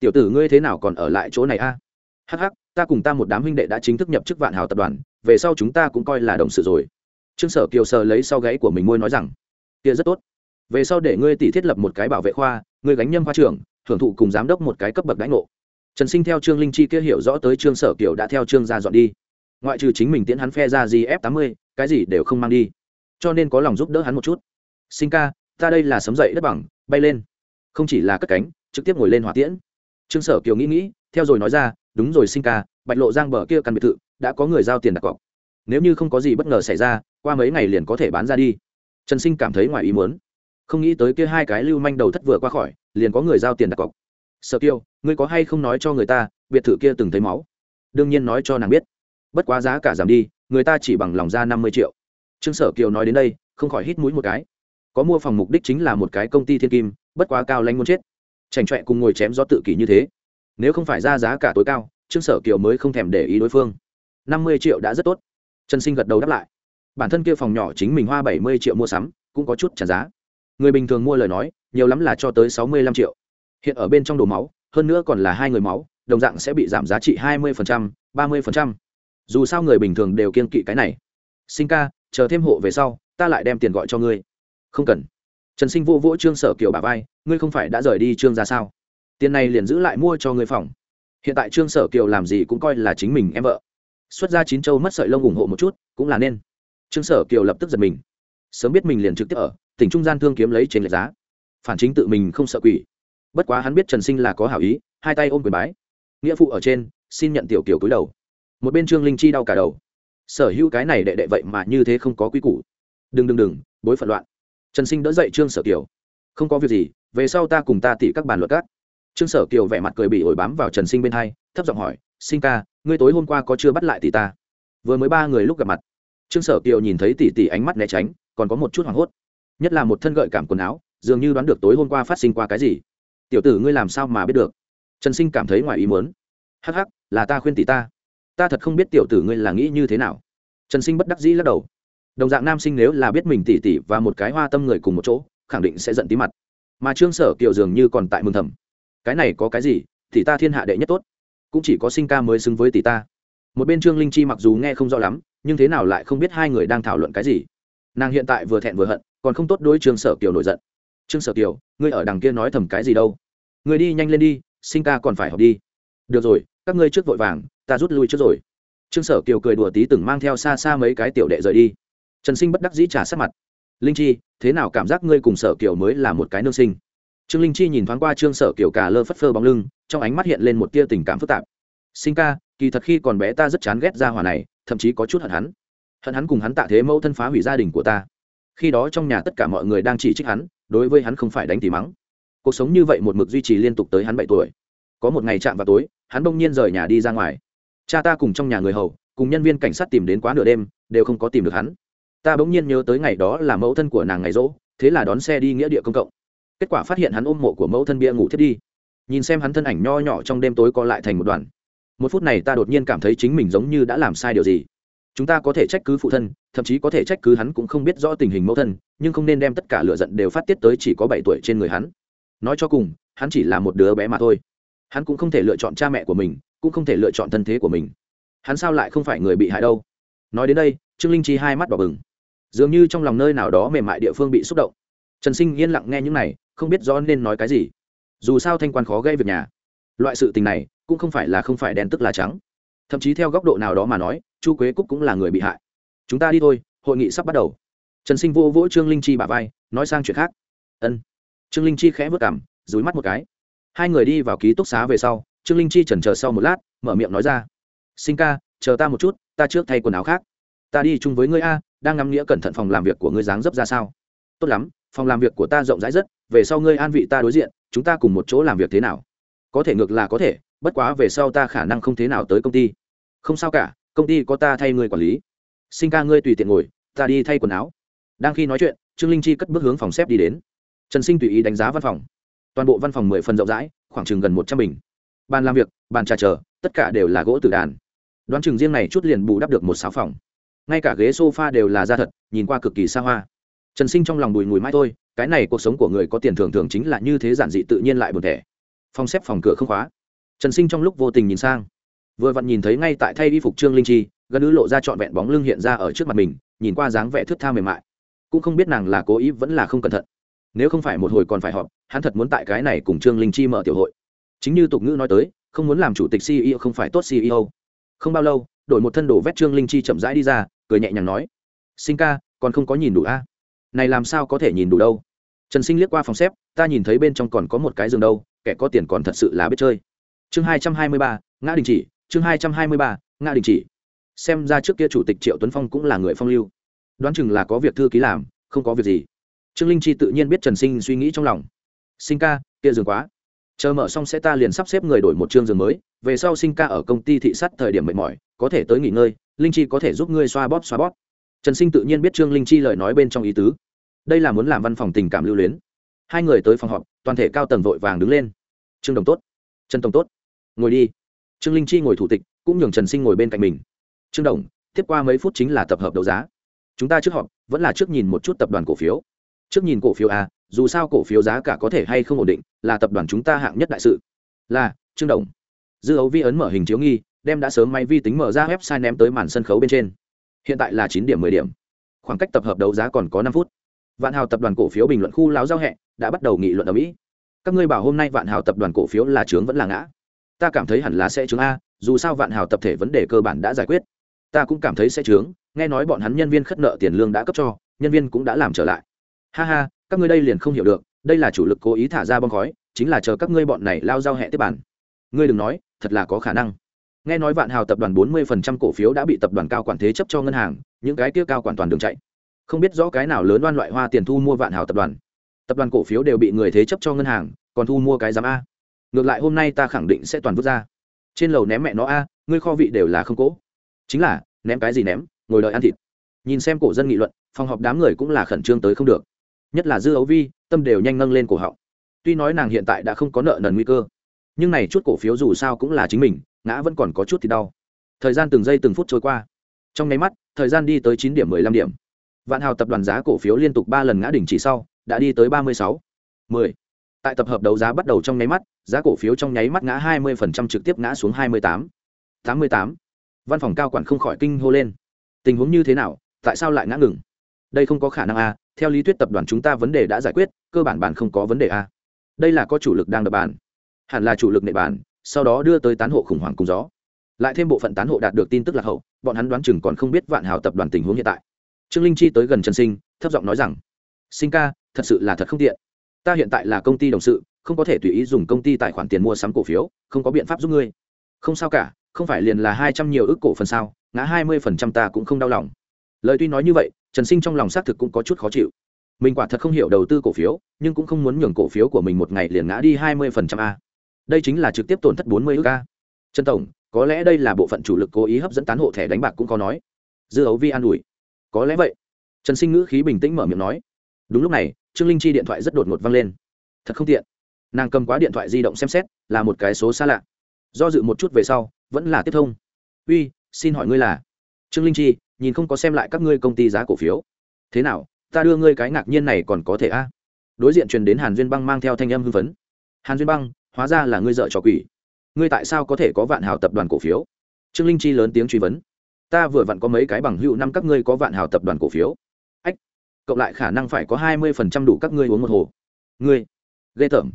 [SPEAKER 1] Tiểu tử ngươi thế nào còn ở lại chỗ này a? À? hh ta cùng ta một đám huynh đệ đã chính thức nhập chức vạn hào tập đoàn, về sau chúng ta cũng coi là đồng sự rồi trương sở kiều sờ lấy sau gáy của mình môi nói rằng, kia rất tốt. Về sau để ngươi tỷ thiết lập một cái bảo vệ khoa, ngươi gánh nhâm khoa trưởng, thưởng thụ cùng giám đốc một cái cấp bậc đãi ngộ. Trần sinh theo trương linh chi kia hiểu rõ tới trương sở kiều đã theo trương gia dọn đi. Ngoại trừ chính mình tiễn hắn phe ra gì f tám mươi, cái gì đều không mang đi. Cho nên có lòng giúp đỡ hắn một chút. Sinh ca, ta đây là sấm dậy đất bằng, bay lên. Không chỉ là cất cánh, trực tiếp ngồi lên hỏa tiễn. Trương sở kiều nghĩ nghĩ, theo rồi nói ra, đúng rồi sinh ca, bạch lộ giang bờ kia căn biệt thự, đã có người giao tiền đặt cọc. Nếu như không có gì bất ngờ xảy ra qua mấy ngày liền có thể bán ra đi. Trần sinh cảm thấy ngoài ý muốn. Không nghĩ tới kia hai cái lưu manh đầu thất vừa qua khỏi, liền có người giao tiền đặt cọc. Sở kiều ngươi có hay không nói cho người ta, biệt thự kia từng thấy máu? Đương nhiên nói cho nàng biết. Bất quá giá cả giảm đi, người ta chỉ bằng lòng ra năm mươi triệu. Trương sở kiều nói đến đây, không khỏi hít mũi một cái. Có mua phòng mục đích chính là một cái công ty thiên kim, bất quá cao lanh muốn chết. Chảnh trọe cùng ngồi chém gió tự kỷ như thế. Nếu không phải ra giá cả tối cao, trương sở kiều mới không thèm để ý đối phương. Năm mươi triệu đã rất tốt. Trần sinh gật đầu đáp lại bản thân kia phòng nhỏ chính mình hoa bảy mươi triệu mua sắm, cũng có chút trả giá. Người bình thường mua lời nói, nhiều lắm là cho tới sáu mươi lăm triệu. Hiện ở bên trong đồ máu, hơn nữa còn là hai người máu, đồng dạng sẽ bị giảm giá trị hai mươi ba mươi dù sao người bình thường đều kiên kỵ cái này. Sinh ca, chờ thêm hộ về sau, ta lại đem tiền gọi cho ngươi. Không cần. Trần sinh vô vỗ trương sở kiều bà vai, ngươi không phải đã rời đi trương ra sao? Tiền này liền giữ lại mua cho ngươi phòng. Hiện tại trương sở kiều làm gì cũng coi là chính mình em vợ. Xuất ra chín châu mất sợi lông ủng hộ một chút, cũng là nên trương sở kiều lập tức giật mình. Sớm biết mình liền trực tiếp ở, tỉnh trung gian thương kiếm lấy trên lệch giá. Phản chính tự mình không sợ quỷ. Bất quá hắn biết trần sinh là có hảo ý, hai tay ôm quyền bái. Nghĩa phụ ở trên, xin nhận tiểu kiều cúi đầu. Một bên trương linh chi đau cả đầu. Sở hữu cái này đệ đệ vậy mà như thế không có quy củ. Đừng đừng đừng, bối phận loạn. Trần sinh đỡ dậy trương sở kiều. Không có việc gì, về sau ta cùng ta tỉ các bàn luật các. Trương sở kiều vẻ mặt cười bị ổi bám vào trần sinh bên hai, thấp giọng hỏi, sinh ca, ngươi tối hôm qua có chưa bắt lại tỷ ta? Vừa mới ba người lúc gặp mặt trương sở kiều nhìn thấy tỷ tỷ ánh mắt né tránh, còn có một chút hoảng hốt. Nhất là một thân gợi cảm quần áo, dường như đoán được tối hôm qua phát sinh qua cái gì. Tiểu tử ngươi làm sao mà biết được? Trần sinh cảm thấy ngoài ý muốn. Hắc hắc, là ta khuyên tỷ ta. Ta thật không biết tiểu tử ngươi là nghĩ như thế nào. Trần sinh bất đắc dĩ lắc đầu. Đồng dạng nam sinh nếu là biết mình tỷ tỷ và một cái hoa tâm người cùng một chỗ, khẳng định sẽ giận tí mặt. Mà trương sở kiều dường như còn tại mừng thầm. Cái này có cái gì? Thì ta thiên hạ đệ nhất tốt. Cũng chỉ có sinh ca mới xứng với tỷ ta một bên trương linh chi mặc dù nghe không rõ lắm nhưng thế nào lại không biết hai người đang thảo luận cái gì nàng hiện tại vừa thẹn vừa hận còn không tốt đối trương sở kiều nổi giận trương sở kiều ngươi ở đằng kia nói thầm cái gì đâu ngươi đi nhanh lên đi sinh ca còn phải học đi được rồi các ngươi trước vội vàng ta rút lui trước rồi trương sở kiều cười đùa tí từng mang theo xa xa mấy cái tiểu đệ rời đi trần sinh bất đắc dĩ trả sát mặt linh chi thế nào cảm giác ngươi cùng sở kiều mới là một cái nương sinh trương linh chi nhìn thoáng qua trương sở kiều cà lơ phất phơ bóng lưng trong ánh mắt hiện lên một tia tình cảm phức tạp sinh ca kỳ thật khi còn bé ta rất chán ghét ra hỏa này, thậm chí có chút hận hắn. Hận hắn cùng hắn tạ thế mẫu thân phá hủy gia đình của ta. Khi đó trong nhà tất cả mọi người đang chỉ trích hắn, đối với hắn không phải đánh thì mắng. Cuộc sống như vậy một mực duy trì liên tục tới hắn bảy tuổi. Có một ngày chạm vào tối, hắn bỗng nhiên rời nhà đi ra ngoài. Cha ta cùng trong nhà người hầu, cùng nhân viên cảnh sát tìm đến quá nửa đêm, đều không có tìm được hắn. Ta bỗng nhiên nhớ tới ngày đó là mẫu thân của nàng ngày rỗ, thế là đón xe đi nghĩa địa công cộng. Kết quả phát hiện hắn ôm mộ của mẫu thân bia ngủ thiết đi. Nhìn xem hắn thân ảnh nho nhỏ trong đêm tối co lại thành một đoàn một phút này ta đột nhiên cảm thấy chính mình giống như đã làm sai điều gì. Chúng ta có thể trách cứ phụ thân, thậm chí có thể trách cứ hắn cũng không biết rõ tình hình mẫu thân, nhưng không nên đem tất cả lựa giận đều phát tiết tới chỉ có bảy tuổi trên người hắn. Nói cho cùng, hắn chỉ là một đứa bé mà thôi. Hắn cũng không thể lựa chọn cha mẹ của mình, cũng không thể lựa chọn thân thế của mình. Hắn sao lại không phải người bị hại đâu? Nói đến đây, trương linh chi hai mắt đỏ bừng. Dường như trong lòng nơi nào đó mềm mại địa phương bị xúc động. Trần sinh yên lặng nghe những này, không biết rõ nên nói cái gì. Dù sao thanh quan khó gây việc nhà. Loại sự tình này cũng không phải là không phải đen tức là trắng. Thậm chí theo góc độ nào đó mà nói, chu quế cúc cũng là người bị hại. Chúng ta đi thôi, hội nghị sắp bắt đầu. Trần sinh vô vỗ trương linh chi bà vai, nói sang chuyện khác. Ân. Trương linh chi khẽ vất cảm dúi mắt một cái. Hai người đi vào ký túc xá về sau, trương linh chi chần chờ sau một lát, mở miệng nói ra. Sinh ca, chờ ta một chút, ta trước thay quần áo khác. Ta đi chung với ngươi a, đang ngắm nghĩa cẩn thận phòng làm việc của ngươi dáng dấp ra sao? Tốt lắm, phòng làm việc của ta rộng rãi rất, về sau ngươi an vị ta đối diện, chúng ta cùng một chỗ làm việc thế nào? Có thể ngược là có thể bất quá về sau ta khả năng không thế nào tới công ty. Không sao cả, công ty có ta thay người quản lý. Sinh ca ngươi tùy tiện ngồi, ta đi thay quần áo. Đang khi nói chuyện, trương linh chi cất bước hướng phòng xếp đi đến. Trần sinh tùy ý đánh giá văn phòng. Toàn bộ văn phòng mười phần rộng rãi, khoảng chừng gần một trăm bình. Bàn làm việc, bàn trà chờ, tất cả đều là gỗ tử đàn. Đoán chừng riêng này chút liền bù đắp được một sáu phòng. Ngay cả ghế s o f a đều là da thật, nhìn qua cực kỳ xa hoa. Trần sinh trong lòng bùi mùi mãi thôi, cái này cuộc sống của người có tiền thường thường chính là như thế giản dị tự nhiên lại buồn thẻ. Phòng xếp phòng cửa không khóa trần sinh trong lúc vô tình nhìn sang, vừa vặn nhìn thấy ngay tại thay y phục trương linh chi, gần ư lộ ra trọn vẹn bóng lưng hiện ra ở trước mặt mình, nhìn qua dáng vẻ thước tha mềm mại. Cũng không biết nàng là cố ý vẫn là không cẩn thận. Nếu không phải một hồi còn phải họp, hắn thật muốn tại cái này cùng trương linh chi mở tiểu hội. Chính như tục ngữ nói tới, không muốn làm chủ tịch ceo không phải tốt ceo không bao lâu, đổi một thân đồ vét trương linh chi chậm rãi đi ra, cười nhẹ nhàng nói, sinh ca, còn không có nhìn đủ a? Này làm sao có thể nhìn đủ đâu? Trần sinh liếc qua phòng xếp, ta nhìn thấy bên trong còn có một cái giường đâu, kẻ có tiền còn thật sự là biết chơi chương hai trăm hai mươi ba, ngã đình chỉ, chương hai trăm hai mươi ba, ngã đình chỉ. Xem ra trước kia chủ tịch triệu tuấn phong cũng là người phong lưu. Đoán chừng là có việc thư ký làm, không có việc gì. Trương linh chi tự nhiên biết trần sinh suy nghĩ trong lòng. Sinh ca, kia dường quá. Chờ mở xong sẽ ta liền sắp xếp người đổi một chương giường mới, về sau sinh ca ở công ty thị sát thời điểm mệt mỏi, có thể tới nghỉ ngơi, linh chi có thể giúp ngươi xoa bóp xoa bóp. Trần sinh tự nhiên biết trương linh chi lời nói bên trong ý tứ. Đây là muốn làm văn phòng tình cảm lưu luyến. Hai người tới phòng họp, toàn thể cao tầng vội vàng đứng lên. Trương đồng tốt. Trần tổng tốt ngồi đi. Trương linh chi ngồi thủ tịch, cũng nhường trần sinh ngồi bên cạnh mình. Trương đồng, tiếp qua mấy phút chính là tập hợp đấu giá. Chúng ta trước họp, vẫn là trước nhìn một chút tập đoàn cổ phiếu. Trước nhìn cổ phiếu a, dù sao cổ phiếu giá cả có thể hay không ổn định, là tập đoàn chúng ta hạng nhất đại sự. Là, trương đồng. Dư ấu vi ấn mở hình chiếu nghi, đem đã sớm máy vi tính mở ra website ném tới màn sân khấu bên trên. Hiện tại là chín điểm, mười điểm. Khoảng cách tập hợp đấu giá còn có năm phút. Vạn hào tập đoàn cổ phiếu bình luận khu láo giao hẹ, đã bắt đầu nghị luận ở mỹ. Các ngươi bảo hôm nay vạn hào tập đoàn cổ phiếu là trướng vẫn là ngã ta cảm thấy hẳn là sẽ trướng a, dù sao vạn hào tập thể vấn đề cơ bản đã giải quyết. Ta cũng cảm thấy sẽ trướng nghe nói bọn hắn nhân viên khất nợ tiền lương đã cấp cho, nhân viên cũng đã làm trở lại. Ha ha, các ngươi đây liền không hiểu được, đây là chủ lực cố ý thả ra bom khói, chính là chờ các ngươi bọn này lao giao hẹ tiếp bản. Ngươi đừng nói, thật là có khả năng. Nghe nói vạn hào tập đoàn bốn mươi phần trăm cổ phiếu đã bị tập đoàn cao quản thế chấp cho ngân hàng, những cái kia cao quản toàn đường chạy. Không biết rõ cái nào lớn đoan loại hoa tiền thu mua vạn hào tập đoàn. Tập đoàn cổ phiếu đều bị người thế chấp cho ngân hàng, còn thu mua cái giám a ngược lại hôm nay ta khẳng định sẽ toàn vứt ra. Trên lầu ném mẹ nó a, ngươi kho vị đều là không cố. Chính là, ném cái gì ném, ngồi đợi ăn thịt. Nhìn xem cổ dân nghị luận, phòng họp đám người cũng là khẩn trương tới không được. Nhất là dư ấu vi, tâm đều nhanh nâng lên cổ họng. Tuy nói nàng hiện tại đã không có nợ nần nguy cơ, nhưng này chút cổ phiếu dù sao cũng là chính mình, ngã vẫn còn có chút thì đau. Thời gian từng giây từng phút trôi qua. Trong nháy mắt, thời gian đi tới chín điểm mười lăm điểm. Vạn hào tập đoàn giá cổ phiếu liên tục ba lần ngã đỉnh chỉ sau, đã đi tới ba mươi sáu. Mười tại tập hợp đấu giá bắt đầu trong nháy mắt, giá cổ phiếu trong nháy mắt ngã hai mươi phần trăm, trực tiếp ngã xuống hai mươi tám tám mươi tám. Văn phòng cao quản không khỏi kinh hô lên. Tình huống như thế nào, tại sao lại ngã ngừng? Đây không có khả năng a, theo lý thuyết tập đoàn chúng ta vấn đề đã giải quyết, cơ bản bản không có vấn đề a. Đây là có chủ lực đang đập bàn. Hẳn là chủ lực nệ bàn, sau đó đưa tới tán hộ khủng hoảng cùng gió. Lại thêm bộ phận tán hộ đạt được tin tức lạc hậu, bọn hắn đoán chừng còn không biết vạn hào tập đoàn tình huống hiện tại. Trương linh chi tới gần trần sinh, thấp giọng nói rằng, sinh ca, thật sự là thật không tiện ta hiện tại là công ty đồng sự, không có thể tùy ý dùng công ty tài khoản tiền mua sắm cổ phiếu, không có biện pháp giúp ngươi. Không sao cả, không phải liền là hai trăm nhiều ước cổ phần sao, ngã hai mươi phần trăm ta cũng không đau lòng. Lời tuy nói như vậy, trần sinh trong lòng xác thực cũng có chút khó chịu. Mình quả thật không hiểu đầu tư cổ phiếu, nhưng cũng không muốn nhường cổ phiếu của mình một ngày liền ngã đi hai mươi phần trăm a. Đây chính là trực tiếp tổn thất bốn mươi ước a. Trần tổng, có lẽ đây là bộ phận chủ lực cố ý hấp dẫn tán hộ thẻ đánh bạc cũng có nói. Dư ấu vi an ủi. Có lẽ vậy. Trần sinh ngữ khí bình tĩnh mở miệng nói. Đúng lúc này trương linh chi điện thoại rất đột ngột văng lên. Thật không tiện. Nàng cầm quá điện thoại di động xem xét, là một cái số xa lạ. Do dự một chút về sau, vẫn là tiếp thông. Uy, xin hỏi ngươi là? Trương linh chi, nhìn không có xem lại các ngươi công ty giá cổ phiếu. Thế nào, ta đưa ngươi cái ngạc nhiên này còn có thể a? Đối diện truyền đến hàn duyên băng mang theo thanh âm hưng phấn. Hàn duyên băng, hóa ra là ngươi dợ trò quỷ. Ngươi tại sao có thể có vạn hào tập đoàn cổ phiếu? Trương linh chi lớn tiếng truy vấn. Ta vừa vặn có mấy cái bằng hữu năm các ngươi có vạn hào tập đoàn cổ phiếu cộng lại khả năng phải có hai mươi phần trăm đủ các ngươi uống một hồ. Ngươi, ghê tởm.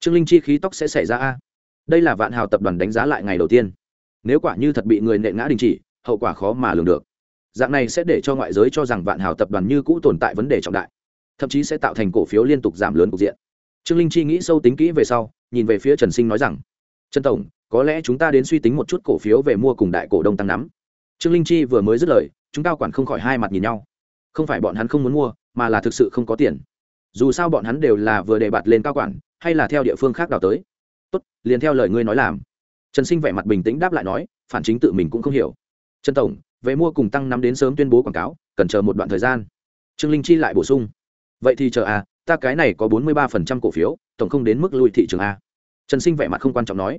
[SPEAKER 1] Trương linh chi khí tóc sẽ xảy ra a. Đây là vạn hào tập đoàn đánh giá lại ngày đầu tiên. Nếu quả như thật bị người nệ ngã đình chỉ, hậu quả khó mà lường được. Dạng này sẽ để cho ngoại giới cho rằng vạn hào tập đoàn như cũ tồn tại vấn đề trọng đại, thậm chí sẽ tạo thành cổ phiếu liên tục giảm lớn cục diện. Trương linh chi nghĩ sâu tính kỹ về sau, nhìn về phía trần sinh nói rằng, trần tổng, có lẽ chúng ta đến suy tính một chút cổ phiếu về mua cùng đại cổ đông tăng nắm. Trương linh chi vừa mới dứt lời, chúng cao quản không khỏi hai mặt nhìn nhau không phải bọn hắn không muốn mua, mà là thực sự không có tiền. Dù sao bọn hắn đều là vừa đề bạt lên cao quản, hay là theo địa phương khác đào tới. Tốt, liền theo lời ngươi nói làm. Trần sinh vẻ mặt bình tĩnh đáp lại nói, phản chính tự mình cũng không hiểu. Trần tổng, về mua cùng tăng năm đến sớm tuyên bố quảng cáo, cần chờ một đoạn thời gian. Trương linh chi lại bổ sung. Vậy thì chờ à ta cái này có bốn mươi ba phần trăm cổ phiếu, tổng không đến mức lùi thị trường a trần sinh vẻ mặt không quan trọng nói.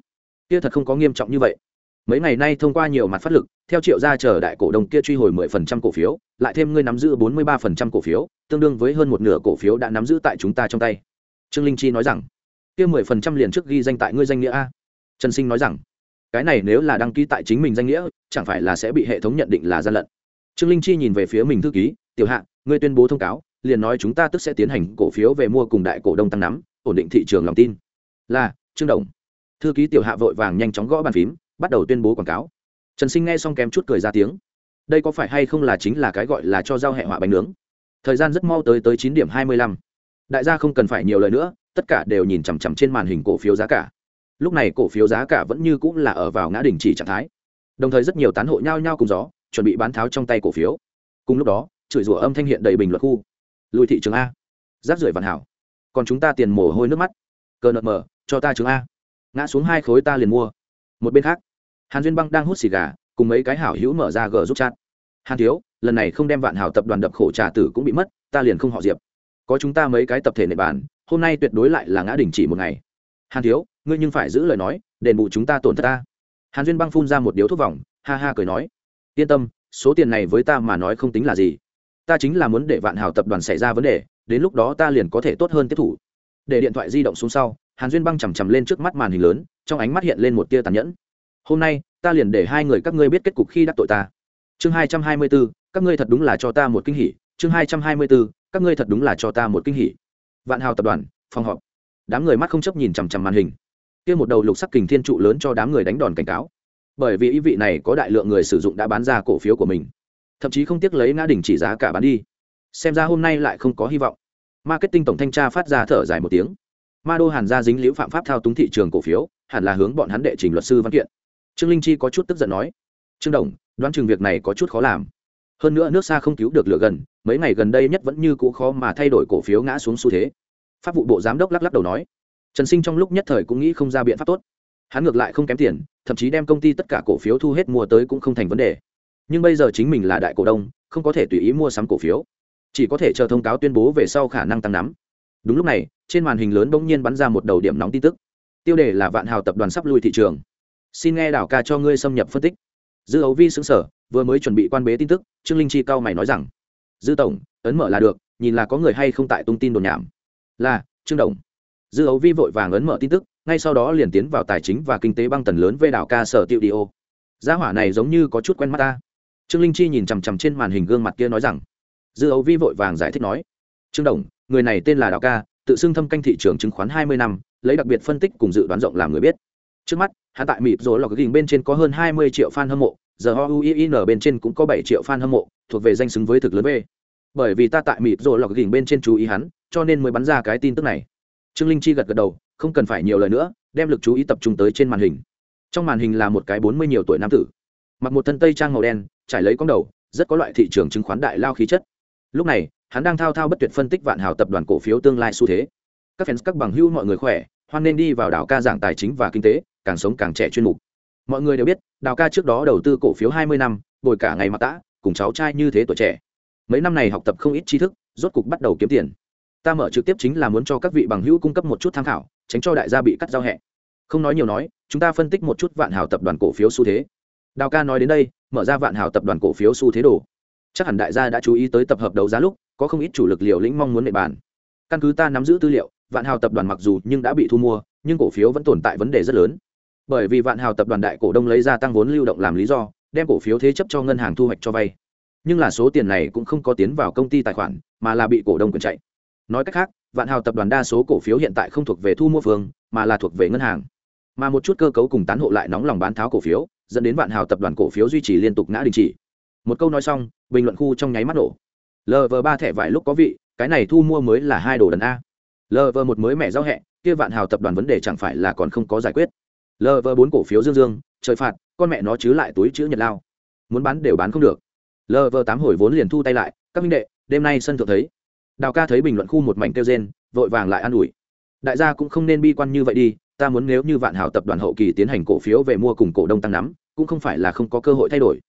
[SPEAKER 1] Kia thật không có nghiêm trọng như vậy mấy ngày nay thông qua nhiều mặt phát lực, theo triệu gia chờ đại cổ đông kia truy hồi mười phần trăm cổ phiếu, lại thêm ngươi nắm giữ bốn mươi ba phần trăm cổ phiếu, tương đương với hơn một nửa cổ phiếu đã nắm giữ tại chúng ta trong tay. Trương linh chi nói rằng, kia mười phần trăm liền trước ghi danh tại ngươi danh nghĩa a. Trần sinh nói rằng, cái này nếu là đăng ký tại chính mình danh nghĩa, chẳng phải là sẽ bị hệ thống nhận định là gian lận? Trương linh chi nhìn về phía mình thư ký, tiểu hạ, ngươi tuyên bố thông cáo, liền nói chúng ta tức sẽ tiến hành cổ phiếu về mua cùng đại cổ đông tăng nắm, ổn định thị trường lòng tin. Là, trương đồng. Thư ký tiểu hạ vội vàng nhanh chóng gõ bàn phím bắt đầu tuyên bố quảng cáo. Trần sinh nghe xong kém chút cười ra tiếng. Đây có phải hay không là chính là cái gọi là cho giao hệ họa bánh nướng? Thời gian rất mau tới tới chín điểm hai mươi lăm. Đại gia không cần phải nhiều lời nữa, tất cả đều nhìn chằm chằm trên màn hình cổ phiếu giá cả. Lúc này cổ phiếu giá cả vẫn như cũng là ở vào ngã đình chỉ trạng thái. Đồng thời rất nhiều tán hộ nhao nhao cùng gió, chuẩn bị bán tháo trong tay cổ phiếu. Cùng lúc đó, chửi rủa âm thanh hiện đầy bình luận khu. Lùi thị trường a. Rác rưởi vạn hảo. Còn chúng ta tiền mồ hôi nước mắt. Cờ nợ mờ cho ta trường a. Ngã xuống hai khối ta liền mua một bên khác, hàn duyên băng đang hút xì gà, cùng mấy cái hảo hữu mở ra g giúp chat. Hàn thiếu, lần này không đem vạn hảo tập đoàn đập khổ trà tử cũng bị mất, ta liền không họ diệp. Có chúng ta mấy cái tập thể nệ bản, hôm nay tuyệt đối lại là ngã đình chỉ một ngày. Hàn thiếu, ngươi nhưng phải giữ lời nói, đền bù chúng ta tổn thất ta. Hàn duyên băng phun ra một điếu thuốc vòng, ha ha cười nói, yên tâm, số tiền này với ta mà nói không tính là gì. Ta chính là muốn để vạn hào tập đoàn xảy ra vấn đề, đến lúc đó ta liền có thể tốt hơn tiếp thủ. Để điện thoại di động xuống sau hàn duyên băng chằm chằm lên trước mắt màn hình lớn, trong ánh mắt hiện lên một tia tàn nhẫn. Hôm nay, ta liền để hai người các ngươi biết kết cục khi đắc tội ta. Chương hai trăm hai mươi bốn, các ngươi thật đúng là cho ta một kinh hỉ. Chương hai trăm hai mươi bốn, các ngươi thật đúng là cho ta một kinh hỉ. Vạn hào tập đoàn, phòng họp. Đám người mắt không chấp nhìn chằm chằm màn hình. Kia một đầu lục sắc kình thiên trụ lớn cho đám người đánh đòn cảnh cáo. Bởi vì ý vị này có đại lượng người sử dụng đã bán ra cổ phiếu của mình. Thậm chí không tiếc lấy ngã đỉnh chỉ giá cả bán đi. Xem ra hôm nay lại không có hy vọng. Marketing tổng thanh tra phát ra thở dài một tiếng ma đô hàn ra dính liễu phạm pháp thao túng thị trường cổ phiếu, hẳn là hướng bọn hắn đệ trình luật sư văn kiện. Trương linh chi có chút tức giận nói, trương đồng, đoán chừng việc này có chút khó làm. Hơn nữa nước xa không cứu được lửa gần, mấy ngày gần đây nhất vẫn như cũ khó mà thay đổi cổ phiếu ngã xuống xu thế. Pháp vụ bộ giám đốc lắc lắc đầu nói, trần sinh trong lúc nhất thời cũng nghĩ không ra biện pháp tốt. Hắn ngược lại không kém tiền, thậm chí đem công ty tất cả cổ phiếu thu hết mua tới cũng không thành vấn đề. Nhưng bây giờ chính mình là đại cổ đông, không có thể tùy ý mua sắm cổ phiếu. Chỉ có thể chờ thông cáo tuyên bố về sau khả năng tăng nắm đúng lúc này, trên màn hình lớn bỗng nhiên bắn ra một đầu điểm nóng tin tức. Tiêu đề là vạn hào tập đoàn sắp lui thị trường. Xin nghe đảo ca cho ngươi xâm nhập phân tích. Dư ấu vi xứng sở vừa mới chuẩn bị quan bế tin tức, trương linh chi cao mày nói rằng, dư tổng, ấn mở là được, nhìn là có người hay không tại tung tin đồn nhảm. Là, trương đồng. Dư ấu vi vội vàng ấn mở tin tức, ngay sau đó liền tiến vào tài chính và kinh tế băng tần lớn về đảo ca sở tiệu đi ô. Gia hỏa này giống như có chút quen mắt ta. Trương linh chi nhìn chằm chằm trên màn hình gương mặt kia nói rằng, dư ấu vi vội vàng giải thích nói, trương đồng người này tên là đào ca, tự xưng thâm canh thị trường chứng khoán hai mươi năm, lấy đặc biệt phân tích cùng dự đoán rộng làm người biết. Trước mắt, hạ tại mịp rồi lọc gỉnh bên trên có hơn hai mươi triệu fan hâm mộ, giờ ho uin bên trên cũng có bảy triệu fan hâm mộ, thuộc về danh xứng với thực lớn b bởi vì ta tại mịp rồi lọc gỉnh bên trên chú ý hắn, cho nên mới bắn ra cái tin tức này. Trương linh chi gật gật đầu, không cần phải nhiều lời nữa, đem lực chú ý tập trung tới trên màn hình. Trong màn hình là một cái bốn mươi nhiều tuổi nam tử. Mặc một thân tây trang màu đen, trải lấy con đầu, rất có loại thị trường chứng khoán đại lao khí chất. Lúc này hắn đang thao thao bất tuyệt phân tích vạn hào tập đoàn cổ phiếu tương lai xu thế. Các fans, các bằng hữu, mọi người khỏe, hoan nên đi vào đảo ca giảng tài chính và kinh tế, càng sống càng trẻ chuyên mục. Mọi người đều biết đào ca trước đó đầu tư cổ phiếu hai mươi năm, bồi cả ngày mặc tã, cùng cháu trai như thế tuổi trẻ. Mấy năm này học tập không ít tri thức, rốt cục bắt đầu kiếm tiền. Ta mở trực tiếp chính là muốn cho các vị bằng hữu cung cấp một chút tham khảo, tránh cho đại gia bị cắt giao hẹ. Không nói nhiều nói, chúng ta phân tích một chút vạn hào tập đoàn cổ phiếu xu thế. Đào ca nói đến đây, mở ra vạn hào tập đoàn cổ phiếu xu thế đồ. Chắc hẳn đại gia đã chú ý tới tập hợp đấu giá lúc có không ít chủ lực liều lĩnh mong muốn nệ bàn. Căn cứ ta nắm giữ tư liệu, vạn hào tập đoàn mặc dù nhưng đã bị thu mua, nhưng cổ phiếu vẫn tồn tại vấn đề rất lớn. Bởi vì vạn hào tập đoàn đại cổ đông lấy ra tăng vốn lưu động làm lý do, đem cổ phiếu thế chấp cho ngân hàng thu hoạch cho vay. Nhưng là số tiền này cũng không có tiến vào công ty tài khoản, mà là bị cổ đông quyền chạy. Nói cách khác, vạn hào tập đoàn đa số cổ phiếu hiện tại không thuộc về thu mua phương, mà là thuộc về ngân hàng. Mà một chút cơ cấu cùng tán hộ lại nóng lòng bán tháo cổ phiếu, dẫn đến vạn hào tập đoàn cổ phiếu duy trì liên tục ngã đình chỉ. Một câu nói xong, bình luận khu trong nháy mắt nổ lv ba thẻ vải lúc có vị, cái này thu mua mới là hai đồ đần a. Lv một mới mẹ giao hẹ, kia vạn hào tập đoàn vấn đề chẳng phải là còn không có giải quyết. Lv bốn cổ phiếu dương dương, trời phạt, con mẹ nó chứ lại túi chữ nhật lao. Muốn bán đều bán không được. Lv tám hồi vốn liền thu tay lại, các minh đệ, đêm nay sân thượng thấy. Đào ca thấy bình luận khu một mảnh kêu rên, vội vàng lại an ủi. Đại gia cũng không nên bi quan như vậy đi, ta muốn nếu như vạn hào tập đoàn hậu kỳ tiến hành cổ phiếu về mua cùng cổ đông tăng nắm, cũng không phải là không có cơ hội thay đổi.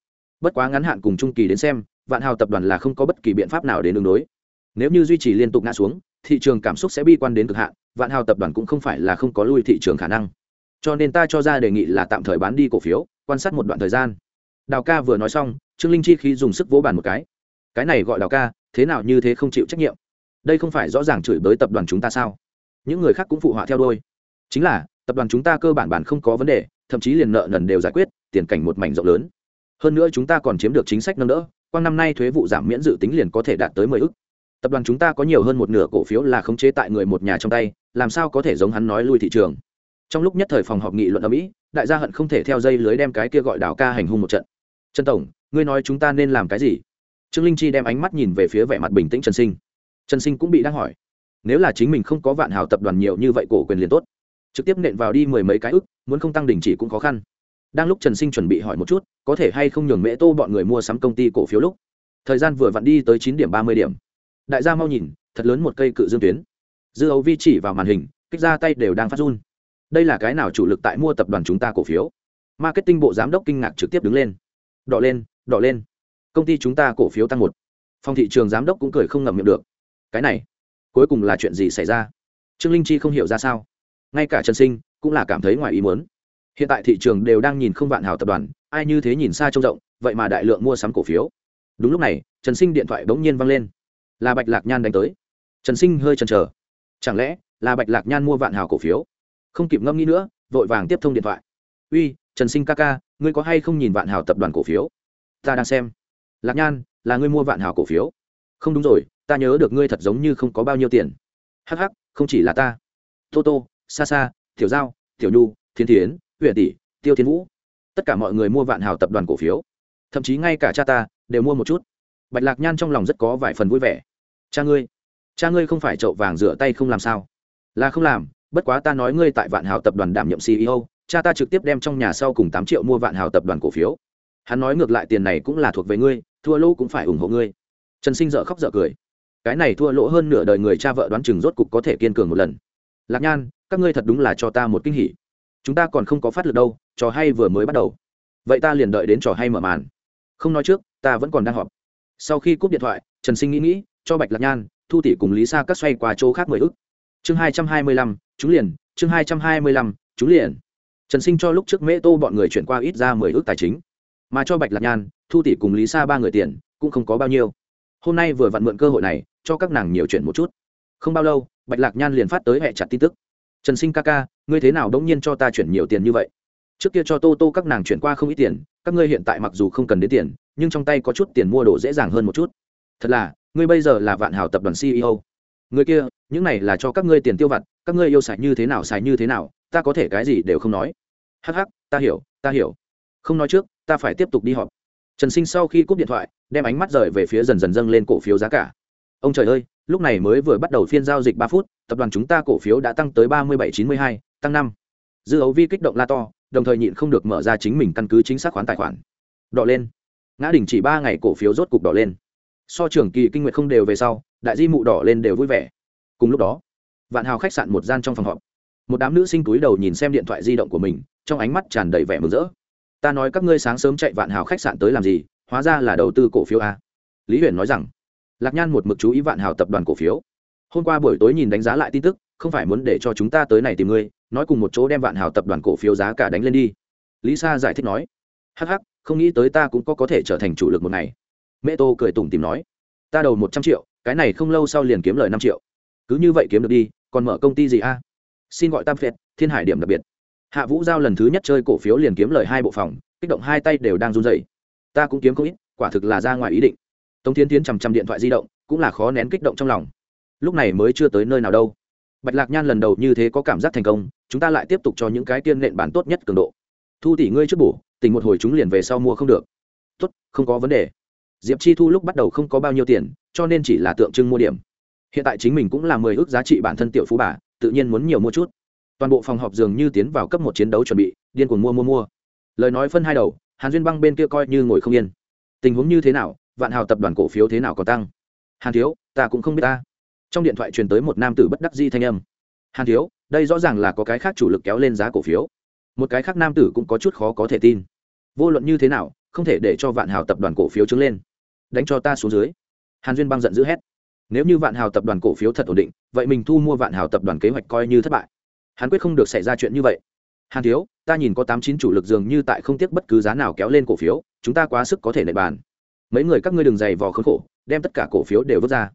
[SPEAKER 1] Bất quá ngắn hạn cùng trung kỳ đến xem vạn hào tập đoàn là không có bất kỳ biện pháp nào để đường đối. Nếu như duy trì liên tục ngã xuống, thị trường cảm xúc sẽ bi quan đến cực hạn, vạn hào tập đoàn cũng không phải là không có lui thị trường khả năng. Cho nên ta cho ra đề nghị là tạm thời bán đi cổ phiếu, quan sát một đoạn thời gian. Đào ca vừa nói xong, trương linh chi khi dùng sức vỗ bàn một cái. Cái này gọi đào ca, thế nào như thế không chịu trách nhiệm. Đây không phải rõ ràng chửi bới tập đoàn chúng ta sao? Những người khác cũng phụ họa theo đôi chính là, tập đoàn chúng ta cơ bản bản không có vấn đề, thậm chí liền nợ nần đều giải quyết, tiền cảnh một mảnh rộng lớn. Hơn nữa chúng ta còn chiếm được chính sách nâng đỡ quang năm nay thuế vụ giảm miễn dự tính liền có thể đạt tới mười ức. Tập đoàn chúng ta có nhiều hơn một nửa cổ phiếu là khống chế tại người một nhà trong tay, làm sao có thể giống hắn nói lui thị trường? Trong lúc nhất thời phòng họp nghị luận ở mỹ đại gia hận không thể theo dây lưới đem cái kia gọi đảo ca hành hung một trận. Trần tổng, ngươi nói chúng ta nên làm cái gì? Trương linh chi đem ánh mắt nhìn về phía vẻ mặt bình tĩnh trần sinh. Trần sinh cũng bị đang hỏi. Nếu là chính mình không có vạn hào tập đoàn nhiều như vậy cổ quyền liền tốt. Trực tiếp nện vào đi mười mấy cái ức, muốn không tăng đình chỉ cũng khó khăn đang lúc trần sinh chuẩn bị hỏi một chút, có thể hay không nhường mễ tô bọn người mua sắm công ty cổ phiếu lúc? Thời gian vừa vặn đi tới chín điểm ba mươi điểm. Đại gia mau nhìn, thật lớn một cây cự dương tuyến. Dư ấu vi chỉ vào màn hình, kích ra tay đều đang phát run. Đây là cái nào chủ lực tại mua tập đoàn chúng ta cổ phiếu? Marketing bộ giám đốc kinh ngạc trực tiếp đứng lên. Đỏ lên đỏ lên. Công ty chúng ta cổ phiếu tăng một. Phòng thị trường giám đốc cũng cười không ngậm miệng được. Cái này, cuối cùng là chuyện gì xảy ra? Trương linh chi không hiểu ra sao. Ngay cả trần sinh cũng là cảm thấy ngoài ý muốn hiện tại thị trường đều đang nhìn không vạn hào tập đoàn, ai như thế nhìn xa trông rộng, vậy mà đại lượng mua sắm cổ phiếu. Đúng lúc này, trần sinh điện thoại bỗng nhiên văng lên. Là bạch lạc nhan đánh tới. Trần sinh hơi chần chờ. Chẳng lẽ là bạch lạc nhan mua vạn hào cổ phiếu? Không kịp ngâm nghĩ nữa, vội vàng tiếp thông điện thoại. Uy, trần sinh ca ca, ngươi có hay không nhìn vạn hào tập đoàn cổ phiếu? Ta đang xem. Lạc nhan, là ngươi mua vạn hào cổ phiếu? Không đúng rồi, ta nhớ được ngươi thật giống như không có bao nhiêu tiền. Hh không chỉ là ta. Tô tô xa xa tiểu giao, tiểu nhu thiên thiến huyện tỷ, tiêu thiên vũ. Tất cả mọi người mua vạn hào tập đoàn cổ phiếu. Thậm chí ngay cả cha ta đều mua một chút. Bạch lạc nhan trong lòng rất có vài phần vui vẻ. Cha ngươi cha ngươi không phải trậu vàng rửa tay không làm sao? Là không làm, bất quá ta nói ngươi tại vạn hào tập đoàn đảm nhiệm ceo cha ta trực tiếp đem trong nhà sau cùng tám triệu mua vạn hào tập đoàn cổ phiếu. Hắn nói ngược lại tiền này cũng là thuộc về ngươi, thua lỗ cũng phải ủng hộ ngươi. Trần sinh dợ khóc dợ cười. Cái này thua lỗ hơn nửa đời người cha vợ đoán chừng rốt cục có thể kiên cường một lần. Lạc nhan, các ngươi thật đúng là cho ta một kinh hỉ chúng ta còn không có phát lực đâu, trò hay vừa mới bắt đầu. Vậy ta liền đợi đến trò hay mở màn. Không nói trước, ta vẫn còn đang họp. Sau khi cúp điện thoại, trần sinh nghĩ nghĩ, cho bạch lạc nhan, thu tỷ cùng lý sa cắt xoay qua chỗ khác mười ức. Chương hai trăm hai mươi lăm chúng liền, chương hai trăm hai mươi lăm chúng liền. Trần sinh cho lúc trước mễ tô bọn người chuyển qua ít ra mười ước tài chính. Mà cho bạch lạc nhan, thu tỷ cùng lý sa ba người tiền, cũng không có bao nhiêu. Hôm nay vừa vặn mượn cơ hội này, cho các nàng nhiều chuyện một chút. Không bao lâu, bạch lạc nhan liền phát tới hệ chặt tin tức trần sinh ca ca, ngươi thế nào đống nhiên cho ta chuyển nhiều tiền như vậy? Trước kia cho tô tô các nàng chuyển qua không ít tiền, các ngươi hiện tại mặc dù không cần đến tiền, nhưng trong tay có chút tiền mua đồ dễ dàng hơn một chút. Thật là, ngươi bây giờ là vạn hào tập đoàn ceo người kia, những này là cho các ngươi tiền tiêu vặt, các ngươi yêu xài như thế nào xài như thế nào, ta có thể cái gì đều không nói. Hắc hắc, ta hiểu ta hiểu. Không nói trước, ta phải tiếp tục đi họp. Trần sinh sau khi cúp điện thoại, đem ánh mắt rời về phía dần dần dâng lên cổ phiếu giá cả ông trời ơi, lúc này mới vừa bắt đầu phiên giao dịch ba phút, tập đoàn chúng ta cổ phiếu đã tăng tới ba mươi bảy chín mươi hai, tăng năm. Dư ấu vi kích động la to, đồng thời nhịn không được mở ra chính mình căn cứ chính xác khoán tài khoản. Đỏ lên. Ngã đỉnh chỉ ba ngày cổ phiếu rốt cục đỏ lên. So trưởng kỳ kinh nguyệt không đều về sau, đại di mụ đỏ lên đều vui vẻ. Cùng lúc đó, vạn hào khách sạn một gian trong phòng họp. Một đám nữ sinh túi đầu nhìn xem điện thoại di động của mình, trong ánh mắt tràn đầy vẻ mừng rỡ. Ta nói các ngươi sáng sớm chạy vạn hào khách sạn tới làm gì? Hóa ra là đầu tư cổ phiếu a. Lý huyền nói rằng lạc nhan một mực chú ý vạn hào tập đoàn cổ phiếu. Hôm qua buổi tối nhìn đánh giá lại tin tức, không phải muốn để cho chúng ta tới này tìm ngươi, nói cùng một chỗ đem vạn hào tập đoàn cổ phiếu giá cả đánh lên đi. Lý sa giải thích nói hh không nghĩ tới ta cũng có có thể trở thành chủ lực một ngày. Mẹ tô cười tủm tìm nói, ta đầu một trăm triệu, cái này không lâu sau liền kiếm lời năm triệu. Cứ như vậy kiếm được đi, còn mở công ty gì a? Xin gọi tam phệt thiên hải điểm đặc biệt. Hạ vũ giao lần thứ nhất chơi cổ phiếu liền kiếm lời hai bộ phòng, kích động hai tay đều đang run dày ta cũng kiếm không ít, quả thực là ra ngoài ý định tống thiên tiến chằm chằm điện thoại di động, cũng là khó nén kích động trong lòng. Lúc này mới chưa tới nơi nào đâu. Bạch lạc nhan lần đầu như thế có cảm giác thành công, chúng ta lại tiếp tục cho những cái tiên nện bản tốt nhất cường độ. Thu tỷ ngươi trước bổ tình một hồi chúng liền về sau mua không được. Tốt, không có vấn đề. Diệp chi thu lúc bắt đầu không có bao nhiêu tiền, cho nên chỉ là tượng trưng mua điểm. Hiện tại chính mình cũng là mười ước giá trị bản thân tiểu phú bà, tự nhiên muốn nhiều mua chút. Toàn bộ phòng họp dường như tiến vào cấp một chiến đấu chuẩn bị, điên cuồng mua mua mua. Lời nói phân hai đầu, hàn duyên băng bên kia coi như ngồi không yên. Tình huống như thế nào vạn hào tập đoàn cổ phiếu thế nào còn tăng? Hàn thiếu, ta cũng không biết ta. Trong điện thoại truyền tới một nam tử bất đắc di thanh âm. Hàn thiếu, đây rõ ràng là có cái khác chủ lực kéo lên giá cổ phiếu. Một cái khác nam tử cũng có chút khó có thể tin. Vô luận như thế nào, không thể để cho vạn hào tập đoàn cổ phiếu trứng lên. Đánh cho ta xuống dưới. Hàn duyên băng giận dữ hét. Nếu như vạn hào tập đoàn cổ phiếu thật ổn định, vậy mình thu mua vạn hào tập đoàn kế hoạch coi như thất bại. Hàn quyết không được xảy ra chuyện như vậy. Hàn thiếu, ta nhìn có tám chín chủ lực dường như tại không tiếc bất cứ giá nào kéo lên cổ phiếu, chúng ta quá sức có thể nệ bàn mấy người các ngươi đừng dày vò khốn khổ, đem tất cả cổ phiếu đều vứt ra.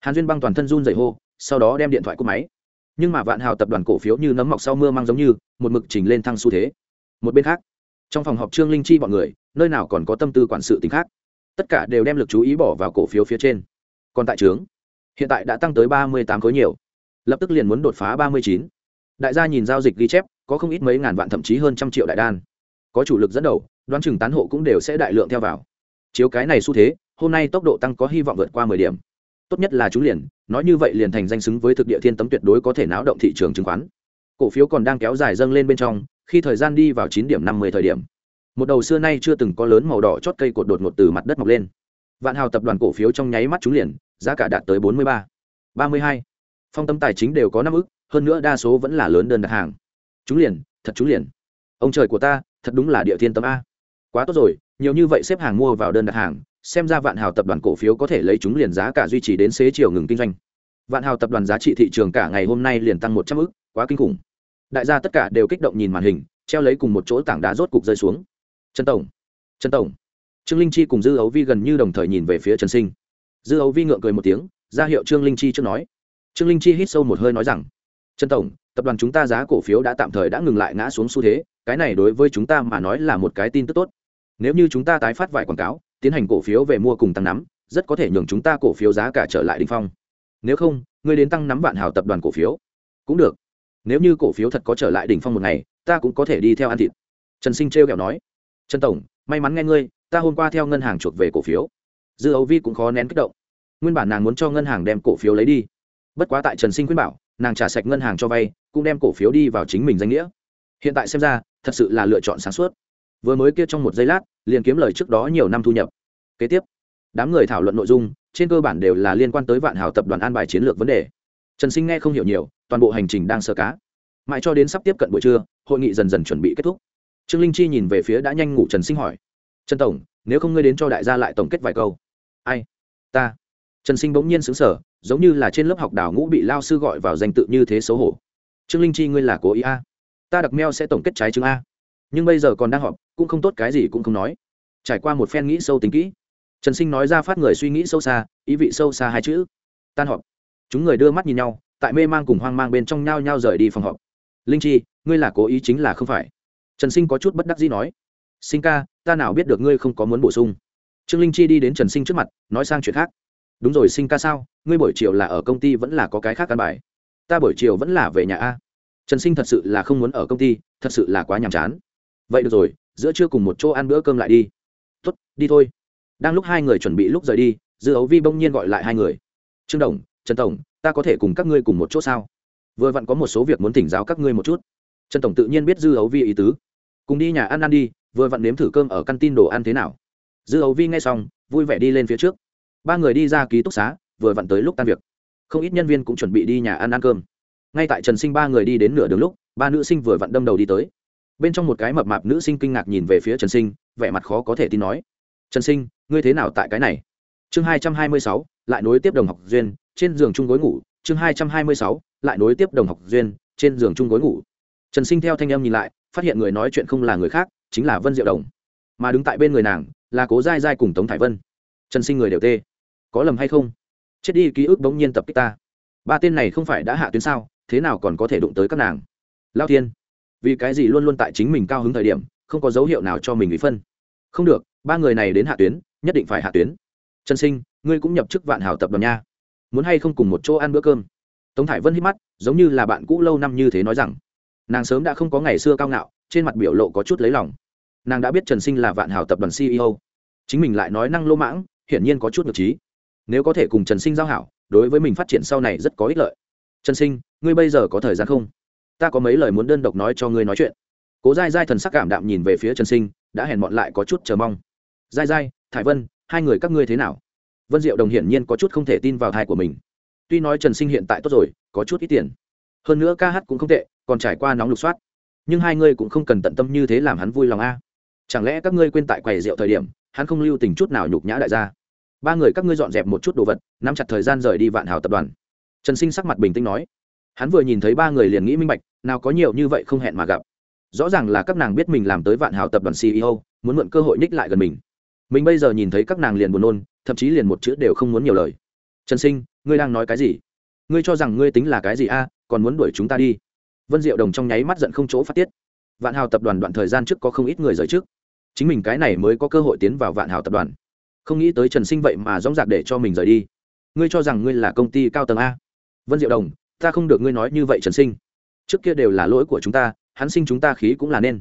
[SPEAKER 1] Hàn duyên băng toàn thân run dày hô, sau đó đem điện thoại cúp máy. Nhưng mà vạn hào tập đoàn cổ phiếu như nấm mọc sau mưa mang giống như, một mực trình lên thăng xu thế. Một bên khác, trong phòng họp trương linh chi bọn người, nơi nào còn có tâm tư quản sự t khác, tất cả đều đem lực chú ý bỏ vào cổ phiếu phía trên. Còn tại trướng, hiện tại đã tăng tới ba mươi tám khối nhiều, lập tức liền muốn đột phá ba mươi chín. Đại gia nhìn giao dịch ghi chép, có không ít mấy ngàn vạn thậm chí hơn trăm triệu đại đan. Có chủ lực dẫn đầu, đoán chừng tán hộ cũng đều sẽ đại lượng theo vào chiếu cái này xu thế, hôm nay tốc độ tăng có hy vọng vượt qua mười điểm. Tốt nhất là chúng liền, nói như vậy liền thành danh xứng với thực địa thiên tấm tuyệt đối có thể náo động thị trường chứng khoán. Cổ phiếu còn đang kéo dài dâng lên bên trong, khi thời gian đi vào chín điểm năm mươi thời điểm. Một đầu xưa nay chưa từng có lớn màu đỏ chót cây cột đột ngột từ mặt đất mọc lên. Vạn hào tập đoàn cổ phiếu trong nháy mắt trúng liền, giá cả đạt tới bốn mươi ba ba mươi hai. Phong tâm tài chính đều có năm ức, hơn nữa đa số vẫn là lớn đơn đặt hàng. Trúng liền, thật trúng liền. Ông trời của ta, thật đúng là địa thiên tâm a. Quá tốt rồi nhiều như vậy xếp hàng mua vào đơn đặt hàng, xem ra vạn hào tập đoàn cổ phiếu có thể lấy chúng liền giá cả duy trì đến xế chiều ngừng kinh doanh. Vạn hào tập đoàn giá trị thị trường cả ngày hôm nay liền tăng một trăm ức, quá kinh khủng. Đại gia tất cả đều kích động nhìn màn hình, treo lấy cùng một chỗ tảng đá rốt cục rơi xuống. Trần tổng trần tổng. Trương linh chi cùng dư ấu vi gần như đồng thời nhìn về phía trần sinh. Dư ấu vi ngượng cười một tiếng, ra hiệu trương linh chi trước nói. Trương linh chi hít sâu một hơi nói rằng, trần tổng, tập đoàn chúng ta giá cổ phiếu đã tạm thời đã ngừng lại ngã xuống xu thế, cái này đối với chúng ta mà nói là một cái tin tức tốt nếu như chúng ta tái phát vài quảng cáo, tiến hành cổ phiếu về mua cùng tăng nắm, rất có thể nhường chúng ta cổ phiếu giá cả trở lại đ ỉ n h phong. Nếu không, ngươi đến tăng nắm vạn hào tập đoàn cổ phiếu. Cũng được. Nếu như cổ phiếu thật có trở lại đỉnh phong một ngày, ta cũng có thể đi theo ăn thịt. Trần sinh trêu kẹo nói. Trần tổng, may mắn nghe ngươi, ta hôm qua theo ngân hàng chuộc về cổ phiếu. Dư ấu vi cũng khó nén kích động. Nguyên bản nàng muốn cho ngân hàng đem cổ phiếu lấy đi. Bất quá tại trần sinh khuyên bảo, nàng trả sạch ngân hàng cho vay, cũng đem cổ phiếu đi vào chính mình danh nghĩa. Hiện tại xem ra, thật sự là lựa chọn sáng suốt vừa mới kia trong một giây lát, liền kiếm lời trước đó nhiều năm thu nhập. Kế tiếp, đám người thảo luận nội dung, trên cơ bản đều là liên quan tới vạn hảo tập đoàn an bài chiến lược vấn đề. Trần sinh nghe không hiểu nhiều, toàn bộ hành trình đang sơ cá. Mãi cho đến sắp tiếp cận buổi trưa, hội nghị dần dần chuẩn bị kết thúc. Trương linh chi nhìn về phía đã nhanh ngủ trần sinh hỏi, trần tổng, nếu không ngươi đến cho đại gia lại tổng kết vài câu. Ai? Ta. Trần sinh bỗng nhiên xứng sở giống như là trên lớp học đào ngũ bị lao sư gọi vào danh tự như thế xấu hổ. Trương linh chi ngươi là cố ý a? Ta đặc meo sẽ tổng kết trái chứng a. Nhưng bây giờ còn đang họp cũng không tốt cái gì cũng không nói. Trải qua một phen nghĩ sâu tính kỹ, trần sinh nói ra phát người suy nghĩ sâu xa, ý vị sâu xa hai chữ. Tan họp. Chúng người đưa mắt nhìn nhau, tại mê mang cùng hoang mang bên trong nhao nhao rời đi phòng họp. Linh chi, ngươi là cố ý chính là không phải. Trần sinh có chút bất đắc dĩ nói. Sinh ca, ta nào biết được ngươi không có muốn bổ sung. Trương linh chi đi đến trần sinh trước mặt, nói sang chuyện khác. Đúng rồi, sinh ca sao? Ngươi buổi chiều là ở công ty vẫn là có cái khác căn bài? Ta buổi chiều vẫn là về nhà a. Trần sinh thật sự là không muốn ở công ty, thật sự là quá nhàm chán. Vậy được rồi giữa trưa cùng một chỗ ăn bữa cơm lại đi. Tuất đi thôi. Đang lúc hai người chuẩn bị lúc rời đi, dư ấu vi bỗng nhiên gọi lại hai người. Trương đồng, trần tổng, ta có thể cùng các ngươi cùng một chỗ sao? Vừa vặn có một số việc muốn thỉnh giáo các ngươi một chút. Trần tổng tự nhiên biết dư ấu vi ý tứ. Cùng đi nhà ăn ăn đi, vừa vặn nếm thử cơm ở căn tin đồ ăn thế nào. Dư ấu vi nghe xong, vui vẻ đi lên phía trước. Ba người đi ra ký túc xá, vừa vặn tới lúc tan việc. Không ít nhân viên cũng chuẩn bị đi nhà ăn ăn cơm. Ngay tại trần sinh ba người đi đến nửa đường lúc, ba nữ sinh vừa vặn đâm đầu đi tới bên trong một cái mập mạp nữ sinh kinh ngạc nhìn về phía trần sinh, vẻ mặt khó có thể tin nói. Trần sinh, ngươi thế nào tại cái này? Chương hai trăm hai mươi sáu, lại nối tiếp đồng học duyên, trên giường chung gối ngủ. Chương hai trăm hai mươi sáu, lại nối tiếp đồng học duyên, trên giường chung gối ngủ. Trần sinh theo thanh em nhìn lại, phát hiện người nói chuyện không là người khác, chính là vân diệu đồng. Mà đứng tại bên người nàng, là cố dai dai cùng tống thải vân. Trần sinh người đều tê, có lầm hay không? Chết đi, ký ức bỗng nhiên tập kích ta. Ba tên này không phải đã hạ tuyến sao, thế nào còn có thể đụng tới các nàng? Lao thiên vì cái gì luôn luôn tại chính mình cao hứng thời điểm, không có dấu hiệu nào cho mình bị phân. Không được, ba người này đến hạ tuyến, nhất định phải hạ tuyến. Trần sinh, ngươi cũng nhập chức vạn hảo tập đoàn nha. Muốn hay không cùng một chỗ ăn bữa cơm? Tống thải vân hít mắt, giống như là bạn cũ lâu năm như thế nói rằng. Nàng sớm đã không có ngày xưa cao ngạo, trên mặt biểu lộ có chút lấy lòng. Nàng đã biết trần sinh là vạn hảo tập đoàn ceo chính mình lại nói năng lô mãng, hiển nhiên có chút ngược trí. Nếu có thể cùng trần sinh giao hảo, đối với mình phát triển sau này rất có ích lợi. Trần sinh, ngươi bây giờ có thời gian không? Ta có mấy lời muốn đơn độc nói cho ngươi nói chuyện. Cố dai dai thần sắc cảm đạm nhìn về phía trần sinh, đã hẹn mọn lại có chút chờ mong. Dai dai thải vân, hai người các ngươi thế nào? Vân diệu đồng hiển nhiên có chút không thể tin vào thai của mình. Tuy nói trần sinh hiện tại tốt rồi, có chút ít tiền. Hơn nữa ca hát cũng không tệ, còn trải qua nóng lục soát. Nhưng hai ngươi cũng không cần tận tâm như thế làm hắn vui lòng a. Chẳng lẽ các ngươi quên tại quầy rượu thời điểm, hắn không lưu tình chút nào nhục nhã đại gia? Ba người các ngươi dọn dẹp một chút đồ vật, nắm chặt thời gian rời đi vạn hào tập đoàn. Trần sinh sắc mặt bình tĩnh nói hắn vừa nhìn thấy ba người liền nghĩ minh bạch, nào có nhiều như vậy không hẹn mà gặp. Rõ ràng là các nàng biết mình làm tới vạn hào tập đoàn ceo muốn mượn cơ hội ních lại gần mình. Mình bây giờ nhìn thấy các nàng liền buồn nôn, thậm chí liền một chữ đều không muốn nhiều lời. Trần sinh, ngươi đang nói cái gì? Ngươi cho rằng ngươi tính là cái gì a, còn muốn đuổi chúng ta đi? Vân diệu đồng trong nháy mắt giận không chỗ phát tiết. Vạn hào tập đoàn đoạn thời gian trước có không ít người rời trước. Chính mình cái này mới có cơ hội tiến vào vạn hào tập đoàn. Không nghĩ tới trần sinh vậy mà dóng dạc để cho mình rời đi. Ngươi cho rằng ngươi là công ty cao tầng a? Vân diệu đồng ta không được ngươi nói như vậy, trần sinh. Trước kia đều là lỗi của chúng ta, hắn sinh chúng ta khí cũng là nên.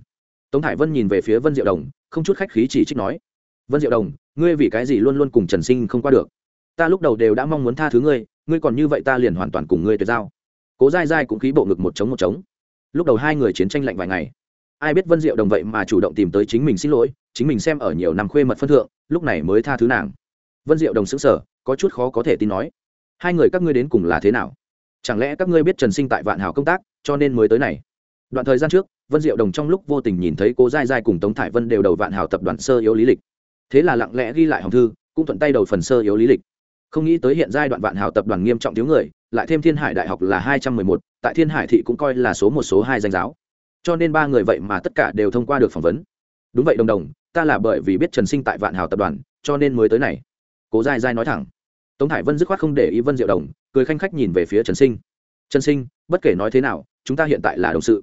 [SPEAKER 1] Tống hải vân nhìn về phía vân diệu đồng, không chút khách khí chỉ trích nói, vân diệu đồng, ngươi vì cái gì luôn luôn cùng trần sinh không qua được? Ta lúc đầu đều đã mong muốn tha thứ ngươi ngươi còn như vậy ta liền hoàn toàn cùng ngươi tuyệt giao. Cố dai dai cũng khí bộ ngực một trống một trống. Lúc đầu hai người chiến tranh lạnh vài ngày. Ai biết vân diệu đồng vậy mà chủ động tìm tới chính mình xin lỗi, chính mình xem ở nhiều năm khuê mật phân thượng, lúc này mới tha thứ nàng. Vân diệu đồng xứng sở có chút khó có thể tin nói, hai người các ngươi đến cùng là thế nào? Chẳng lẽ các ngươi biết trần sinh tại vạn hảo công tác, cho nên mới tới này? Đoạn thời gian trước, vân diệu đồng trong lúc vô tình nhìn thấy cố giai giai cùng tống thải vân đều đầu vạn hào tập đoàn sơ yếu lý lịch. Thế là lặng lẽ ghi lại hồng thư, cũng thuận tay đầu phần sơ yếu lý lịch. Không nghĩ tới hiện giai đoạn vạn hào tập đoàn nghiêm trọng thiếu người, lại thêm thiên hải đại học là hai trăm mười một, tại thiên hải thị cũng coi là số một số hai danh giáo. Cho nên ba người vậy mà tất cả đều thông qua được phỏng vấn. Đúng vậy đồng đồng, ta là bởi vì biết trần sinh tại vạn hào tập đoàn, cho nên mới tới này. Cố giai giai nói thẳng. Tống thải vân dứt khoát không để ý vân diệu đồng cười khanh khách nhìn về phía trần sinh. Trần sinh, bất kể nói thế nào, chúng ta hiện tại là đồng sự.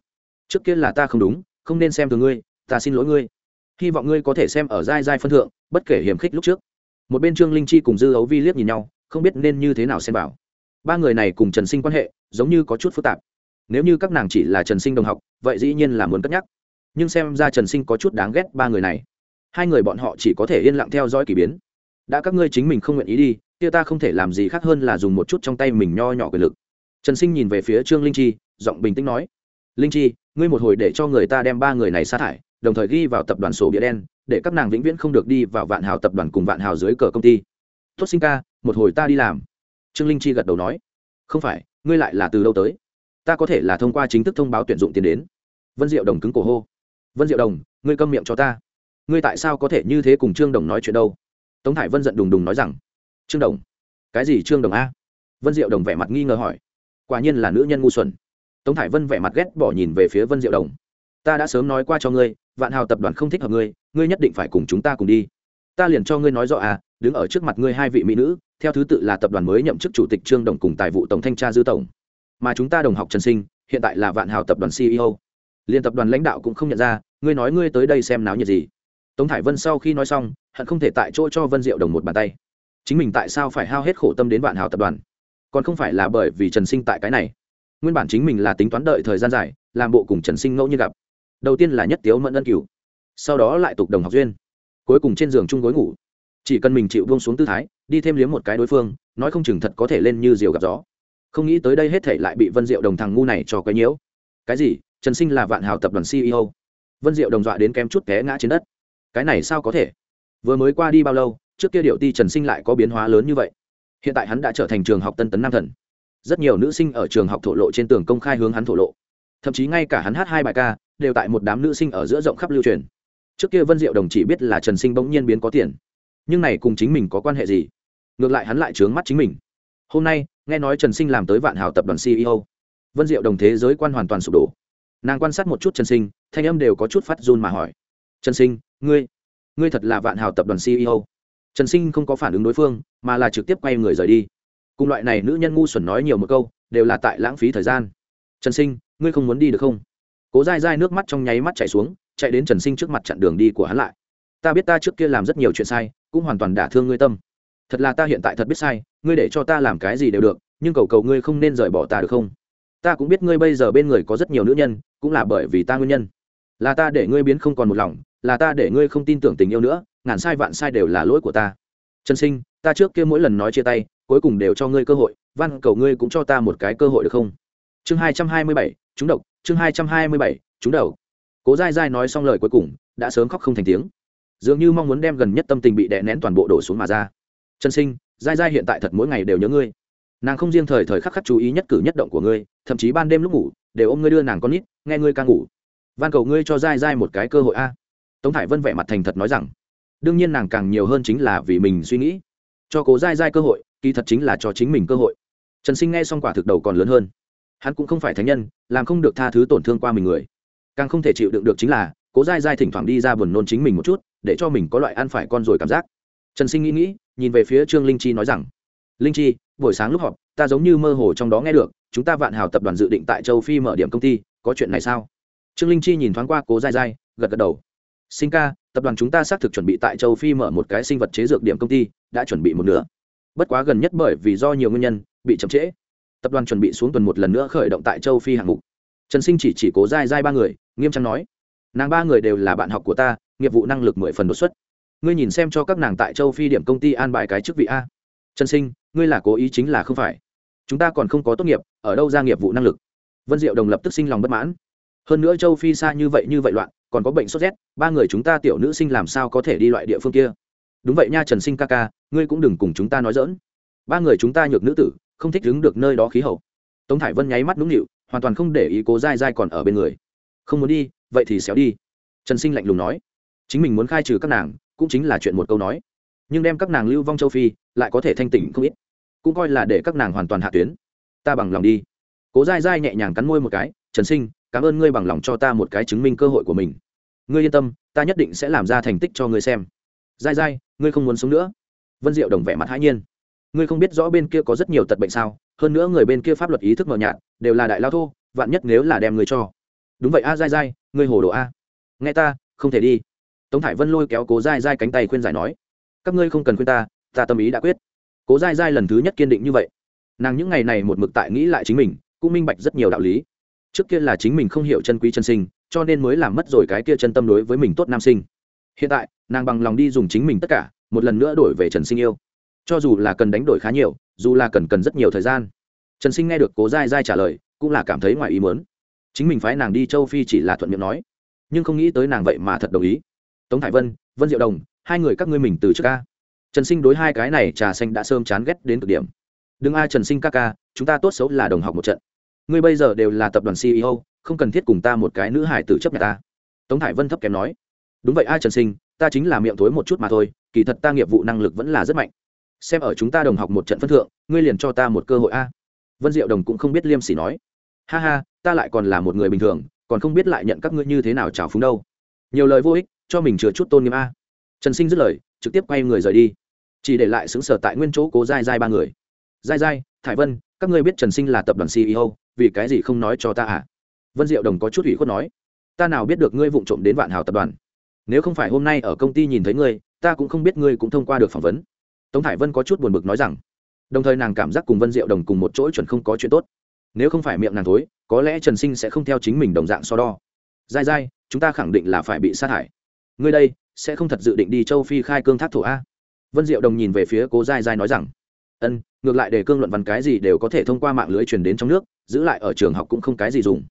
[SPEAKER 1] Trước kia là ta không đúng, không nên xem từ ngươi, ta xin lỗi ngươi. Hy vọng ngươi có thể xem ở giai giai phân thượng, bất kể hiểm khích lúc trước. Một bên trương linh chi cùng dư ấu vi liếc nhìn nhau, không biết nên như thế nào xem bảo ba người này cùng trần sinh quan hệ, giống như có chút phức tạp. Nếu như các nàng chỉ là trần sinh đồng học, vậy dĩ nhiên là muốn cất nhắc. Nhưng xem ra trần sinh có chút đáng ghét ba người này. Hai người bọn họ chỉ có thể yên lặng theo dõi k ỳ biến đã các ngươi chính mình không nguyện ý đi, kia ta không thể làm gì khác hơn là dùng một chút trong tay mình nho nhỏ quyền lực. Trần sinh nhìn về phía trương linh chi, giọng bình tĩnh nói, linh chi, ngươi một hồi để cho người ta đem ba người này sa thải, đồng thời ghi vào tập đoàn sổ bia đen, để các nàng vĩnh viễn không được đi vào vạn hào tập đoàn cùng vạn hào dưới cờ công ty. Tốt sinh ca, một hồi ta đi làm. Trương linh chi gật đầu nói, không phải, ngươi lại là từ đâu tới? Ta có thể là thông qua chính thức thông báo tuyển dụng tiền đến. Vân diệu đồng cứng cổ hô, vân diệu đồng, ngươi câm miệng cho ta. Ngươi tại sao có thể như thế cùng trương đồng nói chuyện đâu? Tống thải vân giận đùng đùng nói rằng, trương đồng, cái gì trương đồng a? Vân diệu đồng vẻ mặt nghi ngờ hỏi, quả nhiên là nữ nhân ngu xuẩn. Tống thải vân vẻ mặt ghét bỏ nhìn về phía vân diệu đồng, ta đã sớm nói qua cho ngươi, vạn hào tập đoàn không thích hợp ngươi ngươi nhất định phải cùng chúng ta cùng đi. Ta liền cho ngươi nói rõ à đứng ở trước mặt ngươi hai vị mỹ nữ, theo thứ tự là tập đoàn mới nhậm chức chủ tịch trương đồng cùng tài vụ tổng thanh tra dư tổng. Mà chúng ta đồng học trần sinh, hiện tại là vạn hào tập đoàn ceo liên tập đoàn lãnh đạo cũng không nhận ra, ngươi nói ngươi tới đây xem náo nhiệt gì tống thải vân sau khi nói xong, hận không thể tại chỗ cho vân diệu đồng một bàn tay. Chính mình tại sao phải hao hết khổ tâm đến vạn hào tập đoàn? Còn không phải là bởi vì trần sinh tại cái này. Nguyên bản chính mình là tính toán đợi thời gian dài, làm bộ cùng trần sinh ngẫu nhiên gặp. Đầu tiên là nhất tiếu mẫn ân cửu, sau đó lại tục đồng học duyên. Cuối cùng trên giường chung gối ngủ. Chỉ cần mình chịu buông xuống tư thái, đi thêm liếm một cái đối phương, nói không chừng thật có thể lên như diều gặp gió. Không nghĩ tới đây hết thể lại bị vân diệu đồng thằng ngu này cho quấy nhiễu. Cái gì? Trần sinh là vạn hào tập đoàn ceo vân diệu đồng dọa đến kém chút té ngã trên đất cái này sao có thể? Vừa mới qua đi bao lâu, trước kia điệu ti trần sinh lại có biến hóa lớn như vậy? Hiện tại hắn đã trở thành trường học tân tấn nam thần. Rất nhiều nữ sinh ở trường học thổ lộ trên tường công khai hướng hắn thổ lộ. Thậm chí ngay cả hắn hát hai bài ca, đều tại một đám nữ sinh ở giữa rộng khắp lưu truyền. Trước kia vân diệu đồng chỉ biết là trần sinh bỗng nhiên biến có tiền. Nhưng này cùng chính mình có quan hệ gì? Ngược lại hắn lại trướng mắt chính mình. Hôm nay, nghe nói trần sinh làm tới vạn hào tập đoàn ceo vân diệu đồng thế giới quan hoàn toàn sụp đổ. Nàng quan sát một chút trần sinh, thanh âm đều có chút phát run mà hỏi. Trần sinh ngươi ngươi thật là vạn hào tập đoàn ceo trần sinh không có phản ứng đối phương, mà là trực tiếp quay người rời đi. Cùng loại này nữ nhân ngu xuẩn nói nhiều một câu, đều là tại lãng phí thời gian. Trần sinh, ngươi không muốn đi được không? Cố dai dai nước mắt trong nháy mắt chạy xuống, chạy đến trần sinh trước mặt chặn đường đi của hắn lại. Ta biết ta trước kia làm rất nhiều chuyện sai, cũng hoàn toàn đả thương ngươi tâm. Thật là ta hiện tại thật biết sai, ngươi để cho ta làm cái gì đều được, nhưng cầu cầu ngươi không nên rời bỏ ta được không? Ta cũng biết ngươi bây giờ bên người có rất nhiều nữ nhân, cũng là bởi vì ta nguyên nhân. Là ta để ngươi biến không còn một lòng là ta để ngươi không tin tưởng tình yêu nữa, ngàn sai vạn sai đều là lỗi của ta. Trần sinh, ta trước kia mỗi lần nói chia tay, cuối cùng đều cho ngươi cơ hội Văn cầu ngươi cũng cho ta một cái cơ hội được không? Chương hai trăm hai mươi bảy, chúng độc. Chương hai trăm hai mươi bảy, chúng đầu cố dai dai nói xong lời cuối cùng, đã sớm khóc không thành tiếng. Dường như mong muốn đem gần nhất tâm tình bị đè nén toàn bộ đổ xuống mà ra. Trần sinh dai dai hiện tại thật mỗi ngày đều nhớ ngươi. Nàng không riêng thời thời khắc khắc chú ý nhất cử nhất động của ngươi, thậm chí ban đêm lúc ngủ, đều ôm ngươi đưa nàng con nít, nghe ngươi ca ngủ. Van cầu ngươi cho dai dai một cái cơ hội a tống thải vân vẻ mặt thành thật nói rằng, đương nhiên nàng càng nhiều hơn chính là vì mình suy nghĩ. Cho cố dai dai cơ hội, kỳ thật chính là cho chính mình cơ hội. Trần sinh nghe xong quả thực đầu còn lớn hơn. Hắn cũng không phải thánh nhân, làm không được tha thứ tổn thương qua mình người. Càng không thể chịu đựng được chính là cố dai dai thỉnh thoảng đi ra buồn nôn chính mình một chút, để cho mình có loại ăn phải con rồi cảm giác. Trần sinh nghĩ nghĩ, nhìn về phía trương linh chi nói rằng, linh chi, buổi sáng lúc họp, ta giống như mơ hồ trong đó nghe được, chúng ta vạn hào tập đoàn dự định tại châu phi mở điểm công ty, có chuyện này sao? Trương linh chi nhìn thoáng qua cố dai dai gật gật đầu sinh ca, tập đoàn chúng ta xác thực chuẩn bị tại châu phi mở một cái sinh vật chế dược điểm công ty, đã chuẩn bị một nửa. Bất quá gần nhất bởi vì do nhiều nguyên nhân, bị chậm trễ. Tập đoàn chuẩn bị xuống tuần một lần nữa khởi động tại châu phi hạng mục. Trần sinh chỉ chỉ cố dai dai ba người, nghiêm trang nói, nàng ba người đều là bạn học của ta, nghiệp vụ năng lực mười phần đột xuất. Ngươi nhìn xem cho các nàng tại châu phi điểm công ty an bài cái chức vị a. Trần sinh, ngươi là cố ý chính là không phải. Chúng ta còn không có tốt nghiệp, ở đâu ra nghiệp vụ năng lực? Vân diệu đồng lập tức sinh lòng bất mãn. Hơn nữa châu phi xa như vậy như vậy loạn còn có bệnh sốt rét, ba người chúng ta tiểu nữ sinh làm sao có thể đi loại địa phương kia? Đúng vậy nha, trần sinh ca ca, ngươi cũng đừng cùng chúng ta nói dỡn ba người chúng ta nhược nữ tử, không thích đứng được nơi đó khí hậu. Tống thải vân nháy mắt nũng nịu, hoàn toàn không để ý cố dai dai còn ở bên người. Không muốn đi, vậy thì xéo đi. Trần sinh lạnh lùng nói. Chính mình muốn khai trừ các nàng, cũng chính là chuyện một câu nói. Nhưng đem các nàng lưu vong châu phi, lại có thể thanh tỉnh không ít. Cũng coi là để các nàng hoàn toàn hạ tuyến. Ta bằng lòng đi. Cố dai dai nhẹ nhàng cắn môi một cái, trần sinh cảm ơn ngươi bằng lòng cho ta một cái chứng minh cơ hội của mình. Ngươi yên tâm, ta nhất định sẽ làm ra thành tích cho ngươi xem. Dai dai, ngươi không muốn sống nữa. Vân diệu đồng vẻ mặt hãi nhiên. Ngươi không biết rõ bên kia có rất nhiều tật bệnh sao, hơn nữa người bên kia pháp luật ý thức mờ nhạt, đều là đại lao thô, vạn nhất nếu là đem người cho. Đúng vậy a, dai dai, ngươi hồ đồ a. Nghe ta, không thể đi. Tống thải vân lôi kéo cố dai dai cánh tay khuyên giải nói. Các ngươi không cần khuyên ta ta tâm ý đã quyết. Cố dai dai lần thứ nhất kiên định như vậy. Nàng những ngày này một mực tại nghĩ lại chính mình, cũng minh bạch rất nhiều đạo lý trước kia là chính mình không hiểu chân quý chân sinh, cho nên mới làm mất rồi cái kia chân tâm đối với mình tốt nam sinh. Hiện tại, nàng bằng lòng đi dùng chính mình tất cả, một lần nữa đổi về trần sinh yêu. Cho dù là cần đánh đổi khá nhiều, dù là cần cần rất nhiều thời gian. Trần sinh nghe được cố dai dai trả lời, cũng là cảm thấy ngoài ý mớn chính mình phái nàng đi châu phi chỉ là thuận miệng nói, nhưng không nghĩ tới nàng vậy mà thật đồng ý. Tống thải vân vân diệu đồng, hai người các ngươi mình từ trước ca. Trần sinh đối hai cái này trà xanh đã sơm chán ghét đến cực điểm. Đừng ai trần sinh ca ca, chúng ta tốt xấu là đồng học một trận ngươi bây giờ đều là tập đoàn ceo không cần thiết cùng ta một cái nữ hải tử chấp nhận ta. Tống thải vân thấp kém nói. Đúng vậy ai trần sinh, ta chính là miệng thối một chút mà thôi, kỳ thật ta nghiệp vụ năng lực vẫn là rất mạnh. Xem ở chúng ta đồng học một trận phân thượng, ngươi liền cho ta một cơ hội a. Vân diệu đồng cũng không biết liêm sỉ nói. Ha ha, ta lại còn là một người bình thường, còn không biết lại nhận các ngươi như thế nào trào phúng đâu. Nhiều lời vô ích, cho mình chừa chút tôn nghiêm a. Trần sinh dứt lời, trực tiếp quay người rời đi. Chỉ để lại xứng sở tại nguyên chỗ cố dai dai ba người. Dai dai thải vân, các ngươi biết trần sinh là tập đoàn ceo vì cái gì không nói cho ta à? Vân diệu đồng có chút ủy khuất nói, ta nào biết được ngươi vụng trộm đến vạn hào tập đoàn. Nếu không phải hôm nay ở công ty nhìn thấy ngươi, ta cũng không biết ngươi cũng thông qua được phỏng vấn. Tống thải vân có chút buồn bực nói rằng, đồng thời nàng cảm giác cùng vân diệu đồng cùng một chỗ chuẩn không có chuyện tốt. Nếu không phải miệng nàng thối, có lẽ trần sinh sẽ không theo chính mình đồng dạng so đo. Dai dai, chúng ta khẳng định là phải bị sát hại. Ngươi đây, sẽ không thật dự định đi châu phi khai cương thác thổ a. Vân diệu đồng nhìn về phía cố dai dai nói rằng, ân, ngược lại để cương luận văn cái gì đều có thể thông qua mạng lưới truyền đến trong nước giữ lại ở trường học cũng không cái gì dùng.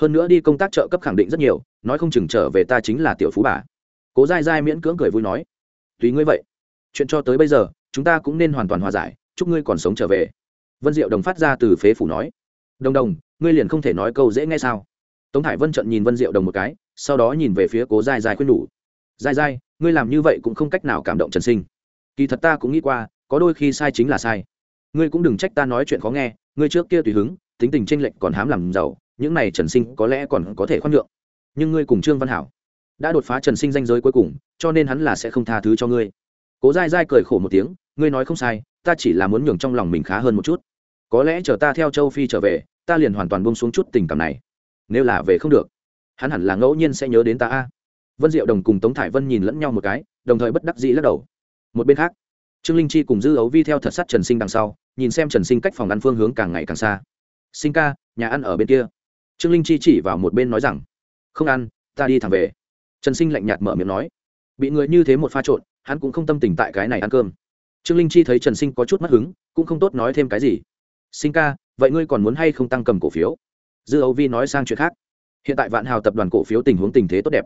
[SPEAKER 1] Hơn nữa đi công tác trợ cấp khẳng định rất nhiều, nói không chừng trở về ta chính là tiểu phú bà. Cố dai dai miễn cưỡng cười vui nói, tùy ngươi vậy. Chuyện cho tới bây giờ, chúng ta cũng nên hoàn toàn hòa giải, chúc ngươi còn sống trở về. Vân diệu đồng phát ra từ phế phủ nói, đồng đồng, ngươi liền không thể nói câu dễ nghe sao? Tống Thải vân trận nhìn vân diệu đồng một cái, sau đó nhìn về phía cố dai dai khuyên nhủ dai dai ngươi làm như vậy cũng không cách nào cảm động trần sinh. Kỳ thật ta cũng nghĩ qua, có đôi khi sai chính là sai. Ngươi cũng đừng trách ta nói chuyện khó nghe, ngươi trước kia tùy hứng tính tình tranh lệch còn hám làm giàu, những này trần sinh có lẽ còn có thể khoan nhượng. Nhưng ngươi cùng trương văn hảo đã đột phá trần sinh danh giới cuối cùng, cho nên hắn là sẽ không tha thứ cho ngươi. Cố dai dai cười khổ một tiếng, ngươi nói không sai, ta chỉ là muốn nhường trong lòng mình khá hơn một chút. Có lẽ chờ ta theo châu phi trở về, ta liền hoàn toàn bông xuống chút tình cảm này. Nếu là về không được, hắn hẳn là ngẫu nhiên sẽ nhớ đến ta a. Vân diệu đồng cùng tống thải vân nhìn lẫn nhau một cái, đồng thời bất đắc dĩ lắc đầu. Một bên khác, trương linh chi cùng dư ấu vi theo thật sắt trần sinh đằng sau, nhìn xem trần sinh cách phòng ăn phương hướng càng ngày càng xa sinh ca, nhà ăn ở bên kia. Trương linh chi chỉ vào một bên nói rằng, không ăn, ta đi thẳng về. Trần sinh lạnh nhạt mở miệng nói. Bị người như thế một pha trộn, hắn cũng không tâm tình tại cái này ăn cơm. Trương linh chi thấy trần sinh có chút mất hứng, cũng không tốt nói thêm cái gì. Sinh ca, vậy ngươi còn muốn hay không tăng cầm cổ phiếu? Dư ấu vi nói sang chuyện khác. Hiện tại vạn hào tập đoàn cổ phiếu tình huống tình thế tốt đẹp.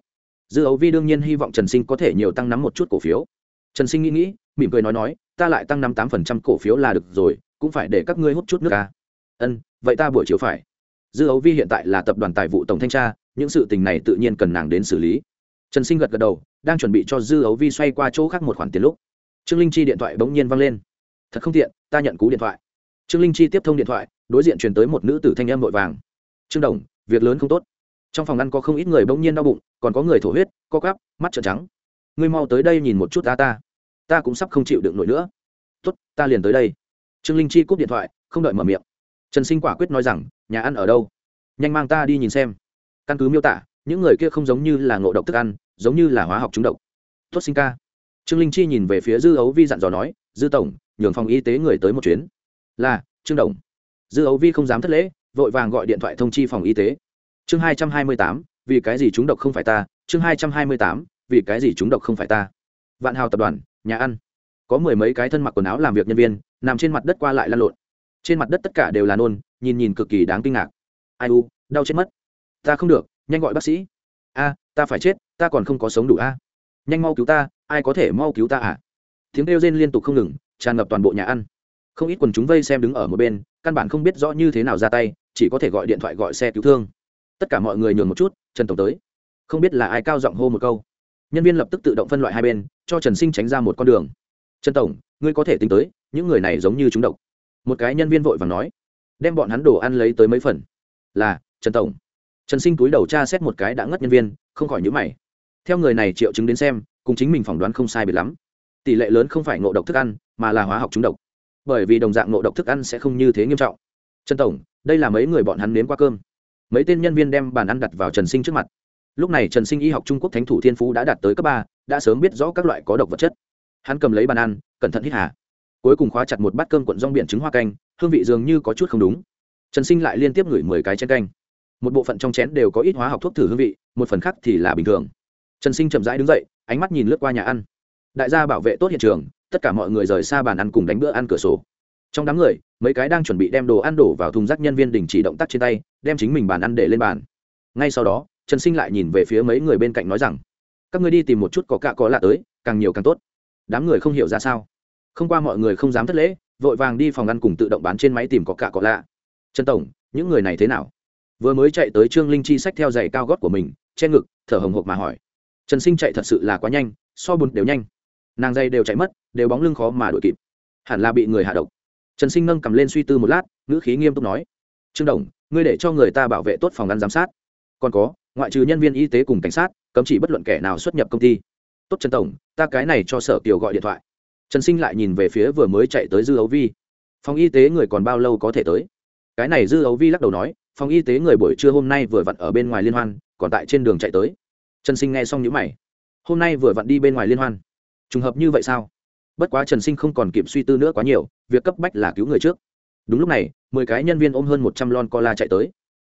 [SPEAKER 1] Dư ấu vi đương nhiên hy vọng trần sinh có thể nhiều tăng nắm một chút cổ phiếu. Trần sinh nghĩ nghĩ, mỉm cười nói nói, ta lại tăng năm tám phần trăm cổ phiếu là được rồi, cũng phải để các ngươi hút chút nước ca. Ân vậy ta buổi chiều phải. Dư ấu vi hiện tại là tập đoàn tài vụ tổng thanh tra, những sự tình này tự nhiên cần nàng đến xử lý. Trần sinh gật gật đầu, đang chuẩn bị cho dư ấu vi xoay qua chỗ khác một khoản tiền lúc, trương linh chi điện thoại bỗng nhiên văng lên. Thật không tiện, ta nhận cú điện thoại. Trương linh chi tiếp thông điện thoại, đối diện truyền tới một nữ tử thanh âm vội vàng. Trương đồng, việc lớn không tốt. Trong phòng ăn có không ít người bỗng nhiên đau bụng, còn có người thổ huyết, co cắp mắt trợn trắng. Ngươi mau tới đây nhìn một chút ta ta. Ta cũng sắp không chịu được nổi nữa. Tốt, ta liền tới đây. Trương linh chi cúp điện thoại, không đợi mở miệng trần sinh quả quyết nói rằng, nhà ăn ở đâu? Nhanh mang ta đi nhìn xem. Căn cứ miêu tả, những người kia không giống như là ngộ độc thức ăn, giống như là hóa học trúng độc. Tốt sinh ca. Trương linh chi nhìn về phía dư ấu vi dặn dò nói, dư tổng, nhường phòng y tế người tới một chuyến. Là, trương đồng. Dư ấu vi không dám thất lễ, vội vàng gọi điện thoại thông chi phòng y tế. Chương hai trăm hai mươi tám, vì cái gì chúng độc không phải ta? Chương hai trăm hai mươi tám, vì cái gì chúng độc không phải ta? Vạn hào tập đoàn, nhà ăn. Có mười mấy cái thân mặc quần áo làm việc nhân viên, nằm trên mặt đất qua lại lăn lộn trên mặt đất tất cả đều là nôn, nhìn nhìn cực kỳ đáng kinh ngạc. Ai u, đau chết mất. Ta không được, nhanh gọi bác sĩ. A, ta phải chết, ta còn không có sống đủ a. Nhanh mau cứu ta, ai có thể mau cứu ta à? Tiếng kêu rên liên tục không ngừng, tràn ngập toàn bộ nhà ăn. Không ít quần chúng vây xem đứng ở một bên, căn bản không biết rõ như thế nào ra tay, chỉ có thể gọi điện thoại gọi xe cứu thương. Tất cả mọi người nhường một chút, trần tổng tới. Không biết là ai cao giọng hô một câu. Nhân viên lập tức tự động phân loại hai bên, cho trần sinh tránh ra một con đường. Trần tổng, ngươi có thể tính tới, những người này giống như chúng độc một cái nhân viên vội vàng nói, đem bọn hắn đồ ăn lấy tới mấy phần. Là, trần tổng. Trần sinh túi đầu tra xét một cái đã ngất nhân viên, không khỏi nhữ mày. Theo người này triệu chứng đến xem, cùng chính mình phỏng đoán không sai biệt lắm. Tỷ lệ lớn không phải ngộ độc thức ăn, mà là hóa học trúng độc. Bởi vì đồng dạng ngộ độc thức ăn sẽ không như thế nghiêm trọng. Trần tổng, đây là mấy người bọn hắn nếm qua cơm. Mấy tên nhân viên đem bàn ăn đặt vào trần sinh trước mặt. Lúc này trần sinh y học trung quốc thánh thủ thiên phú đã đạt tới cấp ba, đã sớm biết rõ các loại có độc vật chất. Hắn cầm lấy bàn ăn, cẩn thận hít hà cuối cùng khóa chặt một bát cơm cuộn rong biển trứng hoa canh, hương vị dường như có chút không đúng. Trần sinh lại liên tiếp ngửi mười cái chén canh. Một bộ phận trong chén đều có ít hóa học thuốc thử hương vị, một phần khác thì là bình thường. Trần sinh chậm rãi đứng dậy, ánh mắt nhìn lướt qua nhà ăn. Đại gia bảo vệ tốt hiện trường, tất cả mọi người rời xa bàn ăn cùng đánh bữa ăn cửa sổ. Trong đám người, mấy cái đang chuẩn bị đem đồ ăn đổ vào thùng rác nhân viên đình chỉ động tác trên tay, đem chính mình bàn ăn để lên bàn. Ngay sau đó, trần sinh lại nhìn về phía mấy người bên cạnh nói rằng, các người đi tìm một chút có cạ có lạ tới, càng nhiều càng tốt. Đám người không hiểu ra sao không qua mọi người không dám thất lễ, vội vàng đi phòng ăn cùng tự động bán trên máy tìm có cả có lạ. Trần tổng, những người này thế nào? Vừa mới chạy tới trương linh chi sách theo giày cao gót của mình, che ngực, thở hồng hộc mà hỏi. Trần sinh chạy thật sự là quá nhanh, so bùn đều nhanh. Nàng dây đều chạy mất, đều bóng lưng khó mà đuổi kịp. Hẳn là bị người hạ độc. Trần sinh nâng cầm lên suy tư một lát, ngữ khí nghiêm túc nói. Trương đồng ngươi để cho người ta bảo vệ tốt phòng ăn giám sát. Còn có, ngoại trừ nhân viên y tế cùng cảnh sát, cấm chỉ bất luận kẻ nào xuất nhập công ty. Tốt trần tổng, ta cái này cho sở kiều gọi điện thoại trần sinh lại nhìn về phía vừa mới chạy tới dư ấu vi. Phòng y tế người còn bao lâu có thể tới? Cái này dư ấu vi lắc đầu nói, phòng y tế người buổi trưa hôm nay vừa vặn ở bên ngoài liên hoan, còn tại trên đường chạy tới. Trần sinh nghe xong nhữ mày. Hôm nay vừa vặn đi bên ngoài liên hoan. Trùng hợp như vậy sao? Bất quá trần sinh không còn kịp suy tư nữa quá nhiều, việc cấp bách là cứu người trước. Đúng lúc này, mười cái nhân viên ôm hơn một trăm lon cola chạy tới.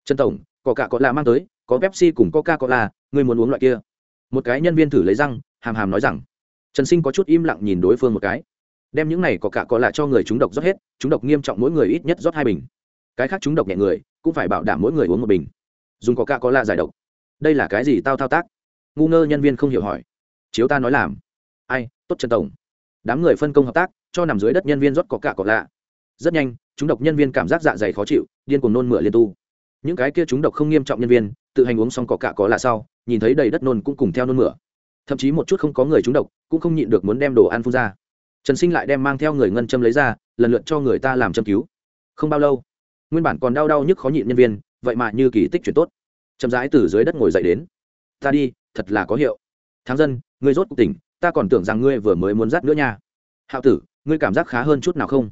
[SPEAKER 1] Trần tổng có cả cola mang tới, có pepsi cùng coca cola người muốn uống loại kia? Một cái nhân viên thử lấy răng, hàm hàm nói rằng trần sinh có chút im lặng nhìn đối phương một cái. Đem những này có cả có lại cho người chúng độc rót hết, chúng độc nghiêm trọng mỗi người ít nhất rót hai bình. Cái khác chúng độc nhẹ người, cũng phải bảo đảm mỗi người uống một bình. Dùng có cả có lạ giải độc. Đây là cái gì tao thao tác? Ngu ngơ nhân viên không hiểu hỏi. Chiếu ta nói làm. Ai, tốt trần tổng. Đám người phân công hợp tác, cho nằm dưới đất nhân viên rót có cả có lạ. Rất nhanh, chúng độc nhân viên cảm giác dạ dày khó chịu, điên cuồng nôn mửa liên tu. Những cái kia chúng độc không nghiêm trọng nhân viên, tự hành uống xong có cả có lạ sau, nhìn thấy đầy đất nôn cũng cùng theo nôn mửa thậm chí một chút không có người chúng độc, cũng không nhịn được muốn đem đồ ăn phun ra. Trần sinh lại đem mang theo người ngân châm lấy ra, lần lượt cho người ta làm châm cứu. Không bao lâu, nguyên bản còn đau đau nhức khó nhịn nhân viên, vậy mà như kỳ tích chuyển tốt. Chậm rãi từ dưới đất ngồi dậy đến. Ta đi, thật là có hiệu. Tháng dân, ngươi rốt cuộc tỉnh, ta còn tưởng rằng ngươi vừa mới muốn rát nữa nha. Hạo tử, ngươi cảm giác khá hơn chút nào không?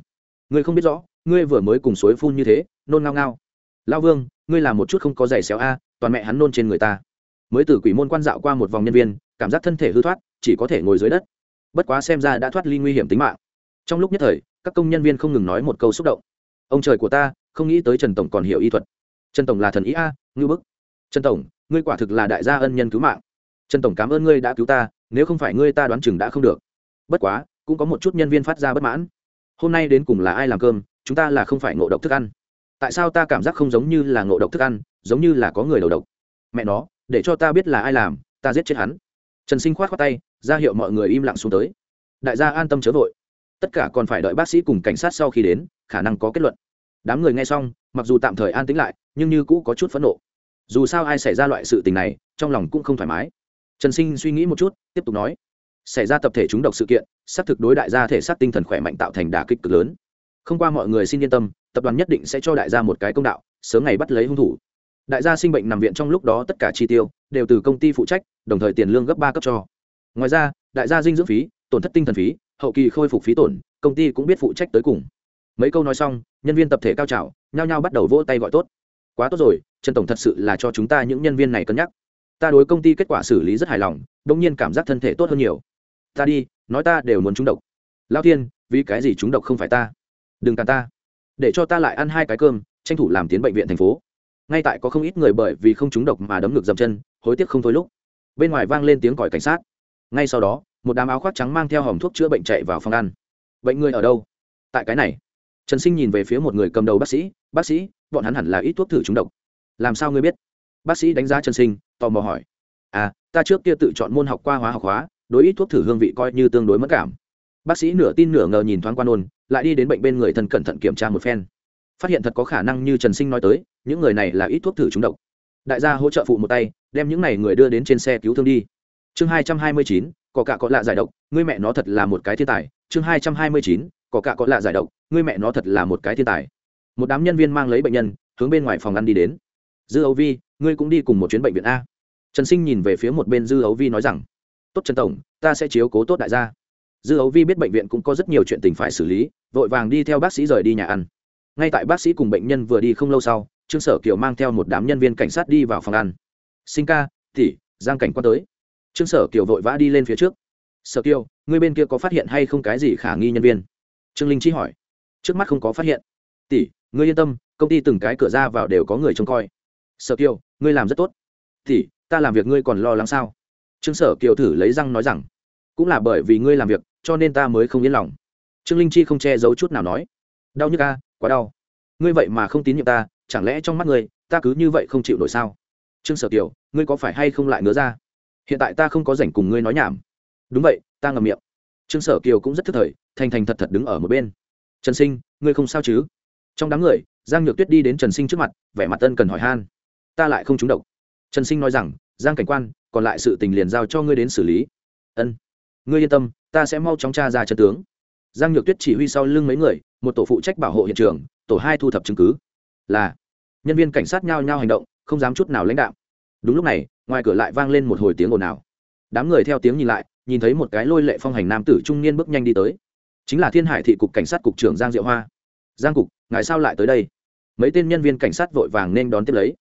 [SPEAKER 1] Ngươi không biết rõ, ngươi vừa mới cùng suối phun như thế, nôn ngao ngao. Lao vương, ngươi làm một chút không có giày xéo a, toàn mẹ hắn nôn trên người ta. Mới từ quỷ môn quan dạo qua một vòng nhân viên cảm giác thân thể hư thoát, chỉ có thể ngồi dưới đất. Bất quá xem ra đã thoát ly nguy hiểm tính mạng. Trong lúc nhất thời, các công nhân viên không ngừng nói một câu xúc động. Ông trời của ta, không nghĩ tới trần tổng còn hiểu y thuật. Trần tổng là thần ý a ngư bức. Trần tổng, ngươi quả thực là đại gia ân nhân cứu mạng. Trần tổng cảm ơn ngươi đã cứu ta, nếu không phải ngươi ta đoán chừng đã không được. Bất quá, cũng có một chút nhân viên phát ra bất mãn. Hôm nay đến cùng là ai làm cơm, chúng ta là không phải ngộ độc thức ăn. Tại sao ta cảm giác không giống như là ngộ độc thức ăn, giống như là có người đầu độc? Mẹ nó, để cho ta biết là ai làm, ta giết chết hắn trần sinh khoát khoát tay, ra hiệu mọi người im lặng xuống tới. Đại gia an tâm chớ vội. Tất cả còn phải đợi bác sĩ cùng cảnh sát sau khi đến, khả năng có kết luận. Đám người nghe xong, mặc dù tạm thời an tĩnh lại, nhưng như cũ có chút phẫn nộ. Dù sao ai xảy ra loại sự tình này, trong lòng cũng không thoải mái. Trần sinh suy nghĩ một chút, tiếp tục nói. Xảy ra tập thể chúng độc sự kiện, xác thực đối đại gia thể xác tinh thần khỏe mạnh tạo thành đà kích cực lớn. Không qua mọi người xin yên tâm, tập đoàn nhất định sẽ cho đại gia một cái công đạo, sớm ngày bắt lấy hung thủ đại gia sinh bệnh nằm viện trong lúc đó tất cả chi tiêu đều từ công ty phụ trách, đồng thời tiền lương gấp ba cấp cho. Ngoài ra, đại gia dinh dưỡng phí, tổn thất tinh thần phí, hậu kỳ khôi phục phí tổn, công ty cũng biết phụ trách tới cùng. Mấy câu nói xong, nhân viên tập thể cao trào, nhao nhao bắt đầu vỗ tay gọi tốt. Quá tốt rồi, trần tổng thật sự là cho chúng ta những nhân viên này cân nhắc. Ta đối công ty kết quả xử lý rất hài lòng đông nhiên cảm giác thân thể tốt hơn nhiều. Ta đi, nói ta đều muốn trúng độc. Lao thiên, vì cái gì trúng độc không phải ta? Đừng cả ta. Để cho ta lại ăn hai cái cơm, tranh thủ làm tiến bệnh viện thành phố ngay tại có không ít người bởi vì không trúng độc mà đấm ngực dầm chân, hối tiếc không thôi lúc, bên ngoài vang lên tiếng còi cảnh sát. Ngay sau đó, một đám áo khoác trắng mang theo hòm thuốc chữa bệnh chạy vào phòng ăn. Bệnh người ở đâu? Tại cái này. Trần sinh nhìn về phía một người cầm đầu bác sĩ bác sĩ, bọn hắn hẳn là ít thuốc thử trúng độc. Làm sao ngươi biết? Bác sĩ đánh giá trần sinh, tò mò hỏi. À ta trước kia tự chọn môn học qua hóa học hóa, đối ít thuốc thử hương vị coi như tương đối mất cảm. Bác sĩ nửa tin nửa ngờ nhìn thoáng qua nôn, lại đi đến bệnh bên người thân cẩn thận kiểm tra một phen. Phát hiện thật có khả năng như trần sinh nói tới những người này là ít thuốc thử trúng độc. Đại gia hỗ trợ phụ một tay, đem những này người đưa đến trên xe cứu thương đi. Chương hai trăm hai mươi chín, có cả có lạ giải độc, ngươi mẹ nó thật là một cái thiên tài. Chương hai trăm hai mươi chín, có cả có lạ giải độc, ngươi mẹ nó thật là một cái thiên tài. Một đám nhân viên mang lấy bệnh nhân, hướng bên ngoài phòng ăn đi đến. Dư ấu vi, ngươi cũng đi cùng một chuyến bệnh viện a. Trần sinh nhìn về phía một bên dư ấu vi nói rằng, tốt trần tổng, ta sẽ chiếu cố tốt đại gia. Dư ấu vi biết bệnh viện cũng có rất nhiều chuyện tình phải xử lý, vội vàng đi theo bác sĩ rời đi nhà ăn. Ngay tại bác sĩ cùng bệnh nhân vừa đi không lâu sau trương sở kiều mang theo một đám nhân viên cảnh sát đi vào phòng ăn. Sinh ca tỷ, giang cảnh quan tới. Trương sở kiều vội vã đi lên phía trước. Sở kiều ngươi bên kia có phát hiện hay không cái gì khả nghi nhân viên? Trương linh chi hỏi. Trước mắt không có phát hiện. Tỷ ngươi yên tâm công ty từng cái cửa ra vào đều có người trông coi. Sở kiều ngươi làm rất tốt. Tỷ ta làm việc ngươi còn lo lắng sao? Trương sở kiều thử lấy răng nói rằng. Cũng là bởi vì ngươi làm việc cho nên ta mới không yên lòng. Trương linh chi không che giấu chút nào nói. Đau như ca quá đau. Ngươi vậy mà không tín nhiệm ta chẳng lẽ trong mắt ngươi, ta cứ như vậy không chịu nổi sao? Trương sở kiều, ngươi có phải hay không lại ngứa ra? Hiện tại ta không có rảnh cùng ngươi nói nhảm. Đúng vậy, ta ngậm miệng. Trương sở kiều cũng rất thức thời, thành thành thật thật đứng ở một bên. Trần sinh, ngươi không sao chứ? Trong đám người, giang nhược tuyết đi đến trần sinh trước mặt, vẻ mặt tân cần hỏi han. Ta lại không trúng độc. Trần sinh nói rằng, giang cảnh quan, còn lại sự tình liền giao cho ngươi đến xử lý. Ân. Ngươi yên tâm, ta sẽ mau chóng tra ra chân tướng. Giang nhược tuyết chỉ huy sau lưng mấy người, một tổ phụ trách bảo hộ hiện trường, tổ hai thu thập chứng cứ. Là nhân viên cảnh sát nhao nhao hành động, không dám chút nào lãnh đạo đúng lúc này, ngoài cửa lại vang lên một hồi tiếng ồn ào. Đám người theo tiếng nhìn lại, nhìn thấy một cái lôi lệ phong hành nam tử trung niên bước nhanh đi tới. Chính là thiên hải thị cục cảnh sát cục trưởng giang diệu hoa. Giang cục, ngài sao lại tới đây? Mấy tên nhân viên cảnh sát vội vàng nên đón tiếp lấy.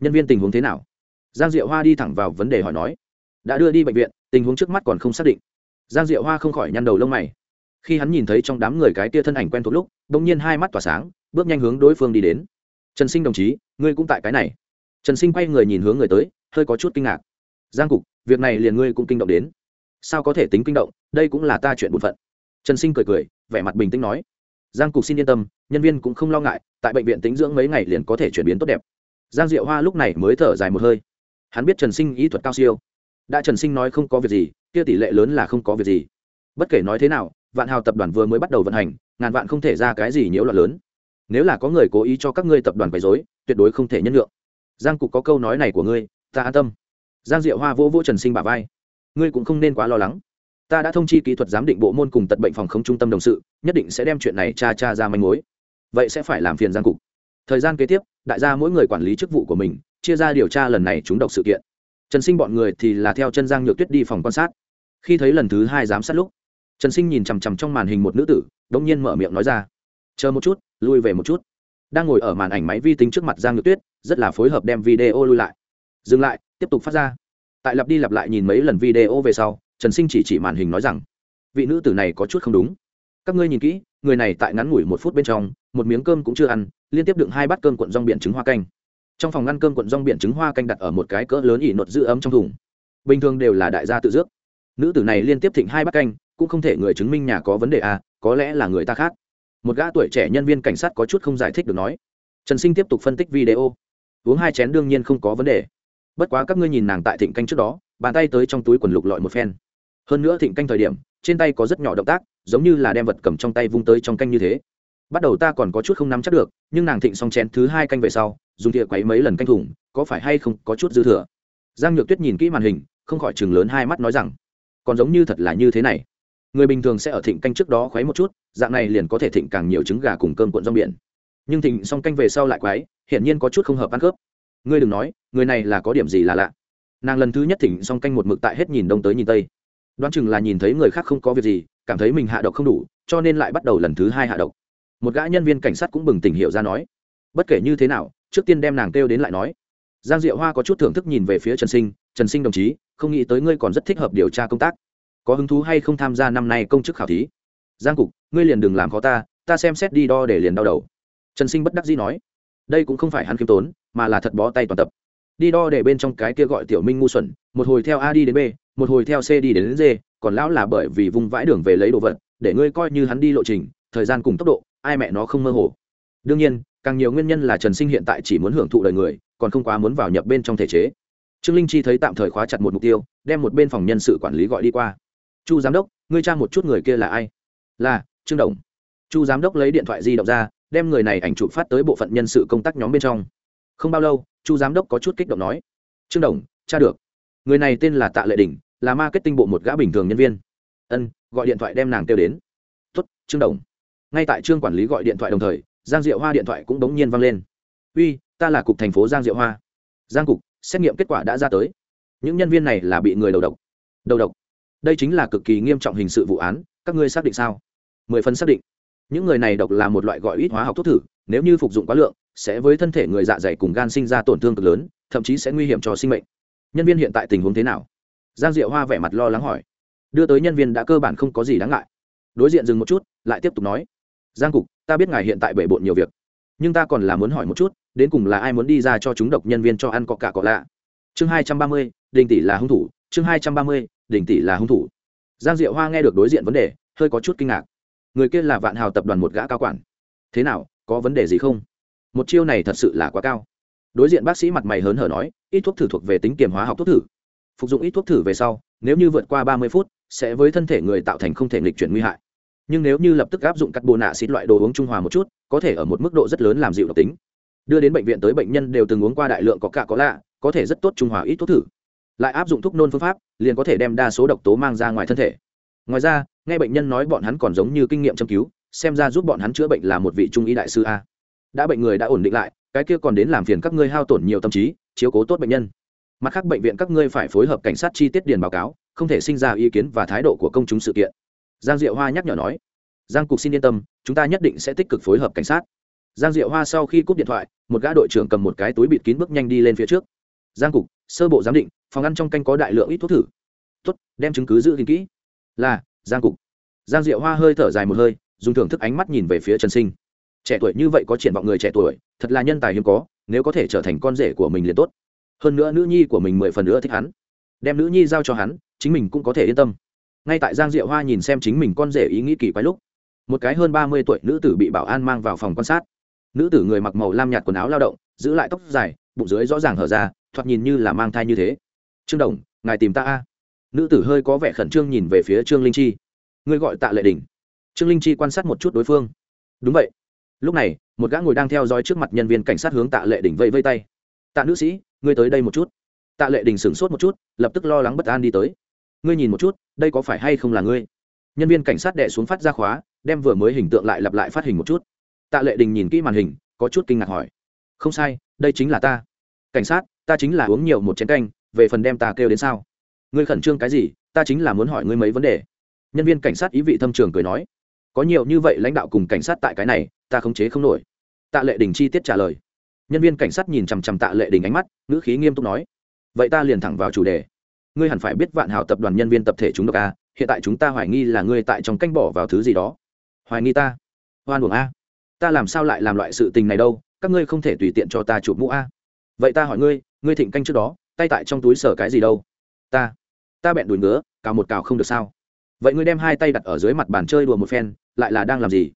[SPEAKER 1] Nhân viên tình huống thế nào? Giang diệu hoa đi thẳng vào vấn đề hỏi nói. Đã đưa đi bệnh viện, tình huống trước mắt còn không xác định. Giang diệu hoa không khỏi nhăn đầu lông mày. Khi hắn nhìn thấy trong đám người cái tia thân ảnh quen thuộc lúc đ ỗ n g nhiên hai mắt tỏa sáng, bước nhanh hướng đối phương đi đến trần sinh đồng chí, ngươi cũng tại cái này. Trần sinh quay người nhìn hướng người tới, hơi có chút kinh ngạc. Giang cục, việc này liền ngươi cũng kinh động đến. Sao có thể tính kinh động, đây cũng là ta chuyện bổn phận. Trần sinh cười cười, vẻ mặt bình tĩnh nói. Giang cục xin yên tâm, nhân viên cũng không lo ngại, tại bệnh viện tính dưỡng mấy ngày liền có thể chuyển biến tốt đẹp. Giang diệu hoa lúc này mới thở dài một hơi. Hắn biết trần sinh ý thuật cao siêu. Đã trần sinh nói không có việc gì, kia tỷ lệ lớn là không có việc gì. Bất kể nói thế nào, vạn hào tập đoàn vừa mới bắt đầu vận hành, ngàn vạn không thể ra cái gì nhiễu loạn lớn nếu là có người cố ý cho các ngươi tập đoàn quấy dối tuyệt đối không thể nhân lượng giang cục có câu nói này của ngươi, ta an tâm. Giang diệu hoa vỗ vỗ trần sinh bà vai. Ngươi cũng không nên quá lo lắng. Ta đã thông chi kỹ thuật giám định bộ môn cùng tật bệnh phòng không trung tâm đồng sự, nhất định sẽ đem chuyện này cha cha ra manh mối. Vậy sẽ phải làm phiền giang cục. Thời gian kế tiếp, đại gia mỗi người quản lý chức vụ của mình, chia ra điều tra lần này chúng độc sự kiện. Trần sinh bọn người thì là theo chân giang nhược tuyết đi phòng quan sát. Khi thấy lần thứ hai giám sát lúc, trần sinh nhìn chằm chằm trong màn hình một nữ tử đ ỗ n g nhiên mở miệng nói ra chờ một chút, lui về một chút. Đang ngồi ở màn ảnh máy vi tính trước mặt giang nhược tuyết, rất là phối hợp đem video lui lại. Dừng lại, tiếp tục phát ra. Tại lặp đi lặp lại nhìn mấy lần video về sau, trần sinh chỉ chỉ màn hình nói rằng, vị nữ tử này có chút không đúng. Các ngươi nhìn kỹ, người này tại ngắn ngủi một phút bên trong, một miếng cơm cũng chưa ăn, liên tiếp đựng hai bát cơm cuộn rong biển trứng hoa canh. Trong phòng ngăn cơm cuộn rong biển trứng hoa canh đặt ở một cái cỡ lớn ỉ nột giữ ấm trong thùng. Bình thường đều là đại gia tự dước nữ tử này liên tiếp thịnh hai bát canh, cũng không thể người chứng minh nhà có vấn đề à có lẽ là người ta khác một gã tuổi trẻ nhân viên cảnh sát có chút không giải thích được nói. Trần sinh tiếp tục phân tích video. Uống hai chén đương nhiên không có vấn đề. Bất quá các ngươi nhìn nàng tại thịnh canh trước đó, bàn tay tới trong túi quần lục lọi một phen. Hơn nữa thịnh canh thời điểm, trên tay có rất nhỏ động tác, giống như là đem vật cầm trong tay vung tới trong canh như thế. Bắt đầu ta còn có chút không nắm chắc được, nhưng nàng thịnh xong chén thứ hai canh về sau, dùng thìa quấy mấy lần canh thủng, có phải hay không có chút dư thừa? Giang nhược tuyết nhìn kỹ màn hình, không khỏi chừng lớn hai mắt nói rằng, còn giống như thật là như thế này người bình thường sẽ ở thịnh canh trước đó khoáy một chút, dạng này liền có thể thịnh càng nhiều trứng gà cùng cơm cuộn rong biển. Nhưng thịnh xong canh về sau lại quái hiển nhiên có chút không hợp ăn khớp. Ngươi đừng nói, người này là có điểm gì là lạ. Nàng lần thứ nhất thịnh xong canh một mực tại hết nhìn đông tới nhìn tây. Đoán chừng là nhìn thấy người khác không có việc gì, cảm thấy mình hạ độc không đủ, cho nên lại bắt đầu lần thứ hai hạ độc. Một gã nhân viên cảnh sát cũng bừng tỉnh hiểu ra nói, bất kể như thế nào, trước tiên đem nàng kêu đến lại nói. Giang diệu hoa có chút thưởng thức nhìn về phía trần sinh trần sinh đồng chí, không nghĩ tới ngươi còn rất thích hợp điều tra công tác có hứng thú hay không tham gia năm nay công chức khảo thí? Giang cục, ngươi liền đừng làm khó ta ta xem xét đi đo để liền đau đầu. Trần sinh bất đắc dĩ nói, đây cũng không phải hắn khiêm tốn, mà là thật bó tay toàn tập. Đi đo để bên trong cái kia gọi tiểu minh ngu xuẩn, một hồi theo a đi đến b, một hồi theo c đi đến d, còn lão là bởi vì vung vãi đường về lấy đồ vật, để ngươi coi như hắn đi lộ trình, thời gian cùng tốc độ, ai mẹ nó không mơ hồ. Đương nhiên, càng nhiều nguyên nhân là trần sinh hiện tại chỉ muốn hưởng thụ đời người, còn không quá muốn vào nhập bên trong thể chế. Trương linh chi thấy tạm thời khóa chặt một mục tiêu, đem một bên phòng nhân sự quản lý gọi đi qua chu giám đốc, ngươi tra một chút người kia là ai? Là, trương đồng. Chu giám đốc lấy điện thoại di động ra, đem người này ảnh chụp phát tới bộ phận nhân sự công tác nhóm bên trong. Không bao lâu, chu giám đốc có chút kích động nói, trương đồng, tra được. Người này tên là tạ lệ đình là marketing bộ một gã bình thường nhân viên. Ân, gọi điện thoại đem nàng kêu đến. Tuất trương đồng. Ngay tại trương quản lý gọi điện thoại đồng thời, giang diệu hoa điện thoại cũng bỗng nhiên vang lên. Uy, ta là cục thành phố giang diệu hoa. Giang cục, xét nghiệm kết quả đã ra tới. Những nhân viên này là bị người đầu độc. Đầu độc? Đây chính là cực kỳ nghiêm trọng hình sự vụ án, các ngươi xác định sao? Mười phần xác định. Những người này độc là một loại gọi ít hóa học thuốc thử, nếu như phục dụng quá lượng, sẽ với thân thể người dạ dày cùng gan sinh ra tổn thương cực lớn, thậm chí sẽ nguy hiểm cho sinh mệnh. Nhân viên hiện tại tình huống thế nào? Giang diệu hoa vẻ mặt lo lắng hỏi. Đưa tới nhân viên đã cơ bản không có gì đáng ngại. Đối diện dừng một chút, lại tiếp tục nói. Giang cục, ta biết ngài hiện tại bể bộn nhiều việc. Nhưng ta còn là muốn hỏi một chút, đến cùng là ai muốn đi ra cho chúng độc nhân viên cho ăn cọ cả cọ lạ? Chương hai trăm ba mươi, đình tỷ là hung thủ. Chương hai trăm ba mươi đình tỷ là hung thủ. Giang diệu hoa nghe được đối diện vấn đề, hơi có chút kinh ngạc. Người kia là vạn hào tập đoàn một gã cao quản. Thế nào, có vấn đề gì không? Một chiêu này thật sự là quá cao. Đối diện bác sĩ mặt mày hớn hở nói, ít thuốc thử thuộc về tính kiểm hóa học thuốc thử. Phục dụng ít thuốc thử về sau, nếu như vượt qua ba mươi phút, sẽ với thân thể người tạo thành không thể nghịch chuyển nguy hại. Nhưng nếu như lập tức áp dụng cắt bồ nạ xịt loại đồ uống trung hòa một chút, có thể ở một mức độ rất lớn làm dịu độc tính. Đưa đến bệnh viện tới bệnh nhân đều từng uống qua đại lượng có cả có lạ, có thể rất tốt trung hòa ít thuốc thử lại áp dụng thuốc nôn phương pháp, liền có thể đem đa số độc tố mang ra ngoài thân thể. Ngoài ra, nghe bệnh nhân nói bọn hắn còn giống như kinh nghiệm châm cứu, xem ra giúp bọn hắn chữa bệnh là một vị trung y đại sư a. Đã bệnh người đã ổn định lại, cái kia còn đến làm phiền các ngươi hao tổn nhiều tâm trí, chiếu cố tốt bệnh nhân. Mặt khác bệnh viện các ngươi phải phối hợp cảnh sát chi tiết điền báo cáo, không thể sinh ra ý kiến và thái độ của công chúng sự kiện. Giang diệu hoa nhắc nhở nói, giang cục xin yên tâm, chúng ta nhất định sẽ tích cực phối hợp cảnh sát. Giang diệu hoa sau khi cúp điện thoại, một gã đội trưởng cầm một cái túi bịt kín bước nhanh đi lên phía trước. Giang cục sơ bộ giám định, phòng ăn trong canh có đại lượng ít thuốc thử. Tuất đem chứng cứ giữ gìn kỹ. Là, giang cục. Giang diệu hoa hơi thở dài một hơi, dùng thưởng thức ánh mắt nhìn về phía trần sinh. Trẻ tuổi như vậy có triển vọng người trẻ tuổi, thật là nhân tài hiếm có, nếu có thể trở thành con rể của mình liền tốt. Hơn nữa nữ nhi của mình mười phần nữa thích hắn. Đem nữ nhi giao cho hắn, chính mình cũng có thể yên tâm. Ngay tại giang diệu hoa nhìn xem chính mình con rể ý nghĩ kỳ quái lúc, một cái hơn ba mươi tuổi nữ tử bị bảo an mang vào phòng quan sát. Nữ tử người mặc màu lam nhạt quần áo lao động, giữ lại tóc dài, bụng dưới rõ ràng hở ra thoạt nhìn như là mang thai như thế. Trương đồng, ngài tìm ta a. Nữ tử hơi có vẻ khẩn trương nhìn về phía trương linh chi. Ngươi gọi tạ lệ đình trương linh chi quan sát một chút đối phương. Đúng vậy. Lúc này, một gã ngồi đang theo dõi trước mặt nhân viên cảnh sát hướng tạ lệ đình vây vây tay. Tạ nữ sĩ, ngươi tới đây một chút. Tạ lệ đình sửng sốt một chút, lập tức lo lắng bất an đi tới. Ngươi nhìn một chút, đây có phải hay không là ngươi? Nhân viên cảnh sát đệ xuống phát ra khóa, đem vừa mới hình tượng lại lặp lại phát hình một chút. Tạ lệ đình nhìn kỹ màn hình, có chút kinh ngạc hỏi. Không sai, đây chính là ta. Cảnh sát ta chính là uống nhiều một chén canh, về phần đem ta kêu đến sao? Ngươi khẩn trương cái gì? Ta chính là muốn hỏi ngươi mấy vấn đề. Nhân viên cảnh sát ý vị thâm trường cười nói. Có nhiều như vậy lãnh đạo cùng cảnh sát tại cái này, ta khống chế không nổi. Tạ lệ đình chi tiết trả lời. Nhân viên cảnh sát nhìn chằm chằm tạ lệ đình ánh mắt, ngữ khí nghiêm túc nói. Vậy ta liền thẳng vào chủ đề. Ngươi hẳn phải biết vạn hào tập đoàn nhân viên tập thể chúng độc a, hiện tại chúng ta hoài nghi là ngươi tại trong canh bỏ vào thứ gì đó. Hoài nghi ta? Hoan buồng a. Ta làm sao lại làm loại sự tình này đâu? Các ngươi không thể tùy tiện cho ta chụp mũ a. Vậy ta hỏi ngươi ngươi thịnh canh trước đó, tay tại trong túi sở cái gì đâu? Ta ta bẹn đùi ngứa, cào một cào không được sao? Vậy ngươi đem hai tay đặt ở dưới mặt bàn chơi đùa một phen, lại là đang làm gì?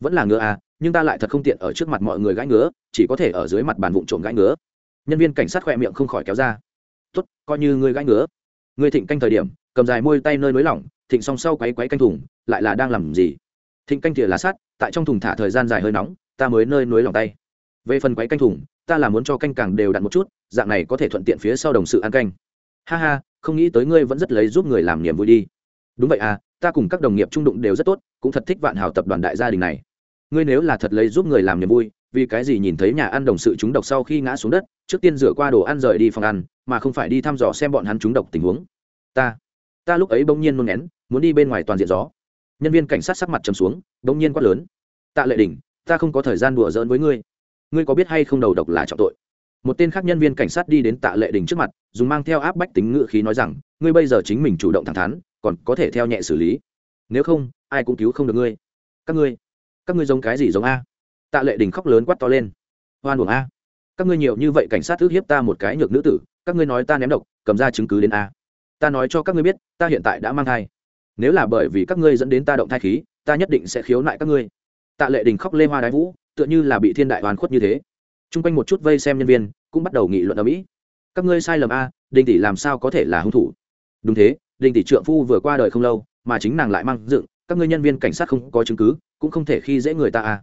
[SPEAKER 1] Vẫn là ngứa à nhưng ta lại thật không tiện ở trước mặt mọi người gãi ngứa, chỉ có thể ở dưới mặt bàn vụn trộm gãi ngứa. Nhân viên cảnh sát khỏe miệng không khỏi kéo ra. Tốt, coi như ngươi gãi ngứa. Ngươi thịnh canh thời điểm, cầm dài môi tay nơi nới lỏng, thịnh song sau quấy quấy canh thùng, lại là đang làm gì? Thịnh canh thìa lá sắt, tại trong thùng thả thời gian dài hơi nóng, ta mới nơi nới lỏng tay về phần quấy canh thùng, ta là muốn cho canh càng đều đặn một chút, dạng này có thể thuận tiện phía sau đồng sự ăn canh. Ha ha, không nghĩ tới ngươi vẫn rất lấy giúp người làm niềm vui đi. Đúng vậy à ta cùng các đồng nghiệp trung đụng đều rất tốt, cũng thật thích vạn hào tập đoàn đại gia đình này. Ngươi nếu là thật lấy giúp người làm niềm vui, vì cái gì nhìn thấy nhà ăn đồng sự chúng độc sau khi ngã xuống đất, trước tiên rửa qua đồ ăn rời đi phòng ăn, mà không phải đi thăm dò xem bọn hắn chúng độc tình huống. Ta ta lúc ấy bỗng nhiên nôn nén, muốn đi bên ngoài toàn diện gió. Nhân viên cảnh sát sắc mặt trầm xuống, bỗng nhiên quát lớn. Tạ lệ đình ta không có thời gian đùa giỡn với ngươi ngươi có biết hay không đầu độc là trọng tội? Một tên khác nhân viên cảnh sát đi đến tạ lệ đình trước mặt, dùng mang theo áp bách tính ngự khí nói rằng, ngươi bây giờ chính mình chủ động thẳng thắn, còn có thể theo nhẹ xử lý. Nếu không, ai cũng cứu không được ngươi. Các ngươi các ngươi giống cái gì giống a? Tạ lệ đình khóc lớn quát to lên. Hoan uổng a. Các ngươi nhiều như vậy cảnh sát ước hiếp ta một cái nhược nữ tử, các ngươi nói ta ném độc, cầm ra chứng cứ đến a. Ta nói cho các ngươi biết, ta hiện tại đã mang thai. Nếu là bởi vì các ngươi dẫn đến ta động thai khí, ta nhất định sẽ khiếu nại các ngươi. Tạ lệ đình khóc lê hoa đái vũ tựa như là bị thiên đại oan khuất như thế. T r u n g quanh một chút vây xem nhân viên, cũng bắt đầu nghị luận ở mỹ. Các ngươi sai lầm a, Đinh tỷ làm sao có thể là hung thủ? Đúng thế, Đinh tỷ trượng phu vừa qua đời không lâu, mà chính nàng lại mang dựng, các ngươi nhân viên cảnh sát không có chứng cứ, cũng không thể khi dễ người ta a.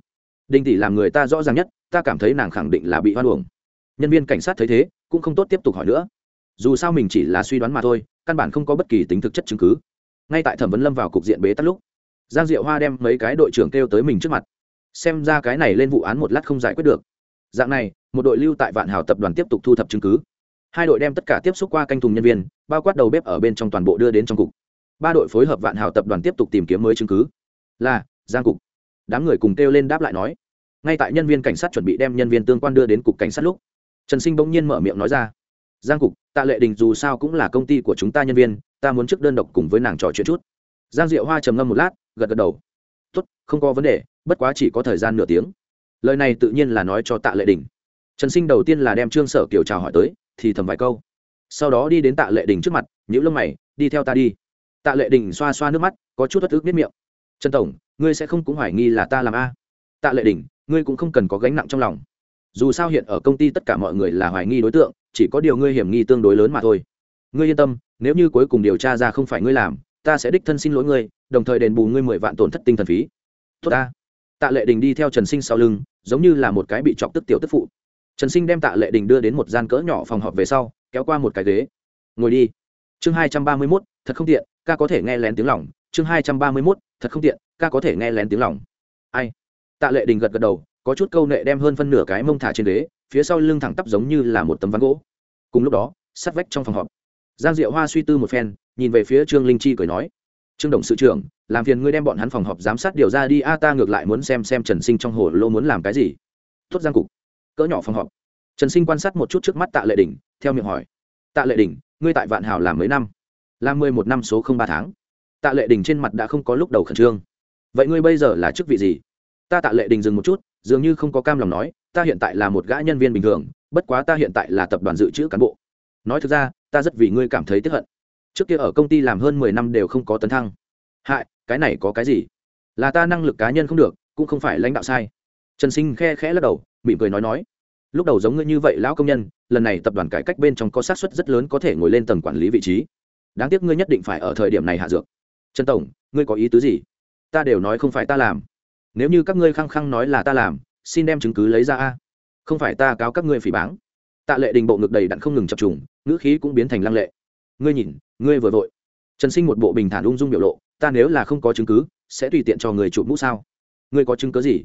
[SPEAKER 1] Đinh tỷ làm người ta rõ ràng nhất, ta cảm thấy nàng khẳng định là bị hoan uổng. Nhân viên cảnh sát thấy thế, cũng không tốt tiếp tục hỏi nữa. Dù sao mình chỉ là suy đoán mà thôi, căn bản không có bất kỳ tính thực chất chứng cứ. Ngay tại thẩm vấn lâm vào cục diện bế tắc lúc, giang diệu hoa đem mấy cái đội trưởng kêu tới mình trước mặt xem ra cái này lên vụ án một lát không giải quyết được. Dạng này, một đội lưu tại vạn hào tập đoàn tiếp tục thu thập chứng cứ. Hai đội đem tất cả tiếp xúc qua canh thùng nhân viên, bao quát đầu bếp ở bên trong toàn bộ đưa đến trong cục. Ba đội phối hợp vạn hào tập đoàn tiếp tục tìm kiếm mới chứng cứ. Là, giang cục. Đám người cùng kêu lên đáp lại nói. Ngay tại nhân viên cảnh sát chuẩn bị đem nhân viên tương quan đưa đến cục cảnh sát lúc, trần sinh bỗng nhiên mở miệng nói ra. Giang cục, tạ lệ đình dù sao cũng là công ty của chúng ta nhân viên, ta muốn trước đơn độc cùng với nàng trò chuyện chút. Giang diệu hoa trầm ngâm một lát, gật gật đầu tốt, không có vấn đề, bất quá chỉ có thời gian nửa tiếng. Lời này tự nhiên là nói cho tạ lệ đình. Trần sinh đầu tiên là đem trương sở kiều chào hỏi tới, thì thầm vài câu. Sau đó đi đến tạ lệ đình trước mặt những lông mày, đi theo ta đi. Tạ lệ đình xoa xoa nước mắt, có chút thất ức biết miệng. Trần tổng, ngươi sẽ không cũng hoài nghi là ta làm a? Tạ lệ đình, ngươi cũng không cần có gánh nặng trong lòng. Dù sao hiện ở công ty tất cả mọi người là hoài nghi đối tượng, chỉ có điều ngươi hiểm nghi tương đối lớn mà thôi. Ngươi yên tâm, nếu như cuối cùng điều tra ra không phải ngươi làm ta sẽ đích thân xin lỗi ngươi, đồng thời đền bù ngươi mười vạn tổn thất tinh thần phí. Tốt ta. Tạ lệ đình đi theo trần sinh sau lưng, giống như là một cái bị chọc tức tiểu tức phụ. Trần sinh đem tạ lệ đình đưa đến một gian cỡ nhỏ phòng họp về sau, kéo qua một cái ghế. Ngồi đi. Chương hai trăm ba mươi mốt, thật không tiện, ca có thể nghe lén tiếng lòng. chương hai trăm ba mươi mốt, thật không tiện, ca có thể nghe lén tiếng lòng. ai? Tạ lệ đình gật gật đầu, có chút câu nệ đem hơn phân nửa cái mông thả trên ghế, phía sau lưng thẳng tắp giống như là một tấm ván gỗ. Cùng lúc đó, sắt vách trong phòng họp. Giang diệu hoa suy tư một phen nhìn về phía trương linh chi cười nói, trương đồng sự trưởng, làm phiền ngươi đem bọn hắn phòng họp giám sát điều ra đi, a, ta ngược lại muốn xem xem trần sinh trong hồ lô muốn làm cái gì. Tốt giang cục, cỡ nhỏ phòng họp. Trần sinh quan sát một chút trước mắt tạ lệ đình theo miệng hỏi, tạ lệ đình ngươi tại vạn hào làm mấy năm? Làm mười một năm số không ba tháng. Tạ lệ đình trên mặt đã không có lúc đầu khẩn trương. Vậy ngươi bây giờ là chức vị gì? Ta tạ lệ đình dừng một chút, dường như không có cam lòng nói, ta hiện tại là một gã nhân viên bình thường, bất quá ta hiện tại là tập đoàn dự trữ cán bộ. Nói thực ra, ta rất vì ngươi cảm thấy tiếp hận trước kia ở công ty làm hơn mười năm đều không có tấn thăng. Hại, cái này có cái gì? Là ta năng lực cá nhân không được, cũng không phải lãnh đạo sai. Trần sinh khe khẽ lắc đầu, mỉm cười nói nói. Lúc đầu giống ngươi như vậy lão công nhân, lần này tập đoàn cải cách bên trong có xác suất rất lớn có thể ngồi lên tầng quản lý vị trí. Đáng tiếc ngươi nhất định phải ở thời điểm này hạ dược. Trần tổng, ngươi có ý tứ gì? Ta đều nói không phải ta làm. Nếu như các ngươi khăng khăng nói là ta làm, xin đem chứng cứ lấy ra a. Không phải ta cáo các ngươi phỉ báng. Tạ lệ đình bộ ngực đầy đặn không ngừng chập trùng, ngữ khí cũng biến thành lăng lệ. Ngươi nhìn ngươi vừa vội. Trần sinh một bộ bình thản ung dung biểu lộ, ta nếu là không có chứng cứ, sẽ tùy tiện cho người chụp mũ sao? Ngươi có chứng cứ gì?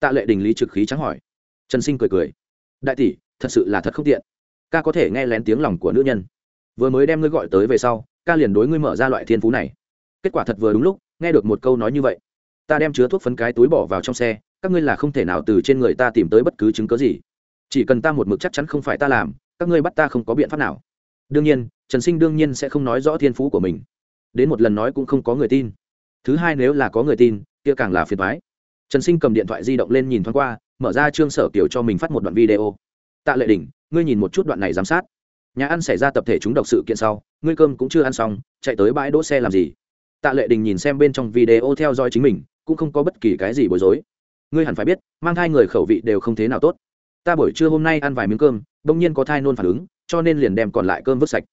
[SPEAKER 1] Tạ lệ đình lý trực khí trắng hỏi. Trần sinh cười cười. Đại tỷ, thật sự là thật không tiện. Ca có thể nghe lén tiếng lòng của nữ nhân. Vừa mới đem ngươi gọi tới về sau, ca liền đối ngươi mở ra loại thiên phú này. Kết quả thật vừa đúng lúc, nghe được một câu nói như vậy. Ta đem chứa thuốc phấn cái túi bỏ vào trong xe, các ngươi là không thể nào từ trên người ta tìm tới bất cứ chứng cớ gì. Chỉ cần ta một mực chắc chắn không phải ta làm, các ngươi bắt ta không có biện pháp nào. Đương nhiên trần sinh đương nhiên sẽ không nói rõ thiên phú của mình. Đến một lần nói cũng không có người tin. Thứ hai nếu là có người tin, kia càng là phiền thoái trần sinh cầm điện thoại di động lên nhìn thoáng qua, mở ra trương sở kiều cho mình phát một đoạn video. Tạ lệ đình ngươi nhìn một chút đoạn này giám sát. Nhà ăn xảy ra tập thể chúng độc sự kiện sau, ngươi cơm cũng chưa ăn xong, chạy tới bãi đỗ xe làm gì? Tạ lệ đình nhìn xem bên trong video theo dõi chính mình, cũng không có bất kỳ cái gì bối rối. Ngươi hẳn phải biết, mang thai người khẩu vị đều không thế nào tốt. Ta buổi trưa hôm nay ăn vài miếng cơm bỗng nhiên có thai nôn phản ứng, cho nên liền đem còn lại cơm vứt sạch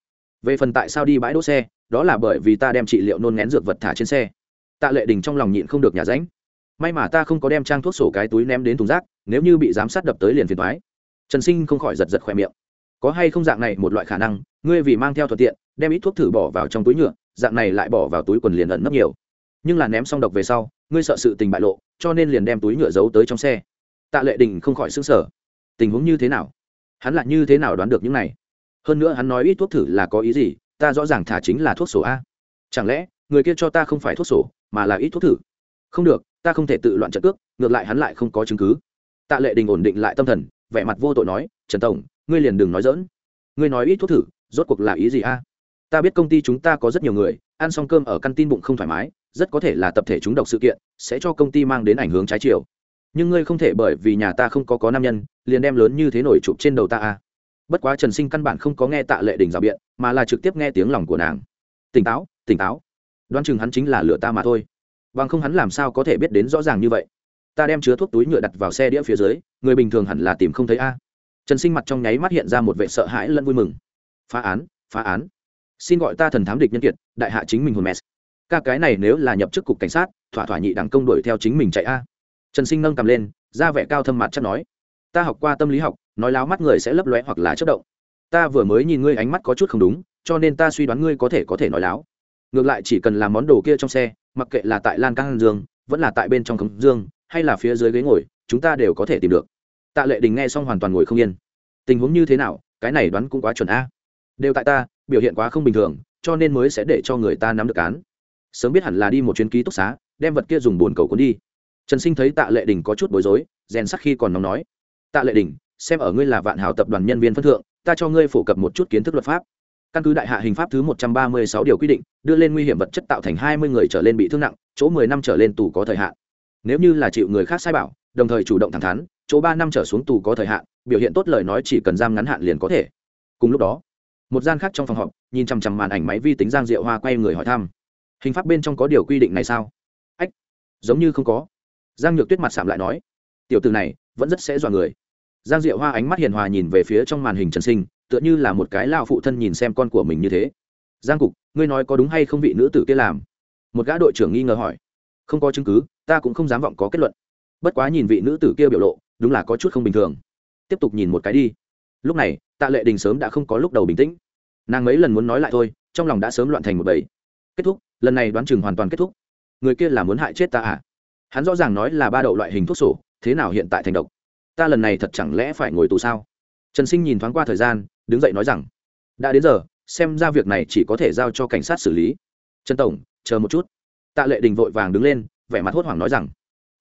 [SPEAKER 1] về phần tại sao đi bãi đỗ xe, đó là bởi vì ta đem trị liệu nôn ngén dược vật thả trên xe. Tạ lệ đình trong lòng nhịn không được nhà ránh. May mà ta không có đem trang thuốc sổ cái túi ném đến thùng rác, nếu như bị giám sát đập tới liền phiền thoái trần sinh không khỏi giật giật khỏe miệng. Có hay không dạng này một loại khả năng, ngươi vì mang theo thuận tiện, đem ít thuốc thử bỏ vào trong túi nhựa, dạng này lại bỏ vào túi quần liền ẩn nấp nhiều. Nhưng là ném xong độc về sau, ngươi sợ sự tình bại lộ, cho nên liền đem túi nhựa giấu tới trong xe. Tạ lệ đình không khỏi xứng sở tình huống như thế nào? Hắn lại như thế nào đoán được những này? Hơn nữa hắn nói ít thuốc thử là có ý gì, ta rõ ràng thả chính là thuốc sổ a. Chẳng lẽ, người kia cho ta không phải thuốc sổ, mà là ít thuốc thử? Không được, ta không thể tự loạn trận cước, ngược lại hắn lại không có chứng cứ. Tạ lệ đình ổn định lại tâm thần, vẻ mặt vô tội nói, trần tổng, ngươi liền đừng nói dỡn ngươi nói ít thuốc thử, rốt cuộc là ý gì a? Ta biết công ty chúng ta có rất nhiều người, ăn xong cơm ở căn tin bụng không thoải mái, rất có thể là tập thể chúng độc sự kiện, sẽ cho công ty mang đến ảnh hướng trái chiều. Nhưng ngươi không thể bởi vì nhà ta không có có nam nhân, liền đem lớn như thế nổi chụp trên đầu ta a bất quá trần sinh căn bản không có nghe tạ lệ đình rào biện, mà là trực tiếp nghe tiếng lòng của nàng. Tỉnh táo tỉnh táo. Đoán chừng hắn chính là lửa ta mà thôi. Bằng không hắn làm sao có thể biết đến rõ ràng như vậy? Ta đem chứa thuốc túi nhựa đặt vào xe đĩa phía dưới, người bình thường hẳn là tìm không thấy a. Trần sinh mặt trong nháy mắt hiện ra một vệ sợ hãi lẫn vui mừng. Phá án phá án. Xin gọi ta thần thám địch nhân kiệt, đại hạ chính mình hồn mess ca cái này nếu là nhập chức cục cảnh sát, thỏa thỏa nhị đảng công đuổi theo chính mình chạy a. Trần sinh nâng cầm lên, ra vẻ cao thâm mặt chắc nói. Ta học qua tâm lý học nói láo mắt người sẽ lấp lóe hoặc là chất động. Ta vừa mới nhìn ngươi ánh mắt có chút không đúng, cho nên ta suy đoán ngươi có thể có thể nói láo. Ngược lại chỉ cần làm món đồ kia trong xe, mặc kệ là tại lan căng dương, vẫn là tại bên trong cống dương, hay là phía dưới ghế ngồi, chúng ta đều có thể tìm được. Tạ lệ đình nghe xong hoàn toàn ngồi không yên. Tình huống như thế nào, cái này đoán cũng quá chuẩn a. Đều tại ta, biểu hiện quá không bình thường, cho nên mới sẽ để cho người ta nắm được cán sớm biết hẳn là đi một chuyến ký túc xá, đem vật kia dùng bồn cầu cuốn đi. Trần sinh thấy tạ lệ đình có chút bối rối, rèn sắc khi còn nóng nói. Tạ lệ đình xem ở ngươi là vạn hảo tập đoàn nhân viên phân thượng, ta cho ngươi phổ cập một chút kiến thức luật pháp. Căn cứ đại hạ hình pháp thứ một trăm ba mươi sáu điều quy định, đưa lên nguy hiểm vật chất tạo thành hai mươi người trở lên bị thương nặng, chỗ mười năm trở lên tù có thời hạn. Nếu như là chịu người khác sai bảo, đồng thời chủ động thẳng thắn, chỗ ba năm trở xuống tù có thời hạn, biểu hiện tốt lời nói chỉ cần giam ngắn hạn liền có thể. Cùng lúc đó, một gian khác trong phòng họp, nhìn chằm chằm màn ảnh máy vi tính giang diệu hoa quay người hỏi thăm. Hình pháp bên trong có điều quy định này sao? Ách, giống như không có. Giang nhược tuyết mặt sạm lại nói, tiểu từ này vẫn rất sẽ dọa người giang diệu hoa ánh mắt hiền hòa nhìn về phía trong màn hình trần sinh, tựa như là một cái lao phụ thân nhìn xem con của mình như thế. Giang cục, ngươi nói có đúng hay không vị nữ tử kia làm? Một gã đội trưởng nghi ngờ hỏi. Không có chứng cứ, ta cũng không dám vọng có kết luận. Bất quá nhìn vị nữ tử kia biểu lộ, đúng là có chút không bình thường. Tiếp tục nhìn một cái đi. Lúc này, tạ lệ đình sớm đã không có lúc đầu bình tĩnh. Nàng mấy lần muốn nói lại thôi, trong lòng đã sớm loạn thành một bầy. Kết thúc, lần này đoán chừng hoàn toàn kết thúc. Người kia là muốn hại chết ta à? Hắn rõ ràng nói là ba đậu loại hình thuốc sổ, thế nào hiện tại thành độc? Ta lần này thật chẳng lẽ phải ngồi tù sao? Trần sinh nhìn thoáng qua thời gian, đứng dậy nói rằng, đã đến giờ, xem ra việc này chỉ có thể giao cho cảnh sát xử lý. Trần tổng, chờ một chút. Tạ lệ đình vội vàng đứng lên, vẻ mặt hốt hoảng nói rằng,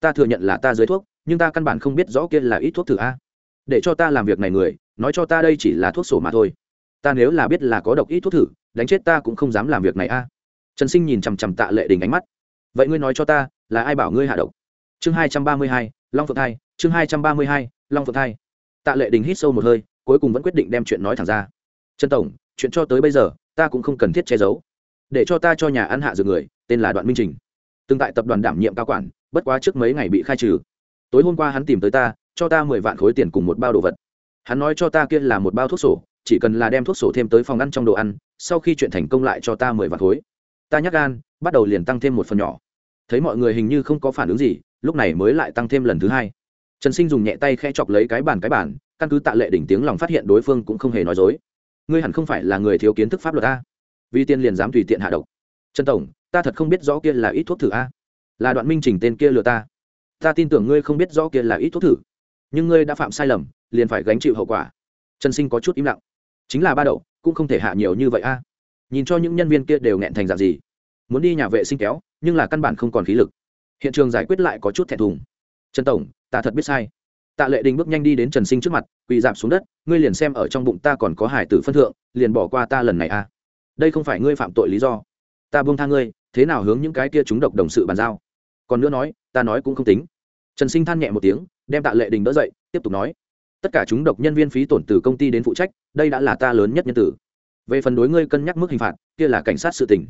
[SPEAKER 1] ta thừa nhận là ta dưới thuốc, nhưng ta căn bản không biết rõ kia là ít thuốc thử a. Để cho ta làm việc này người, nói cho ta đây chỉ là thuốc sổ mà thôi. Ta nếu là biết là có độc ít thuốc thử, đánh chết ta cũng không dám làm việc này a. Trần sinh nhìn chằm chằm tạ lệ đình ánh mắt. Vậy ngươi nói cho ta, là ai bảo ngươi hạ độc? Chương hai trăm ba mươi hai, long phượng thai, chương hai trăm ba mươi hai, long phượng thai. Tạ lệ đình hít sâu một hơi, cuối cùng vẫn quyết định đem chuyện nói thẳng ra. Trần tổng, chuyện cho tới bây giờ, ta cũng không cần thiết che giấu. Để cho ta cho nhà ăn hạ dược người, tên là đoạn minh trình. Từng tại tập đoàn đảm nhiệm cao quản, bất quá trước mấy ngày bị khai trừ. Tối hôm qua hắn tìm tới ta, cho ta mười vạn khối tiền cùng một bao đồ vật. Hắn nói cho ta kia là một bao thuốc sổ, chỉ cần là đem thuốc sổ thêm tới phòng ăn trong đồ ăn, sau khi chuyện thành công lại cho ta mười vạn khối. Ta nhắc gan, bắt đầu liền tăng thêm một phần nhỏ thấy mọi người hình như không có phản ứng gì, lúc này mới lại tăng thêm lần thứ hai. Trần sinh dùng nhẹ tay khe chọc lấy cái bàn cái bàn, căn cứ tạ lệ đỉnh tiếng lòng phát hiện đối phương cũng không hề nói dối. Ngươi hẳn không phải là người thiếu kiến thức pháp luật a? Vì tiên liền dám tùy tiện hạ độc. Trần tổng, ta thật không biết rõ kia là ít thuốc thử a. Là đoạn minh trình tên kia lừa ta. Ta tin tưởng ngươi không biết rõ kia là ít thuốc thử. Nhưng ngươi đã phạm sai lầm, liền phải gánh chịu hậu quả. Trần sinh có chút im lặng. Chính là ba đậu, cũng không thể hạ nhiều như vậy a. Nhìn cho những nhân viên kia đều nghẹn thành dạng gì. Muốn đi nhà vệ sinh kéo nhưng là căn bản không còn khí lực. Hiện trường giải quyết lại có chút thẹn thùng. Trần tổng, ta thật biết sai. Tạ lệ đình bước nhanh đi đến trần sinh trước mặt, quỳ dạp xuống đất, ngươi liền xem ở trong bụng ta còn có hải tử phân thượng, liền bỏ qua ta lần này à. Đây không phải ngươi phạm tội lý do. Ta buông tha ngươi, thế nào hướng những cái kia chúng độc đồng sự bàn giao? Còn nữa nói, ta nói cũng không tính. Trần sinh than nhẹ một tiếng, đem tạ lệ đình đỡ dậy, tiếp tục nói. Tất cả chúng độc nhân viên phí tổn từ công ty đến phụ trách, đây đã là ta lớn nhất nhân tử. Về phần đối ngươi cân nhắc mức hình phạt, kia là cảnh sát sự tình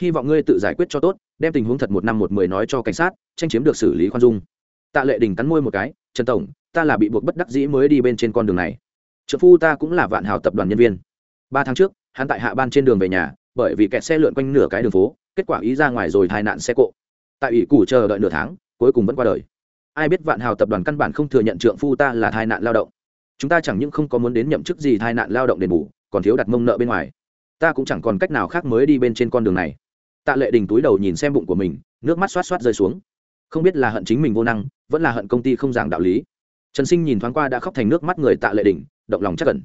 [SPEAKER 1] hy vọng ngươi tự giải quyết cho tốt, đem tình huống thật một năm một mười nói cho cảnh sát, tranh chiếm được xử lý khoan dung. Tạ lệ đình cắn môi một cái, trần tổng, ta là bị buộc bất đắc dĩ mới đi bên trên con đường này. Trợ phu ta cũng là vạn hào tập đoàn nhân viên. Ba tháng trước, hắn tại hạ ban trên đường về nhà, bởi vì kẹt xe lượn quanh nửa cái đường phố, kết quả ý ra ngoài rồi tai nạn xe cộ. Tại ủy củ chờ đợi nửa tháng, cuối cùng vẫn qua đời. Ai biết vạn hào tập đoàn căn bản không thừa nhận trượng phu ta là tai nạn lao động. Chúng ta chẳng những không có muốn đến nhậm chức gì tai nạn lao động đền bù, còn thiếu đặt mông nợ bên ngoài. Ta cũng chẳng còn cách nào khác mới đi bên trên con đường này tạ lệ đình túi đầu nhìn xem bụng của mình, nước mắt xoát xoát rơi xuống. Không biết là hận chính mình vô năng, vẫn là hận công ty không giảng đạo lý. Trần sinh nhìn thoáng qua đã khóc thành nước mắt người tạ lệ đình, động lòng chắc cẩn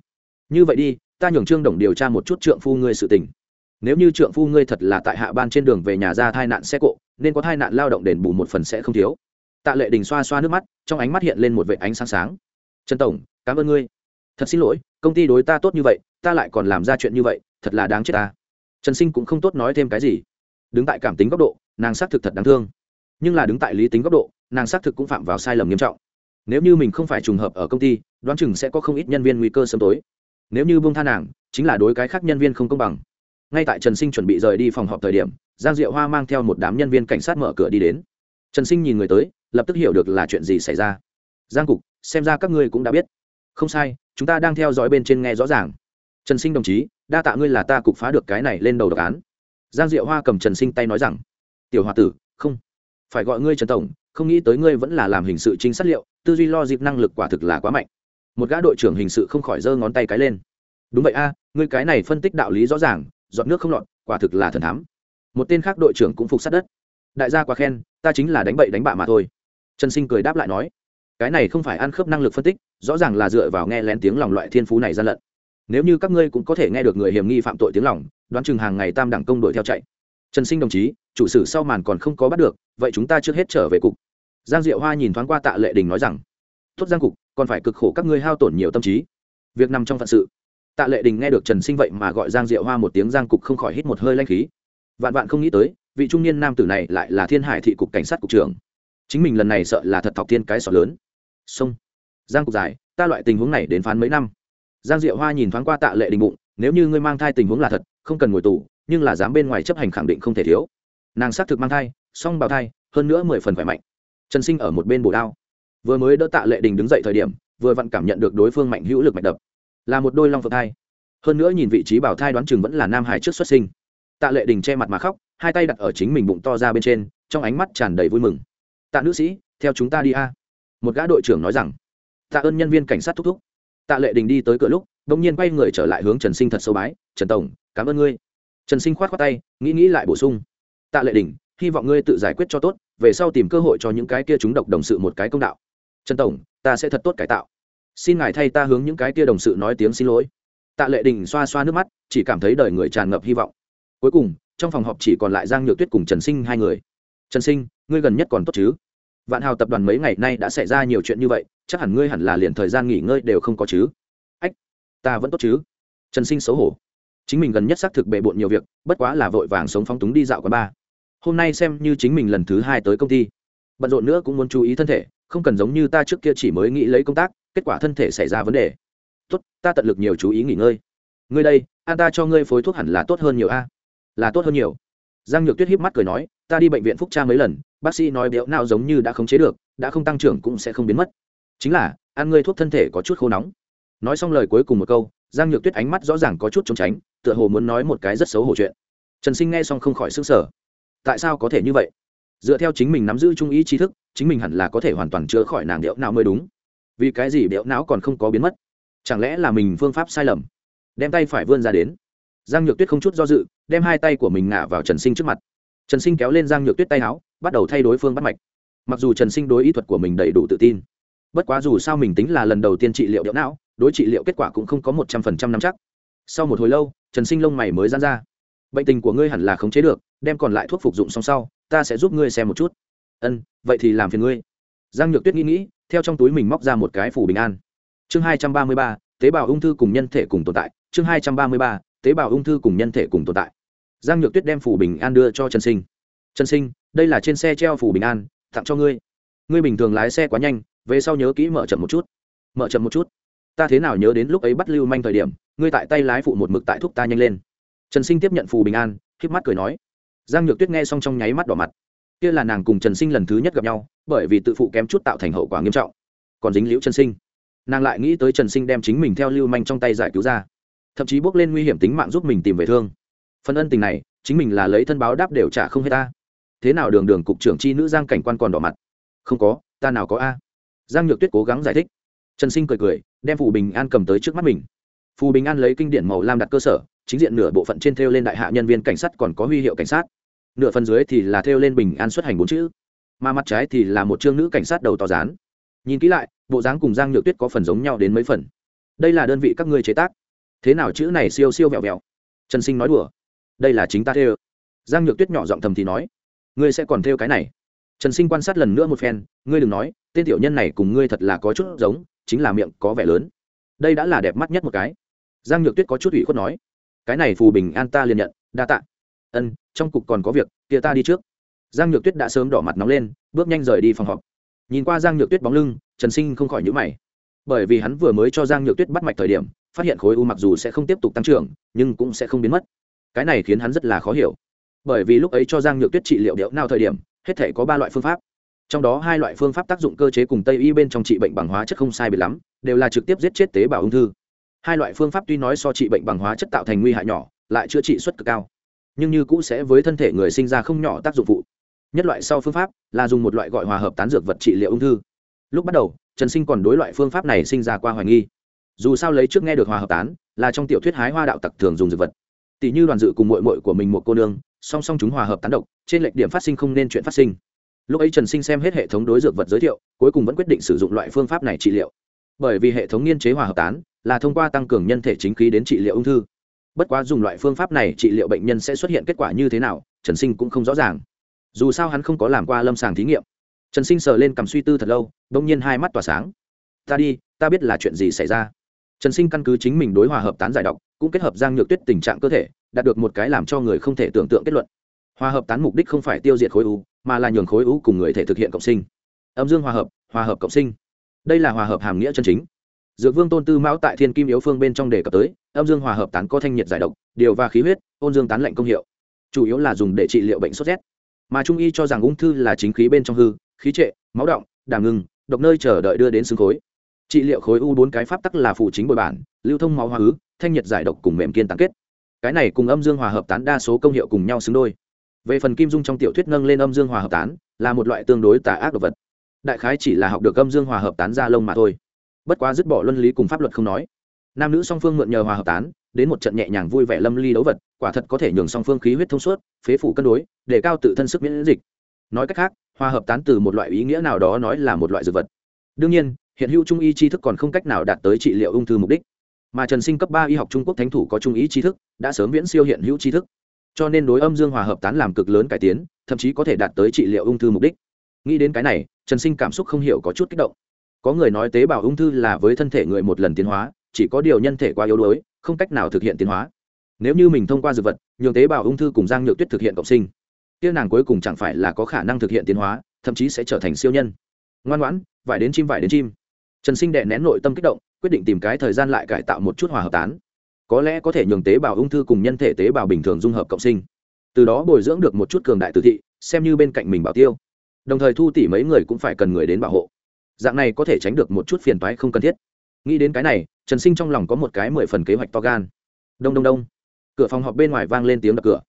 [SPEAKER 1] như vậy đi, ta nhường trương đồng điều tra một chút trượng phu ngươi sự tình. Nếu như trượng phu ngươi thật là tại hạ ban trên đường về nhà ra thai nạn xe cộ, nên có thai nạn lao động đền bù một phần sẽ không thiếu. Tạ lệ đình xoa xoa nước mắt, trong ánh mắt hiện lên một vệ ánh sáng sáng. Trần tổng, cảm ơn ngươi. Thật xin lỗi, công ty đối ta tốt như vậy, ta lại còn làm ra chuyện như vậy, thật là đáng chết ta. Trần sinh cũng không tốt nói thêm cái gì đứng tại cảm tính góc độ, nàng xác thực thật đáng thương. Nhưng là đứng tại lý tính góc độ, nàng xác thực cũng phạm vào sai lầm nghiêm trọng. Nếu như mình không phải trùng hợp ở công ty, đoán chừng sẽ có không ít nhân viên nguy cơ sớm tối. Nếu như buông tha nàng, chính là đối cái khác nhân viên không công bằng. Ngay tại trần sinh chuẩn bị rời đi phòng họp thời điểm, giang diệu hoa mang theo một đám nhân viên cảnh sát mở cửa đi đến. Trần sinh nhìn người tới, lập tức hiểu được là chuyện gì xảy ra. Giang cục, xem ra các ngươi cũng đã biết. Không sai, chúng ta đang theo dõi bên trên nghe rõ ràng. Trần sinh đồng chí, đa tạ ngươi là ta cục phá được cái này lên đầu độc án giang diệu hoa cầm trần sinh tay nói rằng, tiểu h o a tử, không. Phải gọi ngươi trần tổng, không nghĩ tới ngươi vẫn là làm hình sự chính sát liệu, tư duy lo dịp năng lực quả thực là quá mạnh. Một gã đội trưởng hình sự không khỏi giơ ngón tay cái lên. Đúng vậy a, ngươi cái này phân tích đạo lý rõ ràng dọn nước không lọt, quả thực là thần thám. Một tên khác đội trưởng cũng phục sát đất. Đại gia quá khen, ta chính là đánh bậy đánh bạ mà thôi. Trần sinh cười đáp lại nói, cái này không phải ăn khớp năng lực phân tích, rõ ràng là dựa vào nghe lén tiếng lòng loại thiên phú này gian lận nếu như các ngươi cũng có thể nghe được người hiểm nghi phạm tội tiếng lòng, đoán chừng hàng ngày tam đẳng công đội theo chạy. Trần sinh đồng chí, chủ sử sau màn còn không có bắt được, vậy chúng ta trước hết trở về cục. Giang diệu hoa nhìn thoáng qua tạ lệ đình nói rằng, tốt giang cục, còn phải cực khổ các ngươi hao tổn nhiều tâm trí. Việc nằm trong phận sự. Tạ lệ đình nghe được trần sinh vậy mà gọi giang diệu hoa một tiếng giang cục không khỏi hít một hơi lanh khí. Vạn vạn không nghĩ tới, vị trung niên nam tử này lại là thiên hải thị cục cảnh sát cục trưởng. Chính mình lần này sợ là thật thọc thiên cái sọ lớn. Sông giang cục dài ta loại tình huống này đến phán mấy năm giang diệu hoa nhìn thoáng qua tạ lệ đình bụng, nếu như ngươi mang thai tình huống là thật, không cần ngồi tù, nhưng là dám bên ngoài chấp hành khẳng định không thể thiếu. Nàng xác thực mang thai, song bào thai, hơn nữa mười phần khỏe mạnh. Trần sinh ở một bên bổ đao. Vừa mới đỡ tạ lệ đình đứng dậy thời điểm, vừa vặn cảm nhận được đối phương mạnh hữu lực mạch đập. Là một đôi long phượng thai. Hơn nữa nhìn vị trí bảo thai đoán chừng vẫn là nam hải trước xuất sinh. Tạ lệ đình che mặt mà khóc, hai tay đặt ở chính mình bụng to ra bên trên, trong ánh mắt tràn đầy vui mừng. Tạ nữ sĩ, theo chúng ta đi a. Một gã đội trưởng nói rằng. Tạ ơn nhân viên cảnh sát thúc thúc tạ lệ đình đi tới cửa lúc đ ỗ n g nhiên quay người trở lại hướng trần sinh thật sâu bái, trần tổng, cảm ơn ngươi. Trần sinh k h o á t khoác tay, nghĩ nghĩ lại bổ sung, tạ lệ đình, hy vọng ngươi tự giải quyết cho tốt, về sau tìm cơ hội cho những cái kia chúng độc đồng sự một cái công đạo. Trần tổng, ta sẽ thật tốt cải tạo. Xin ngài thay ta hướng những cái kia đồng sự nói tiếng xin lỗi. Tạ lệ đình xoa xoa nước mắt, chỉ cảm thấy đời người tràn ngập hy vọng. Cuối cùng, trong phòng họp chỉ còn lại giang nhược tuyết cùng trần sinh hai người. Trần sinh, ngươi gần nhất còn tốt chứ? Vạn hào tập đoàn mấy ngày nay đã xảy ra nhiều chuyện như vậy chắc hẳn ngươi hẳn là liền thời gian nghỉ ngơi đều không có chứ. Ách, ta vẫn tốt chứ. Trần sinh xấu hổ. Chính mình gần nhất xác thực bề bộn nhiều việc, bất quá là vội vàng sống phóng túng đi dạo quán ba hôm nay xem như chính mình lần thứ hai tới công ty. Bận rộn nữa cũng muốn chú ý thân thể, không cần giống như ta trước kia chỉ mới nghĩ lấy công tác, kết quả thân thể xảy ra vấn đề. Tốt, ta tận lực nhiều chú ý nghỉ ngơi. Ngươi đây an ta cho ngươi phối thuốc hẳn là tốt hơn nhiều a. Là tốt hơn nhiều. Giang nhược tuyết híp mắt cười nói, ta đi bệnh viện phúc tra mấy lần, bác sĩ nói béo nào giống như đã khống chế được, đã không tăng trưởng cũng sẽ không biến mất chính là, ăn ngươi thuốc thân thể có chút khô nóng. Nói xong lời cuối cùng một câu, giang nhược tuyết ánh mắt rõ ràng có chút trốn tránh, tựa hồ muốn nói một cái rất xấu hổ chuyện. Trần sinh nghe xong không khỏi s ư n g sở tại sao có thể như vậy? Dựa theo chính mình nắm giữ trung ý trí thức, chính mình hẳn là có thể hoàn toàn chữa khỏi nàng điệu não mới đúng. Vì cái gì điệu não còn không có biến mất? Chẳng lẽ là mình phương pháp sai lầm? Đem tay phải vươn ra đến. Giang nhược tuyết không chút do dự, đem hai tay của mình ngả vào trần sinh trước mặt. Trần sinh kéo lên giang nhược tuyết tay áo, bắt đầu thay đối phương bắt mạch. Mặc dù trần sinh đối ý thuật của mình đầy đủ tự tin bất quá dù sao mình tính là lần đầu tiên trị liệu điệu não, đối trị liệu kết quả cũng không có một trăm phần trăm năm chắc. Sau một hồi lâu, trần sinh lông mày mới dán ra. Bệnh tình của ngươi hẳn là khống chế được, đem còn lại thuốc phục dụng xong sau, ta sẽ giúp ngươi xem một chút. Ân, vậy thì làm phiền ngươi. Giang nhược tuyết nghĩ nghĩ, theo trong túi mình móc ra một cái phủ bình an. Chương hai trăm ba mươi ba, tế bào ung thư cùng nhân thể cùng tồn tại. Chương hai trăm ba mươi ba, tế bào ung thư cùng nhân thể cùng tồn tại. Giang nhược tuyết đem phủ bình an đưa cho trần sinh. Trần sinh, đây là trên xe treo phủ bình an, tặng cho ngươi ngươi bình thường lái xe quá nhanh, về sau nhớ kỹ mở chậm một chút. Mở chậm một chút. Ta thế nào nhớ đến lúc ấy bắt lưu manh thời điểm, ngươi tại tay lái phụ một mực tại thúc ta nhanh lên. Trần sinh tiếp nhận phù bình an k mắt cười nói. Giang nhược tuyết nghe xong trong nháy mắt đỏ mặt. Kia là nàng cùng trần sinh lần thứ nhất gặp nhau, bởi vì tự phụ kém chút tạo thành hậu quả nghiêm trọng. Còn dính liễu trần sinh. Nàng lại nghĩ tới trần sinh đem chính mình theo lưu manh trong tay giải cứu ra. Thậm chí bước lên nguy hiểm tính mạng giúp mình tìm về thương. Phần ân tình này, chính mình là lấy thân báo đáp đều trả không hết ta. Thế nào đường đường cục trưởng chi nữ giang cảnh quan còn đỏ mặt không có, ta nào có a. Giang nhược tuyết cố gắng giải thích. Trần sinh cười cười, đem phù bình an cầm tới trước mắt mình. Phù bình an lấy kinh điển màu lam đặt cơ sở, chính diện nửa bộ phận trên thêu lên đại hạ nhân viên cảnh sát còn có huy hiệu cảnh sát. Nửa phần dưới thì là thêu lên bình an xuất hành bốn chữ. Mà mặt trái thì là một chương nữ cảnh sát đầu to rán nhìn kỹ lại, bộ dáng cùng giang nhược tuyết có phần giống nhau đến mấy phần. Đây là đơn vị các ngươi chế tác. Thế nào chữ này siêu siêu vẹo vẹo? Trần sinh nói đùa. Đây là chính ta thêu. Giang nhược tuyết nhỏ giọng thầm thì nói. Ngươi sẽ còn thêu cái này? Trần sinh quan sát lần nữa một phen, ngươi đừng nói, tên tiểu nhân này cùng ngươi thật là có chút giống, chính là miệng có vẻ lớn. Đây đã là đẹp mắt nhất một cái. Giang nhược tuyết có chút ủy khuất nói, cái này phù bình an ta liền nhận, đa tạ. Ân, trong cục còn có việc, kia ta đi trước. Giang nhược tuyết đã sớm đỏ mặt nóng lên, bước nhanh rời đi phòng họp. Nhìn qua giang nhược tuyết bóng lưng, trần sinh không khỏi nhữ mày. Bởi vì hắn vừa mới cho giang nhược tuyết bắt mạch thời điểm, phát hiện khối u mặc dù sẽ không tiếp tục tăng trưởng, nhưng cũng sẽ không biến mất. Cái này khiến hắn rất là khó hiểu. Bởi vì lúc ấy cho giang nhược tuyết trị liệu điệu nào thời điểm hết thể có ba loại phương pháp. Trong đó hai loại phương pháp tác dụng cơ chế cùng tây y bên trong trị bệnh bằng hóa chất không sai biệt lắm, đều là trực tiếp giết chết tế bào ung thư. Hai loại phương pháp tuy nói so trị bệnh bằng hóa chất tạo thành nguy hại nhỏ, lại chữa trị suất cực cao, nhưng như cũ sẽ với thân thể người sinh ra không nhỏ tác dụng phụ. Nhất loại sau phương pháp là dùng một loại gọi hòa hợp tán dược vật trị liệu ung thư. Lúc bắt đầu, trần sinh còn đối loại phương pháp này sinh ra qua hoài nghi. Dù sao lấy trước nghe được hòa hợp tán là trong tiểu thuyết hái hoa đạo tặc thường dùng dược vật. Tỷ như đoàn dự cùng mội mội của mình một cô nương song song chúng hòa hợp tán độc, trên lệch điểm phát sinh không nên chuyện phát sinh. Lúc ấy trần sinh xem hết hệ thống đối dược vật giới thiệu, cuối cùng vẫn quyết định sử dụng loại phương pháp này trị liệu. Bởi vì hệ thống nghiên chế hòa hợp tán là thông qua tăng cường nhân thể chính khí đến trị liệu ung thư. Bất quá dùng loại phương pháp này trị liệu bệnh nhân sẽ xuất hiện kết quả như thế nào, trần sinh cũng không rõ ràng. Dù sao hắn không có làm qua lâm sàng thí nghiệm. Trần sinh sờ lên cầm suy tư thật lâu đ ỗ n g nhiên hai mắt tỏa sáng. Ta đi, ta biết là chuyện gì xảy ra. Trần sinh căn cứ chính mình đối hòa hợp tán giải độc, cũng kết hợp giang nhược tuyết tình trạng cơ thể đạt được một cái làm cho người không thể tưởng tượng kết luận. Hòa hợp tán mục đích không phải tiêu diệt khối u, mà là nhường khối u cùng người thể thực hiện cộng sinh. Âm dương hòa hợp hòa hợp cộng sinh. Đây là hòa hợp hàm nghĩa chân chính. Dược vương tôn tư mão tại thiên kim yếu phương bên trong đề cập tới, âm dương hòa hợp tán có thanh nhiệt giải độc, điều và khí huyết, ôn dương tán lạnh công hiệu. Chủ yếu là dùng để trị liệu bệnh sốt rét. Mà trung y cho rằng ung thư là chính khí bên trong hư, khí trệ, máu động, đàm ngừng độc nơi chờ đợi đưa đến xương khối. Trị liệu khối u bốn cái pháp tắc là phụ chính bồi bản, lưu thông máu hoa ứ, thanh nhiệt giải độc cùng mềm kiên tán kết cái này cùng âm dương hòa hợp tán đa số công hiệu cùng nhau xứng đôi. Về phần kim dung trong tiểu thuyết nâng lên âm dương hòa hợp tán, là một loại tương đối tà ác đồ vật. Đại khái chỉ là học được âm dương hòa hợp tán ra lông mà thôi. Bất quá dứt bỏ luân lý cùng pháp luật không nói. Nam nữ song phương mượn nhờ hòa hợp tán, đến một trận nhẹ nhàng vui vẻ lâm ly đấu vật, quả thật có thể nhường song phương khí huyết thông suốt, phế phủ cân đối, để cao tự thân sức miễn dịch. Nói cách khác, hòa hợp tán từ một loại ý nghĩa nào đó nói là một loại dược vật. Đương nhiên, hiện hữu trung y tri thức còn không cách nào đạt tới trị liệu ung thư mục đích mà trần sinh cấp ba y học trung quốc thánh thủ có trung ý tri thức, đã sớm viễn siêu hiện hữu tri thức. Cho nên đối âm dương hòa hợp tán làm cực lớn cải tiến, thậm chí có thể đạt tới trị liệu ung thư mục đích. Nghĩ đến cái này, trần sinh cảm xúc không hiểu có chút kích động. Có người nói tế bào ung thư là với thân thể người một lần tiến hóa, chỉ có điều nhân thể quá yếu đuối, không cách nào thực hiện tiến hóa. Nếu như mình thông qua dược vật, nhường tế bào ung thư cùng giang nhược tuyết thực hiện cộng sinh tiêu nàng cuối cùng chẳng phải là có khả năng thực hiện tiến hóa, thậm chí sẽ trở thành siêu nhân. Ngoan ngoãn, vải đến chim vải đến chim. Trần sinh đệ nén nội tâm kích động quyết định tìm cái thời gian lại cải tạo một chút hòa hợp tán. Có lẽ có thể nhường tế bào ung thư cùng nhân thể tế bào bình thường dung hợp cộng sinh. Từ đó bồi dưỡng được một chút cường đại tử thị, xem như bên cạnh mình bảo tiêu. Đồng thời thu tỷ mấy người cũng phải cần người đến bảo hộ. Dạng này có thể tránh được một chút phiền toái không cần thiết. Nghĩ đến cái này, trần sinh trong lòng có một cái mười phần kế hoạch to gan. Đông đông đông. Cửa phòng họp bên ngoài vang lên tiếng đập cửa.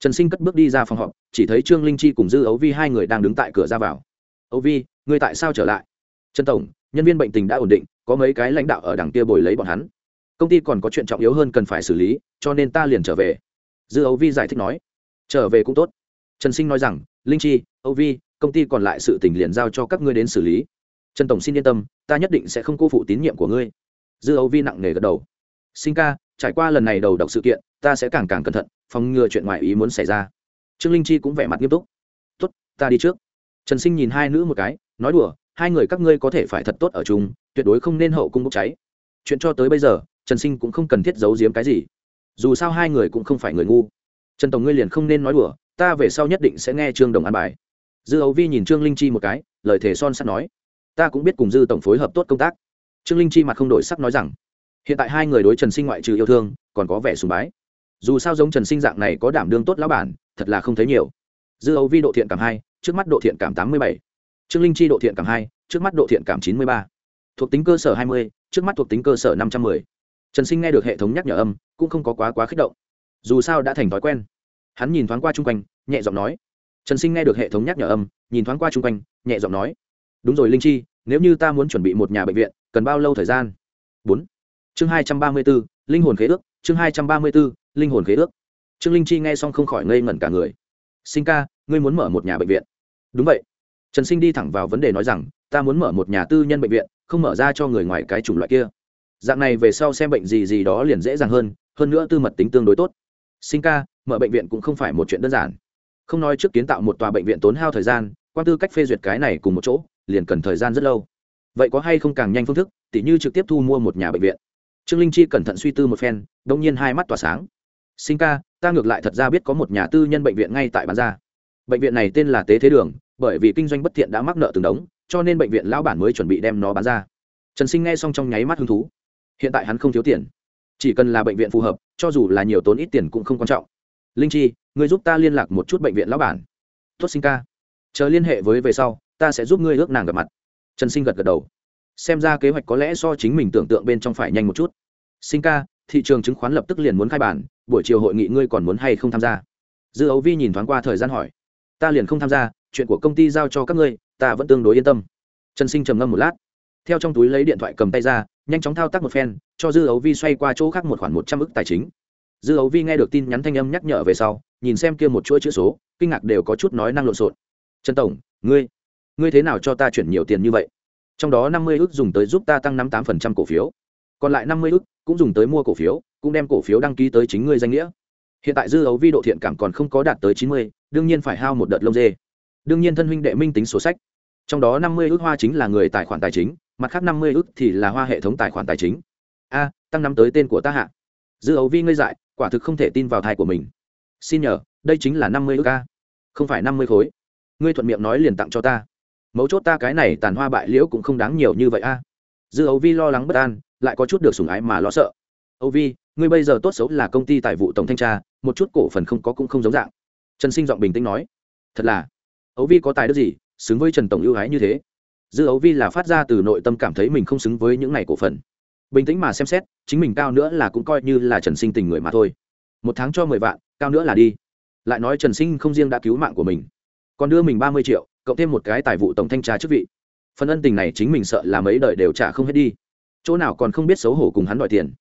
[SPEAKER 1] Trần sinh cất bước đi ra phòng họp, chỉ thấy trương linh chi cùng dư ấu vi hai người đang đứng tại cửa ra vào. Ấu vi người tại sao trở lại? Trần tổng nhân viên bệnh tình đã ổn định, có mấy cái lãnh đạo ở đằng kia bồi lấy bọn hắn. Công ty còn có chuyện trọng yếu hơn cần phải xử lý, cho nên ta liền trở về. Dư Âu vi giải thích nói. Trở về cũng tốt. Trần sinh nói rằng, linh chi, Âu vi, công ty còn lại sự t ì n h liền giao cho các ngươi đến xử lý. Trần tổng xin yên tâm, ta nhất định sẽ không cô phụ tín nhiệm của ngươi. Dư âu vi nặng nề gật đầu. Sinh ca, trải qua lần này đầu độc sự kiện, ta sẽ càng càng cẩn thận, phòng ngừa chuyện ngoài ý muốn xảy ra. Trương linh chi cũng vẻ mặt nghiêm túc. Tốt, ta đi trước. Trần sinh nhìn hai nữ một cái, nói đùa hai người các ngươi có thể phải thật tốt ở chung, tuyệt đối không nên hậu cung bốc cháy. Chuyện cho tới bây giờ, trần sinh cũng không cần thiết giấu giếm cái gì. Dù sao hai người cũng không phải người ngu. Trần tổng ngươi liền không nên nói đùa, ta về sau nhất định sẽ nghe trương đồng an bài. Dư ấu vi nhìn trương linh chi một cái, lời thề son sắt nói. Ta cũng biết cùng dư tổng phối hợp tốt công tác. Trương linh chi mặt không đổi sắc nói rằng, hiện tại hai người đối trần sinh ngoại trừ yêu thương, còn có vẻ sùng bái. Dù sao giống trần sinh dạng này có đảm đương tốt lão bản, thật là không thấy nhiều. Dư ấu vi độ thiện cảm hai, trước mắt độ thiện cảm tám mươi bảy trương linh chi độ thiện cảm hai, trước mắt độ thiện cảm chín mươi ba. Thuộc tính cơ sở hai mươi, trước mắt thuộc tính cơ sở năm trăm m ư ơ i trần sinh nghe được hệ thống nhắc nhở âm, cũng không có quá quá kích động. Dù sao đã thành thói quen. Hắn nhìn thoáng qua chung quanh, nhẹ giọng nói. Trần sinh nghe được hệ thống nhắc nhở âm, nhìn thoáng qua chung quanh, nhẹ giọng nói. Đúng rồi linh chi, nếu như ta muốn chuẩn bị một nhà bệnh viện, cần bao lâu thời gian? Bốn. Chương hai trăm ba mươi b ố linh hồn khế ước, chương hai trăm ba mươi b ố linh hồn khế ước. Trương linh chi nghe xong không khỏi ngây ngẩn cả người. Sinh ca, ngươi muốn mở một nhà bệnh viện. Đúng vậy trần sinh đi thẳng vào vấn đề nói rằng, ta muốn mở một nhà tư nhân bệnh viện, không mở ra cho người ngoài cái chủng loại kia. Dạng này về sau xem bệnh gì gì đó liền dễ dàng hơn hơn nữa tư mật tính tương đối tốt. Sinh ca, mở bệnh viện cũng không phải một chuyện đơn giản. Không nói trước kiến tạo một tòa bệnh viện tốn hao thời gian quan tư cách phê duyệt cái này cùng một chỗ, liền cần thời gian rất lâu. Vậy có hay không càng nhanh phương thức, tỉ như trực tiếp thu mua một nhà bệnh viện? Trương linh chi cẩn thận suy tư một phen đông nhiên hai mắt tỏa sáng. Sinh ca, ta ngược lại thật ra biết có một nhà tư nhân bệnh viện ngay tại bán ra. Bệnh viện này tên là tế thế đường bởi vì kinh doanh bất thiện đã mắc nợ từng đống, cho nên bệnh viện lão bản mới chuẩn bị đem nó bán ra. Trần sinh nghe xong trong nháy mắt hứng thú. Hiện tại hắn không thiếu tiền. Chỉ cần là bệnh viện phù hợp, cho dù là nhiều tốn ít tiền cũng không quan trọng. Linh chi người giúp ta liên lạc một chút bệnh viện lão bản. Tốt sinh ca. Chờ liên hệ với về sau, ta sẽ giúp ngươi ước nàng gặp mặt. Trần sinh gật gật đầu. Xem ra kế hoạch có lẽ so chính mình tưởng tượng bên trong phải nhanh một chút. Sinh ca, thị trường chứng khoán lập tức liền muốn khai bản, buổi chiều hội nghị ngươi còn muốn hay không tham gia? Dư ấu vi nhìn thoáng qua thời gian hỏi. Ta liền không tham gia chuyện của công ty giao cho các ngươi, ta vẫn tương đối yên tâm. Trần sinh trầm ngâm một lát, theo trong túi lấy điện thoại cầm tay ra, nhanh chóng thao tác một phen, cho dư ấu vi xoay qua chỗ khác một khoản một trăm ức tài chính. Dư ấu vi nghe được tin nhắn thanh âm nhắc nhở về sau, nhìn xem kia một chuỗi chữ số, kinh ngạc đều có chút nói năng lộn xộn. Trần tổng, ngươi ngươi thế nào cho ta chuyển nhiều tiền như vậy? Trong đó năm mươi ước dùng tới giúp ta tăng năm tám phần trăm cổ phiếu. Còn lại năm mươi ước cũng dùng tới mua cổ phiếu, cũng đem cổ phiếu đăng ký tới chính ngươi danh nghĩa. Hiện tại dư ấu vi độ thiện cảm còn không có đạt tới chín mươi, đương nhiên phải hao một đợt lông dê đương nhiên thân huynh đệ minh tính sổ sách. Trong đó năm mươi ước hoa chính là người tài khoản tài chính, mặt khác năm mươi ước thì là hoa hệ thống tài khoản tài chính. A, tăng năm tới tên của ta hạ. Dư ấu vi ngây dại, quả thực không thể tin vào thai của mình. Xin nhờ, đây chính là năm mươi ước a. Không phải năm mươi khối. Ngươi thuận miệng nói liền tặng cho ta. Mấu chốt ta cái này tàn hoa bại liễu cũng không đáng nhiều như vậy a. Dư ấu vi lo lắng bất an, lại có chút được sủng ái mà lo sợ. Ấu vi, ngươi bây giờ tốt xấu là công ty tài vụ tổng thanh tra, một chút cổ phần không có cũng không giống dạng. Trần sinh giọng bình tĩnh nói. Thật là ấu vi có tài đức gì, xứng với trần tổng ưu ái như thế? Dư ấu vi là phát ra từ nội tâm cảm thấy mình không xứng với những ngày cổ phần. Bình tĩnh mà xem xét, chính mình cao nữa là cũng coi như là trần sinh tình người mà thôi. Một tháng cho mười vạn, cao nữa là đi. Lại nói trần sinh không riêng đã cứu mạng của mình, còn đưa mình ba mươi triệu, cộng thêm một cái tài vụ tổng thanh tra chức vị. Phần ân tình này chính mình sợ là mấy đời đều trả không hết đi. Chỗ nào còn không biết xấu hổ cùng hắn đòi tiền.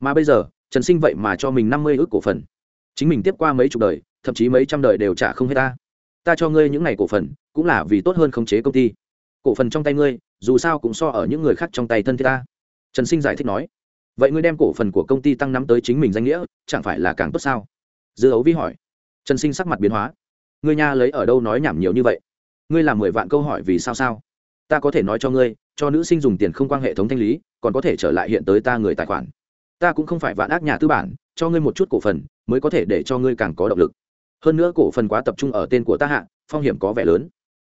[SPEAKER 1] Mà bây giờ, trần sinh vậy mà cho mình năm mươi ước cổ phần. Chính mình tiếp qua mấy chục đời, thậm chí mấy trăm đời đều trả không hết ta ta cho ngươi những ngày cổ phần, cũng là vì tốt hơn khống chế công ty. Cổ phần trong tay ngươi, dù sao cũng so ở những người khác trong tay thân thiết ta. Trần sinh giải thích nói. Vậy ngươi đem cổ phần của công ty tăng nắm tới chính mình danh nghĩa, chẳng phải là càng tốt sao? Dư ấu vi hỏi. Trần sinh sắc mặt biến hóa. Ngươi nha lấy ở đâu nói nhảm nhiều như vậy? Ngươi làm mười vạn câu hỏi vì sao sao? Ta có thể nói cho ngươi, cho nữ sinh dùng tiền không quan hệ thống thanh lý, còn có thể trở lại hiện tới ta người tài khoản. Ta cũng không phải vạn ác nhà tư bản, cho ngươi một chút cổ phần, mới có thể để cho ngươi càng có động lực hơn nữa cổ phần quá tập trung ở tên của ta hạ, phong hiểm có vẻ lớn.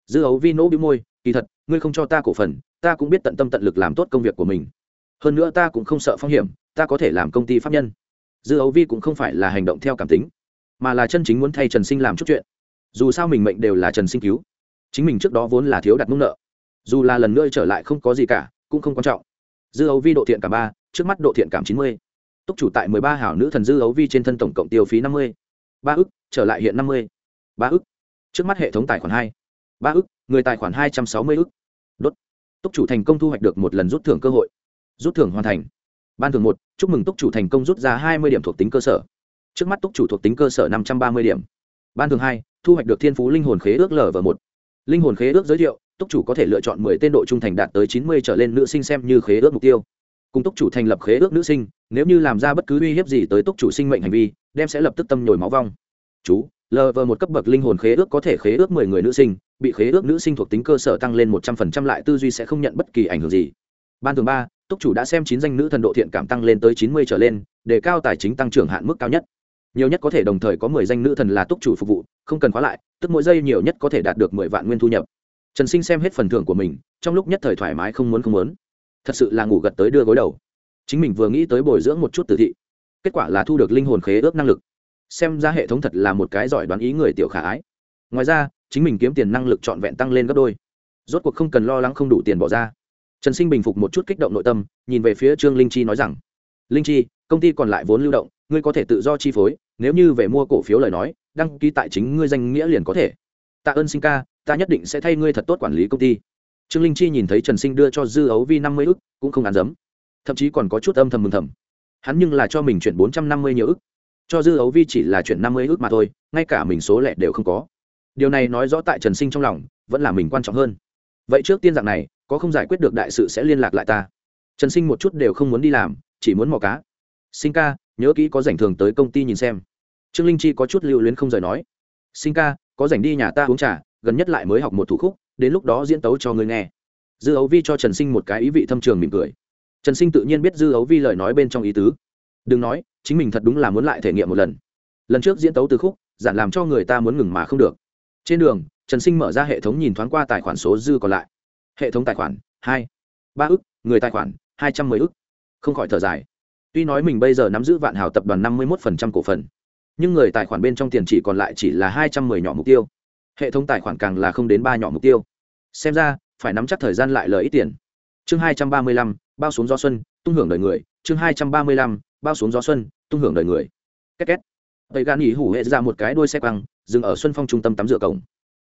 [SPEAKER 1] Dư ấu vi nỗ bị môi, kỳ thật, ngươi không cho ta cổ phần, ta cũng biết tận tâm tận lực làm tốt công việc của mình. Hơn nữa ta cũng không sợ phong hiểm, ta có thể làm công ty pháp nhân. Dư ấu vi cũng không phải là hành động theo cảm tính, mà là chân chính muốn thay trần sinh làm chút chuyện. Dù sao mình mệnh đều là trần sinh cứu. Chính mình trước đó vốn là thiếu đặt mông nợ. Dù là lần nữa trở lại không có gì cả, cũng không quan trọng. Dư ấu vi độ thiện cảm ba, trước mắt độ thiện cảm chín mươi. Túc chủ tại mười ba hảo nữ thần dư ấu vi trên thân tổng cộng tiêu phí năm mươi. Ba ức trở lại hiện năm mươi. Ba ức. Trước mắt hệ thống tài khoản hai. Ba ức, người tài khoản hai trăm sáu mươi ức. Đốt. Túc chủ thành công thu hoạch được một lần rút thưởng cơ hội. Rút thưởng hoàn thành. Ban thưởng một, chúc mừng túc chủ thành công rút ra hai mươi điểm thuộc tính cơ sở. Trước mắt túc chủ thuộc tính cơ sở năm trăm ba mươi điểm. Ban thường hai, thu hoạch được thiên phú linh hồn khế ước lở và một. Linh hồn khế ước giới thiệu, túc chủ có thể lựa chọn mười tên độ trung thành đạt tới chín mươi trở lên nữ sinh xem như khế ước mục tiêu. Cùng túc chủ thành lập khế ước nữ sinh, nếu như làm ra bất cứ uy hiếp gì tới túc chủ sinh mệnh hành vi, đem sẽ lập tức tâm nhồi máu vong chú lờ vờ một cấp bậc linh hồn khế ước có thể khế ước mười người nữ sinh, bị khế ước nữ sinh thuộc tính cơ sở tăng lên một trăm phần trăm lại tư duy sẽ không nhận bất kỳ ảnh hưởng gì. Ban thường ba, túc chủ đã xem chín danh nữ thần độ thiện cảm tăng lên tới chín mươi trở lên để cao tài chính tăng trưởng hạn mức cao nhất. Nhiều nhất có thể đồng thời có mười danh nữ thần là túc chủ phục vụ, không cần khóa lại, tức mỗi giây nhiều nhất có thể đạt được mười vạn nguyên thu nhập. Trần sinh xem hết phần thưởng của mình, trong lúc nhất thời thoải mái không muốn không muốn. Thật sự là ngủ gật tới đưa gối đầu. Chính mình vừa nghĩ tới bồi dưỡng một chút tử thị, kết quả là thu được linh hồn khế ước năng lực xem ra hệ thống thật là một cái giỏi đoán ý người tiểu khả ái. Ngoài ra, chính mình kiếm tiền năng lực trọn vẹn tăng lên gấp đôi. Rốt cuộc không cần lo lắng không đủ tiền bỏ ra. Trần sinh bình phục một chút kích động nội tâm, nhìn về phía trương linh chi nói rằng, linh chi, công ty còn lại vốn lưu động, ngươi có thể tự do chi phối, nếu như về mua cổ phiếu lời nói, đăng ký tại chính ngươi danh nghĩa liền có thể. Tạ ơn sinh ca, ta nhất định sẽ thay ngươi thật tốt quản lý công ty. Trương linh chi nhìn thấy trần sinh đưa cho dư ấu vi năm mươi ức, cũng không án dấm. Thậm chí còn có chút âm thầm mừng thầm. Hắn nhưng là cho mình chuyển bốn trăm năm mươi nhiều ức cho dư ấu vi chỉ là chuyển năm mươi ức mà thôi, ngay cả mình số lẻ đều không có. Điều này nói rõ tại trần sinh trong lòng, vẫn là mình quan trọng hơn. Vậy trước tiên dạng này, có không giải quyết được đại sự sẽ liên lạc lại ta. Trần sinh một chút đều không muốn đi làm, chỉ muốn mò cá. Sinh ca, nhớ kỹ có rảnh thường tới công ty nhìn xem. Trương linh chi có chút lưu luyến không rời nói. Sinh ca, có rảnh đi nhà ta uống trà, gần nhất lại mới học một thủ khúc, đến lúc đó diễn tấu cho ngươi nghe. Dư ấu vi cho trần sinh một cái ý vị thâm trường mỉm cười. Trần sinh tự nhiên biết dư ấu vi lời nói bên trong ý tứ đừng nói, chính mình thật đúng là muốn lại thể nghiệm một lần. Lần trước diễn tấu từ khúc, giản làm cho người ta muốn ngừng mà không được. Trên đường, trần sinh mở ra hệ thống nhìn thoáng qua tài khoản số dư còn lại. Hệ thống tài khoản, hai, ba ức, người tài khoản, hai trăm mười ức. Không khỏi thở dài. Tuy nói mình bây giờ nắm giữ vạn hào tập đoàn năm mươi một cổ phần, nhưng người tài khoản bên trong tiền chỉ còn lại chỉ là hai trăm mười nhỏ mục tiêu. Hệ thống tài khoản càng là không đến ba nhỏ mục tiêu. Xem ra, phải nắm chắc thời gian lại lời ít tiền. Chương hai trăm ba mươi lăm, bao xuống do xuân, tung hưởng đời người. Chương hai trăm ba mươi lăm bao xuống gió xuân, tung hưởng đời người. Két két. Tây gan nghỉ hủ hệ ra một cái đuôi xe quăng, dừng ở xuân phong trung tâm tắm rửa cổng.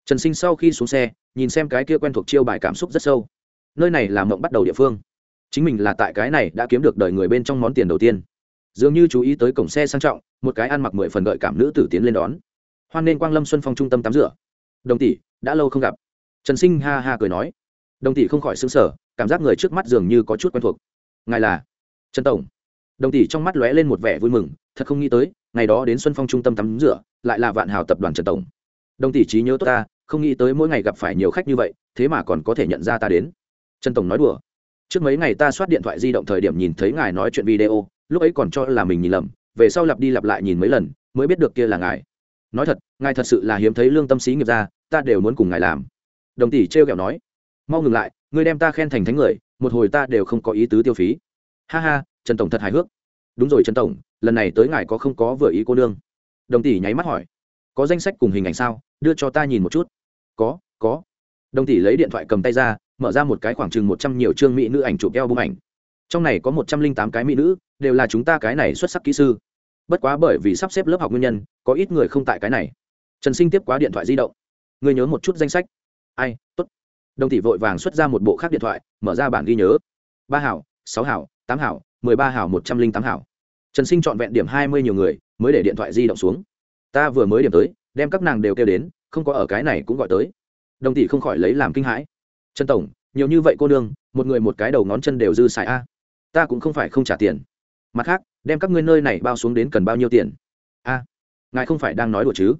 [SPEAKER 1] Trần sinh sau khi xuống xe, nhìn xem cái kia quen thuộc chiêu bài cảm xúc rất sâu. Nơi này là mộng bắt đầu địa phương. Chính mình là tại cái này đã kiếm được đời người bên trong món tiền đầu tiên. Dường như chú ý tới cổng xe sang trọng, một cái ăn mặc mười phần gợi cảm nữ tử tiến lên đón. Hoan nên quang lâm xuân phong trung tâm tắm rửa. Đồng tỷ, đã lâu không gặp. Trần sinh ha ha cười nói. Đồng tỷ không khỏi xứng sở cảm giác người trước mắt dường như có chút quen thuộc. Ngài là? Trần tổng đồng tỷ trong mắt lóe lên một vẻ vui mừng, thật không nghĩ tới, ngày đó đến xuân phong trung tâm tắm rửa, lại là vạn hào tập đoàn trần tổng. Đồng tỷ trí nhớ tốt ta, không nghĩ tới mỗi ngày gặp phải nhiều khách như vậy, thế mà còn có thể nhận ra ta đến. Trần tổng nói đùa. Trước mấy ngày ta soát điện thoại di động thời điểm nhìn thấy ngài nói chuyện video, lúc ấy còn cho là mình nhìn lầm, về sau lặp đi lặp lại nhìn mấy lần, mới biết được kia là ngài. Nói thật, ngài thật sự là hiếm thấy lương tâm sĩ nghiệp ra, ta đều muốn cùng ngài làm. Đồng tỷ trêu kẹo nói. Mau ngừng lại, ngươi đem ta khen thành thánh người, một hồi ta đều không có ý tứ tiêu phí. Ha ha trần tổng thật hài hước. Đúng rồi trần tổng, lần này tới ngài có không có vừa ý cô nương? Đồng tỷ nháy mắt hỏi. Có danh sách cùng hình ảnh sao? Đưa cho ta nhìn một chút. Có có. Đồng tỷ lấy điện thoại cầm tay ra, mở ra một cái khoảng chừng một trăm nhiều chương mỹ nữ ảnh chụp eo bông ảnh. Trong này có một trăm linh tám cái mỹ nữ, đều là chúng ta cái này xuất sắc kỹ sư. Bất quá bởi vì sắp xếp lớp học nguyên nhân, có ít người không tại cái này. Trần sinh tiếp quá điện thoại di động. Người nhớ một chút danh sách. Ai t ố t đồng tỷ vội vàng xuất ra một bộ khác điện thoại, mở ra bản ghi nhớ. Ba hảo, sáu hảo, tám hảo mười ba hảo, một trăm linh tám hảo. Trần sinh chọn vẹn điểm hai mươi nhiều người, mới để điện thoại di động xuống. Ta vừa mới điểm tới, đem các nàng đều kêu đến, không có ở cái này cũng gọi tới. Đồng tỷ không khỏi lấy làm kinh hãi. Trần tổng, nhiều như vậy cô nương, một người một cái đầu ngón chân đều dư xài a. Ta cũng không phải không trả tiền. Mặt khác, đem các ngươi nơi này bao xuống đến cần bao nhiêu tiền? A, ngài không phải đang nói đùa chứ?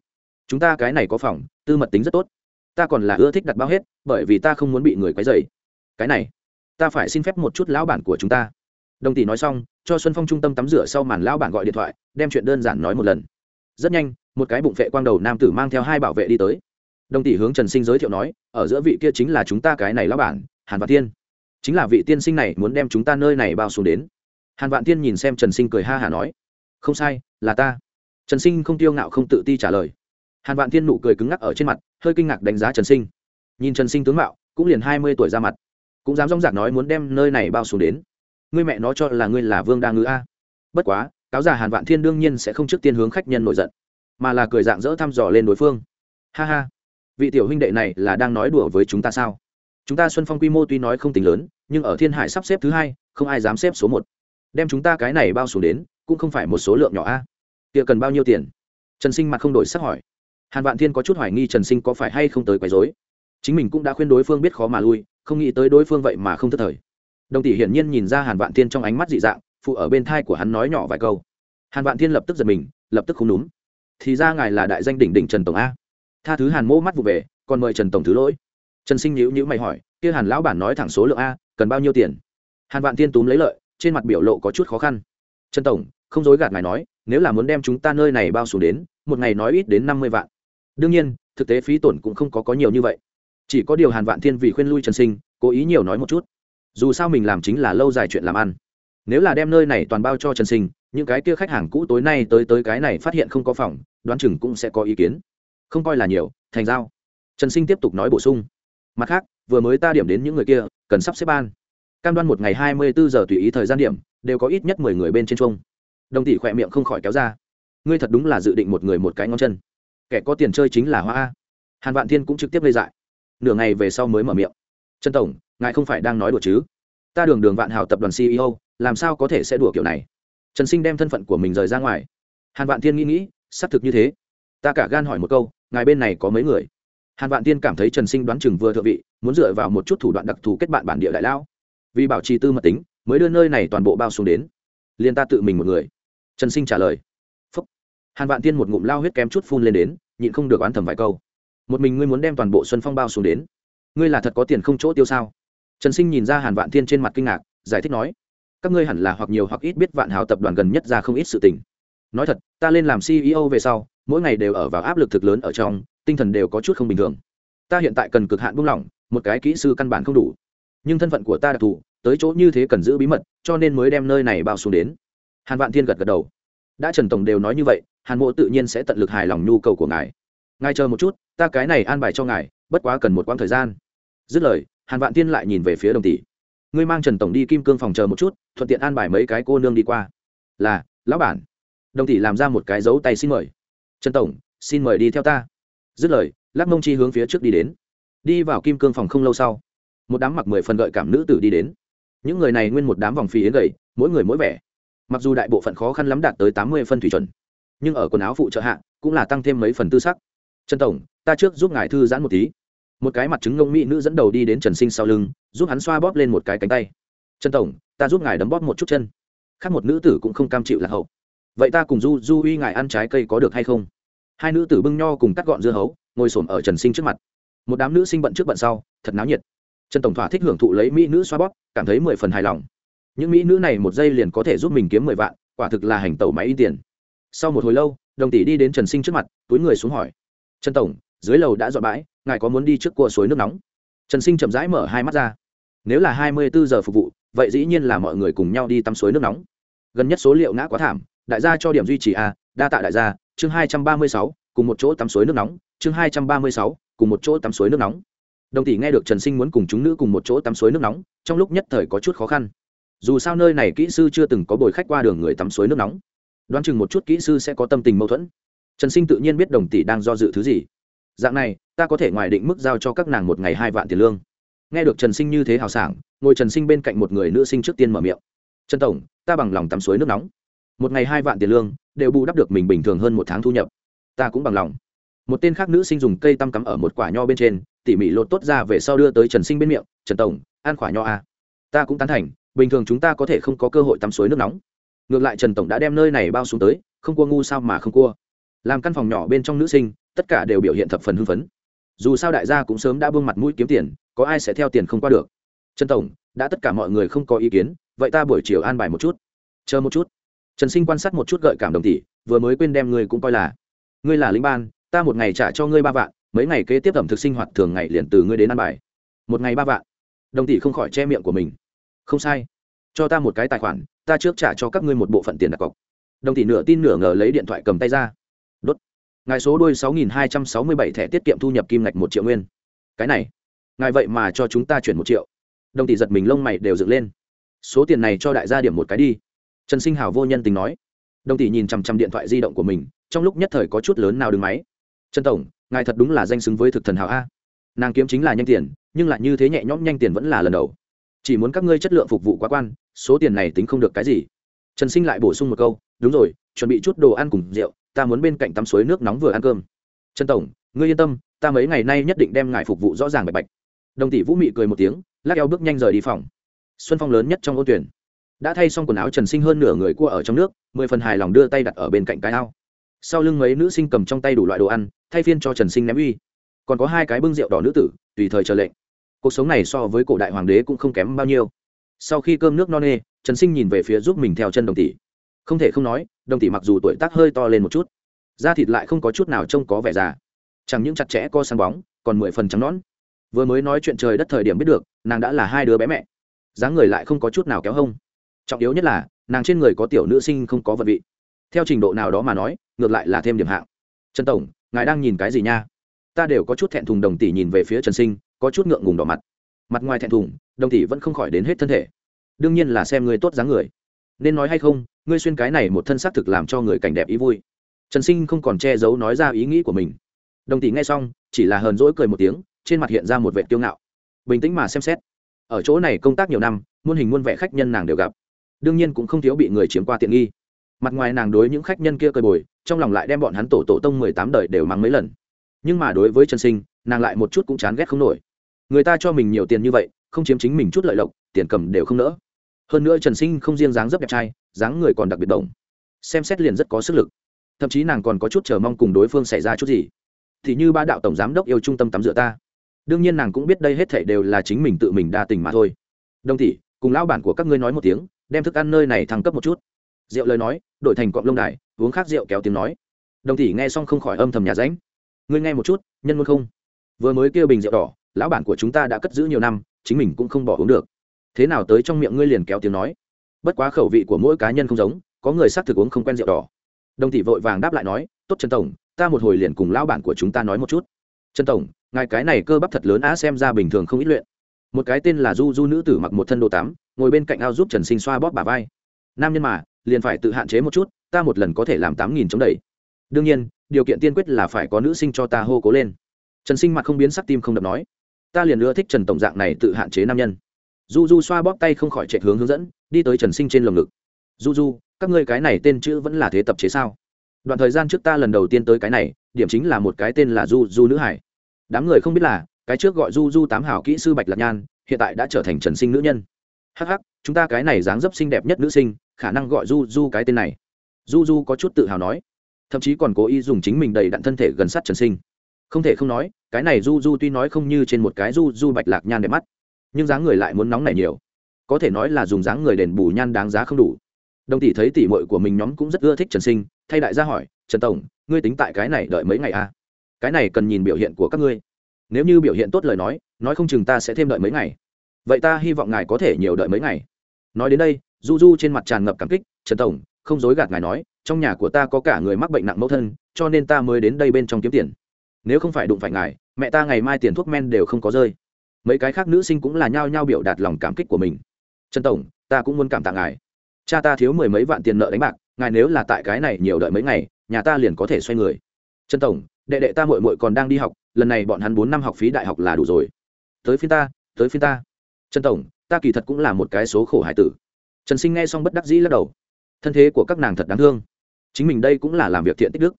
[SPEAKER 1] Chúng ta cái này có phòng, tư mật tính rất tốt. Ta còn là ưa thích đặt bao hết, bởi vì ta không muốn bị người quấy dày cái này, ta phải xin phép một chút lão bản của chúng ta đồng tỷ nói xong, cho xuân phong trung tâm tắm rửa sau màn lão bản gọi điện thoại, đem chuyện đơn giản nói một lần. Rất nhanh, một cái bụng vệ quang đầu nam tử mang theo hai bảo vệ đi tới. Đồng tỷ hướng trần sinh giới thiệu nói, ở giữa vị kia chính là chúng ta cái này lão bản, hàn vạn tiên. Chính là vị tiên sinh này muốn đem chúng ta nơi này bao xuống đến. Hàn vạn tiên nhìn xem trần sinh cười ha hả nói, không sai, là ta. Trần sinh không tiêu ngạo không tự ti trả lời. Hàn vạn tiên nụ cười cứng ngắc ở trên mặt, hơi kinh ngạc đánh giá trần sinh. Nhìn trần sinh tướng mạo, cũng liền hai mươi tuổi ra mặt. Cũng dám dóng dạc nói muốn đem nơi này bao xuống đến ngươi mẹ nó cho là ngươi là vương đa ngữ a. Bất quá, cáo già hàn vạn thiên đương nhiên sẽ không trước tiên hướng khách nhân nổi giận, mà là cười dạng dỡ thăm dò lên đối phương. Ha ha, vị tiểu huynh đệ này là đang nói đùa với chúng ta sao? Chúng ta xuân phong quy mô tuy nói không tính lớn, nhưng ở thiên hải sắp xếp thứ hai, không ai dám xếp số một. Đem chúng ta cái này bao xuống đến, cũng không phải một số lượng nhỏ a. Kia cần bao nhiêu tiền? Trần sinh mặt không đổi sắc hỏi. Hàn vạn thiên có chút hoài nghi trần sinh có phải hay không tới quấy dối chính mình cũng đã khuyên đối phương biết khó mà lui, không nghĩ tới đối phương vậy mà không thất thời đồng tỷ hiển nhiên nhìn ra hàn vạn thiên trong ánh mắt dị dạng, phụ ở bên thai của hắn nói nhỏ vài câu. Hàn vạn thiên lập tức giật mình, lập tức không đúng thì ra ngài là đại danh đỉnh đỉnh trần tổng a. Tha thứ hàn mô mắt vụ về, còn mời trần tổng thứ lỗi. Trần sinh nhữ nhữ mày hỏi, kia hàn lão bản nói thẳng số lượng a, cần bao nhiêu tiền? Hàn vạn thiên túm lấy lợi, trên mặt biểu lộ có chút khó khăn. Trần tổng, không dối gạt ngài nói, nếu là muốn đem chúng ta nơi này bao xuống đến, một ngày nói ít đến năm mươi vạn. Đương nhiên, thực tế phí tổn cũng không có có nhiều như vậy. Chỉ có điều hàn vạn thiên vì khuyên lui trần sinh, cố ý nhiều nói một chút dù sao mình làm chính là lâu dài chuyện làm ăn. Nếu là đem nơi này toàn bao cho trần sinh, những cái kia khách hàng cũ tối nay tới tới cái này phát hiện không có phòng, đoán chừng cũng sẽ có ý kiến. Không coi là nhiều, thành giao. Trần sinh tiếp tục nói bổ sung. Mặt khác, vừa mới ta điểm đến những người kia, cần sắp xếp ban. Cam đoan một ngày hai mươi bốn giờ tùy ý thời gian điểm, đều có ít nhất mười người bên trên chung đồng tỷ khỏe miệng không khỏi kéo ra. Ngươi thật đúng là dự định một người một cái ngón chân. Kẻ có tiền chơi chính là hoa a. Hàn vạn thiên cũng trực tiếp lê dại. Nửa ngày về sau mới mở miệng. Trần tổng ngài không phải đang nói đùa chứ? Ta đường đường vạn hào tập đoàn ceo làm sao có thể sẽ đùa kiểu này? Trần sinh đem thân phận của mình rời ra ngoài. Hàn vạn thiên nghĩ nghĩ, xác thực như thế. Ta cả gan hỏi một câu, ngài bên này có mấy người? Hàn vạn tiên cảm thấy trần sinh đoán chừng vừa thượng vị, muốn dựa vào một chút thủ đoạn đặc thù kết bạn bản địa đại lao. Vì bảo trì tư mật tính, mới đưa nơi này toàn bộ bao xuống đến. Liền ta tự mình một người. Trần sinh trả lời. Phúc. hàn vạn tiên một ngụm lao huyết kém chút phun lên đến, nhịn không được oán thầm vài câu. Một mình ngươi muốn đem toàn bộ xuân phong bao xuống đến. Ngươi là thật có tiền không chỗ tiêu sao? Trần sinh nhìn ra hàn vạn thiên trên mặt kinh ngạc, giải thích nói, các ngươi hẳn là hoặc nhiều hoặc ít biết vạn hào tập đoàn gần nhất ra không ít sự tình. Nói thật, ta lên làm ceo về sau, mỗi ngày đều ở vào áp lực thực lớn ở trong, tinh thần đều có chút không bình thường. Ta hiện tại cần cực hạn buông lỏng, một cái kỹ sư căn bản không đủ. Nhưng thân phận của ta đặc thù, tới chỗ như thế cần giữ bí mật, cho nên mới đem nơi này bao xuống đến. Hàn vạn thiên gật gật đầu. Đã trần tổng đều nói như vậy, hàn mộ tự nhiên sẽ tận lực hài lòng nhu cầu của ngài. Ngài chờ một chút, ta cái này an bài cho ngài, bất quá cần một quãng thời gian. Dứt lời hàn vạn thiên lại nhìn về phía đồng tỷ. Ngươi mang trần tổng đi kim cương phòng chờ một chút, thuận tiện an bài mấy cái cô nương đi qua. Là, lão bản. Đồng tỷ làm ra một cái dấu tay xin mời. Trần tổng, xin mời đi theo ta. Dứt lời, lắc mông chi hướng phía trước đi đến. Đi vào kim cương phòng không lâu sau, một đám mặc mười phần gợi cảm nữ tử đi đến. Những người này nguyên một đám vòng phi yến gầy, mỗi người mỗi vẻ. Mặc dù đại bộ phận khó khăn lắm đạt tới tám mươi phân thủy chuẩn, nhưng ở quần áo phụ trợ hạ, cũng là tăng thêm mấy phần tư sắc. Trần tổng, ta trước giúp ngài thư giãn một tí một cái mặt trứng ngông mỹ nữ dẫn đầu đi đến trần sinh sau lưng, giúp hắn xoa bóp lên một cái cánh tay. Trần tổng, ta giúp ngài đấm bóp một chút chân. Khác một nữ tử cũng không cam chịu lạc hậu. Vậy ta cùng du du uy ngài ăn trái cây có được hay không? Hai nữ tử bưng nho cùng cắt gọn dưa hấu, ngồi s ổ m ở trần sinh trước mặt. Một đám nữ sinh bận trước bận sau, thật náo nhiệt. Trần tổng thỏa thích hưởng thụ lấy mỹ nữ xoa bóp, cảm thấy mười phần hài lòng. Những mỹ nữ này một giây liền có thể giúp mình kiếm mười vạn, quả thực là hành tẩu máy in tiền. Sau một hồi lâu, đồng tỷ đi đến trần sinh trước mặt, túi người xuống hỏi. Trần tổng, dưới lầu đã dọn bãi ngài có muốn đi trước cua suối nước nóng? Trần sinh chậm rãi mở hai mắt ra. Nếu là hai mươi bốn giờ phục vụ, vậy dĩ nhiên là mọi người cùng nhau đi tắm suối nước nóng. Gần nhất số liệu ngã quá thảm, đại gia cho điểm duy trì a, đa tạ đại gia, chương hai trăm ba mươi sáu, cùng một chỗ tắm suối nước nóng, chương hai trăm ba mươi sáu, cùng một chỗ tắm suối nước nóng. Đồng tỷ nghe được trần sinh muốn cùng chúng nữ cùng một chỗ tắm suối nước nóng, trong lúc nhất thời có chút khó khăn. Dù sao nơi này kỹ sư chưa từng có bồi khách qua đường người tắm suối nước nóng. Đoán chừng một chút kỹ sư sẽ có tâm tình mâu thuẫn. Trần sinh tự nhiên biết đồng tỷ đang do dự thứ gì dạng này, ta có thể ngoài định mức giao cho các nàng một ngày hai vạn tiền lương. Nghe được trần sinh như thế hào sảng, ngồi trần sinh bên cạnh một người nữ sinh trước tiên mở miệng. Trần tổng, ta bằng lòng tắm suối nước nóng. Một ngày hai vạn tiền lương, đều bù đắp được mình bình thường hơn một tháng thu nhập. Ta cũng bằng lòng. Một tên khác nữ sinh dùng cây tăm cắm ở một quả nho bên trên, tỉ mỉ lột tốt ra về sau đưa tới trần sinh bên miệng, trần tổng, ăn quả nho à. ta cũng tán thành, bình thường chúng ta có thể không có cơ hội tắm suối nước nóng. Ngược lại trần tổng đã đem nơi này bao xuống tới, không cua ngu sao mà không cua? Làm căn phòng nhỏ bên trong nữ sinh tất cả đều biểu hiện thập phần hưng phấn. Dù sao đại gia cũng sớm đã buông mặt mũi kiếm tiền, có ai sẽ theo tiền không qua được? Trần tổng, đã tất cả mọi người không có ý kiến, vậy ta buổi chiều an bài một chút. Chờ một chút. Trần sinh quan sát một chút gợi cảm đồng tỷ, vừa mới quên đem ngươi cũng coi là. Ngươi là lính ban, ta một ngày trả cho ngươi ba vạn, mấy ngày kế tiếp ẩm thực sinh hoạt thường ngày liền từ ngươi đến ăn bài. Một ngày ba vạn. Đồng tỷ không khỏi che miệng của mình. Không sai. Cho ta một cái tài khoản, ta trước trả cho các ngươi một bộ phận tiền đặt cọc. Đồng tỷ nửa tin nửa ngờ lấy điện thoại cầm tay ra ngài số đôi sáu nghìn hai trăm sáu mươi bảy thẻ tiết kiệm thu nhập kim ngạch một triệu nguyên. Cái này, ngài vậy mà cho chúng ta chuyển một triệu. Đồng tỷ giật mình lông mày đều dựng lên. Số tiền này cho đại gia điểm một cái đi. Trần sinh hào vô nhân tình nói. Đồng tỷ nhìn chằm chằm điện thoại di động của mình, trong lúc nhất thời có chút lớn nào đứng máy. Trần tổng, ngài thật đúng là danh xứng với thực thần hào a. Nàng kiếm chính là nhanh tiền, nhưng lại như thế nhẹ nhõm nhanh tiền vẫn là lần đầu. Chỉ muốn các ngươi chất lượng phục vụ quá quan, số tiền này tính không được cái gì. Trần sinh lại bổ sung một câu, đúng rồi, chuẩn bị chút đồ ăn cùng rượu ta muốn bên cạnh tắm suối nước nóng vừa ăn cơm. Trần tổng, ngươi yên tâm, ta mấy ngày nay nhất định đem ngài phục vụ rõ ràng bạch bạch. Đồng tỷ vũ mị cười một tiếng, lắc eo bước nhanh rời đi phòng. Xuân phong lớn nhất trong ô tuyển. Đã thay xong quần áo trần sinh hơn nửa người cua ở trong nước, mười phần hài lòng đưa tay đặt ở bên cạnh cái ao. Sau lưng mấy nữ sinh cầm trong tay đủ loại đồ ăn, thay phiên cho trần sinh ném uy. Còn có hai cái bưng rượu đỏ nữ tử, tùy thời chờ lệnh. Cuộc sống này so với cổ đại hoàng đế cũng không kém bao nhiêu. Sau khi cơm nước no nê, trần sinh nhìn về phía giúp mình theo chân đồng tỷ không thể không nói, đồng tỷ mặc dù tuổi tác hơi to lên một chút, da thịt lại không có chút nào trông có vẻ già. Chẳng những chặt chẽ co sáng bóng, còn mười phần trắng nón vừa mới nói chuyện trời đất thời điểm biết được, nàng đã là hai đứa bé mẹ. Dáng người lại không có chút nào kéo hông. Trọng yếu nhất là, nàng trên người có tiểu nữ sinh không có vật vị. Theo trình độ nào đó mà nói, ngược lại là thêm điểm hạng. Trần tổng, ngài đang nhìn cái gì nha? Ta đều có chút thẹn thùng đồng tỷ nhìn về phía trần sinh, có chút ngượng ngùng đỏ mặt. Mặt ngoài thẹn thùng, đồng tỷ vẫn không khỏi đến hết thân thể. Đương nhiên là xem người tốt dáng người nên nói hay không, ngươi xuyên cái này một thân xác thực làm cho người cảnh đẹp ý vui. Trần sinh không còn che giấu nói ra ý nghĩ của mình. Đồng tỷ nghe xong, chỉ là hờn dỗi cười một tiếng, trên mặt hiện ra một vệ kiêu ngạo. Bình tĩnh mà xem xét. Ở chỗ này công tác nhiều năm, muôn hình muôn vẻ khách nhân nàng đều gặp. Đương nhiên cũng không thiếu bị người chiếm qua tiện nghi. Mặt ngoài nàng đối những khách nhân kia cười bồi, trong lòng lại đem bọn hắn tổ tổ tông mười tám đời đều mắng mấy lần. Nhưng mà đối với trần sinh, nàng lại một chút cũng chán ghét không nổi. Người ta cho mình nhiều tiền như vậy, không chiếm chính mình chút lợi lộc, tiền cầm đều không nỡ hơn nữa trần sinh không riêng dáng dấp đẹp trai, dáng người còn đặc biệt đồng xem xét liền rất có sức lực. Thậm chí nàng còn có chút chờ mong cùng đối phương xảy ra chút gì. Thì như ba đạo tổng giám đốc yêu trung tâm tắm rửa ta. Đương nhiên nàng cũng biết đây hết thảy đều là chính mình tự mình đa tình mà thôi. Đồng tỷ, cùng lão bản của các ngươi nói một tiếng, đem thức ăn nơi này thăng cấp một chút. Rượu lời nói, đổi thành cọng lông đài, uống khác rượu kéo tiếng nói. Đồng tỷ nghe xong không khỏi âm thầm nhà ránh. Ngươi nghe một chút, nhân muốn không? Vừa mới kêu bình rượu đỏ, lão bản của chúng ta đã cất giữ nhiều năm, chính mình cũng không bỏ uống được thế nào tới trong miệng ngươi liền kéo tiếng nói? Bất quá khẩu vị của mỗi cá nhân không giống, có người xác thực uống không quen rượu đỏ. Đồng tỷ vội vàng đáp lại nói, tốt trần tổng, ta một hồi liền cùng lão bản của chúng ta nói một chút. Trần tổng, ngài cái này cơ bắp thật lớn á, xem ra bình thường không ít luyện. Một cái tên là du du nữ tử mặc một thân đồ tắm, ngồi bên cạnh ao giúp trần sinh xoa bóp bà vai. Nam nhân mà, liền phải tự hạn chế một chút, ta một lần có thể làm tám nghìn chống đẩy. Đương nhiên, điều kiện tiên quyết là phải có nữ sinh cho ta hô cố lên. Trần sinh mặt không biến sắc tim không đập nói, ta liền ưa thích trần tổng dạng này tự hạn chế nam nhân du du xoa bóp tay không khỏi chạy hướng hướng dẫn, đi tới trần sinh trên lồng ngực. Du du các ngươi cái này tên chữ vẫn là thế tập chế sao? Đoạn thời gian trước ta lần đầu tiên tới cái này, điểm chính là một cái tên là du du nữ hải. Đám người không biết là, cái trước gọi du du tám hảo kỹ sư bạch lạc nhan, hiện tại đã trở thành trần sinh nữ nhân. Hh chúng ta cái này dáng dấp xinh đẹp nhất nữ sinh, khả năng gọi du du cái tên này. Du du có chút tự hào nói. Thậm chí còn cố ý dùng chính mình đầy đặn thân thể gần sát trần sinh. Không thể không nói, cái này du du tuy nói không như trên một cái du du bạch lạc nhan đẹp mắt nhưng dáng người lại muốn nóng này nhiều. Có thể nói là dùng dáng người đền bù nhan đáng giá không đủ. Đồng tỷ thấy tỷ mội của mình nhóm cũng rất ưa thích trần sinh, thay đại gia hỏi, trần tổng, ngươi tính tại cái này đợi mấy ngày à? cái này cần nhìn biểu hiện của các ngươi. Nếu như biểu hiện tốt lời nói nói không chừng ta sẽ thêm đợi mấy ngày. Vậy ta hy vọng ngài có thể nhiều đợi mấy ngày. Nói đến đây, du du trên mặt tràn ngập cảm kích, trần tổng, không dối gạt ngài nói, trong nhà của ta có cả người mắc bệnh nặng mẫu thân, cho nên ta mới đến đây bên trong kiếm tiền. Nếu không phải đụng phải ngài, mẹ ta ngày mai tiền thuốc men đều không có rơi mấy cái khác nữ sinh cũng là nhao nhao biểu đạt lòng cảm kích của mình. Trần tổng, ta cũng muốn cảm tạ ngài. Cha ta thiếu mười mấy vạn tiền nợ đánh bạc, ngài nếu là tại cái này nhiều đợi mấy ngày, nhà ta liền có thể xoay người. Trần tổng, đệ đệ ta mội mội còn đang đi học, lần này bọn hắn bốn năm học phí đại học là đủ rồi. Tới phiên ta, tới phiên ta. Trần tổng, ta kỳ thật cũng là một cái số khổ hải tử. Trần sinh nghe xong bất đắc dĩ lắc đầu. Thân thế của các nàng thật đáng thương. Chính mình đây cũng là làm việc thiện tích đức.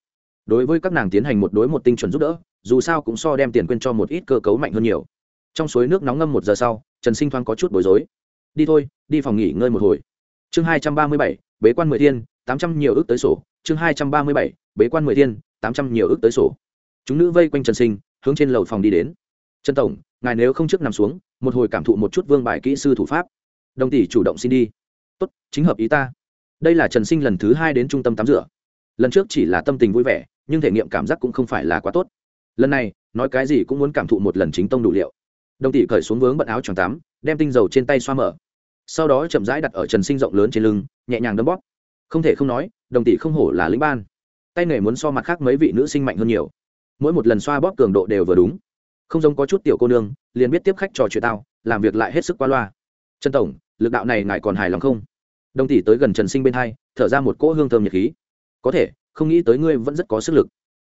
[SPEAKER 1] Đối với các nàng tiến hành một đối một tinh chuẩn giúp đỡ, dù sao cũng so đem tiền quên cho một ít cơ cấu mạnh hơn nhiều trong suối nước nóng ngâm một giờ sau, trần sinh thoáng có chút bối rối. Đi thôi, đi phòng nghỉ ngơi một hồi. Chương hai trăm ba mươi bảy, bế quan mười thiên, tám trăm nhiều ước tới sổ. Chương hai trăm ba mươi bảy, bế quan mười thiên, tám trăm nhiều ước tới sổ. Chúng nữ vây quanh trần sinh, hướng trên lầu phòng đi đến. Trần tổng, ngài nếu không trước nằm xuống, một hồi cảm thụ một chút vương bài kỹ sư thủ pháp. Đồng tỷ chủ động xin đi. Tốt, chính hợp ý ta. Đây là trần sinh lần thứ hai đến trung tâm tắm rửa. Lần trước chỉ là tâm tình vui vẻ, nhưng thể nghiệm cảm giác cũng không phải là quá tốt. Lần này, nói cái gì cũng muốn cảm thụ một lần chính tông đủ liệu đồng tỷ cởi xuống vướng bận áo choàng tắm, đem tinh dầu trên tay xoa mở. Sau đó chậm rãi đặt ở trần sinh rộng lớn trên lưng, nhẹ nhàng đấm bóp. Không thể không nói, đồng tỷ không hổ là lĩnh ban. Tay nghề muốn so mặt khác mấy vị nữ sinh mạnh hơn nhiều. Mỗi một lần xoa bóp cường độ đều vừa đúng. Không giống có chút tiểu cô nương, liền biết tiếp khách trò chuyện tao, làm việc lại hết sức qua loa. Trần tổng, lực đạo này ngài còn hài lòng không? Đồng tỷ tới gần trần sinh bên hai, thở ra một cỗ hương thơm nhiệt khí. Có thể, không nghĩ tới ngươi vẫn rất có sức lực.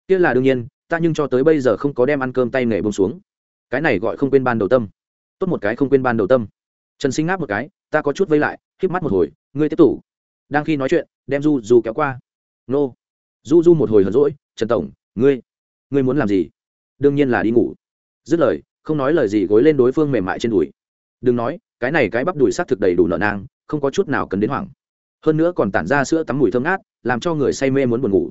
[SPEAKER 1] Kia là đương nhiên, ta nhưng cho tới bây giờ không có đem ăn cơm tay nghề bông xuống cái này gọi không quên ban đầu tâm. Tốt một cái không quên ban đầu tâm. Trần sinh ngáp một cái, ta có chút vây lại, híp mắt một hồi, ngươi tiếp tục. Đang khi nói chuyện, đem du du kéo qua. Nô. Du du một hồi hờn rỗi trần tổng, ngươi ngươi muốn làm gì? Đương nhiên là đi ngủ. Dứt lời, không nói lời gì gối lên đối phương mềm mại trên đùi. Đừng nói, cái này cái bắp đùi s thực đầy đủ nợ nang, không có chút nào cần đến hoảng. Hơn nữa còn tản ra sữa tắm mùi thơm ngát, làm cho người say mê muốn buồn ngủ.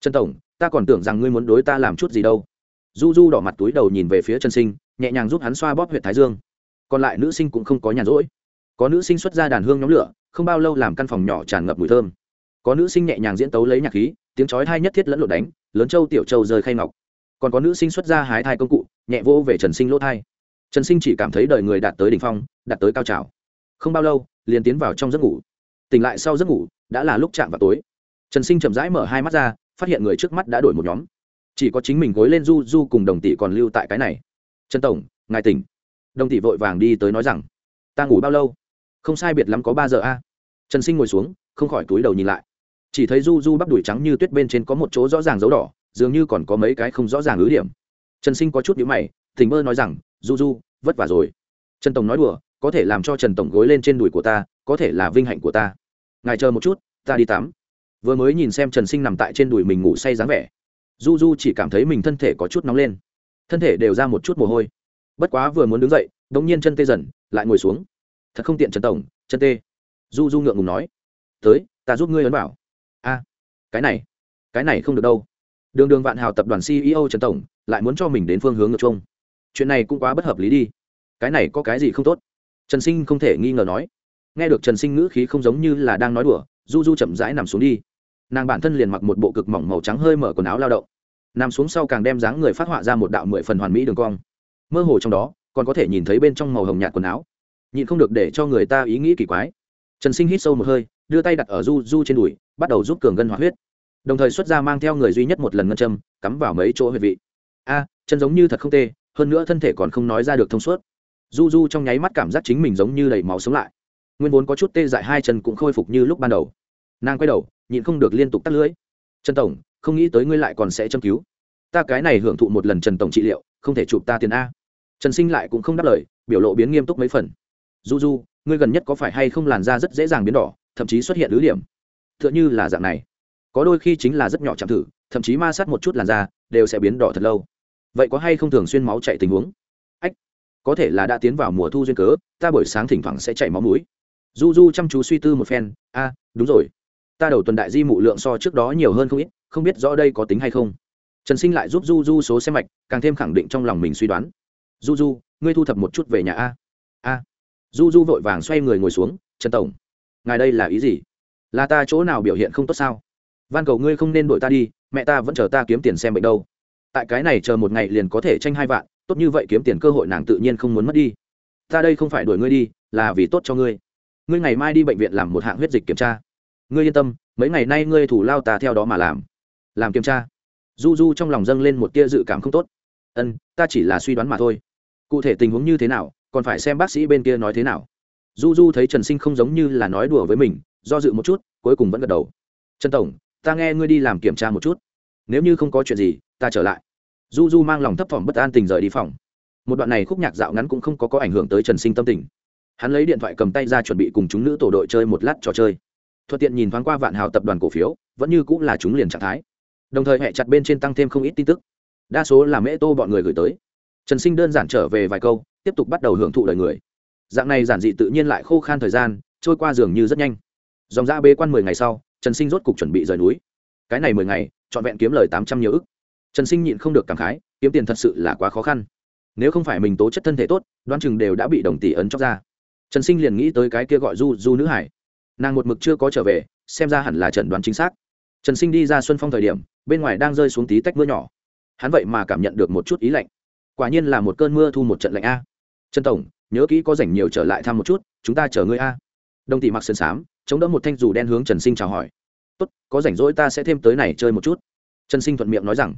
[SPEAKER 1] Trần tổng, ta còn tưởng rằng ngươi muốn đối ta làm chút gì đâu du du đỏ mặt túi đầu nhìn về phía trần sinh, nhẹ nhàng giúp hắn xoa bóp huyện thái dương. Còn lại nữ sinh cũng không có nhàn rỗi. Có nữ sinh xuất ra đàn hương nhóm lửa, không bao lâu làm căn phòng nhỏ tràn ngập mùi thơm. Có nữ sinh nhẹ nhàng diễn tấu lấy nhạc khí, tiếng chói thai nhất thiết lẫn lộn đánh, lớn châu tiểu châu rơi khay ngọc. Còn có nữ sinh xuất ra hái thai công cụ, nhẹ vô về trần sinh lỗ thai trần sinh chỉ cảm thấy đời người đạt tới đ ỉ n h phong, đạt tới cao trào. Không bao lâu, liền tiến vào trong giấc ngủ. Tỉnh lại sau giấc ngủ, đã là lúc chạm vào tối. Trần sinh chậm rãi mở hai mắt ra, phát hiện người trước mắt đã đổi một nhóm chỉ có chính mình gối lên du du cùng đồng tỷ còn lưu tại cái này. Trần tổng, ngài tỉnh. Đồng tỷ vội vàng đi tới nói rằng, ta ngủ bao lâu? Không sai biệt lắm có ba giờ a. Trần sinh ngồi xuống, không khỏi túi đầu nhìn lại. Chỉ thấy du du bắp đùi trắng như tuyết bên trên có một chỗ rõ ràng dấu đỏ, dường như còn có mấy cái không rõ ràng ứ điểm. Trần sinh có chút nhữ mày, tỉnh mơ nói rằng, du du, vất vả rồi. Trần tổng nói đùa, có thể làm cho trần tổng gối lên trên đùi của ta, có thể là vinh hạnh của ta. Ngài chờ một chút, ta đi tắm. Vừa mới nhìn xem trần sinh nằm tại trên đùi mình ngủ say dáng vẻ du du chỉ cảm thấy mình thân thể có chút nóng lên. Thân thể đều ra một chút mồ hôi. Bất quá vừa muốn đứng dậy, đ ỗ n g nhiên chân tê dần, lại ngồi xuống. Thật không tiện trần tổng, chân tê. Du du ngượng ngùng nói. Tới, ta giúp ngươi ấn bảo a, cái này cái này không được đâu. Đường đường vạn hào tập đoàn ceo trần tổng lại muốn cho mình đến phương hướng ngược chung. Chuyện này cũng quá bất hợp lý đi. Cái này có cái gì không tốt? Trần sinh không thể nghi ngờ nói. Nghe được trần sinh ngữ khí không giống như là đang nói đùa, du du chậm rãi nằm xuống đi nàng bản thân liền mặc một bộ cực mỏng màu trắng hơi mở quần áo lao động. Nằm xuống sau càng đem dáng người phát họa ra một đạo mười phần hoàn mỹ đường cong. Mơ hồ trong đó, còn có thể nhìn thấy bên trong màu hồng nhạt quần áo. Nhịn không được để cho người ta ý nghĩ kỳ quái. Trần sinh hít sâu một hơi, đưa tay đặt ở du du trên đùi, bắt đầu giúp cường ngân hoạt huyết. Đồng thời xuất ra mang theo người duy nhất một lần ngân châm, cắm vào mấy chỗ huyệt vị. A, chân giống như thật không tê, hơn nữa thân thể còn không nói ra được thông suốt. Du du trong nháy mắt cảm giác chính mình giống như đầy máu sống lại. Nguyên vốn có chút tê dại hai chân cũng khôi phục như lúc ban đầu nàng quay đầu, nhịn không được liên tục tắt lưỡi trần tổng, không nghĩ tới ngươi lại còn sẽ châm cứu. Ta cái này hưởng thụ một lần trần tổng trị liệu, không thể chụp ta tiền a. Trần sinh lại cũng không đáp lời, biểu lộ biến nghiêm túc mấy phần. Du du ngươi gần nhất có phải hay không làn da rất dễ dàng biến đỏ, thậm chí xuất hiện lứ điểm? T h ư ợ n h ư là dạng này. Có đôi khi chính là rất nhỏ chạm thử, thậm chí ma sát một chút làn da, đều sẽ biến đỏ thật lâu. Vậy có hay không thường xuyên máu chạy tình huống? Ách, có thể là đã tiến vào mùa thu duyên cớ, ta buổi sáng thỉnh thoảng sẽ chảy máu mũi. Du du chăm chú suy tư một phen, a, đúng rồi ta đầu tuần đại di mụ lượng so trước đó nhiều hơn không ít, không biết rõ đây có tính hay không. Trần sinh lại giúp du du số xe mạch, càng thêm khẳng định trong lòng mình suy đoán. Du du ngươi thu thập một chút về nhà a. A. Du du vội vàng xoay người ngồi xuống, trần tổng, ngài đây là ý gì? Là ta chỗ nào biểu hiện không tốt sao? Van cầu ngươi không nên đuổi ta đi, mẹ ta vẫn chờ ta kiếm tiền xem bệnh đâu. Tại cái này chờ một ngày liền có thể tranh hai vạn, tốt như vậy kiếm tiền cơ hội nàng tự nhiên không muốn mất đi. Ta đây không phải đuổi ngươi đi, là vì tốt cho ngươi. Ngươi ngày mai đi bệnh viện làm một hạng huyết dịch kiểm tra ngươi yên tâm, mấy ngày nay ngươi thủ lao ta theo đó mà làm. Làm kiểm tra. Du du trong lòng dâng lên một tia dự cảm không tốt. Ân, ta chỉ là suy đoán mà thôi. Cụ thể tình huống như thế nào, còn phải xem bác sĩ bên kia nói thế nào. Du du thấy trần sinh không giống như là nói đùa với mình, do dự một chút, cuối cùng vẫn gật đầu. Trần tổng, ta nghe ngươi đi làm kiểm tra một chút. Nếu như không có chuyện gì, ta trở lại. Du du mang lòng thấp thỏm bất an tình rời đi phòng. Một đoạn này khúc nhạc dạo ngắn cũng không có có ảnh hưởng tới trần sinh tâm tình. Hắn lấy điện thoại cầm tay ra chuẩn bị cùng chúng nữ tổ đội chơi một lát trò chơi thuận tiện nhìn thoáng qua vạn hào tập đoàn cổ phiếu, vẫn như cũng là chúng liền trạng thái. Đồng thời hẹ chặt bên trên tăng thêm không ít tin tức. Đa số là mễ tô bọn người gửi tới. Trần sinh đơn giản trở về vài câu, tiếp tục bắt đầu hưởng thụ lời người. Dạng này giản dị tự nhiên lại khô khan thời gian, trôi qua dường như rất nhanh. Dòng ra bế quan mười ngày sau, trần sinh rốt cục chuẩn bị rời núi. Cái này mười ngày, trọn vẹn kiếm lời tám trăm nhiều ức. Trần sinh nhịn không được cảm khái, kiếm tiền thật sự là quá khó khăn. Nếu không phải mình tố chất thân thể tốt đoan chừng đều đã bị đồng tỷ ấn chóc ra. Trần sinh liền nghĩ tới cái kia gọi du du nữ hải nàng một mực chưa có trở về, xem ra hẳn là trần đoán chính xác. Trần sinh đi ra xuân phong thời điểm, bên ngoài đang rơi xuống tí tách mưa nhỏ. Hắn vậy mà cảm nhận được một chút ý lạnh. Quả nhiên là một cơn mưa thu một trận lạnh a. Trần tổng, nhớ kỹ có rảnh nhiều trở lại thăm một chút, chúng ta chờ ngươi a. Đồng tỷ mặc sơn xám chống đỡ một thanh dù đen hướng trần sinh chào hỏi. Tốt, có rảnh rỗi ta sẽ thêm tới này chơi một chút. Trần sinh thuận miệng nói rằng.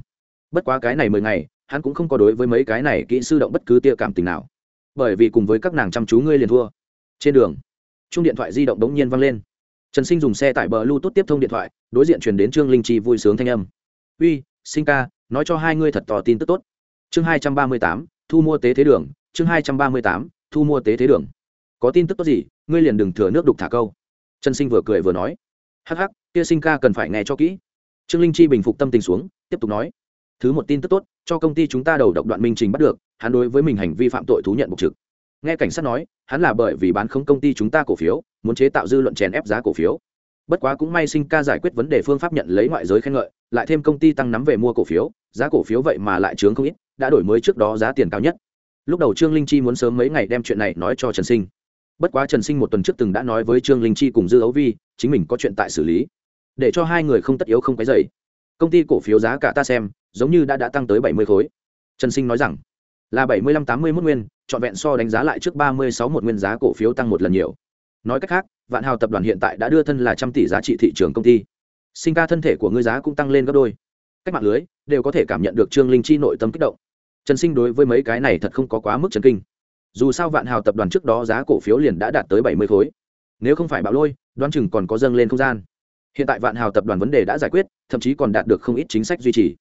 [SPEAKER 1] Bất quá cái này mười ngày, hắn cũng không có đối với mấy cái này kỹ sư động bất cứ tia cảm tình nào. Bởi vì cùng với các nàng chăm chú ngươi liền thua. Trên đường chung điện thoại di động đống nhiên văng lên. Trần sinh dùng xe tải bờ lưu tốt tiếp thông điện thoại, đối diện truyền đến trương linh chi vui sướng thanh âm. Uy, sinh ca, nói cho hai ngươi thật tò tin tức tốt. Chương hai trăm ba mươi tám, thu mua tế thế đường. Chương hai trăm ba mươi tám, thu mua tế thế đường. Có tin tức tốt gì, ngươi liền đừng thừa nước đục thả câu. Trần sinh vừa cười vừa nói. Hắc hắc, kia sinh ca cần phải nghe cho kỹ. Trương linh chi bình phục tâm tình xuống, tiếp tục nói. Thứ một tin tức tốt, cho công ty chúng ta đầu độc đoạn minh trình bắt được, hắn đối với mình hành vi phạm tội thú nhận mục trực nghe cảnh sát nói, hắn là bởi vì bán không công ty chúng ta cổ phiếu, muốn chế tạo dư luận chèn ép giá cổ phiếu. Bất quá cũng may sinh ca giải quyết vấn đề phương pháp nhận lấy ngoại giới khen ngợi, lại thêm công ty tăng nắm về mua cổ phiếu, giá cổ phiếu vậy mà lại chướng không ít, đã đổi mới trước đó giá tiền cao nhất. Lúc đầu trương linh chi muốn sớm mấy ngày đem chuyện này nói cho trần sinh. Bất quá trần sinh một tuần trước từng đã nói với trương linh chi cùng dư ấu vi, chính mình có chuyện tại xử lý. Để cho hai người không tất yếu không cái dày công ty cổ phiếu giá cả ta xem, giống như đã đã tăng tới bảy mươi khối. Trần sinh nói rằng, là bảy mươi lăm tám mươi mốt nguyên trọn vẹn so đánh giá lại trước ba mươi sáu một nguyên giá cổ phiếu tăng một lần nhiều. Nói cách khác, vạn hào tập đoàn hiện tại đã đưa thân là trăm tỷ giá trị thị trường công ty. Sinh ca thân thể của ngươi giá cũng tăng lên gấp đôi. Cách mạng lưới đều có thể cảm nhận được trương linh chi nội tâm kích động. Trần sinh đối với mấy cái này thật không có quá mức chấn kinh. Dù sao vạn hào tập đoàn trước đó giá cổ phiếu liền đã đạt tới bảy mươi khối. Nếu không phải bạo lôi, đoán chừng còn có dâng lên không gian. Hiện tại vạn hào tập đoàn vấn đề đã giải quyết, thậm chí còn đạt được không ít chính sách duy trì.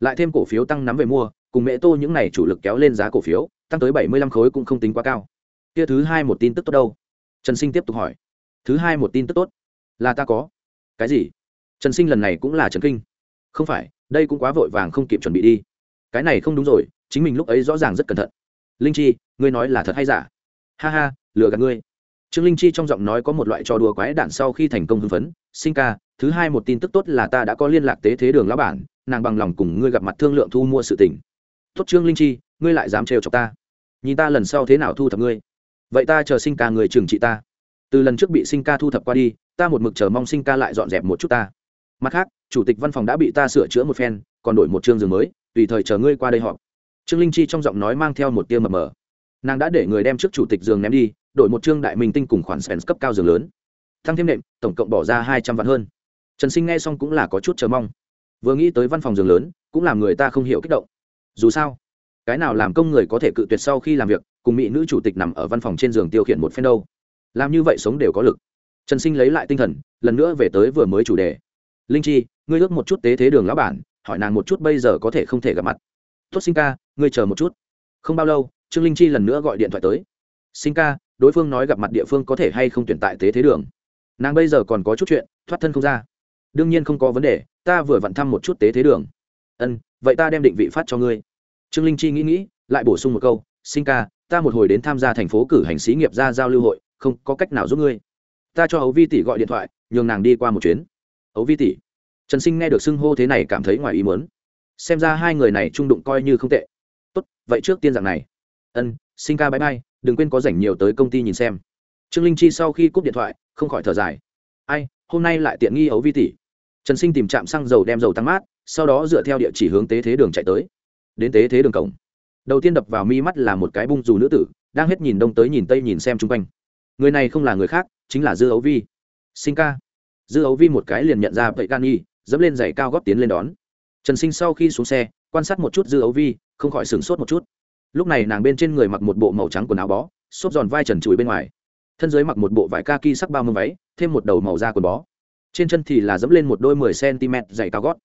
[SPEAKER 1] Lại thêm cổ phiếu tăng nắm về mua, cùng mẹ tô những này chủ lực kéo lên giá cổ phiếu tăng tới bảy mươi lăm khối cũng không tính quá cao. Kia thứ hai một tin tức tốt đâu? Trần sinh tiếp tục hỏi. Thứ hai một tin tức tốt? Là ta có. Cái gì? Trần sinh lần này cũng là trần kinh. Không phải, đây cũng quá vội vàng không kịp chuẩn bị đi. Cái này không đúng rồi, chính mình lúc ấy rõ ràng rất cẩn thận. Linh chi, ngươi nói là thật hay giả? Ha ha, lừa gạt ngươi. Trương linh chi trong giọng nói có một loại trò đùa quái đản sau khi thành công hưng phấn. Sinh ca, thứ hai một tin tức tốt là ta đã có liên lạc tế thế đường lão bản, nàng bằng lòng cùng ngươi gặp mặt thương lượng thu mua sự tình. Tốt trương linh chi, ngươi lại dám trêu chọc ta nhìn ta lần sau thế nào thu thập ngươi. Vậy ta chờ sinh ca người trừng trị ta. Từ lần trước bị sinh ca thu thập qua đi, ta một mực chờ mong sinh ca lại dọn dẹp một chút ta. Mặt khác, chủ tịch văn phòng đã bị ta sửa chữa một phen, còn đổi một chương giường mới, tùy thời chờ ngươi qua đây họp. Trương linh chi trong giọng nói mang theo một tia mờ mờ. Nàng đã để người đem trước chủ tịch giường ném đi, đổi một chương đại minh tinh cùng khoản sèn cấp cao giường lớn. Thăng thêm nệm, tổng cộng bỏ ra hai trăm vạn hơn. Trần sinh nghe xong cũng là có chút chờ mong. Vừa nghĩ tới văn phòng giường lớn, cũng làm người ta không hiểu kích động. Dù sao cái nào làm công người có thể cự tuyệt sau khi làm việc, cùng mỹ nữ chủ tịch nằm ở văn phòng trên giường tiêu khiển một phen đâu. Làm như vậy sống đều có lực. Trần sinh lấy lại tinh thần, lần nữa về tới vừa mới chủ đề. Linh chi, ngươi ước một chút tế thế đường lão bản, hỏi nàng một chút bây giờ có thể không thể gặp mặt. Tốt sinh ca, ngươi chờ một chút. Không bao lâu, trương linh chi lần nữa gọi điện thoại tới. Sinh ca, đối phương nói gặp mặt địa phương có thể hay không tuyển tại tế thế đường? Nàng bây giờ còn có chút chuyện, thoát thân không ra. Đương nhiên không có vấn đề, ta vừa vặn thăm một chút tế thế đường. Ân, vậy ta đem định vị phát cho ngươi trương linh chi nghĩ nghĩ, lại bổ sung một câu, sinh ca, ta một hồi đến tham gia thành phố cử hành sĩ nghiệp ra giao lưu hội, không có cách nào giúp ngươi. Ta cho ấu vi tỷ gọi điện thoại, nhường nàng đi qua một chuyến. Ấu vi tỷ. Trần sinh nghe được xưng hô thế này cảm thấy ngoài ý muốn. xem ra hai người này trung đụng coi như không tệ. Tốt, vậy trước tiên dạng này. Ân, sinh ca bãi bay đừng quên có rảnh nhiều tới công ty nhìn xem. Trương linh chi sau khi cúp điện thoại, không khỏi thở dài. Ai, hôm nay lại tiện nghi ấu vi tỷ. Trần sinh tìm trạm xăng dầu đem dầu tăng mát, sau đó dựa theo địa chỉ hướng tế thế đường chạy tới đến tế thế đường cổng. Đầu tiên đập vào mi mắt là một cái bung dù nữ tử, đang hết nhìn đông tới nhìn tây nhìn xem chung quanh. Người này không là người khác, chính là dư ấu vi. Sinh ca. Dư ấu vi một cái liền nhận ra vậy gan y, dẫm lên giày cao góp tiến lên đón. Trần sinh sau khi xuống xe, quan sát một chút dư ấu vi, không khỏi sửng sốt một chút. Lúc này nàng bên trên người mặc một bộ màu trắng quần áo bó, xốp giòn vai trần trụi bên ngoài. Thân dưới mặc một bộ vải kaki sắc bao mâm váy, thêm một đầu màu da quần bó. Trên chân thì là dẫm lên một đôi mười cm dày cao gót.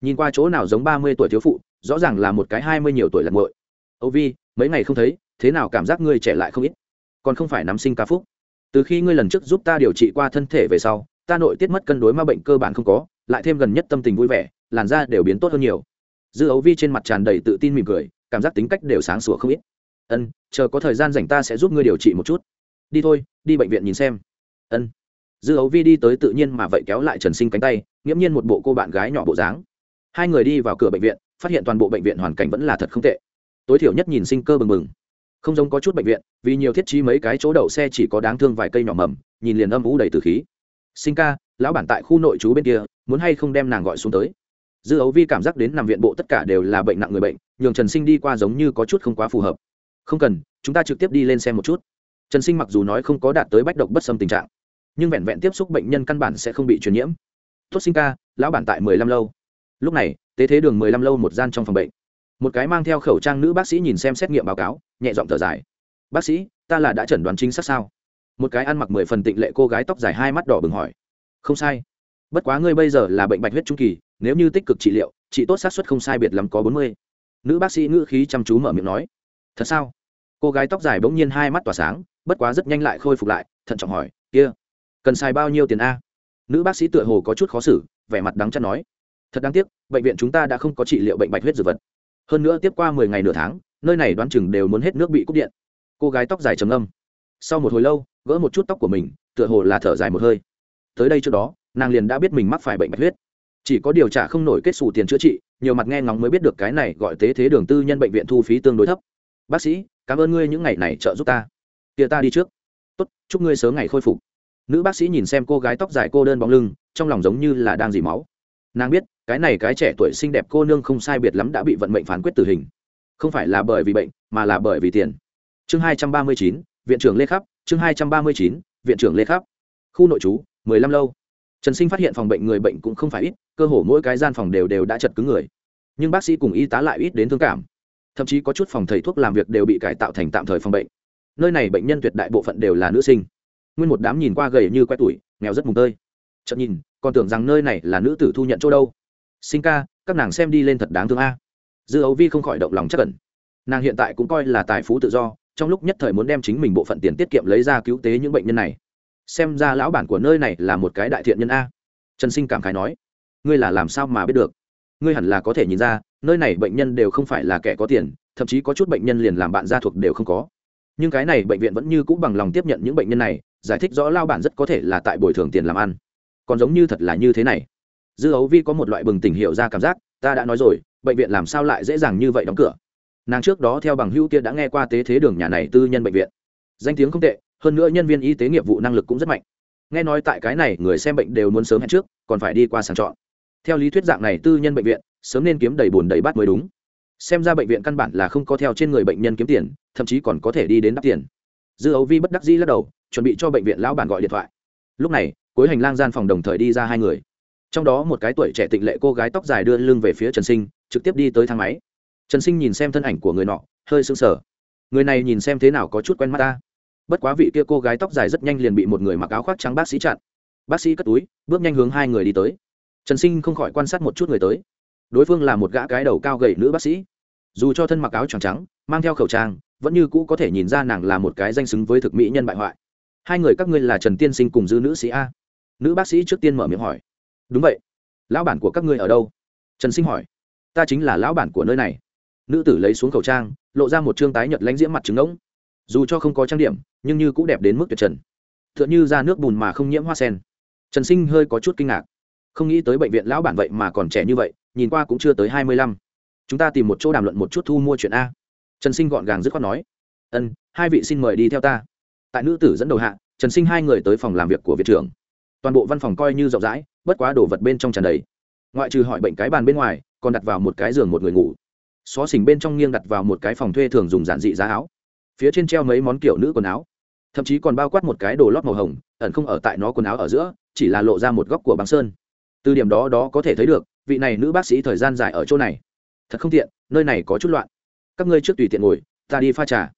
[SPEAKER 1] Nhìn qua chỗ nào giống ba mươi tuổi thiếu phụ rõ ràng là một cái hai mươi nhiều tuổi lật ngội âu vi, mấy ngày không thấy, thế nào cảm giác ngươi trẻ lại không ít? Còn không phải nắm sinh ca phúc. Từ khi ngươi lần trước giúp ta điều trị qua thân thể về sau, ta nội tiết mất cân đối ma bệnh cơ bản không có, lại thêm gần nhất tâm tình vui vẻ, làn da đều biến tốt hơn nhiều. Dư ấu vi trên mặt tràn đầy tự tin mỉm cười, cảm giác tính cách đều sáng sủa không ít. Ân, chờ có thời gian dành ta sẽ giúp ngươi điều trị một chút. Đi thôi, đi bệnh viện nhìn xem. Ân. Dư ấu vi đi tới tự nhiên mà vậy kéo lại trần sinh cánh tay, nghiễm nhiên một bộ cô bạn gái nhỏ bộ dáng. Hai người đi vào cửa bệnh viện phát hiện toàn bộ bệnh viện hoàn cảnh vẫn là thật không tệ. Tối thiểu nhất nhìn sinh cơ bừng bừng. Không giống có chút bệnh viện, vì nhiều thiết trí mấy cái chỗ đậu xe chỉ có đáng thương vài cây nhỏ mầm, nhìn liền âm ú đầy từ khí. Sinh ca, lão bản tại khu nội trú bên kia, muốn hay không đem nàng gọi xuống tới? Dư ấu vi cảm giác đến nằm viện bộ tất cả đều là bệnh nặng người bệnh, nhường trần sinh đi qua giống như có chút không quá phù hợp. Không cần, chúng ta trực tiếp đi lên xem một chút. Trần sinh mặc dù nói không có đạt tới bách độc bất xâm tình trạng, nhưng vẹn vẹn tiếp xúc bệnh nhân căn bản sẽ không bị truyền nhiễm. Tốt sinh ca, lão bản tại mười lăm lâu. Lúc này tế thế đường mười lăm lâu một gian trong phòng bệnh. Một cái mang theo khẩu trang nữ bác sĩ nhìn xem xét nghiệm báo cáo, nhẹ giọng thở dài. Bác sĩ, ta là đã chẩn đoán chính xác sao? Một cái ăn mặc mười phần tịnh lệ cô gái tóc dài hai mắt đỏ bừng hỏi. Không sai. Bất quá ngươi bây giờ là bệnh bạch huyết trung kỳ, nếu như tích cực trị liệu chị tốt xác suất không sai biệt lắm có bốn mươi. Nữ bác sĩ ngữ khí chăm chú mở miệng nói. Thật sao? Cô gái tóc dài bỗng nhiên hai mắt tỏa sáng, bất quá rất nhanh lại khôi phục lại, thận trọng hỏi. Kia, cần xài bao nhiêu tiền a? Nữ bác sĩ tựa hồ có chút khó xử, vẻ mặt đắng chắt nói thật đáng tiếc, bệnh viện chúng ta đã không có trị liệu bệnh bạch huyết dược vật. Hơn nữa tiếp qua mười ngày nửa tháng, nơi này đoán chừng đều muốn hết nước bị cúp điện. Cô gái tóc dài trầm âm sau một hồi lâu, gỡ một chút tóc của mình, tựa hồ là thở dài một hơi. Tới đây trước đó, nàng liền đã biết mình mắc phải bệnh bạch huyết. Chỉ có điều trả không nổi kết xù tiền chữa trị, nhiều mặt nghe ngóng mới biết được cái này gọi tế thế đường tư nhân bệnh viện thu phí tương đối thấp. Bác sĩ, cảm ơn ngươi những ngày này trợ giúp ta. Kia ta đi trước. Tốt, chúc ngươi sớm ngày khôi phục. Nữ bác sĩ nhìn xem cô gái tóc dài cô đơn bóng lưng, trong lòng giống như là đang dì máu nàng biết, cái này cái trẻ tuổi xinh đẹp cô nương không sai biệt lắm đã bị vận mệnh phán quyết tử hình. Không phải là bởi vì bệnh, mà là bởi vì tiền. Chương hai trăm ba mươi chín, viện trưởng lê khắp. Chương hai trăm ba mươi chín, viện trưởng lê khắp. Khu nội trú, mười lăm lâu. Trần sinh phát hiện phòng bệnh người bệnh cũng không phải ít, cơ hồ mỗi cái gian phòng đều đều đã chật cứng người. Nhưng bác sĩ cùng y tá lại ít đến thương cảm. Thậm chí có chút phòng thầy thuốc làm việc đều bị cải tạo thành tạm thời phòng bệnh. Nơi này bệnh nhân tuyệt đại bộ phận đều là nữ sinh. Nguyên một đám nhìn qua gầy như quét tuổi, nghèo rất mùng tơi. Chậm nhìn còn tưởng rằng nơi này là nữ tử thu nhận chỗ đâu. Sinh ca, các nàng xem đi lên thật đáng thương a. Dư ấu vi không khỏi động lòng chắc cẩn nàng hiện tại cũng coi là tài phú tự do, trong lúc nhất thời muốn đem chính mình bộ phận tiền tiết kiệm lấy ra cứu tế những bệnh nhân này. Xem ra lão bản của nơi này là một cái đại thiện nhân a. Trần sinh cảm khái nói, ngươi là làm sao mà biết được? Ngươi hẳn là có thể nhìn ra, nơi này bệnh nhân đều không phải là kẻ có tiền, thậm chí có chút bệnh nhân liền làm bạn gia thuộc đều không có. Nhưng cái này bệnh viện vẫn như cũ bằng lòng tiếp nhận những bệnh nhân này, giải thích rõ lao bản rất có thể là tại bồi thường tiền làm ăn còn giống như thật là như thế này. Dư ấu vi có một loại bừng tỉnh hiệu ra cảm giác, ta đã nói rồi, bệnh viện làm sao lại dễ dàng như vậy đóng cửa? Nàng trước đó theo bằng hữu kia đã nghe qua tế thế đường nhà này tư nhân bệnh viện. Danh tiếng không tệ, hơn nữa nhân viên y tế nghiệp vụ năng lực cũng rất mạnh. Nghe nói tại cái này, người xem bệnh đều muốn sớm hẹn trước, còn phải đi qua sàng chọn. Theo lý thuyết dạng này tư nhân bệnh viện, sớm nên kiếm đầy bùn đầy bát mới đúng. Xem ra bệnh viện căn bản là không có theo trên người bệnh nhân kiếm tiền, thậm chí còn có thể đi đến đắp tiền. Dư ấu vi bất đắc dĩ lắc đầu, chuẩn bị cho bệnh viện lão bản gọi điện thoại. Lúc này cuối hành lang gian phòng đồng thời đi ra hai người. Trong đó một cái tuổi trẻ tịnh lệ cô gái tóc dài đưa lưng về phía trần sinh, trực tiếp đi tới thang máy. Trần sinh nhìn xem thân ảnh của người nọ, hơi sững sờ. Người này nhìn xem thế nào có chút quen mắt ta. Bất quá vị kia cô gái tóc dài rất nhanh liền bị một người mặc áo khoác trắng bác sĩ chặn. Bác sĩ cất túi, bước nhanh hướng hai người đi tới. Trần sinh không khỏi quan sát một chút người tới. Đối phương là một gã cái đầu cao gầy nữ bác sĩ. Dù cho thân mặc áo trắng trắng, mang theo khẩu trang, vẫn như cũ có thể nhìn ra nàng là một cái danh xứng với thực mỹ nhân bại hoại. Hai người các ngươi là trần tiên sinh cùng dư nữ sĩ a nữ bác sĩ trước tiên mở miệng hỏi. Đúng vậy. Lão bản của các ngươi ở đâu? Trần sinh hỏi. Ta chính là lão bản của nơi này. Nữ tử lấy xuống khẩu trang, lộ ra một chương tái nhật lãnh diễm mặt trứng ngỗng. Dù cho không có trang điểm, nhưng như cũng đẹp đến mức tuyệt trần. T h ư ợ n h ư ra nước bùn mà không nhiễm hoa sen. Trần sinh hơi có chút kinh ngạc. Không nghĩ tới bệnh viện lão bản vậy mà còn trẻ như vậy, nhìn qua cũng chưa tới hai mươi lăm. Chúng ta tìm một chỗ đàm luận một chút thu mua chuyện a. Trần sinh gọn gàng dứt khoát nói. Ân, hai vị xin mời đi theo ta. Tại nữ tử dẫn đầu hạ, trần sinh hai người tới phòng làm việc của viện trưởng toàn bộ văn phòng coi như rộng rãi, bất quá đồ vật bên trong tràn đầy. Ngoại trừ hỏi bệnh cái bàn bên ngoài, còn đặt vào một cái giường một người ngủ. Xó xỉnh bên trong nghiêng đặt vào một cái phòng thuê thường dùng giản dị giá áo. Phía trên treo mấy món kiểu nữ quần áo. Thậm chí còn bao quát một cái đồ lót màu hồng, ẩn không ở tại nó quần áo ở giữa, chỉ là lộ ra một góc của băng sơn. Từ điểm đó đó có thể thấy được, vị này nữ bác sĩ thời gian dài ở chỗ này. Thật không tiện, nơi này có chút loạn. Các ngươi trước tùy tiện ngồi, ta đi pha trà.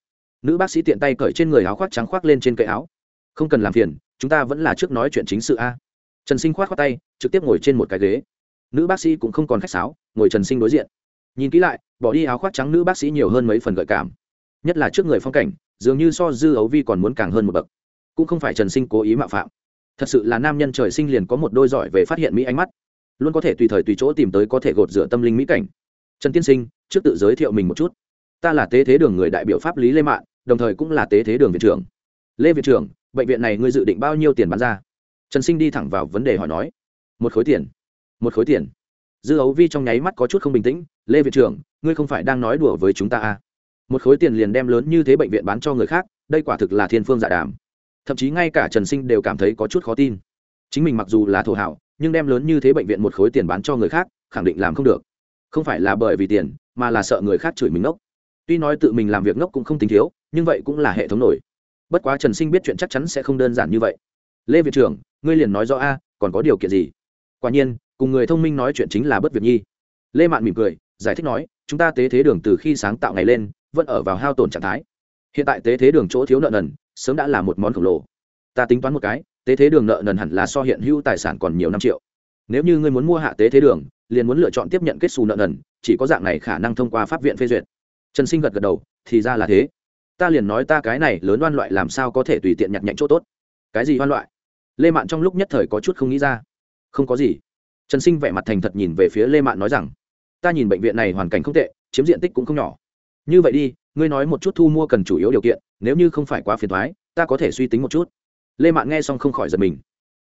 [SPEAKER 1] Nữ bác sĩ tiện tay cởi trên người áo khoác trắng khoác lên trên cây áo. Không cần làm phiền chúng ta vẫn là trước nói chuyện chính sự a. Trần sinh khoát khoát tay, trực tiếp ngồi trên một cái ghế. Nữ bác sĩ cũng không còn khách sáo, ngồi trần sinh đối diện. Nhìn kỹ lại, bỏ đi áo khoác trắng nữ bác sĩ nhiều hơn mấy phần gợi cảm. Nhất là trước người phong cảnh, dường như so dư ấu vi còn muốn càng hơn một bậc. Cũng không phải trần sinh cố ý mạo phạm. Thật sự là nam nhân trời sinh liền có một đôi giỏi về phát hiện mỹ ánh mắt. Luôn có thể tùy thời tùy chỗ tìm tới có thể gột rửa tâm linh mỹ cảnh. Trần tiên sinh, trước tự giới thiệu mình một chút. Ta là tế thế đường người đại biểu pháp lý lê mạng đồng thời cũng là tế thế đường viện trưởng. Lê viện trưởng bệnh viện này ngươi dự định bao nhiêu tiền bán ra? Trần sinh đi thẳng vào vấn đề hỏi nói. Một khối tiền. Một khối tiền. Dư ấu vi trong nháy mắt có chút không bình tĩnh. Lê viện trưởng, ngươi không phải đang nói đùa với chúng ta à. một khối tiền liền đem lớn như thế bệnh viện bán cho người khác, đây quả thực là thiên phương giả dạ đàm. Thậm chí ngay cả trần sinh đều cảm thấy có chút khó tin. Chính mình mặc dù là thổ hảo, nhưng đem lớn như thế bệnh viện một khối tiền bán cho người khác, khẳng định làm không được. Không phải là bởi vì tiền, mà là sợ người khác chửi mình ngốc. Tuy nói tự mình làm việc ngốc cũng không tính thiếu, nhưng vậy cũng là hệ thống nổi bất quá trần sinh biết chuyện chắc chắn sẽ không đơn giản như vậy lê viện trưởng ngươi liền nói rõ a còn có điều kiện gì quả nhiên cùng người thông minh nói chuyện chính là bất việc nhi lê mạn mỉm cười giải thích nói chúng ta tế thế đường từ khi sáng tạo ngày lên vẫn ở vào hao tổn trạng thái hiện tại tế thế đường chỗ thiếu nợ nần sớm đã là một món khổng lồ ta tính toán một cái tế thế đường nợ nần hẳn là so hiện hữu tài sản còn nhiều năm triệu nếu như ngươi muốn mua hạ tế thế đường liền muốn lựa chọn tiếp nhận kết xù nợ nần chỉ có dạng này khả năng thông qua pháp viện phê duyệt trần sinh gật gật đầu thì ra là thế ta liền nói ta cái này lớn oan loại làm sao có thể tùy tiện nhặt nhạnh chỗ tốt. Cái gì oan loại? Lê mạn trong lúc nhất thời có chút không nghĩ ra. Không có gì. Trần sinh vẻ mặt thành thật nhìn về phía lê mạn nói rằng, ta nhìn bệnh viện này hoàn cảnh không tệ, chiếm diện tích cũng không nhỏ. Như vậy đi, ngươi nói một chút thu mua cần chủ yếu điều kiện, nếu như không phải quá phiền thoái ta có thể suy tính một chút. Lê mạn nghe xong không khỏi giật mình.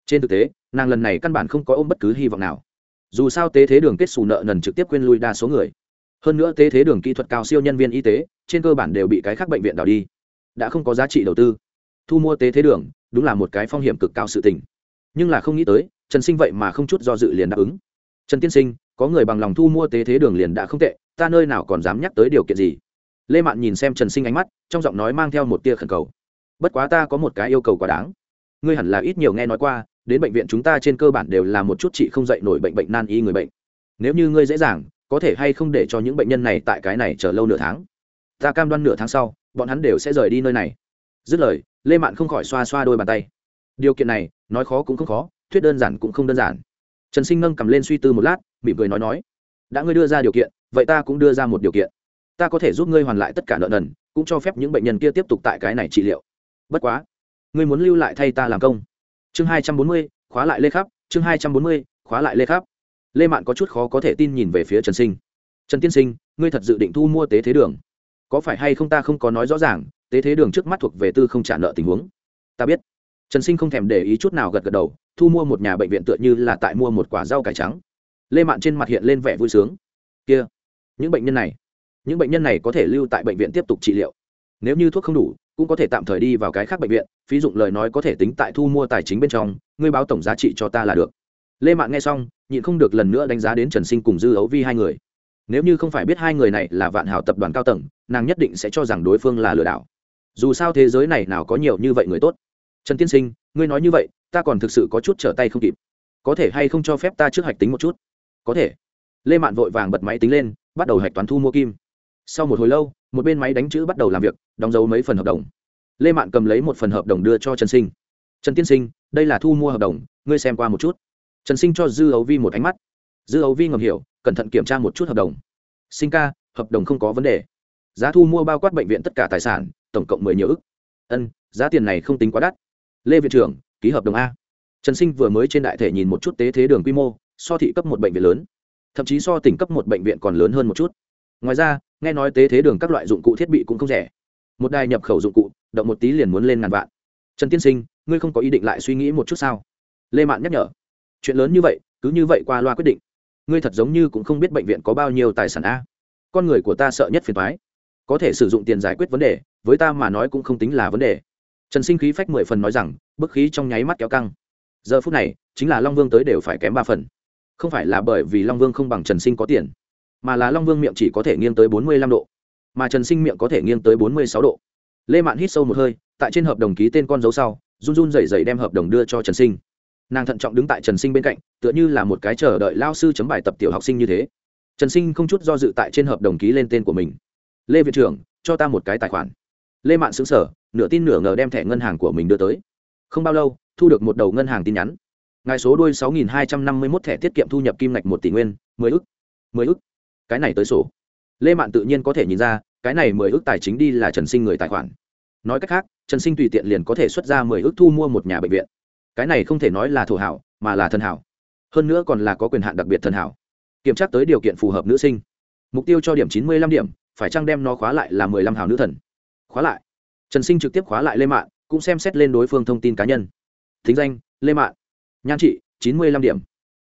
[SPEAKER 1] Trên thực tế, nàng lần này căn bản không có ôm bất cứ hy vọng nào. Dù sao tế thế đường kết xù nợ nần trực tiếp quên lui đa số người hơn nữa tế thế đường kỹ thuật cao siêu nhân viên y tế, trên cơ bản đều bị cái khác bệnh viện đào đi. Đã không có giá trị đầu tư. Thu mua tế thế đường, đúng là một cái phong hiểm cực cao sự tình. Nhưng là không nghĩ tới, trần sinh vậy mà không chút do dự liền đáp ứng. Trần tiên sinh, có người bằng lòng thu mua tế thế đường liền đã không tệ, ta nơi nào còn dám nhắc tới điều kiện gì? Lê mạn nhìn xem trần sinh ánh mắt, trong giọng nói mang theo một tia khẩn cầu. Bất quá ta có một cái yêu cầu quá đáng. Ngươi hẳn là ít nhiều nghe nói qua, đến bệnh viện chúng ta trên cơ bản đều là một chút chị không dạy nổi bệnh bệnh nan y người bệnh. Nếu như ngươi dễ dàng có thể hay không để cho những bệnh nhân này tại cái này chờ lâu nửa tháng? Ta cam đoan nửa tháng sau, bọn hắn đều sẽ rời đi nơi này. Dứt lời, lê mạn không khỏi xoa xoa đôi bàn tay. Điều kiện này, nói khó cũng không khó, thuyết đơn giản cũng không đơn giản. Trần sinh nâng cầm lên suy tư một lát, mỉm cười nói nói, đã ngươi đưa ra điều kiện, vậy ta cũng đưa ra một điều kiện. Ta có thể giúp ngươi hoàn lại tất cả nợ nần, cũng cho phép những bệnh nhân kia tiếp tục tại cái này trị liệu. Bất quá, ngươi muốn lưu lại thay ta làm công. Chương hai trăm bốn mươi, khóa lại lê khắp, chương hai trăm bốn mươi, khóa lại lê khắp lê mạn có chút khó có thể tin nhìn về phía trần sinh trần tiên sinh ngươi thật dự định thu mua tế thế đường có phải hay không ta không có nói rõ ràng tế thế đường trước mắt thuộc về tư không trả nợ tình huống ta biết trần sinh không thèm để ý chút nào gật gật đầu thu mua một nhà bệnh viện tựa như là tại mua một quả rau cải trắng lê mạn trên mặt hiện lên vẻ vui sướng kia những bệnh nhân này những bệnh nhân này có thể lưu tại bệnh viện tiếp tục trị liệu nếu như thuốc không đủ cũng có thể tạm thời đi vào cái khác bệnh viện phí dụng lời nói có thể tính tại thu mua tài chính bên trong ngươi báo tổng giá trị cho ta là được lê mạn nghe xong, nhịn không được lần nữa đánh giá đến trần sinh cùng dư ấu vi hai người. Nếu như không phải biết hai người này là vạn hảo tập đoàn cao tầng, nàng nhất định sẽ cho rằng đối phương là lừa đảo. Dù sao thế giới này nào có nhiều như vậy người tốt. Trần tiên sinh, ngươi nói như vậy, ta còn thực sự có chút trở tay không kịp. Có thể hay không cho phép ta trước hạch tính một chút? Có thể. Lê mạn vội vàng bật máy tính lên, bắt đầu hạch toán thu mua kim. Sau một hồi lâu, một bên máy đánh chữ bắt đầu làm việc, đóng dấu mấy phần hợp đồng. Lê mạn cầm lấy một phần hợp đồng đưa cho trần sinh. Trần tiên sinh, đây là thu mua hợp đồng, ngươi xem qua một chút trần sinh cho dư ấu vi một ánh mắt. Dư ấu vi ngầm hiểu, cẩn thận kiểm tra một chút hợp đồng. Sinh ca, hợp đồng không có vấn đề. Giá thu mua bao quát bệnh viện tất cả tài sản, tổng cộng mười nhiều ức. Ân, giá tiền này không tính quá đắt. Lê viện trưởng, ký hợp đồng a. Trần sinh vừa mới trên đại thể nhìn một chút tế thế đường quy mô, so thị cấp một bệnh viện lớn. Thậm chí so tỉnh cấp một bệnh viện còn lớn hơn một chút. Ngoài ra, nghe nói tế thế đường các loại dụng cụ thiết bị cũng không rẻ. Một đài nhập khẩu dụng cụ, động một tí liền muốn lên ngàn vạn. Trần tiên sinh, ngươi không có ý định lại suy nghĩ một chút sao? Lê mạn nhắc nhở chuyện lớn như vậy, cứ như vậy qua loa quyết định. Ngươi thật giống như cũng không biết bệnh viện có bao nhiêu tài sản a. Con người của ta sợ nhất phiền thoái có thể sử dụng tiền giải quyết vấn đề, với ta mà nói cũng không tính là vấn đề. Trần sinh khí phách mười phần nói rằng, bức khí trong nháy mắt kéo căng. Giờ phút này, chính là long vương tới đều phải kém ba phần. Không phải là bởi vì long vương không bằng trần sinh có tiền, mà là long vương miệng chỉ có thể nghiêng tới bốn mươi lăm độ, mà trần sinh miệng có thể nghiêng tới bốn mươi sáu độ. Lê mạn hít sâu một hơi, tại trên hợp đồng ký tên con dấu sau, run run rẩy rẩy đem hợp đồng đưa cho trần sinh nàng thận trọng đứng tại trần sinh bên cạnh tựa như là một cái chờ đợi lao sư chấm bài tập tiểu học sinh như thế trần sinh không chút do dự tại trên hợp đồng ký lên tên của mình lê viện trưởng cho ta một cái tài khoản lê mạn xứng sở nửa tin nửa ngờ đem thẻ ngân hàng của mình đưa tới không bao lâu thu được một đầu ngân hàng tin nhắn ngài số đuôi sáu nghìn hai trăm năm mươi mốt thẻ tiết kiệm thu nhập kim ngạch một tỷ nguyên mười ức mười ức cái này tới sổ lê mạn tự nhiên có thể nhìn ra cái này mười ức tài chính đi là trần sinh người tài khoản nói cách khác trần sinh tùy tiện liền có thể xuất ra mười ức thu mua một nhà bệnh viện cái này không thể nói là thổ hảo, mà là thần hảo. Hơn nữa còn là có quyền hạn đặc biệt thần hảo. Kiểm tra tới điều kiện phù hợp nữ sinh. Mục tiêu cho điểm chín mươi lăm điểm, phải chăng đem nó khóa lại là mười lăm hào nữ thần? Khóa lại. Trần sinh trực tiếp khóa lại lê mạn, cũng xem xét lên đối phương thông tin cá nhân. Thính danh, lê mạn. Nhan trị, chín mươi lăm điểm.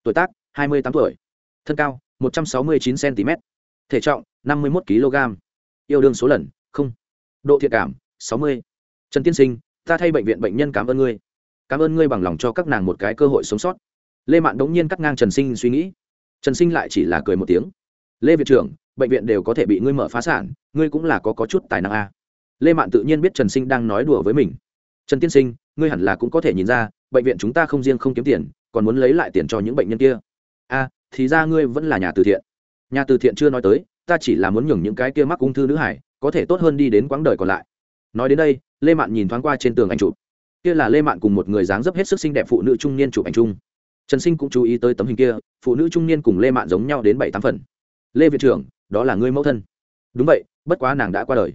[SPEAKER 1] Tuổi tác, hai mươi tám tuổi. Thân cao, một trăm sáu mươi chín cm thể trọng, năm mươi một kg yêu đương số lần, không. Độ thiện cảm, sáu mươi. Trần tiên sinh, ta thay bệnh viện bệnh nhân cảm ơn ngươi cảm ơn ngươi bằng lòng cho các nàng một cái cơ hội sống sót. Lê mạn đống nhiên cắt ngang trần sinh suy nghĩ. Trần sinh lại chỉ là cười một tiếng. Lê viện trưởng bệnh viện đều có thể bị ngươi mở phá sản ngươi cũng là có, có chút tài năng a lê mạn tự nhiên biết trần sinh đang nói đùa với mình. Trần tiên sinh ngươi hẳn là cũng có thể nhìn ra bệnh viện chúng ta không riêng không kiếm tiền còn muốn lấy lại tiền cho những bệnh nhân kia. A thì ra ngươi vẫn là nhà từ thiện. Nhà từ thiện chưa nói tới ta chỉ là muốn nhường những cái kia mắc ung thư nữ hải có thể tốt hơn đi đến quãng đời còn lại. Nói đến đây lê mạn nhìn thoáng qua trên tường ảnh chụp kia là lê mạn cùng một người dáng dấp hết sức xinh đẹp phụ nữ trung niên chụp ảnh chung. Trần sinh cũng chú ý tới tấm hình kia, phụ nữ trung niên cùng lê mạn giống nhau đến bảy tám phần. Lê viện trưởng, đó là ngươi mẫu thân. Đúng vậy, bất quá nàng đã qua đời.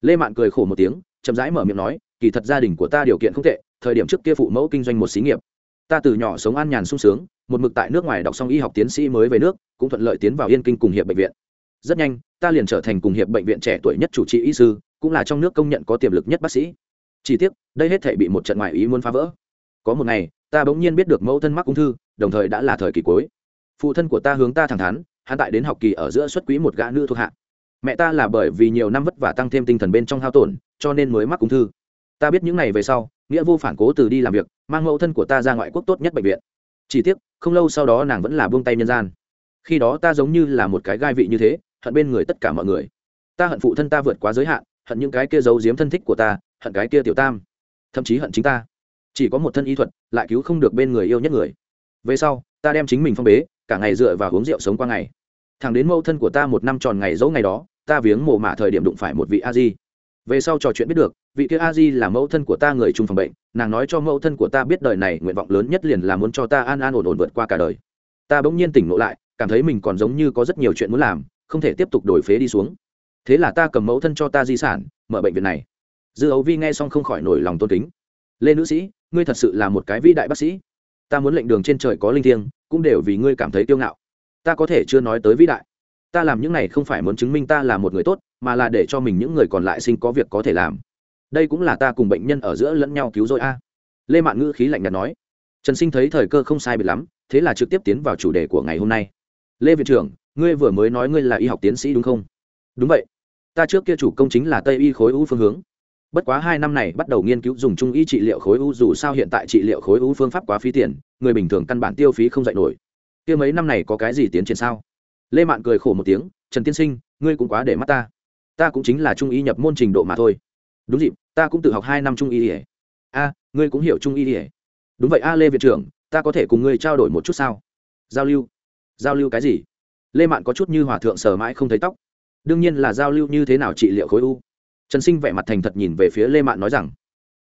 [SPEAKER 1] Lê mạn cười khổ một tiếng, chậm rãi mở miệng nói, kỳ thật gia đình của ta điều kiện không tệ, thời điểm trước kia phụ mẫu kinh doanh một xí nghiệp. Ta từ nhỏ sống an nhàn sung sướng, một mực tại nước ngoài đọc xong y học tiến sĩ mới về nước, cũng thuận lợi tiến vào yên kinh cùng hiệp bệnh viện. Rất nhanh, ta liền trở thành cùng hiệp bệnh viện trẻ tuổi nhất chủ trị y sư, cũng là trong nước công nhận có tiềm lực nhất bác sĩ chỉ tiếc, đây hết thể bị một trận ngoại ý muốn phá vỡ. Có một ngày, ta bỗng nhiên biết được mẫu thân mắc ung thư, đồng thời đã là thời kỳ cuối. Phụ thân của ta hướng ta thẳng thắn, hắn tại đến học kỳ ở giữa xuất quỹ một gã nữ thuộc hạ. Mẹ ta là bởi vì nhiều năm vất vả tăng thêm tinh thần bên trong hao tổn, cho nên mới mắc ung thư. Ta biết những ngày về sau, nghĩa vô phản cố từ đi làm việc, mang mẫu thân của ta ra ngoại quốc tốt nhất bệnh viện. Chỉ tiếc, không lâu sau đó nàng vẫn là buông tay nhân gian. Khi đó ta giống như là một cái gai vị như thế, hận bên người tất cả mọi người. Ta hận phụ thân ta vượt quá giới hạn, hận những cái kia giấu giếm thân thích của ta hận cái kia tiểu tam. Thậm chí hận chính ta. Chỉ có một thân y thuật, lại cứu không được bên người yêu nhất người. Về sau, ta đem chính mình phong bế, cả ngày dựa vào uống rượu sống qua ngày. Thằng đến mẫu thân của ta một năm tròn ngày dẫu ngày đó, ta viếng mồ mả thời điểm đụng phải một vị a di. Về sau trò chuyện biết được, vị kia a di là mẫu thân của ta người chung phòng bệnh, nàng nói cho mẫu thân của ta biết đời này nguyện vọng lớn nhất liền là muốn cho ta an an ổn ổn vượt qua cả đời. Ta bỗng nhiên tỉnh ngộ lại, cảm thấy mình còn giống như có rất nhiều chuyện muốn làm, không thể tiếp tục đổi phế đi xuống. Thế là ta cầm mẫu thân cho ta di sản, mở bệnh viện này dư ấu vi nghe xong không khỏi nổi lòng tôn kính. Lê nữ sĩ, ngươi thật sự là một cái vĩ đại bác sĩ. Ta muốn lệnh đường trên trời có linh thiêng, cũng đều vì ngươi cảm thấy kiêu ngạo. Ta có thể chưa nói tới vĩ đại. Ta làm những này không phải muốn chứng minh ta là một người tốt, mà là để cho mình những người còn lại sinh có việc có thể làm. Đây cũng là ta cùng bệnh nhân ở giữa lẫn nhau cứu rỗi a. Lê mạn ngữ khí lạnh nhạt nói. Trần sinh thấy thời cơ không sai biệt lắm, thế là trực tiếp tiến vào chủ đề của ngày hôm nay. Lê viện trưởng, ngươi vừa mới nói ngươi là y học tiến sĩ đúng không? Đúng vậy. Ta trước kia chủ công chính là tây y khối u phương hướng bất quá hai năm này bắt đầu nghiên cứu dùng trung y trị liệu khối u, dù sao hiện tại trị liệu khối u phương pháp quá phí tiền, người bình thường căn bản tiêu phí không dạy nổi. Kia mấy năm này có cái gì tiến triển sao? Lê mạn cười khổ một tiếng, trần tiên sinh, ngươi cũng quá để mắt ta. Ta cũng chính là trung y nhập môn trình độ mà thôi. Đúng dịp, ta cũng tự học hai năm trung y ỉa a, ngươi cũng hiểu trung y ỉa đúng vậy a lê viện trưởng, ta có thể cùng ngươi trao đổi một chút sao? Giao lưu. Giao lưu cái gì? Lê mạn có chút như hòa thượng sờ mãi không thấy tóc. Đương nhiên là giao lưu như thế nào trị liệu khối u trần sinh vẻ mặt thành thật nhìn về phía lê mạn nói rằng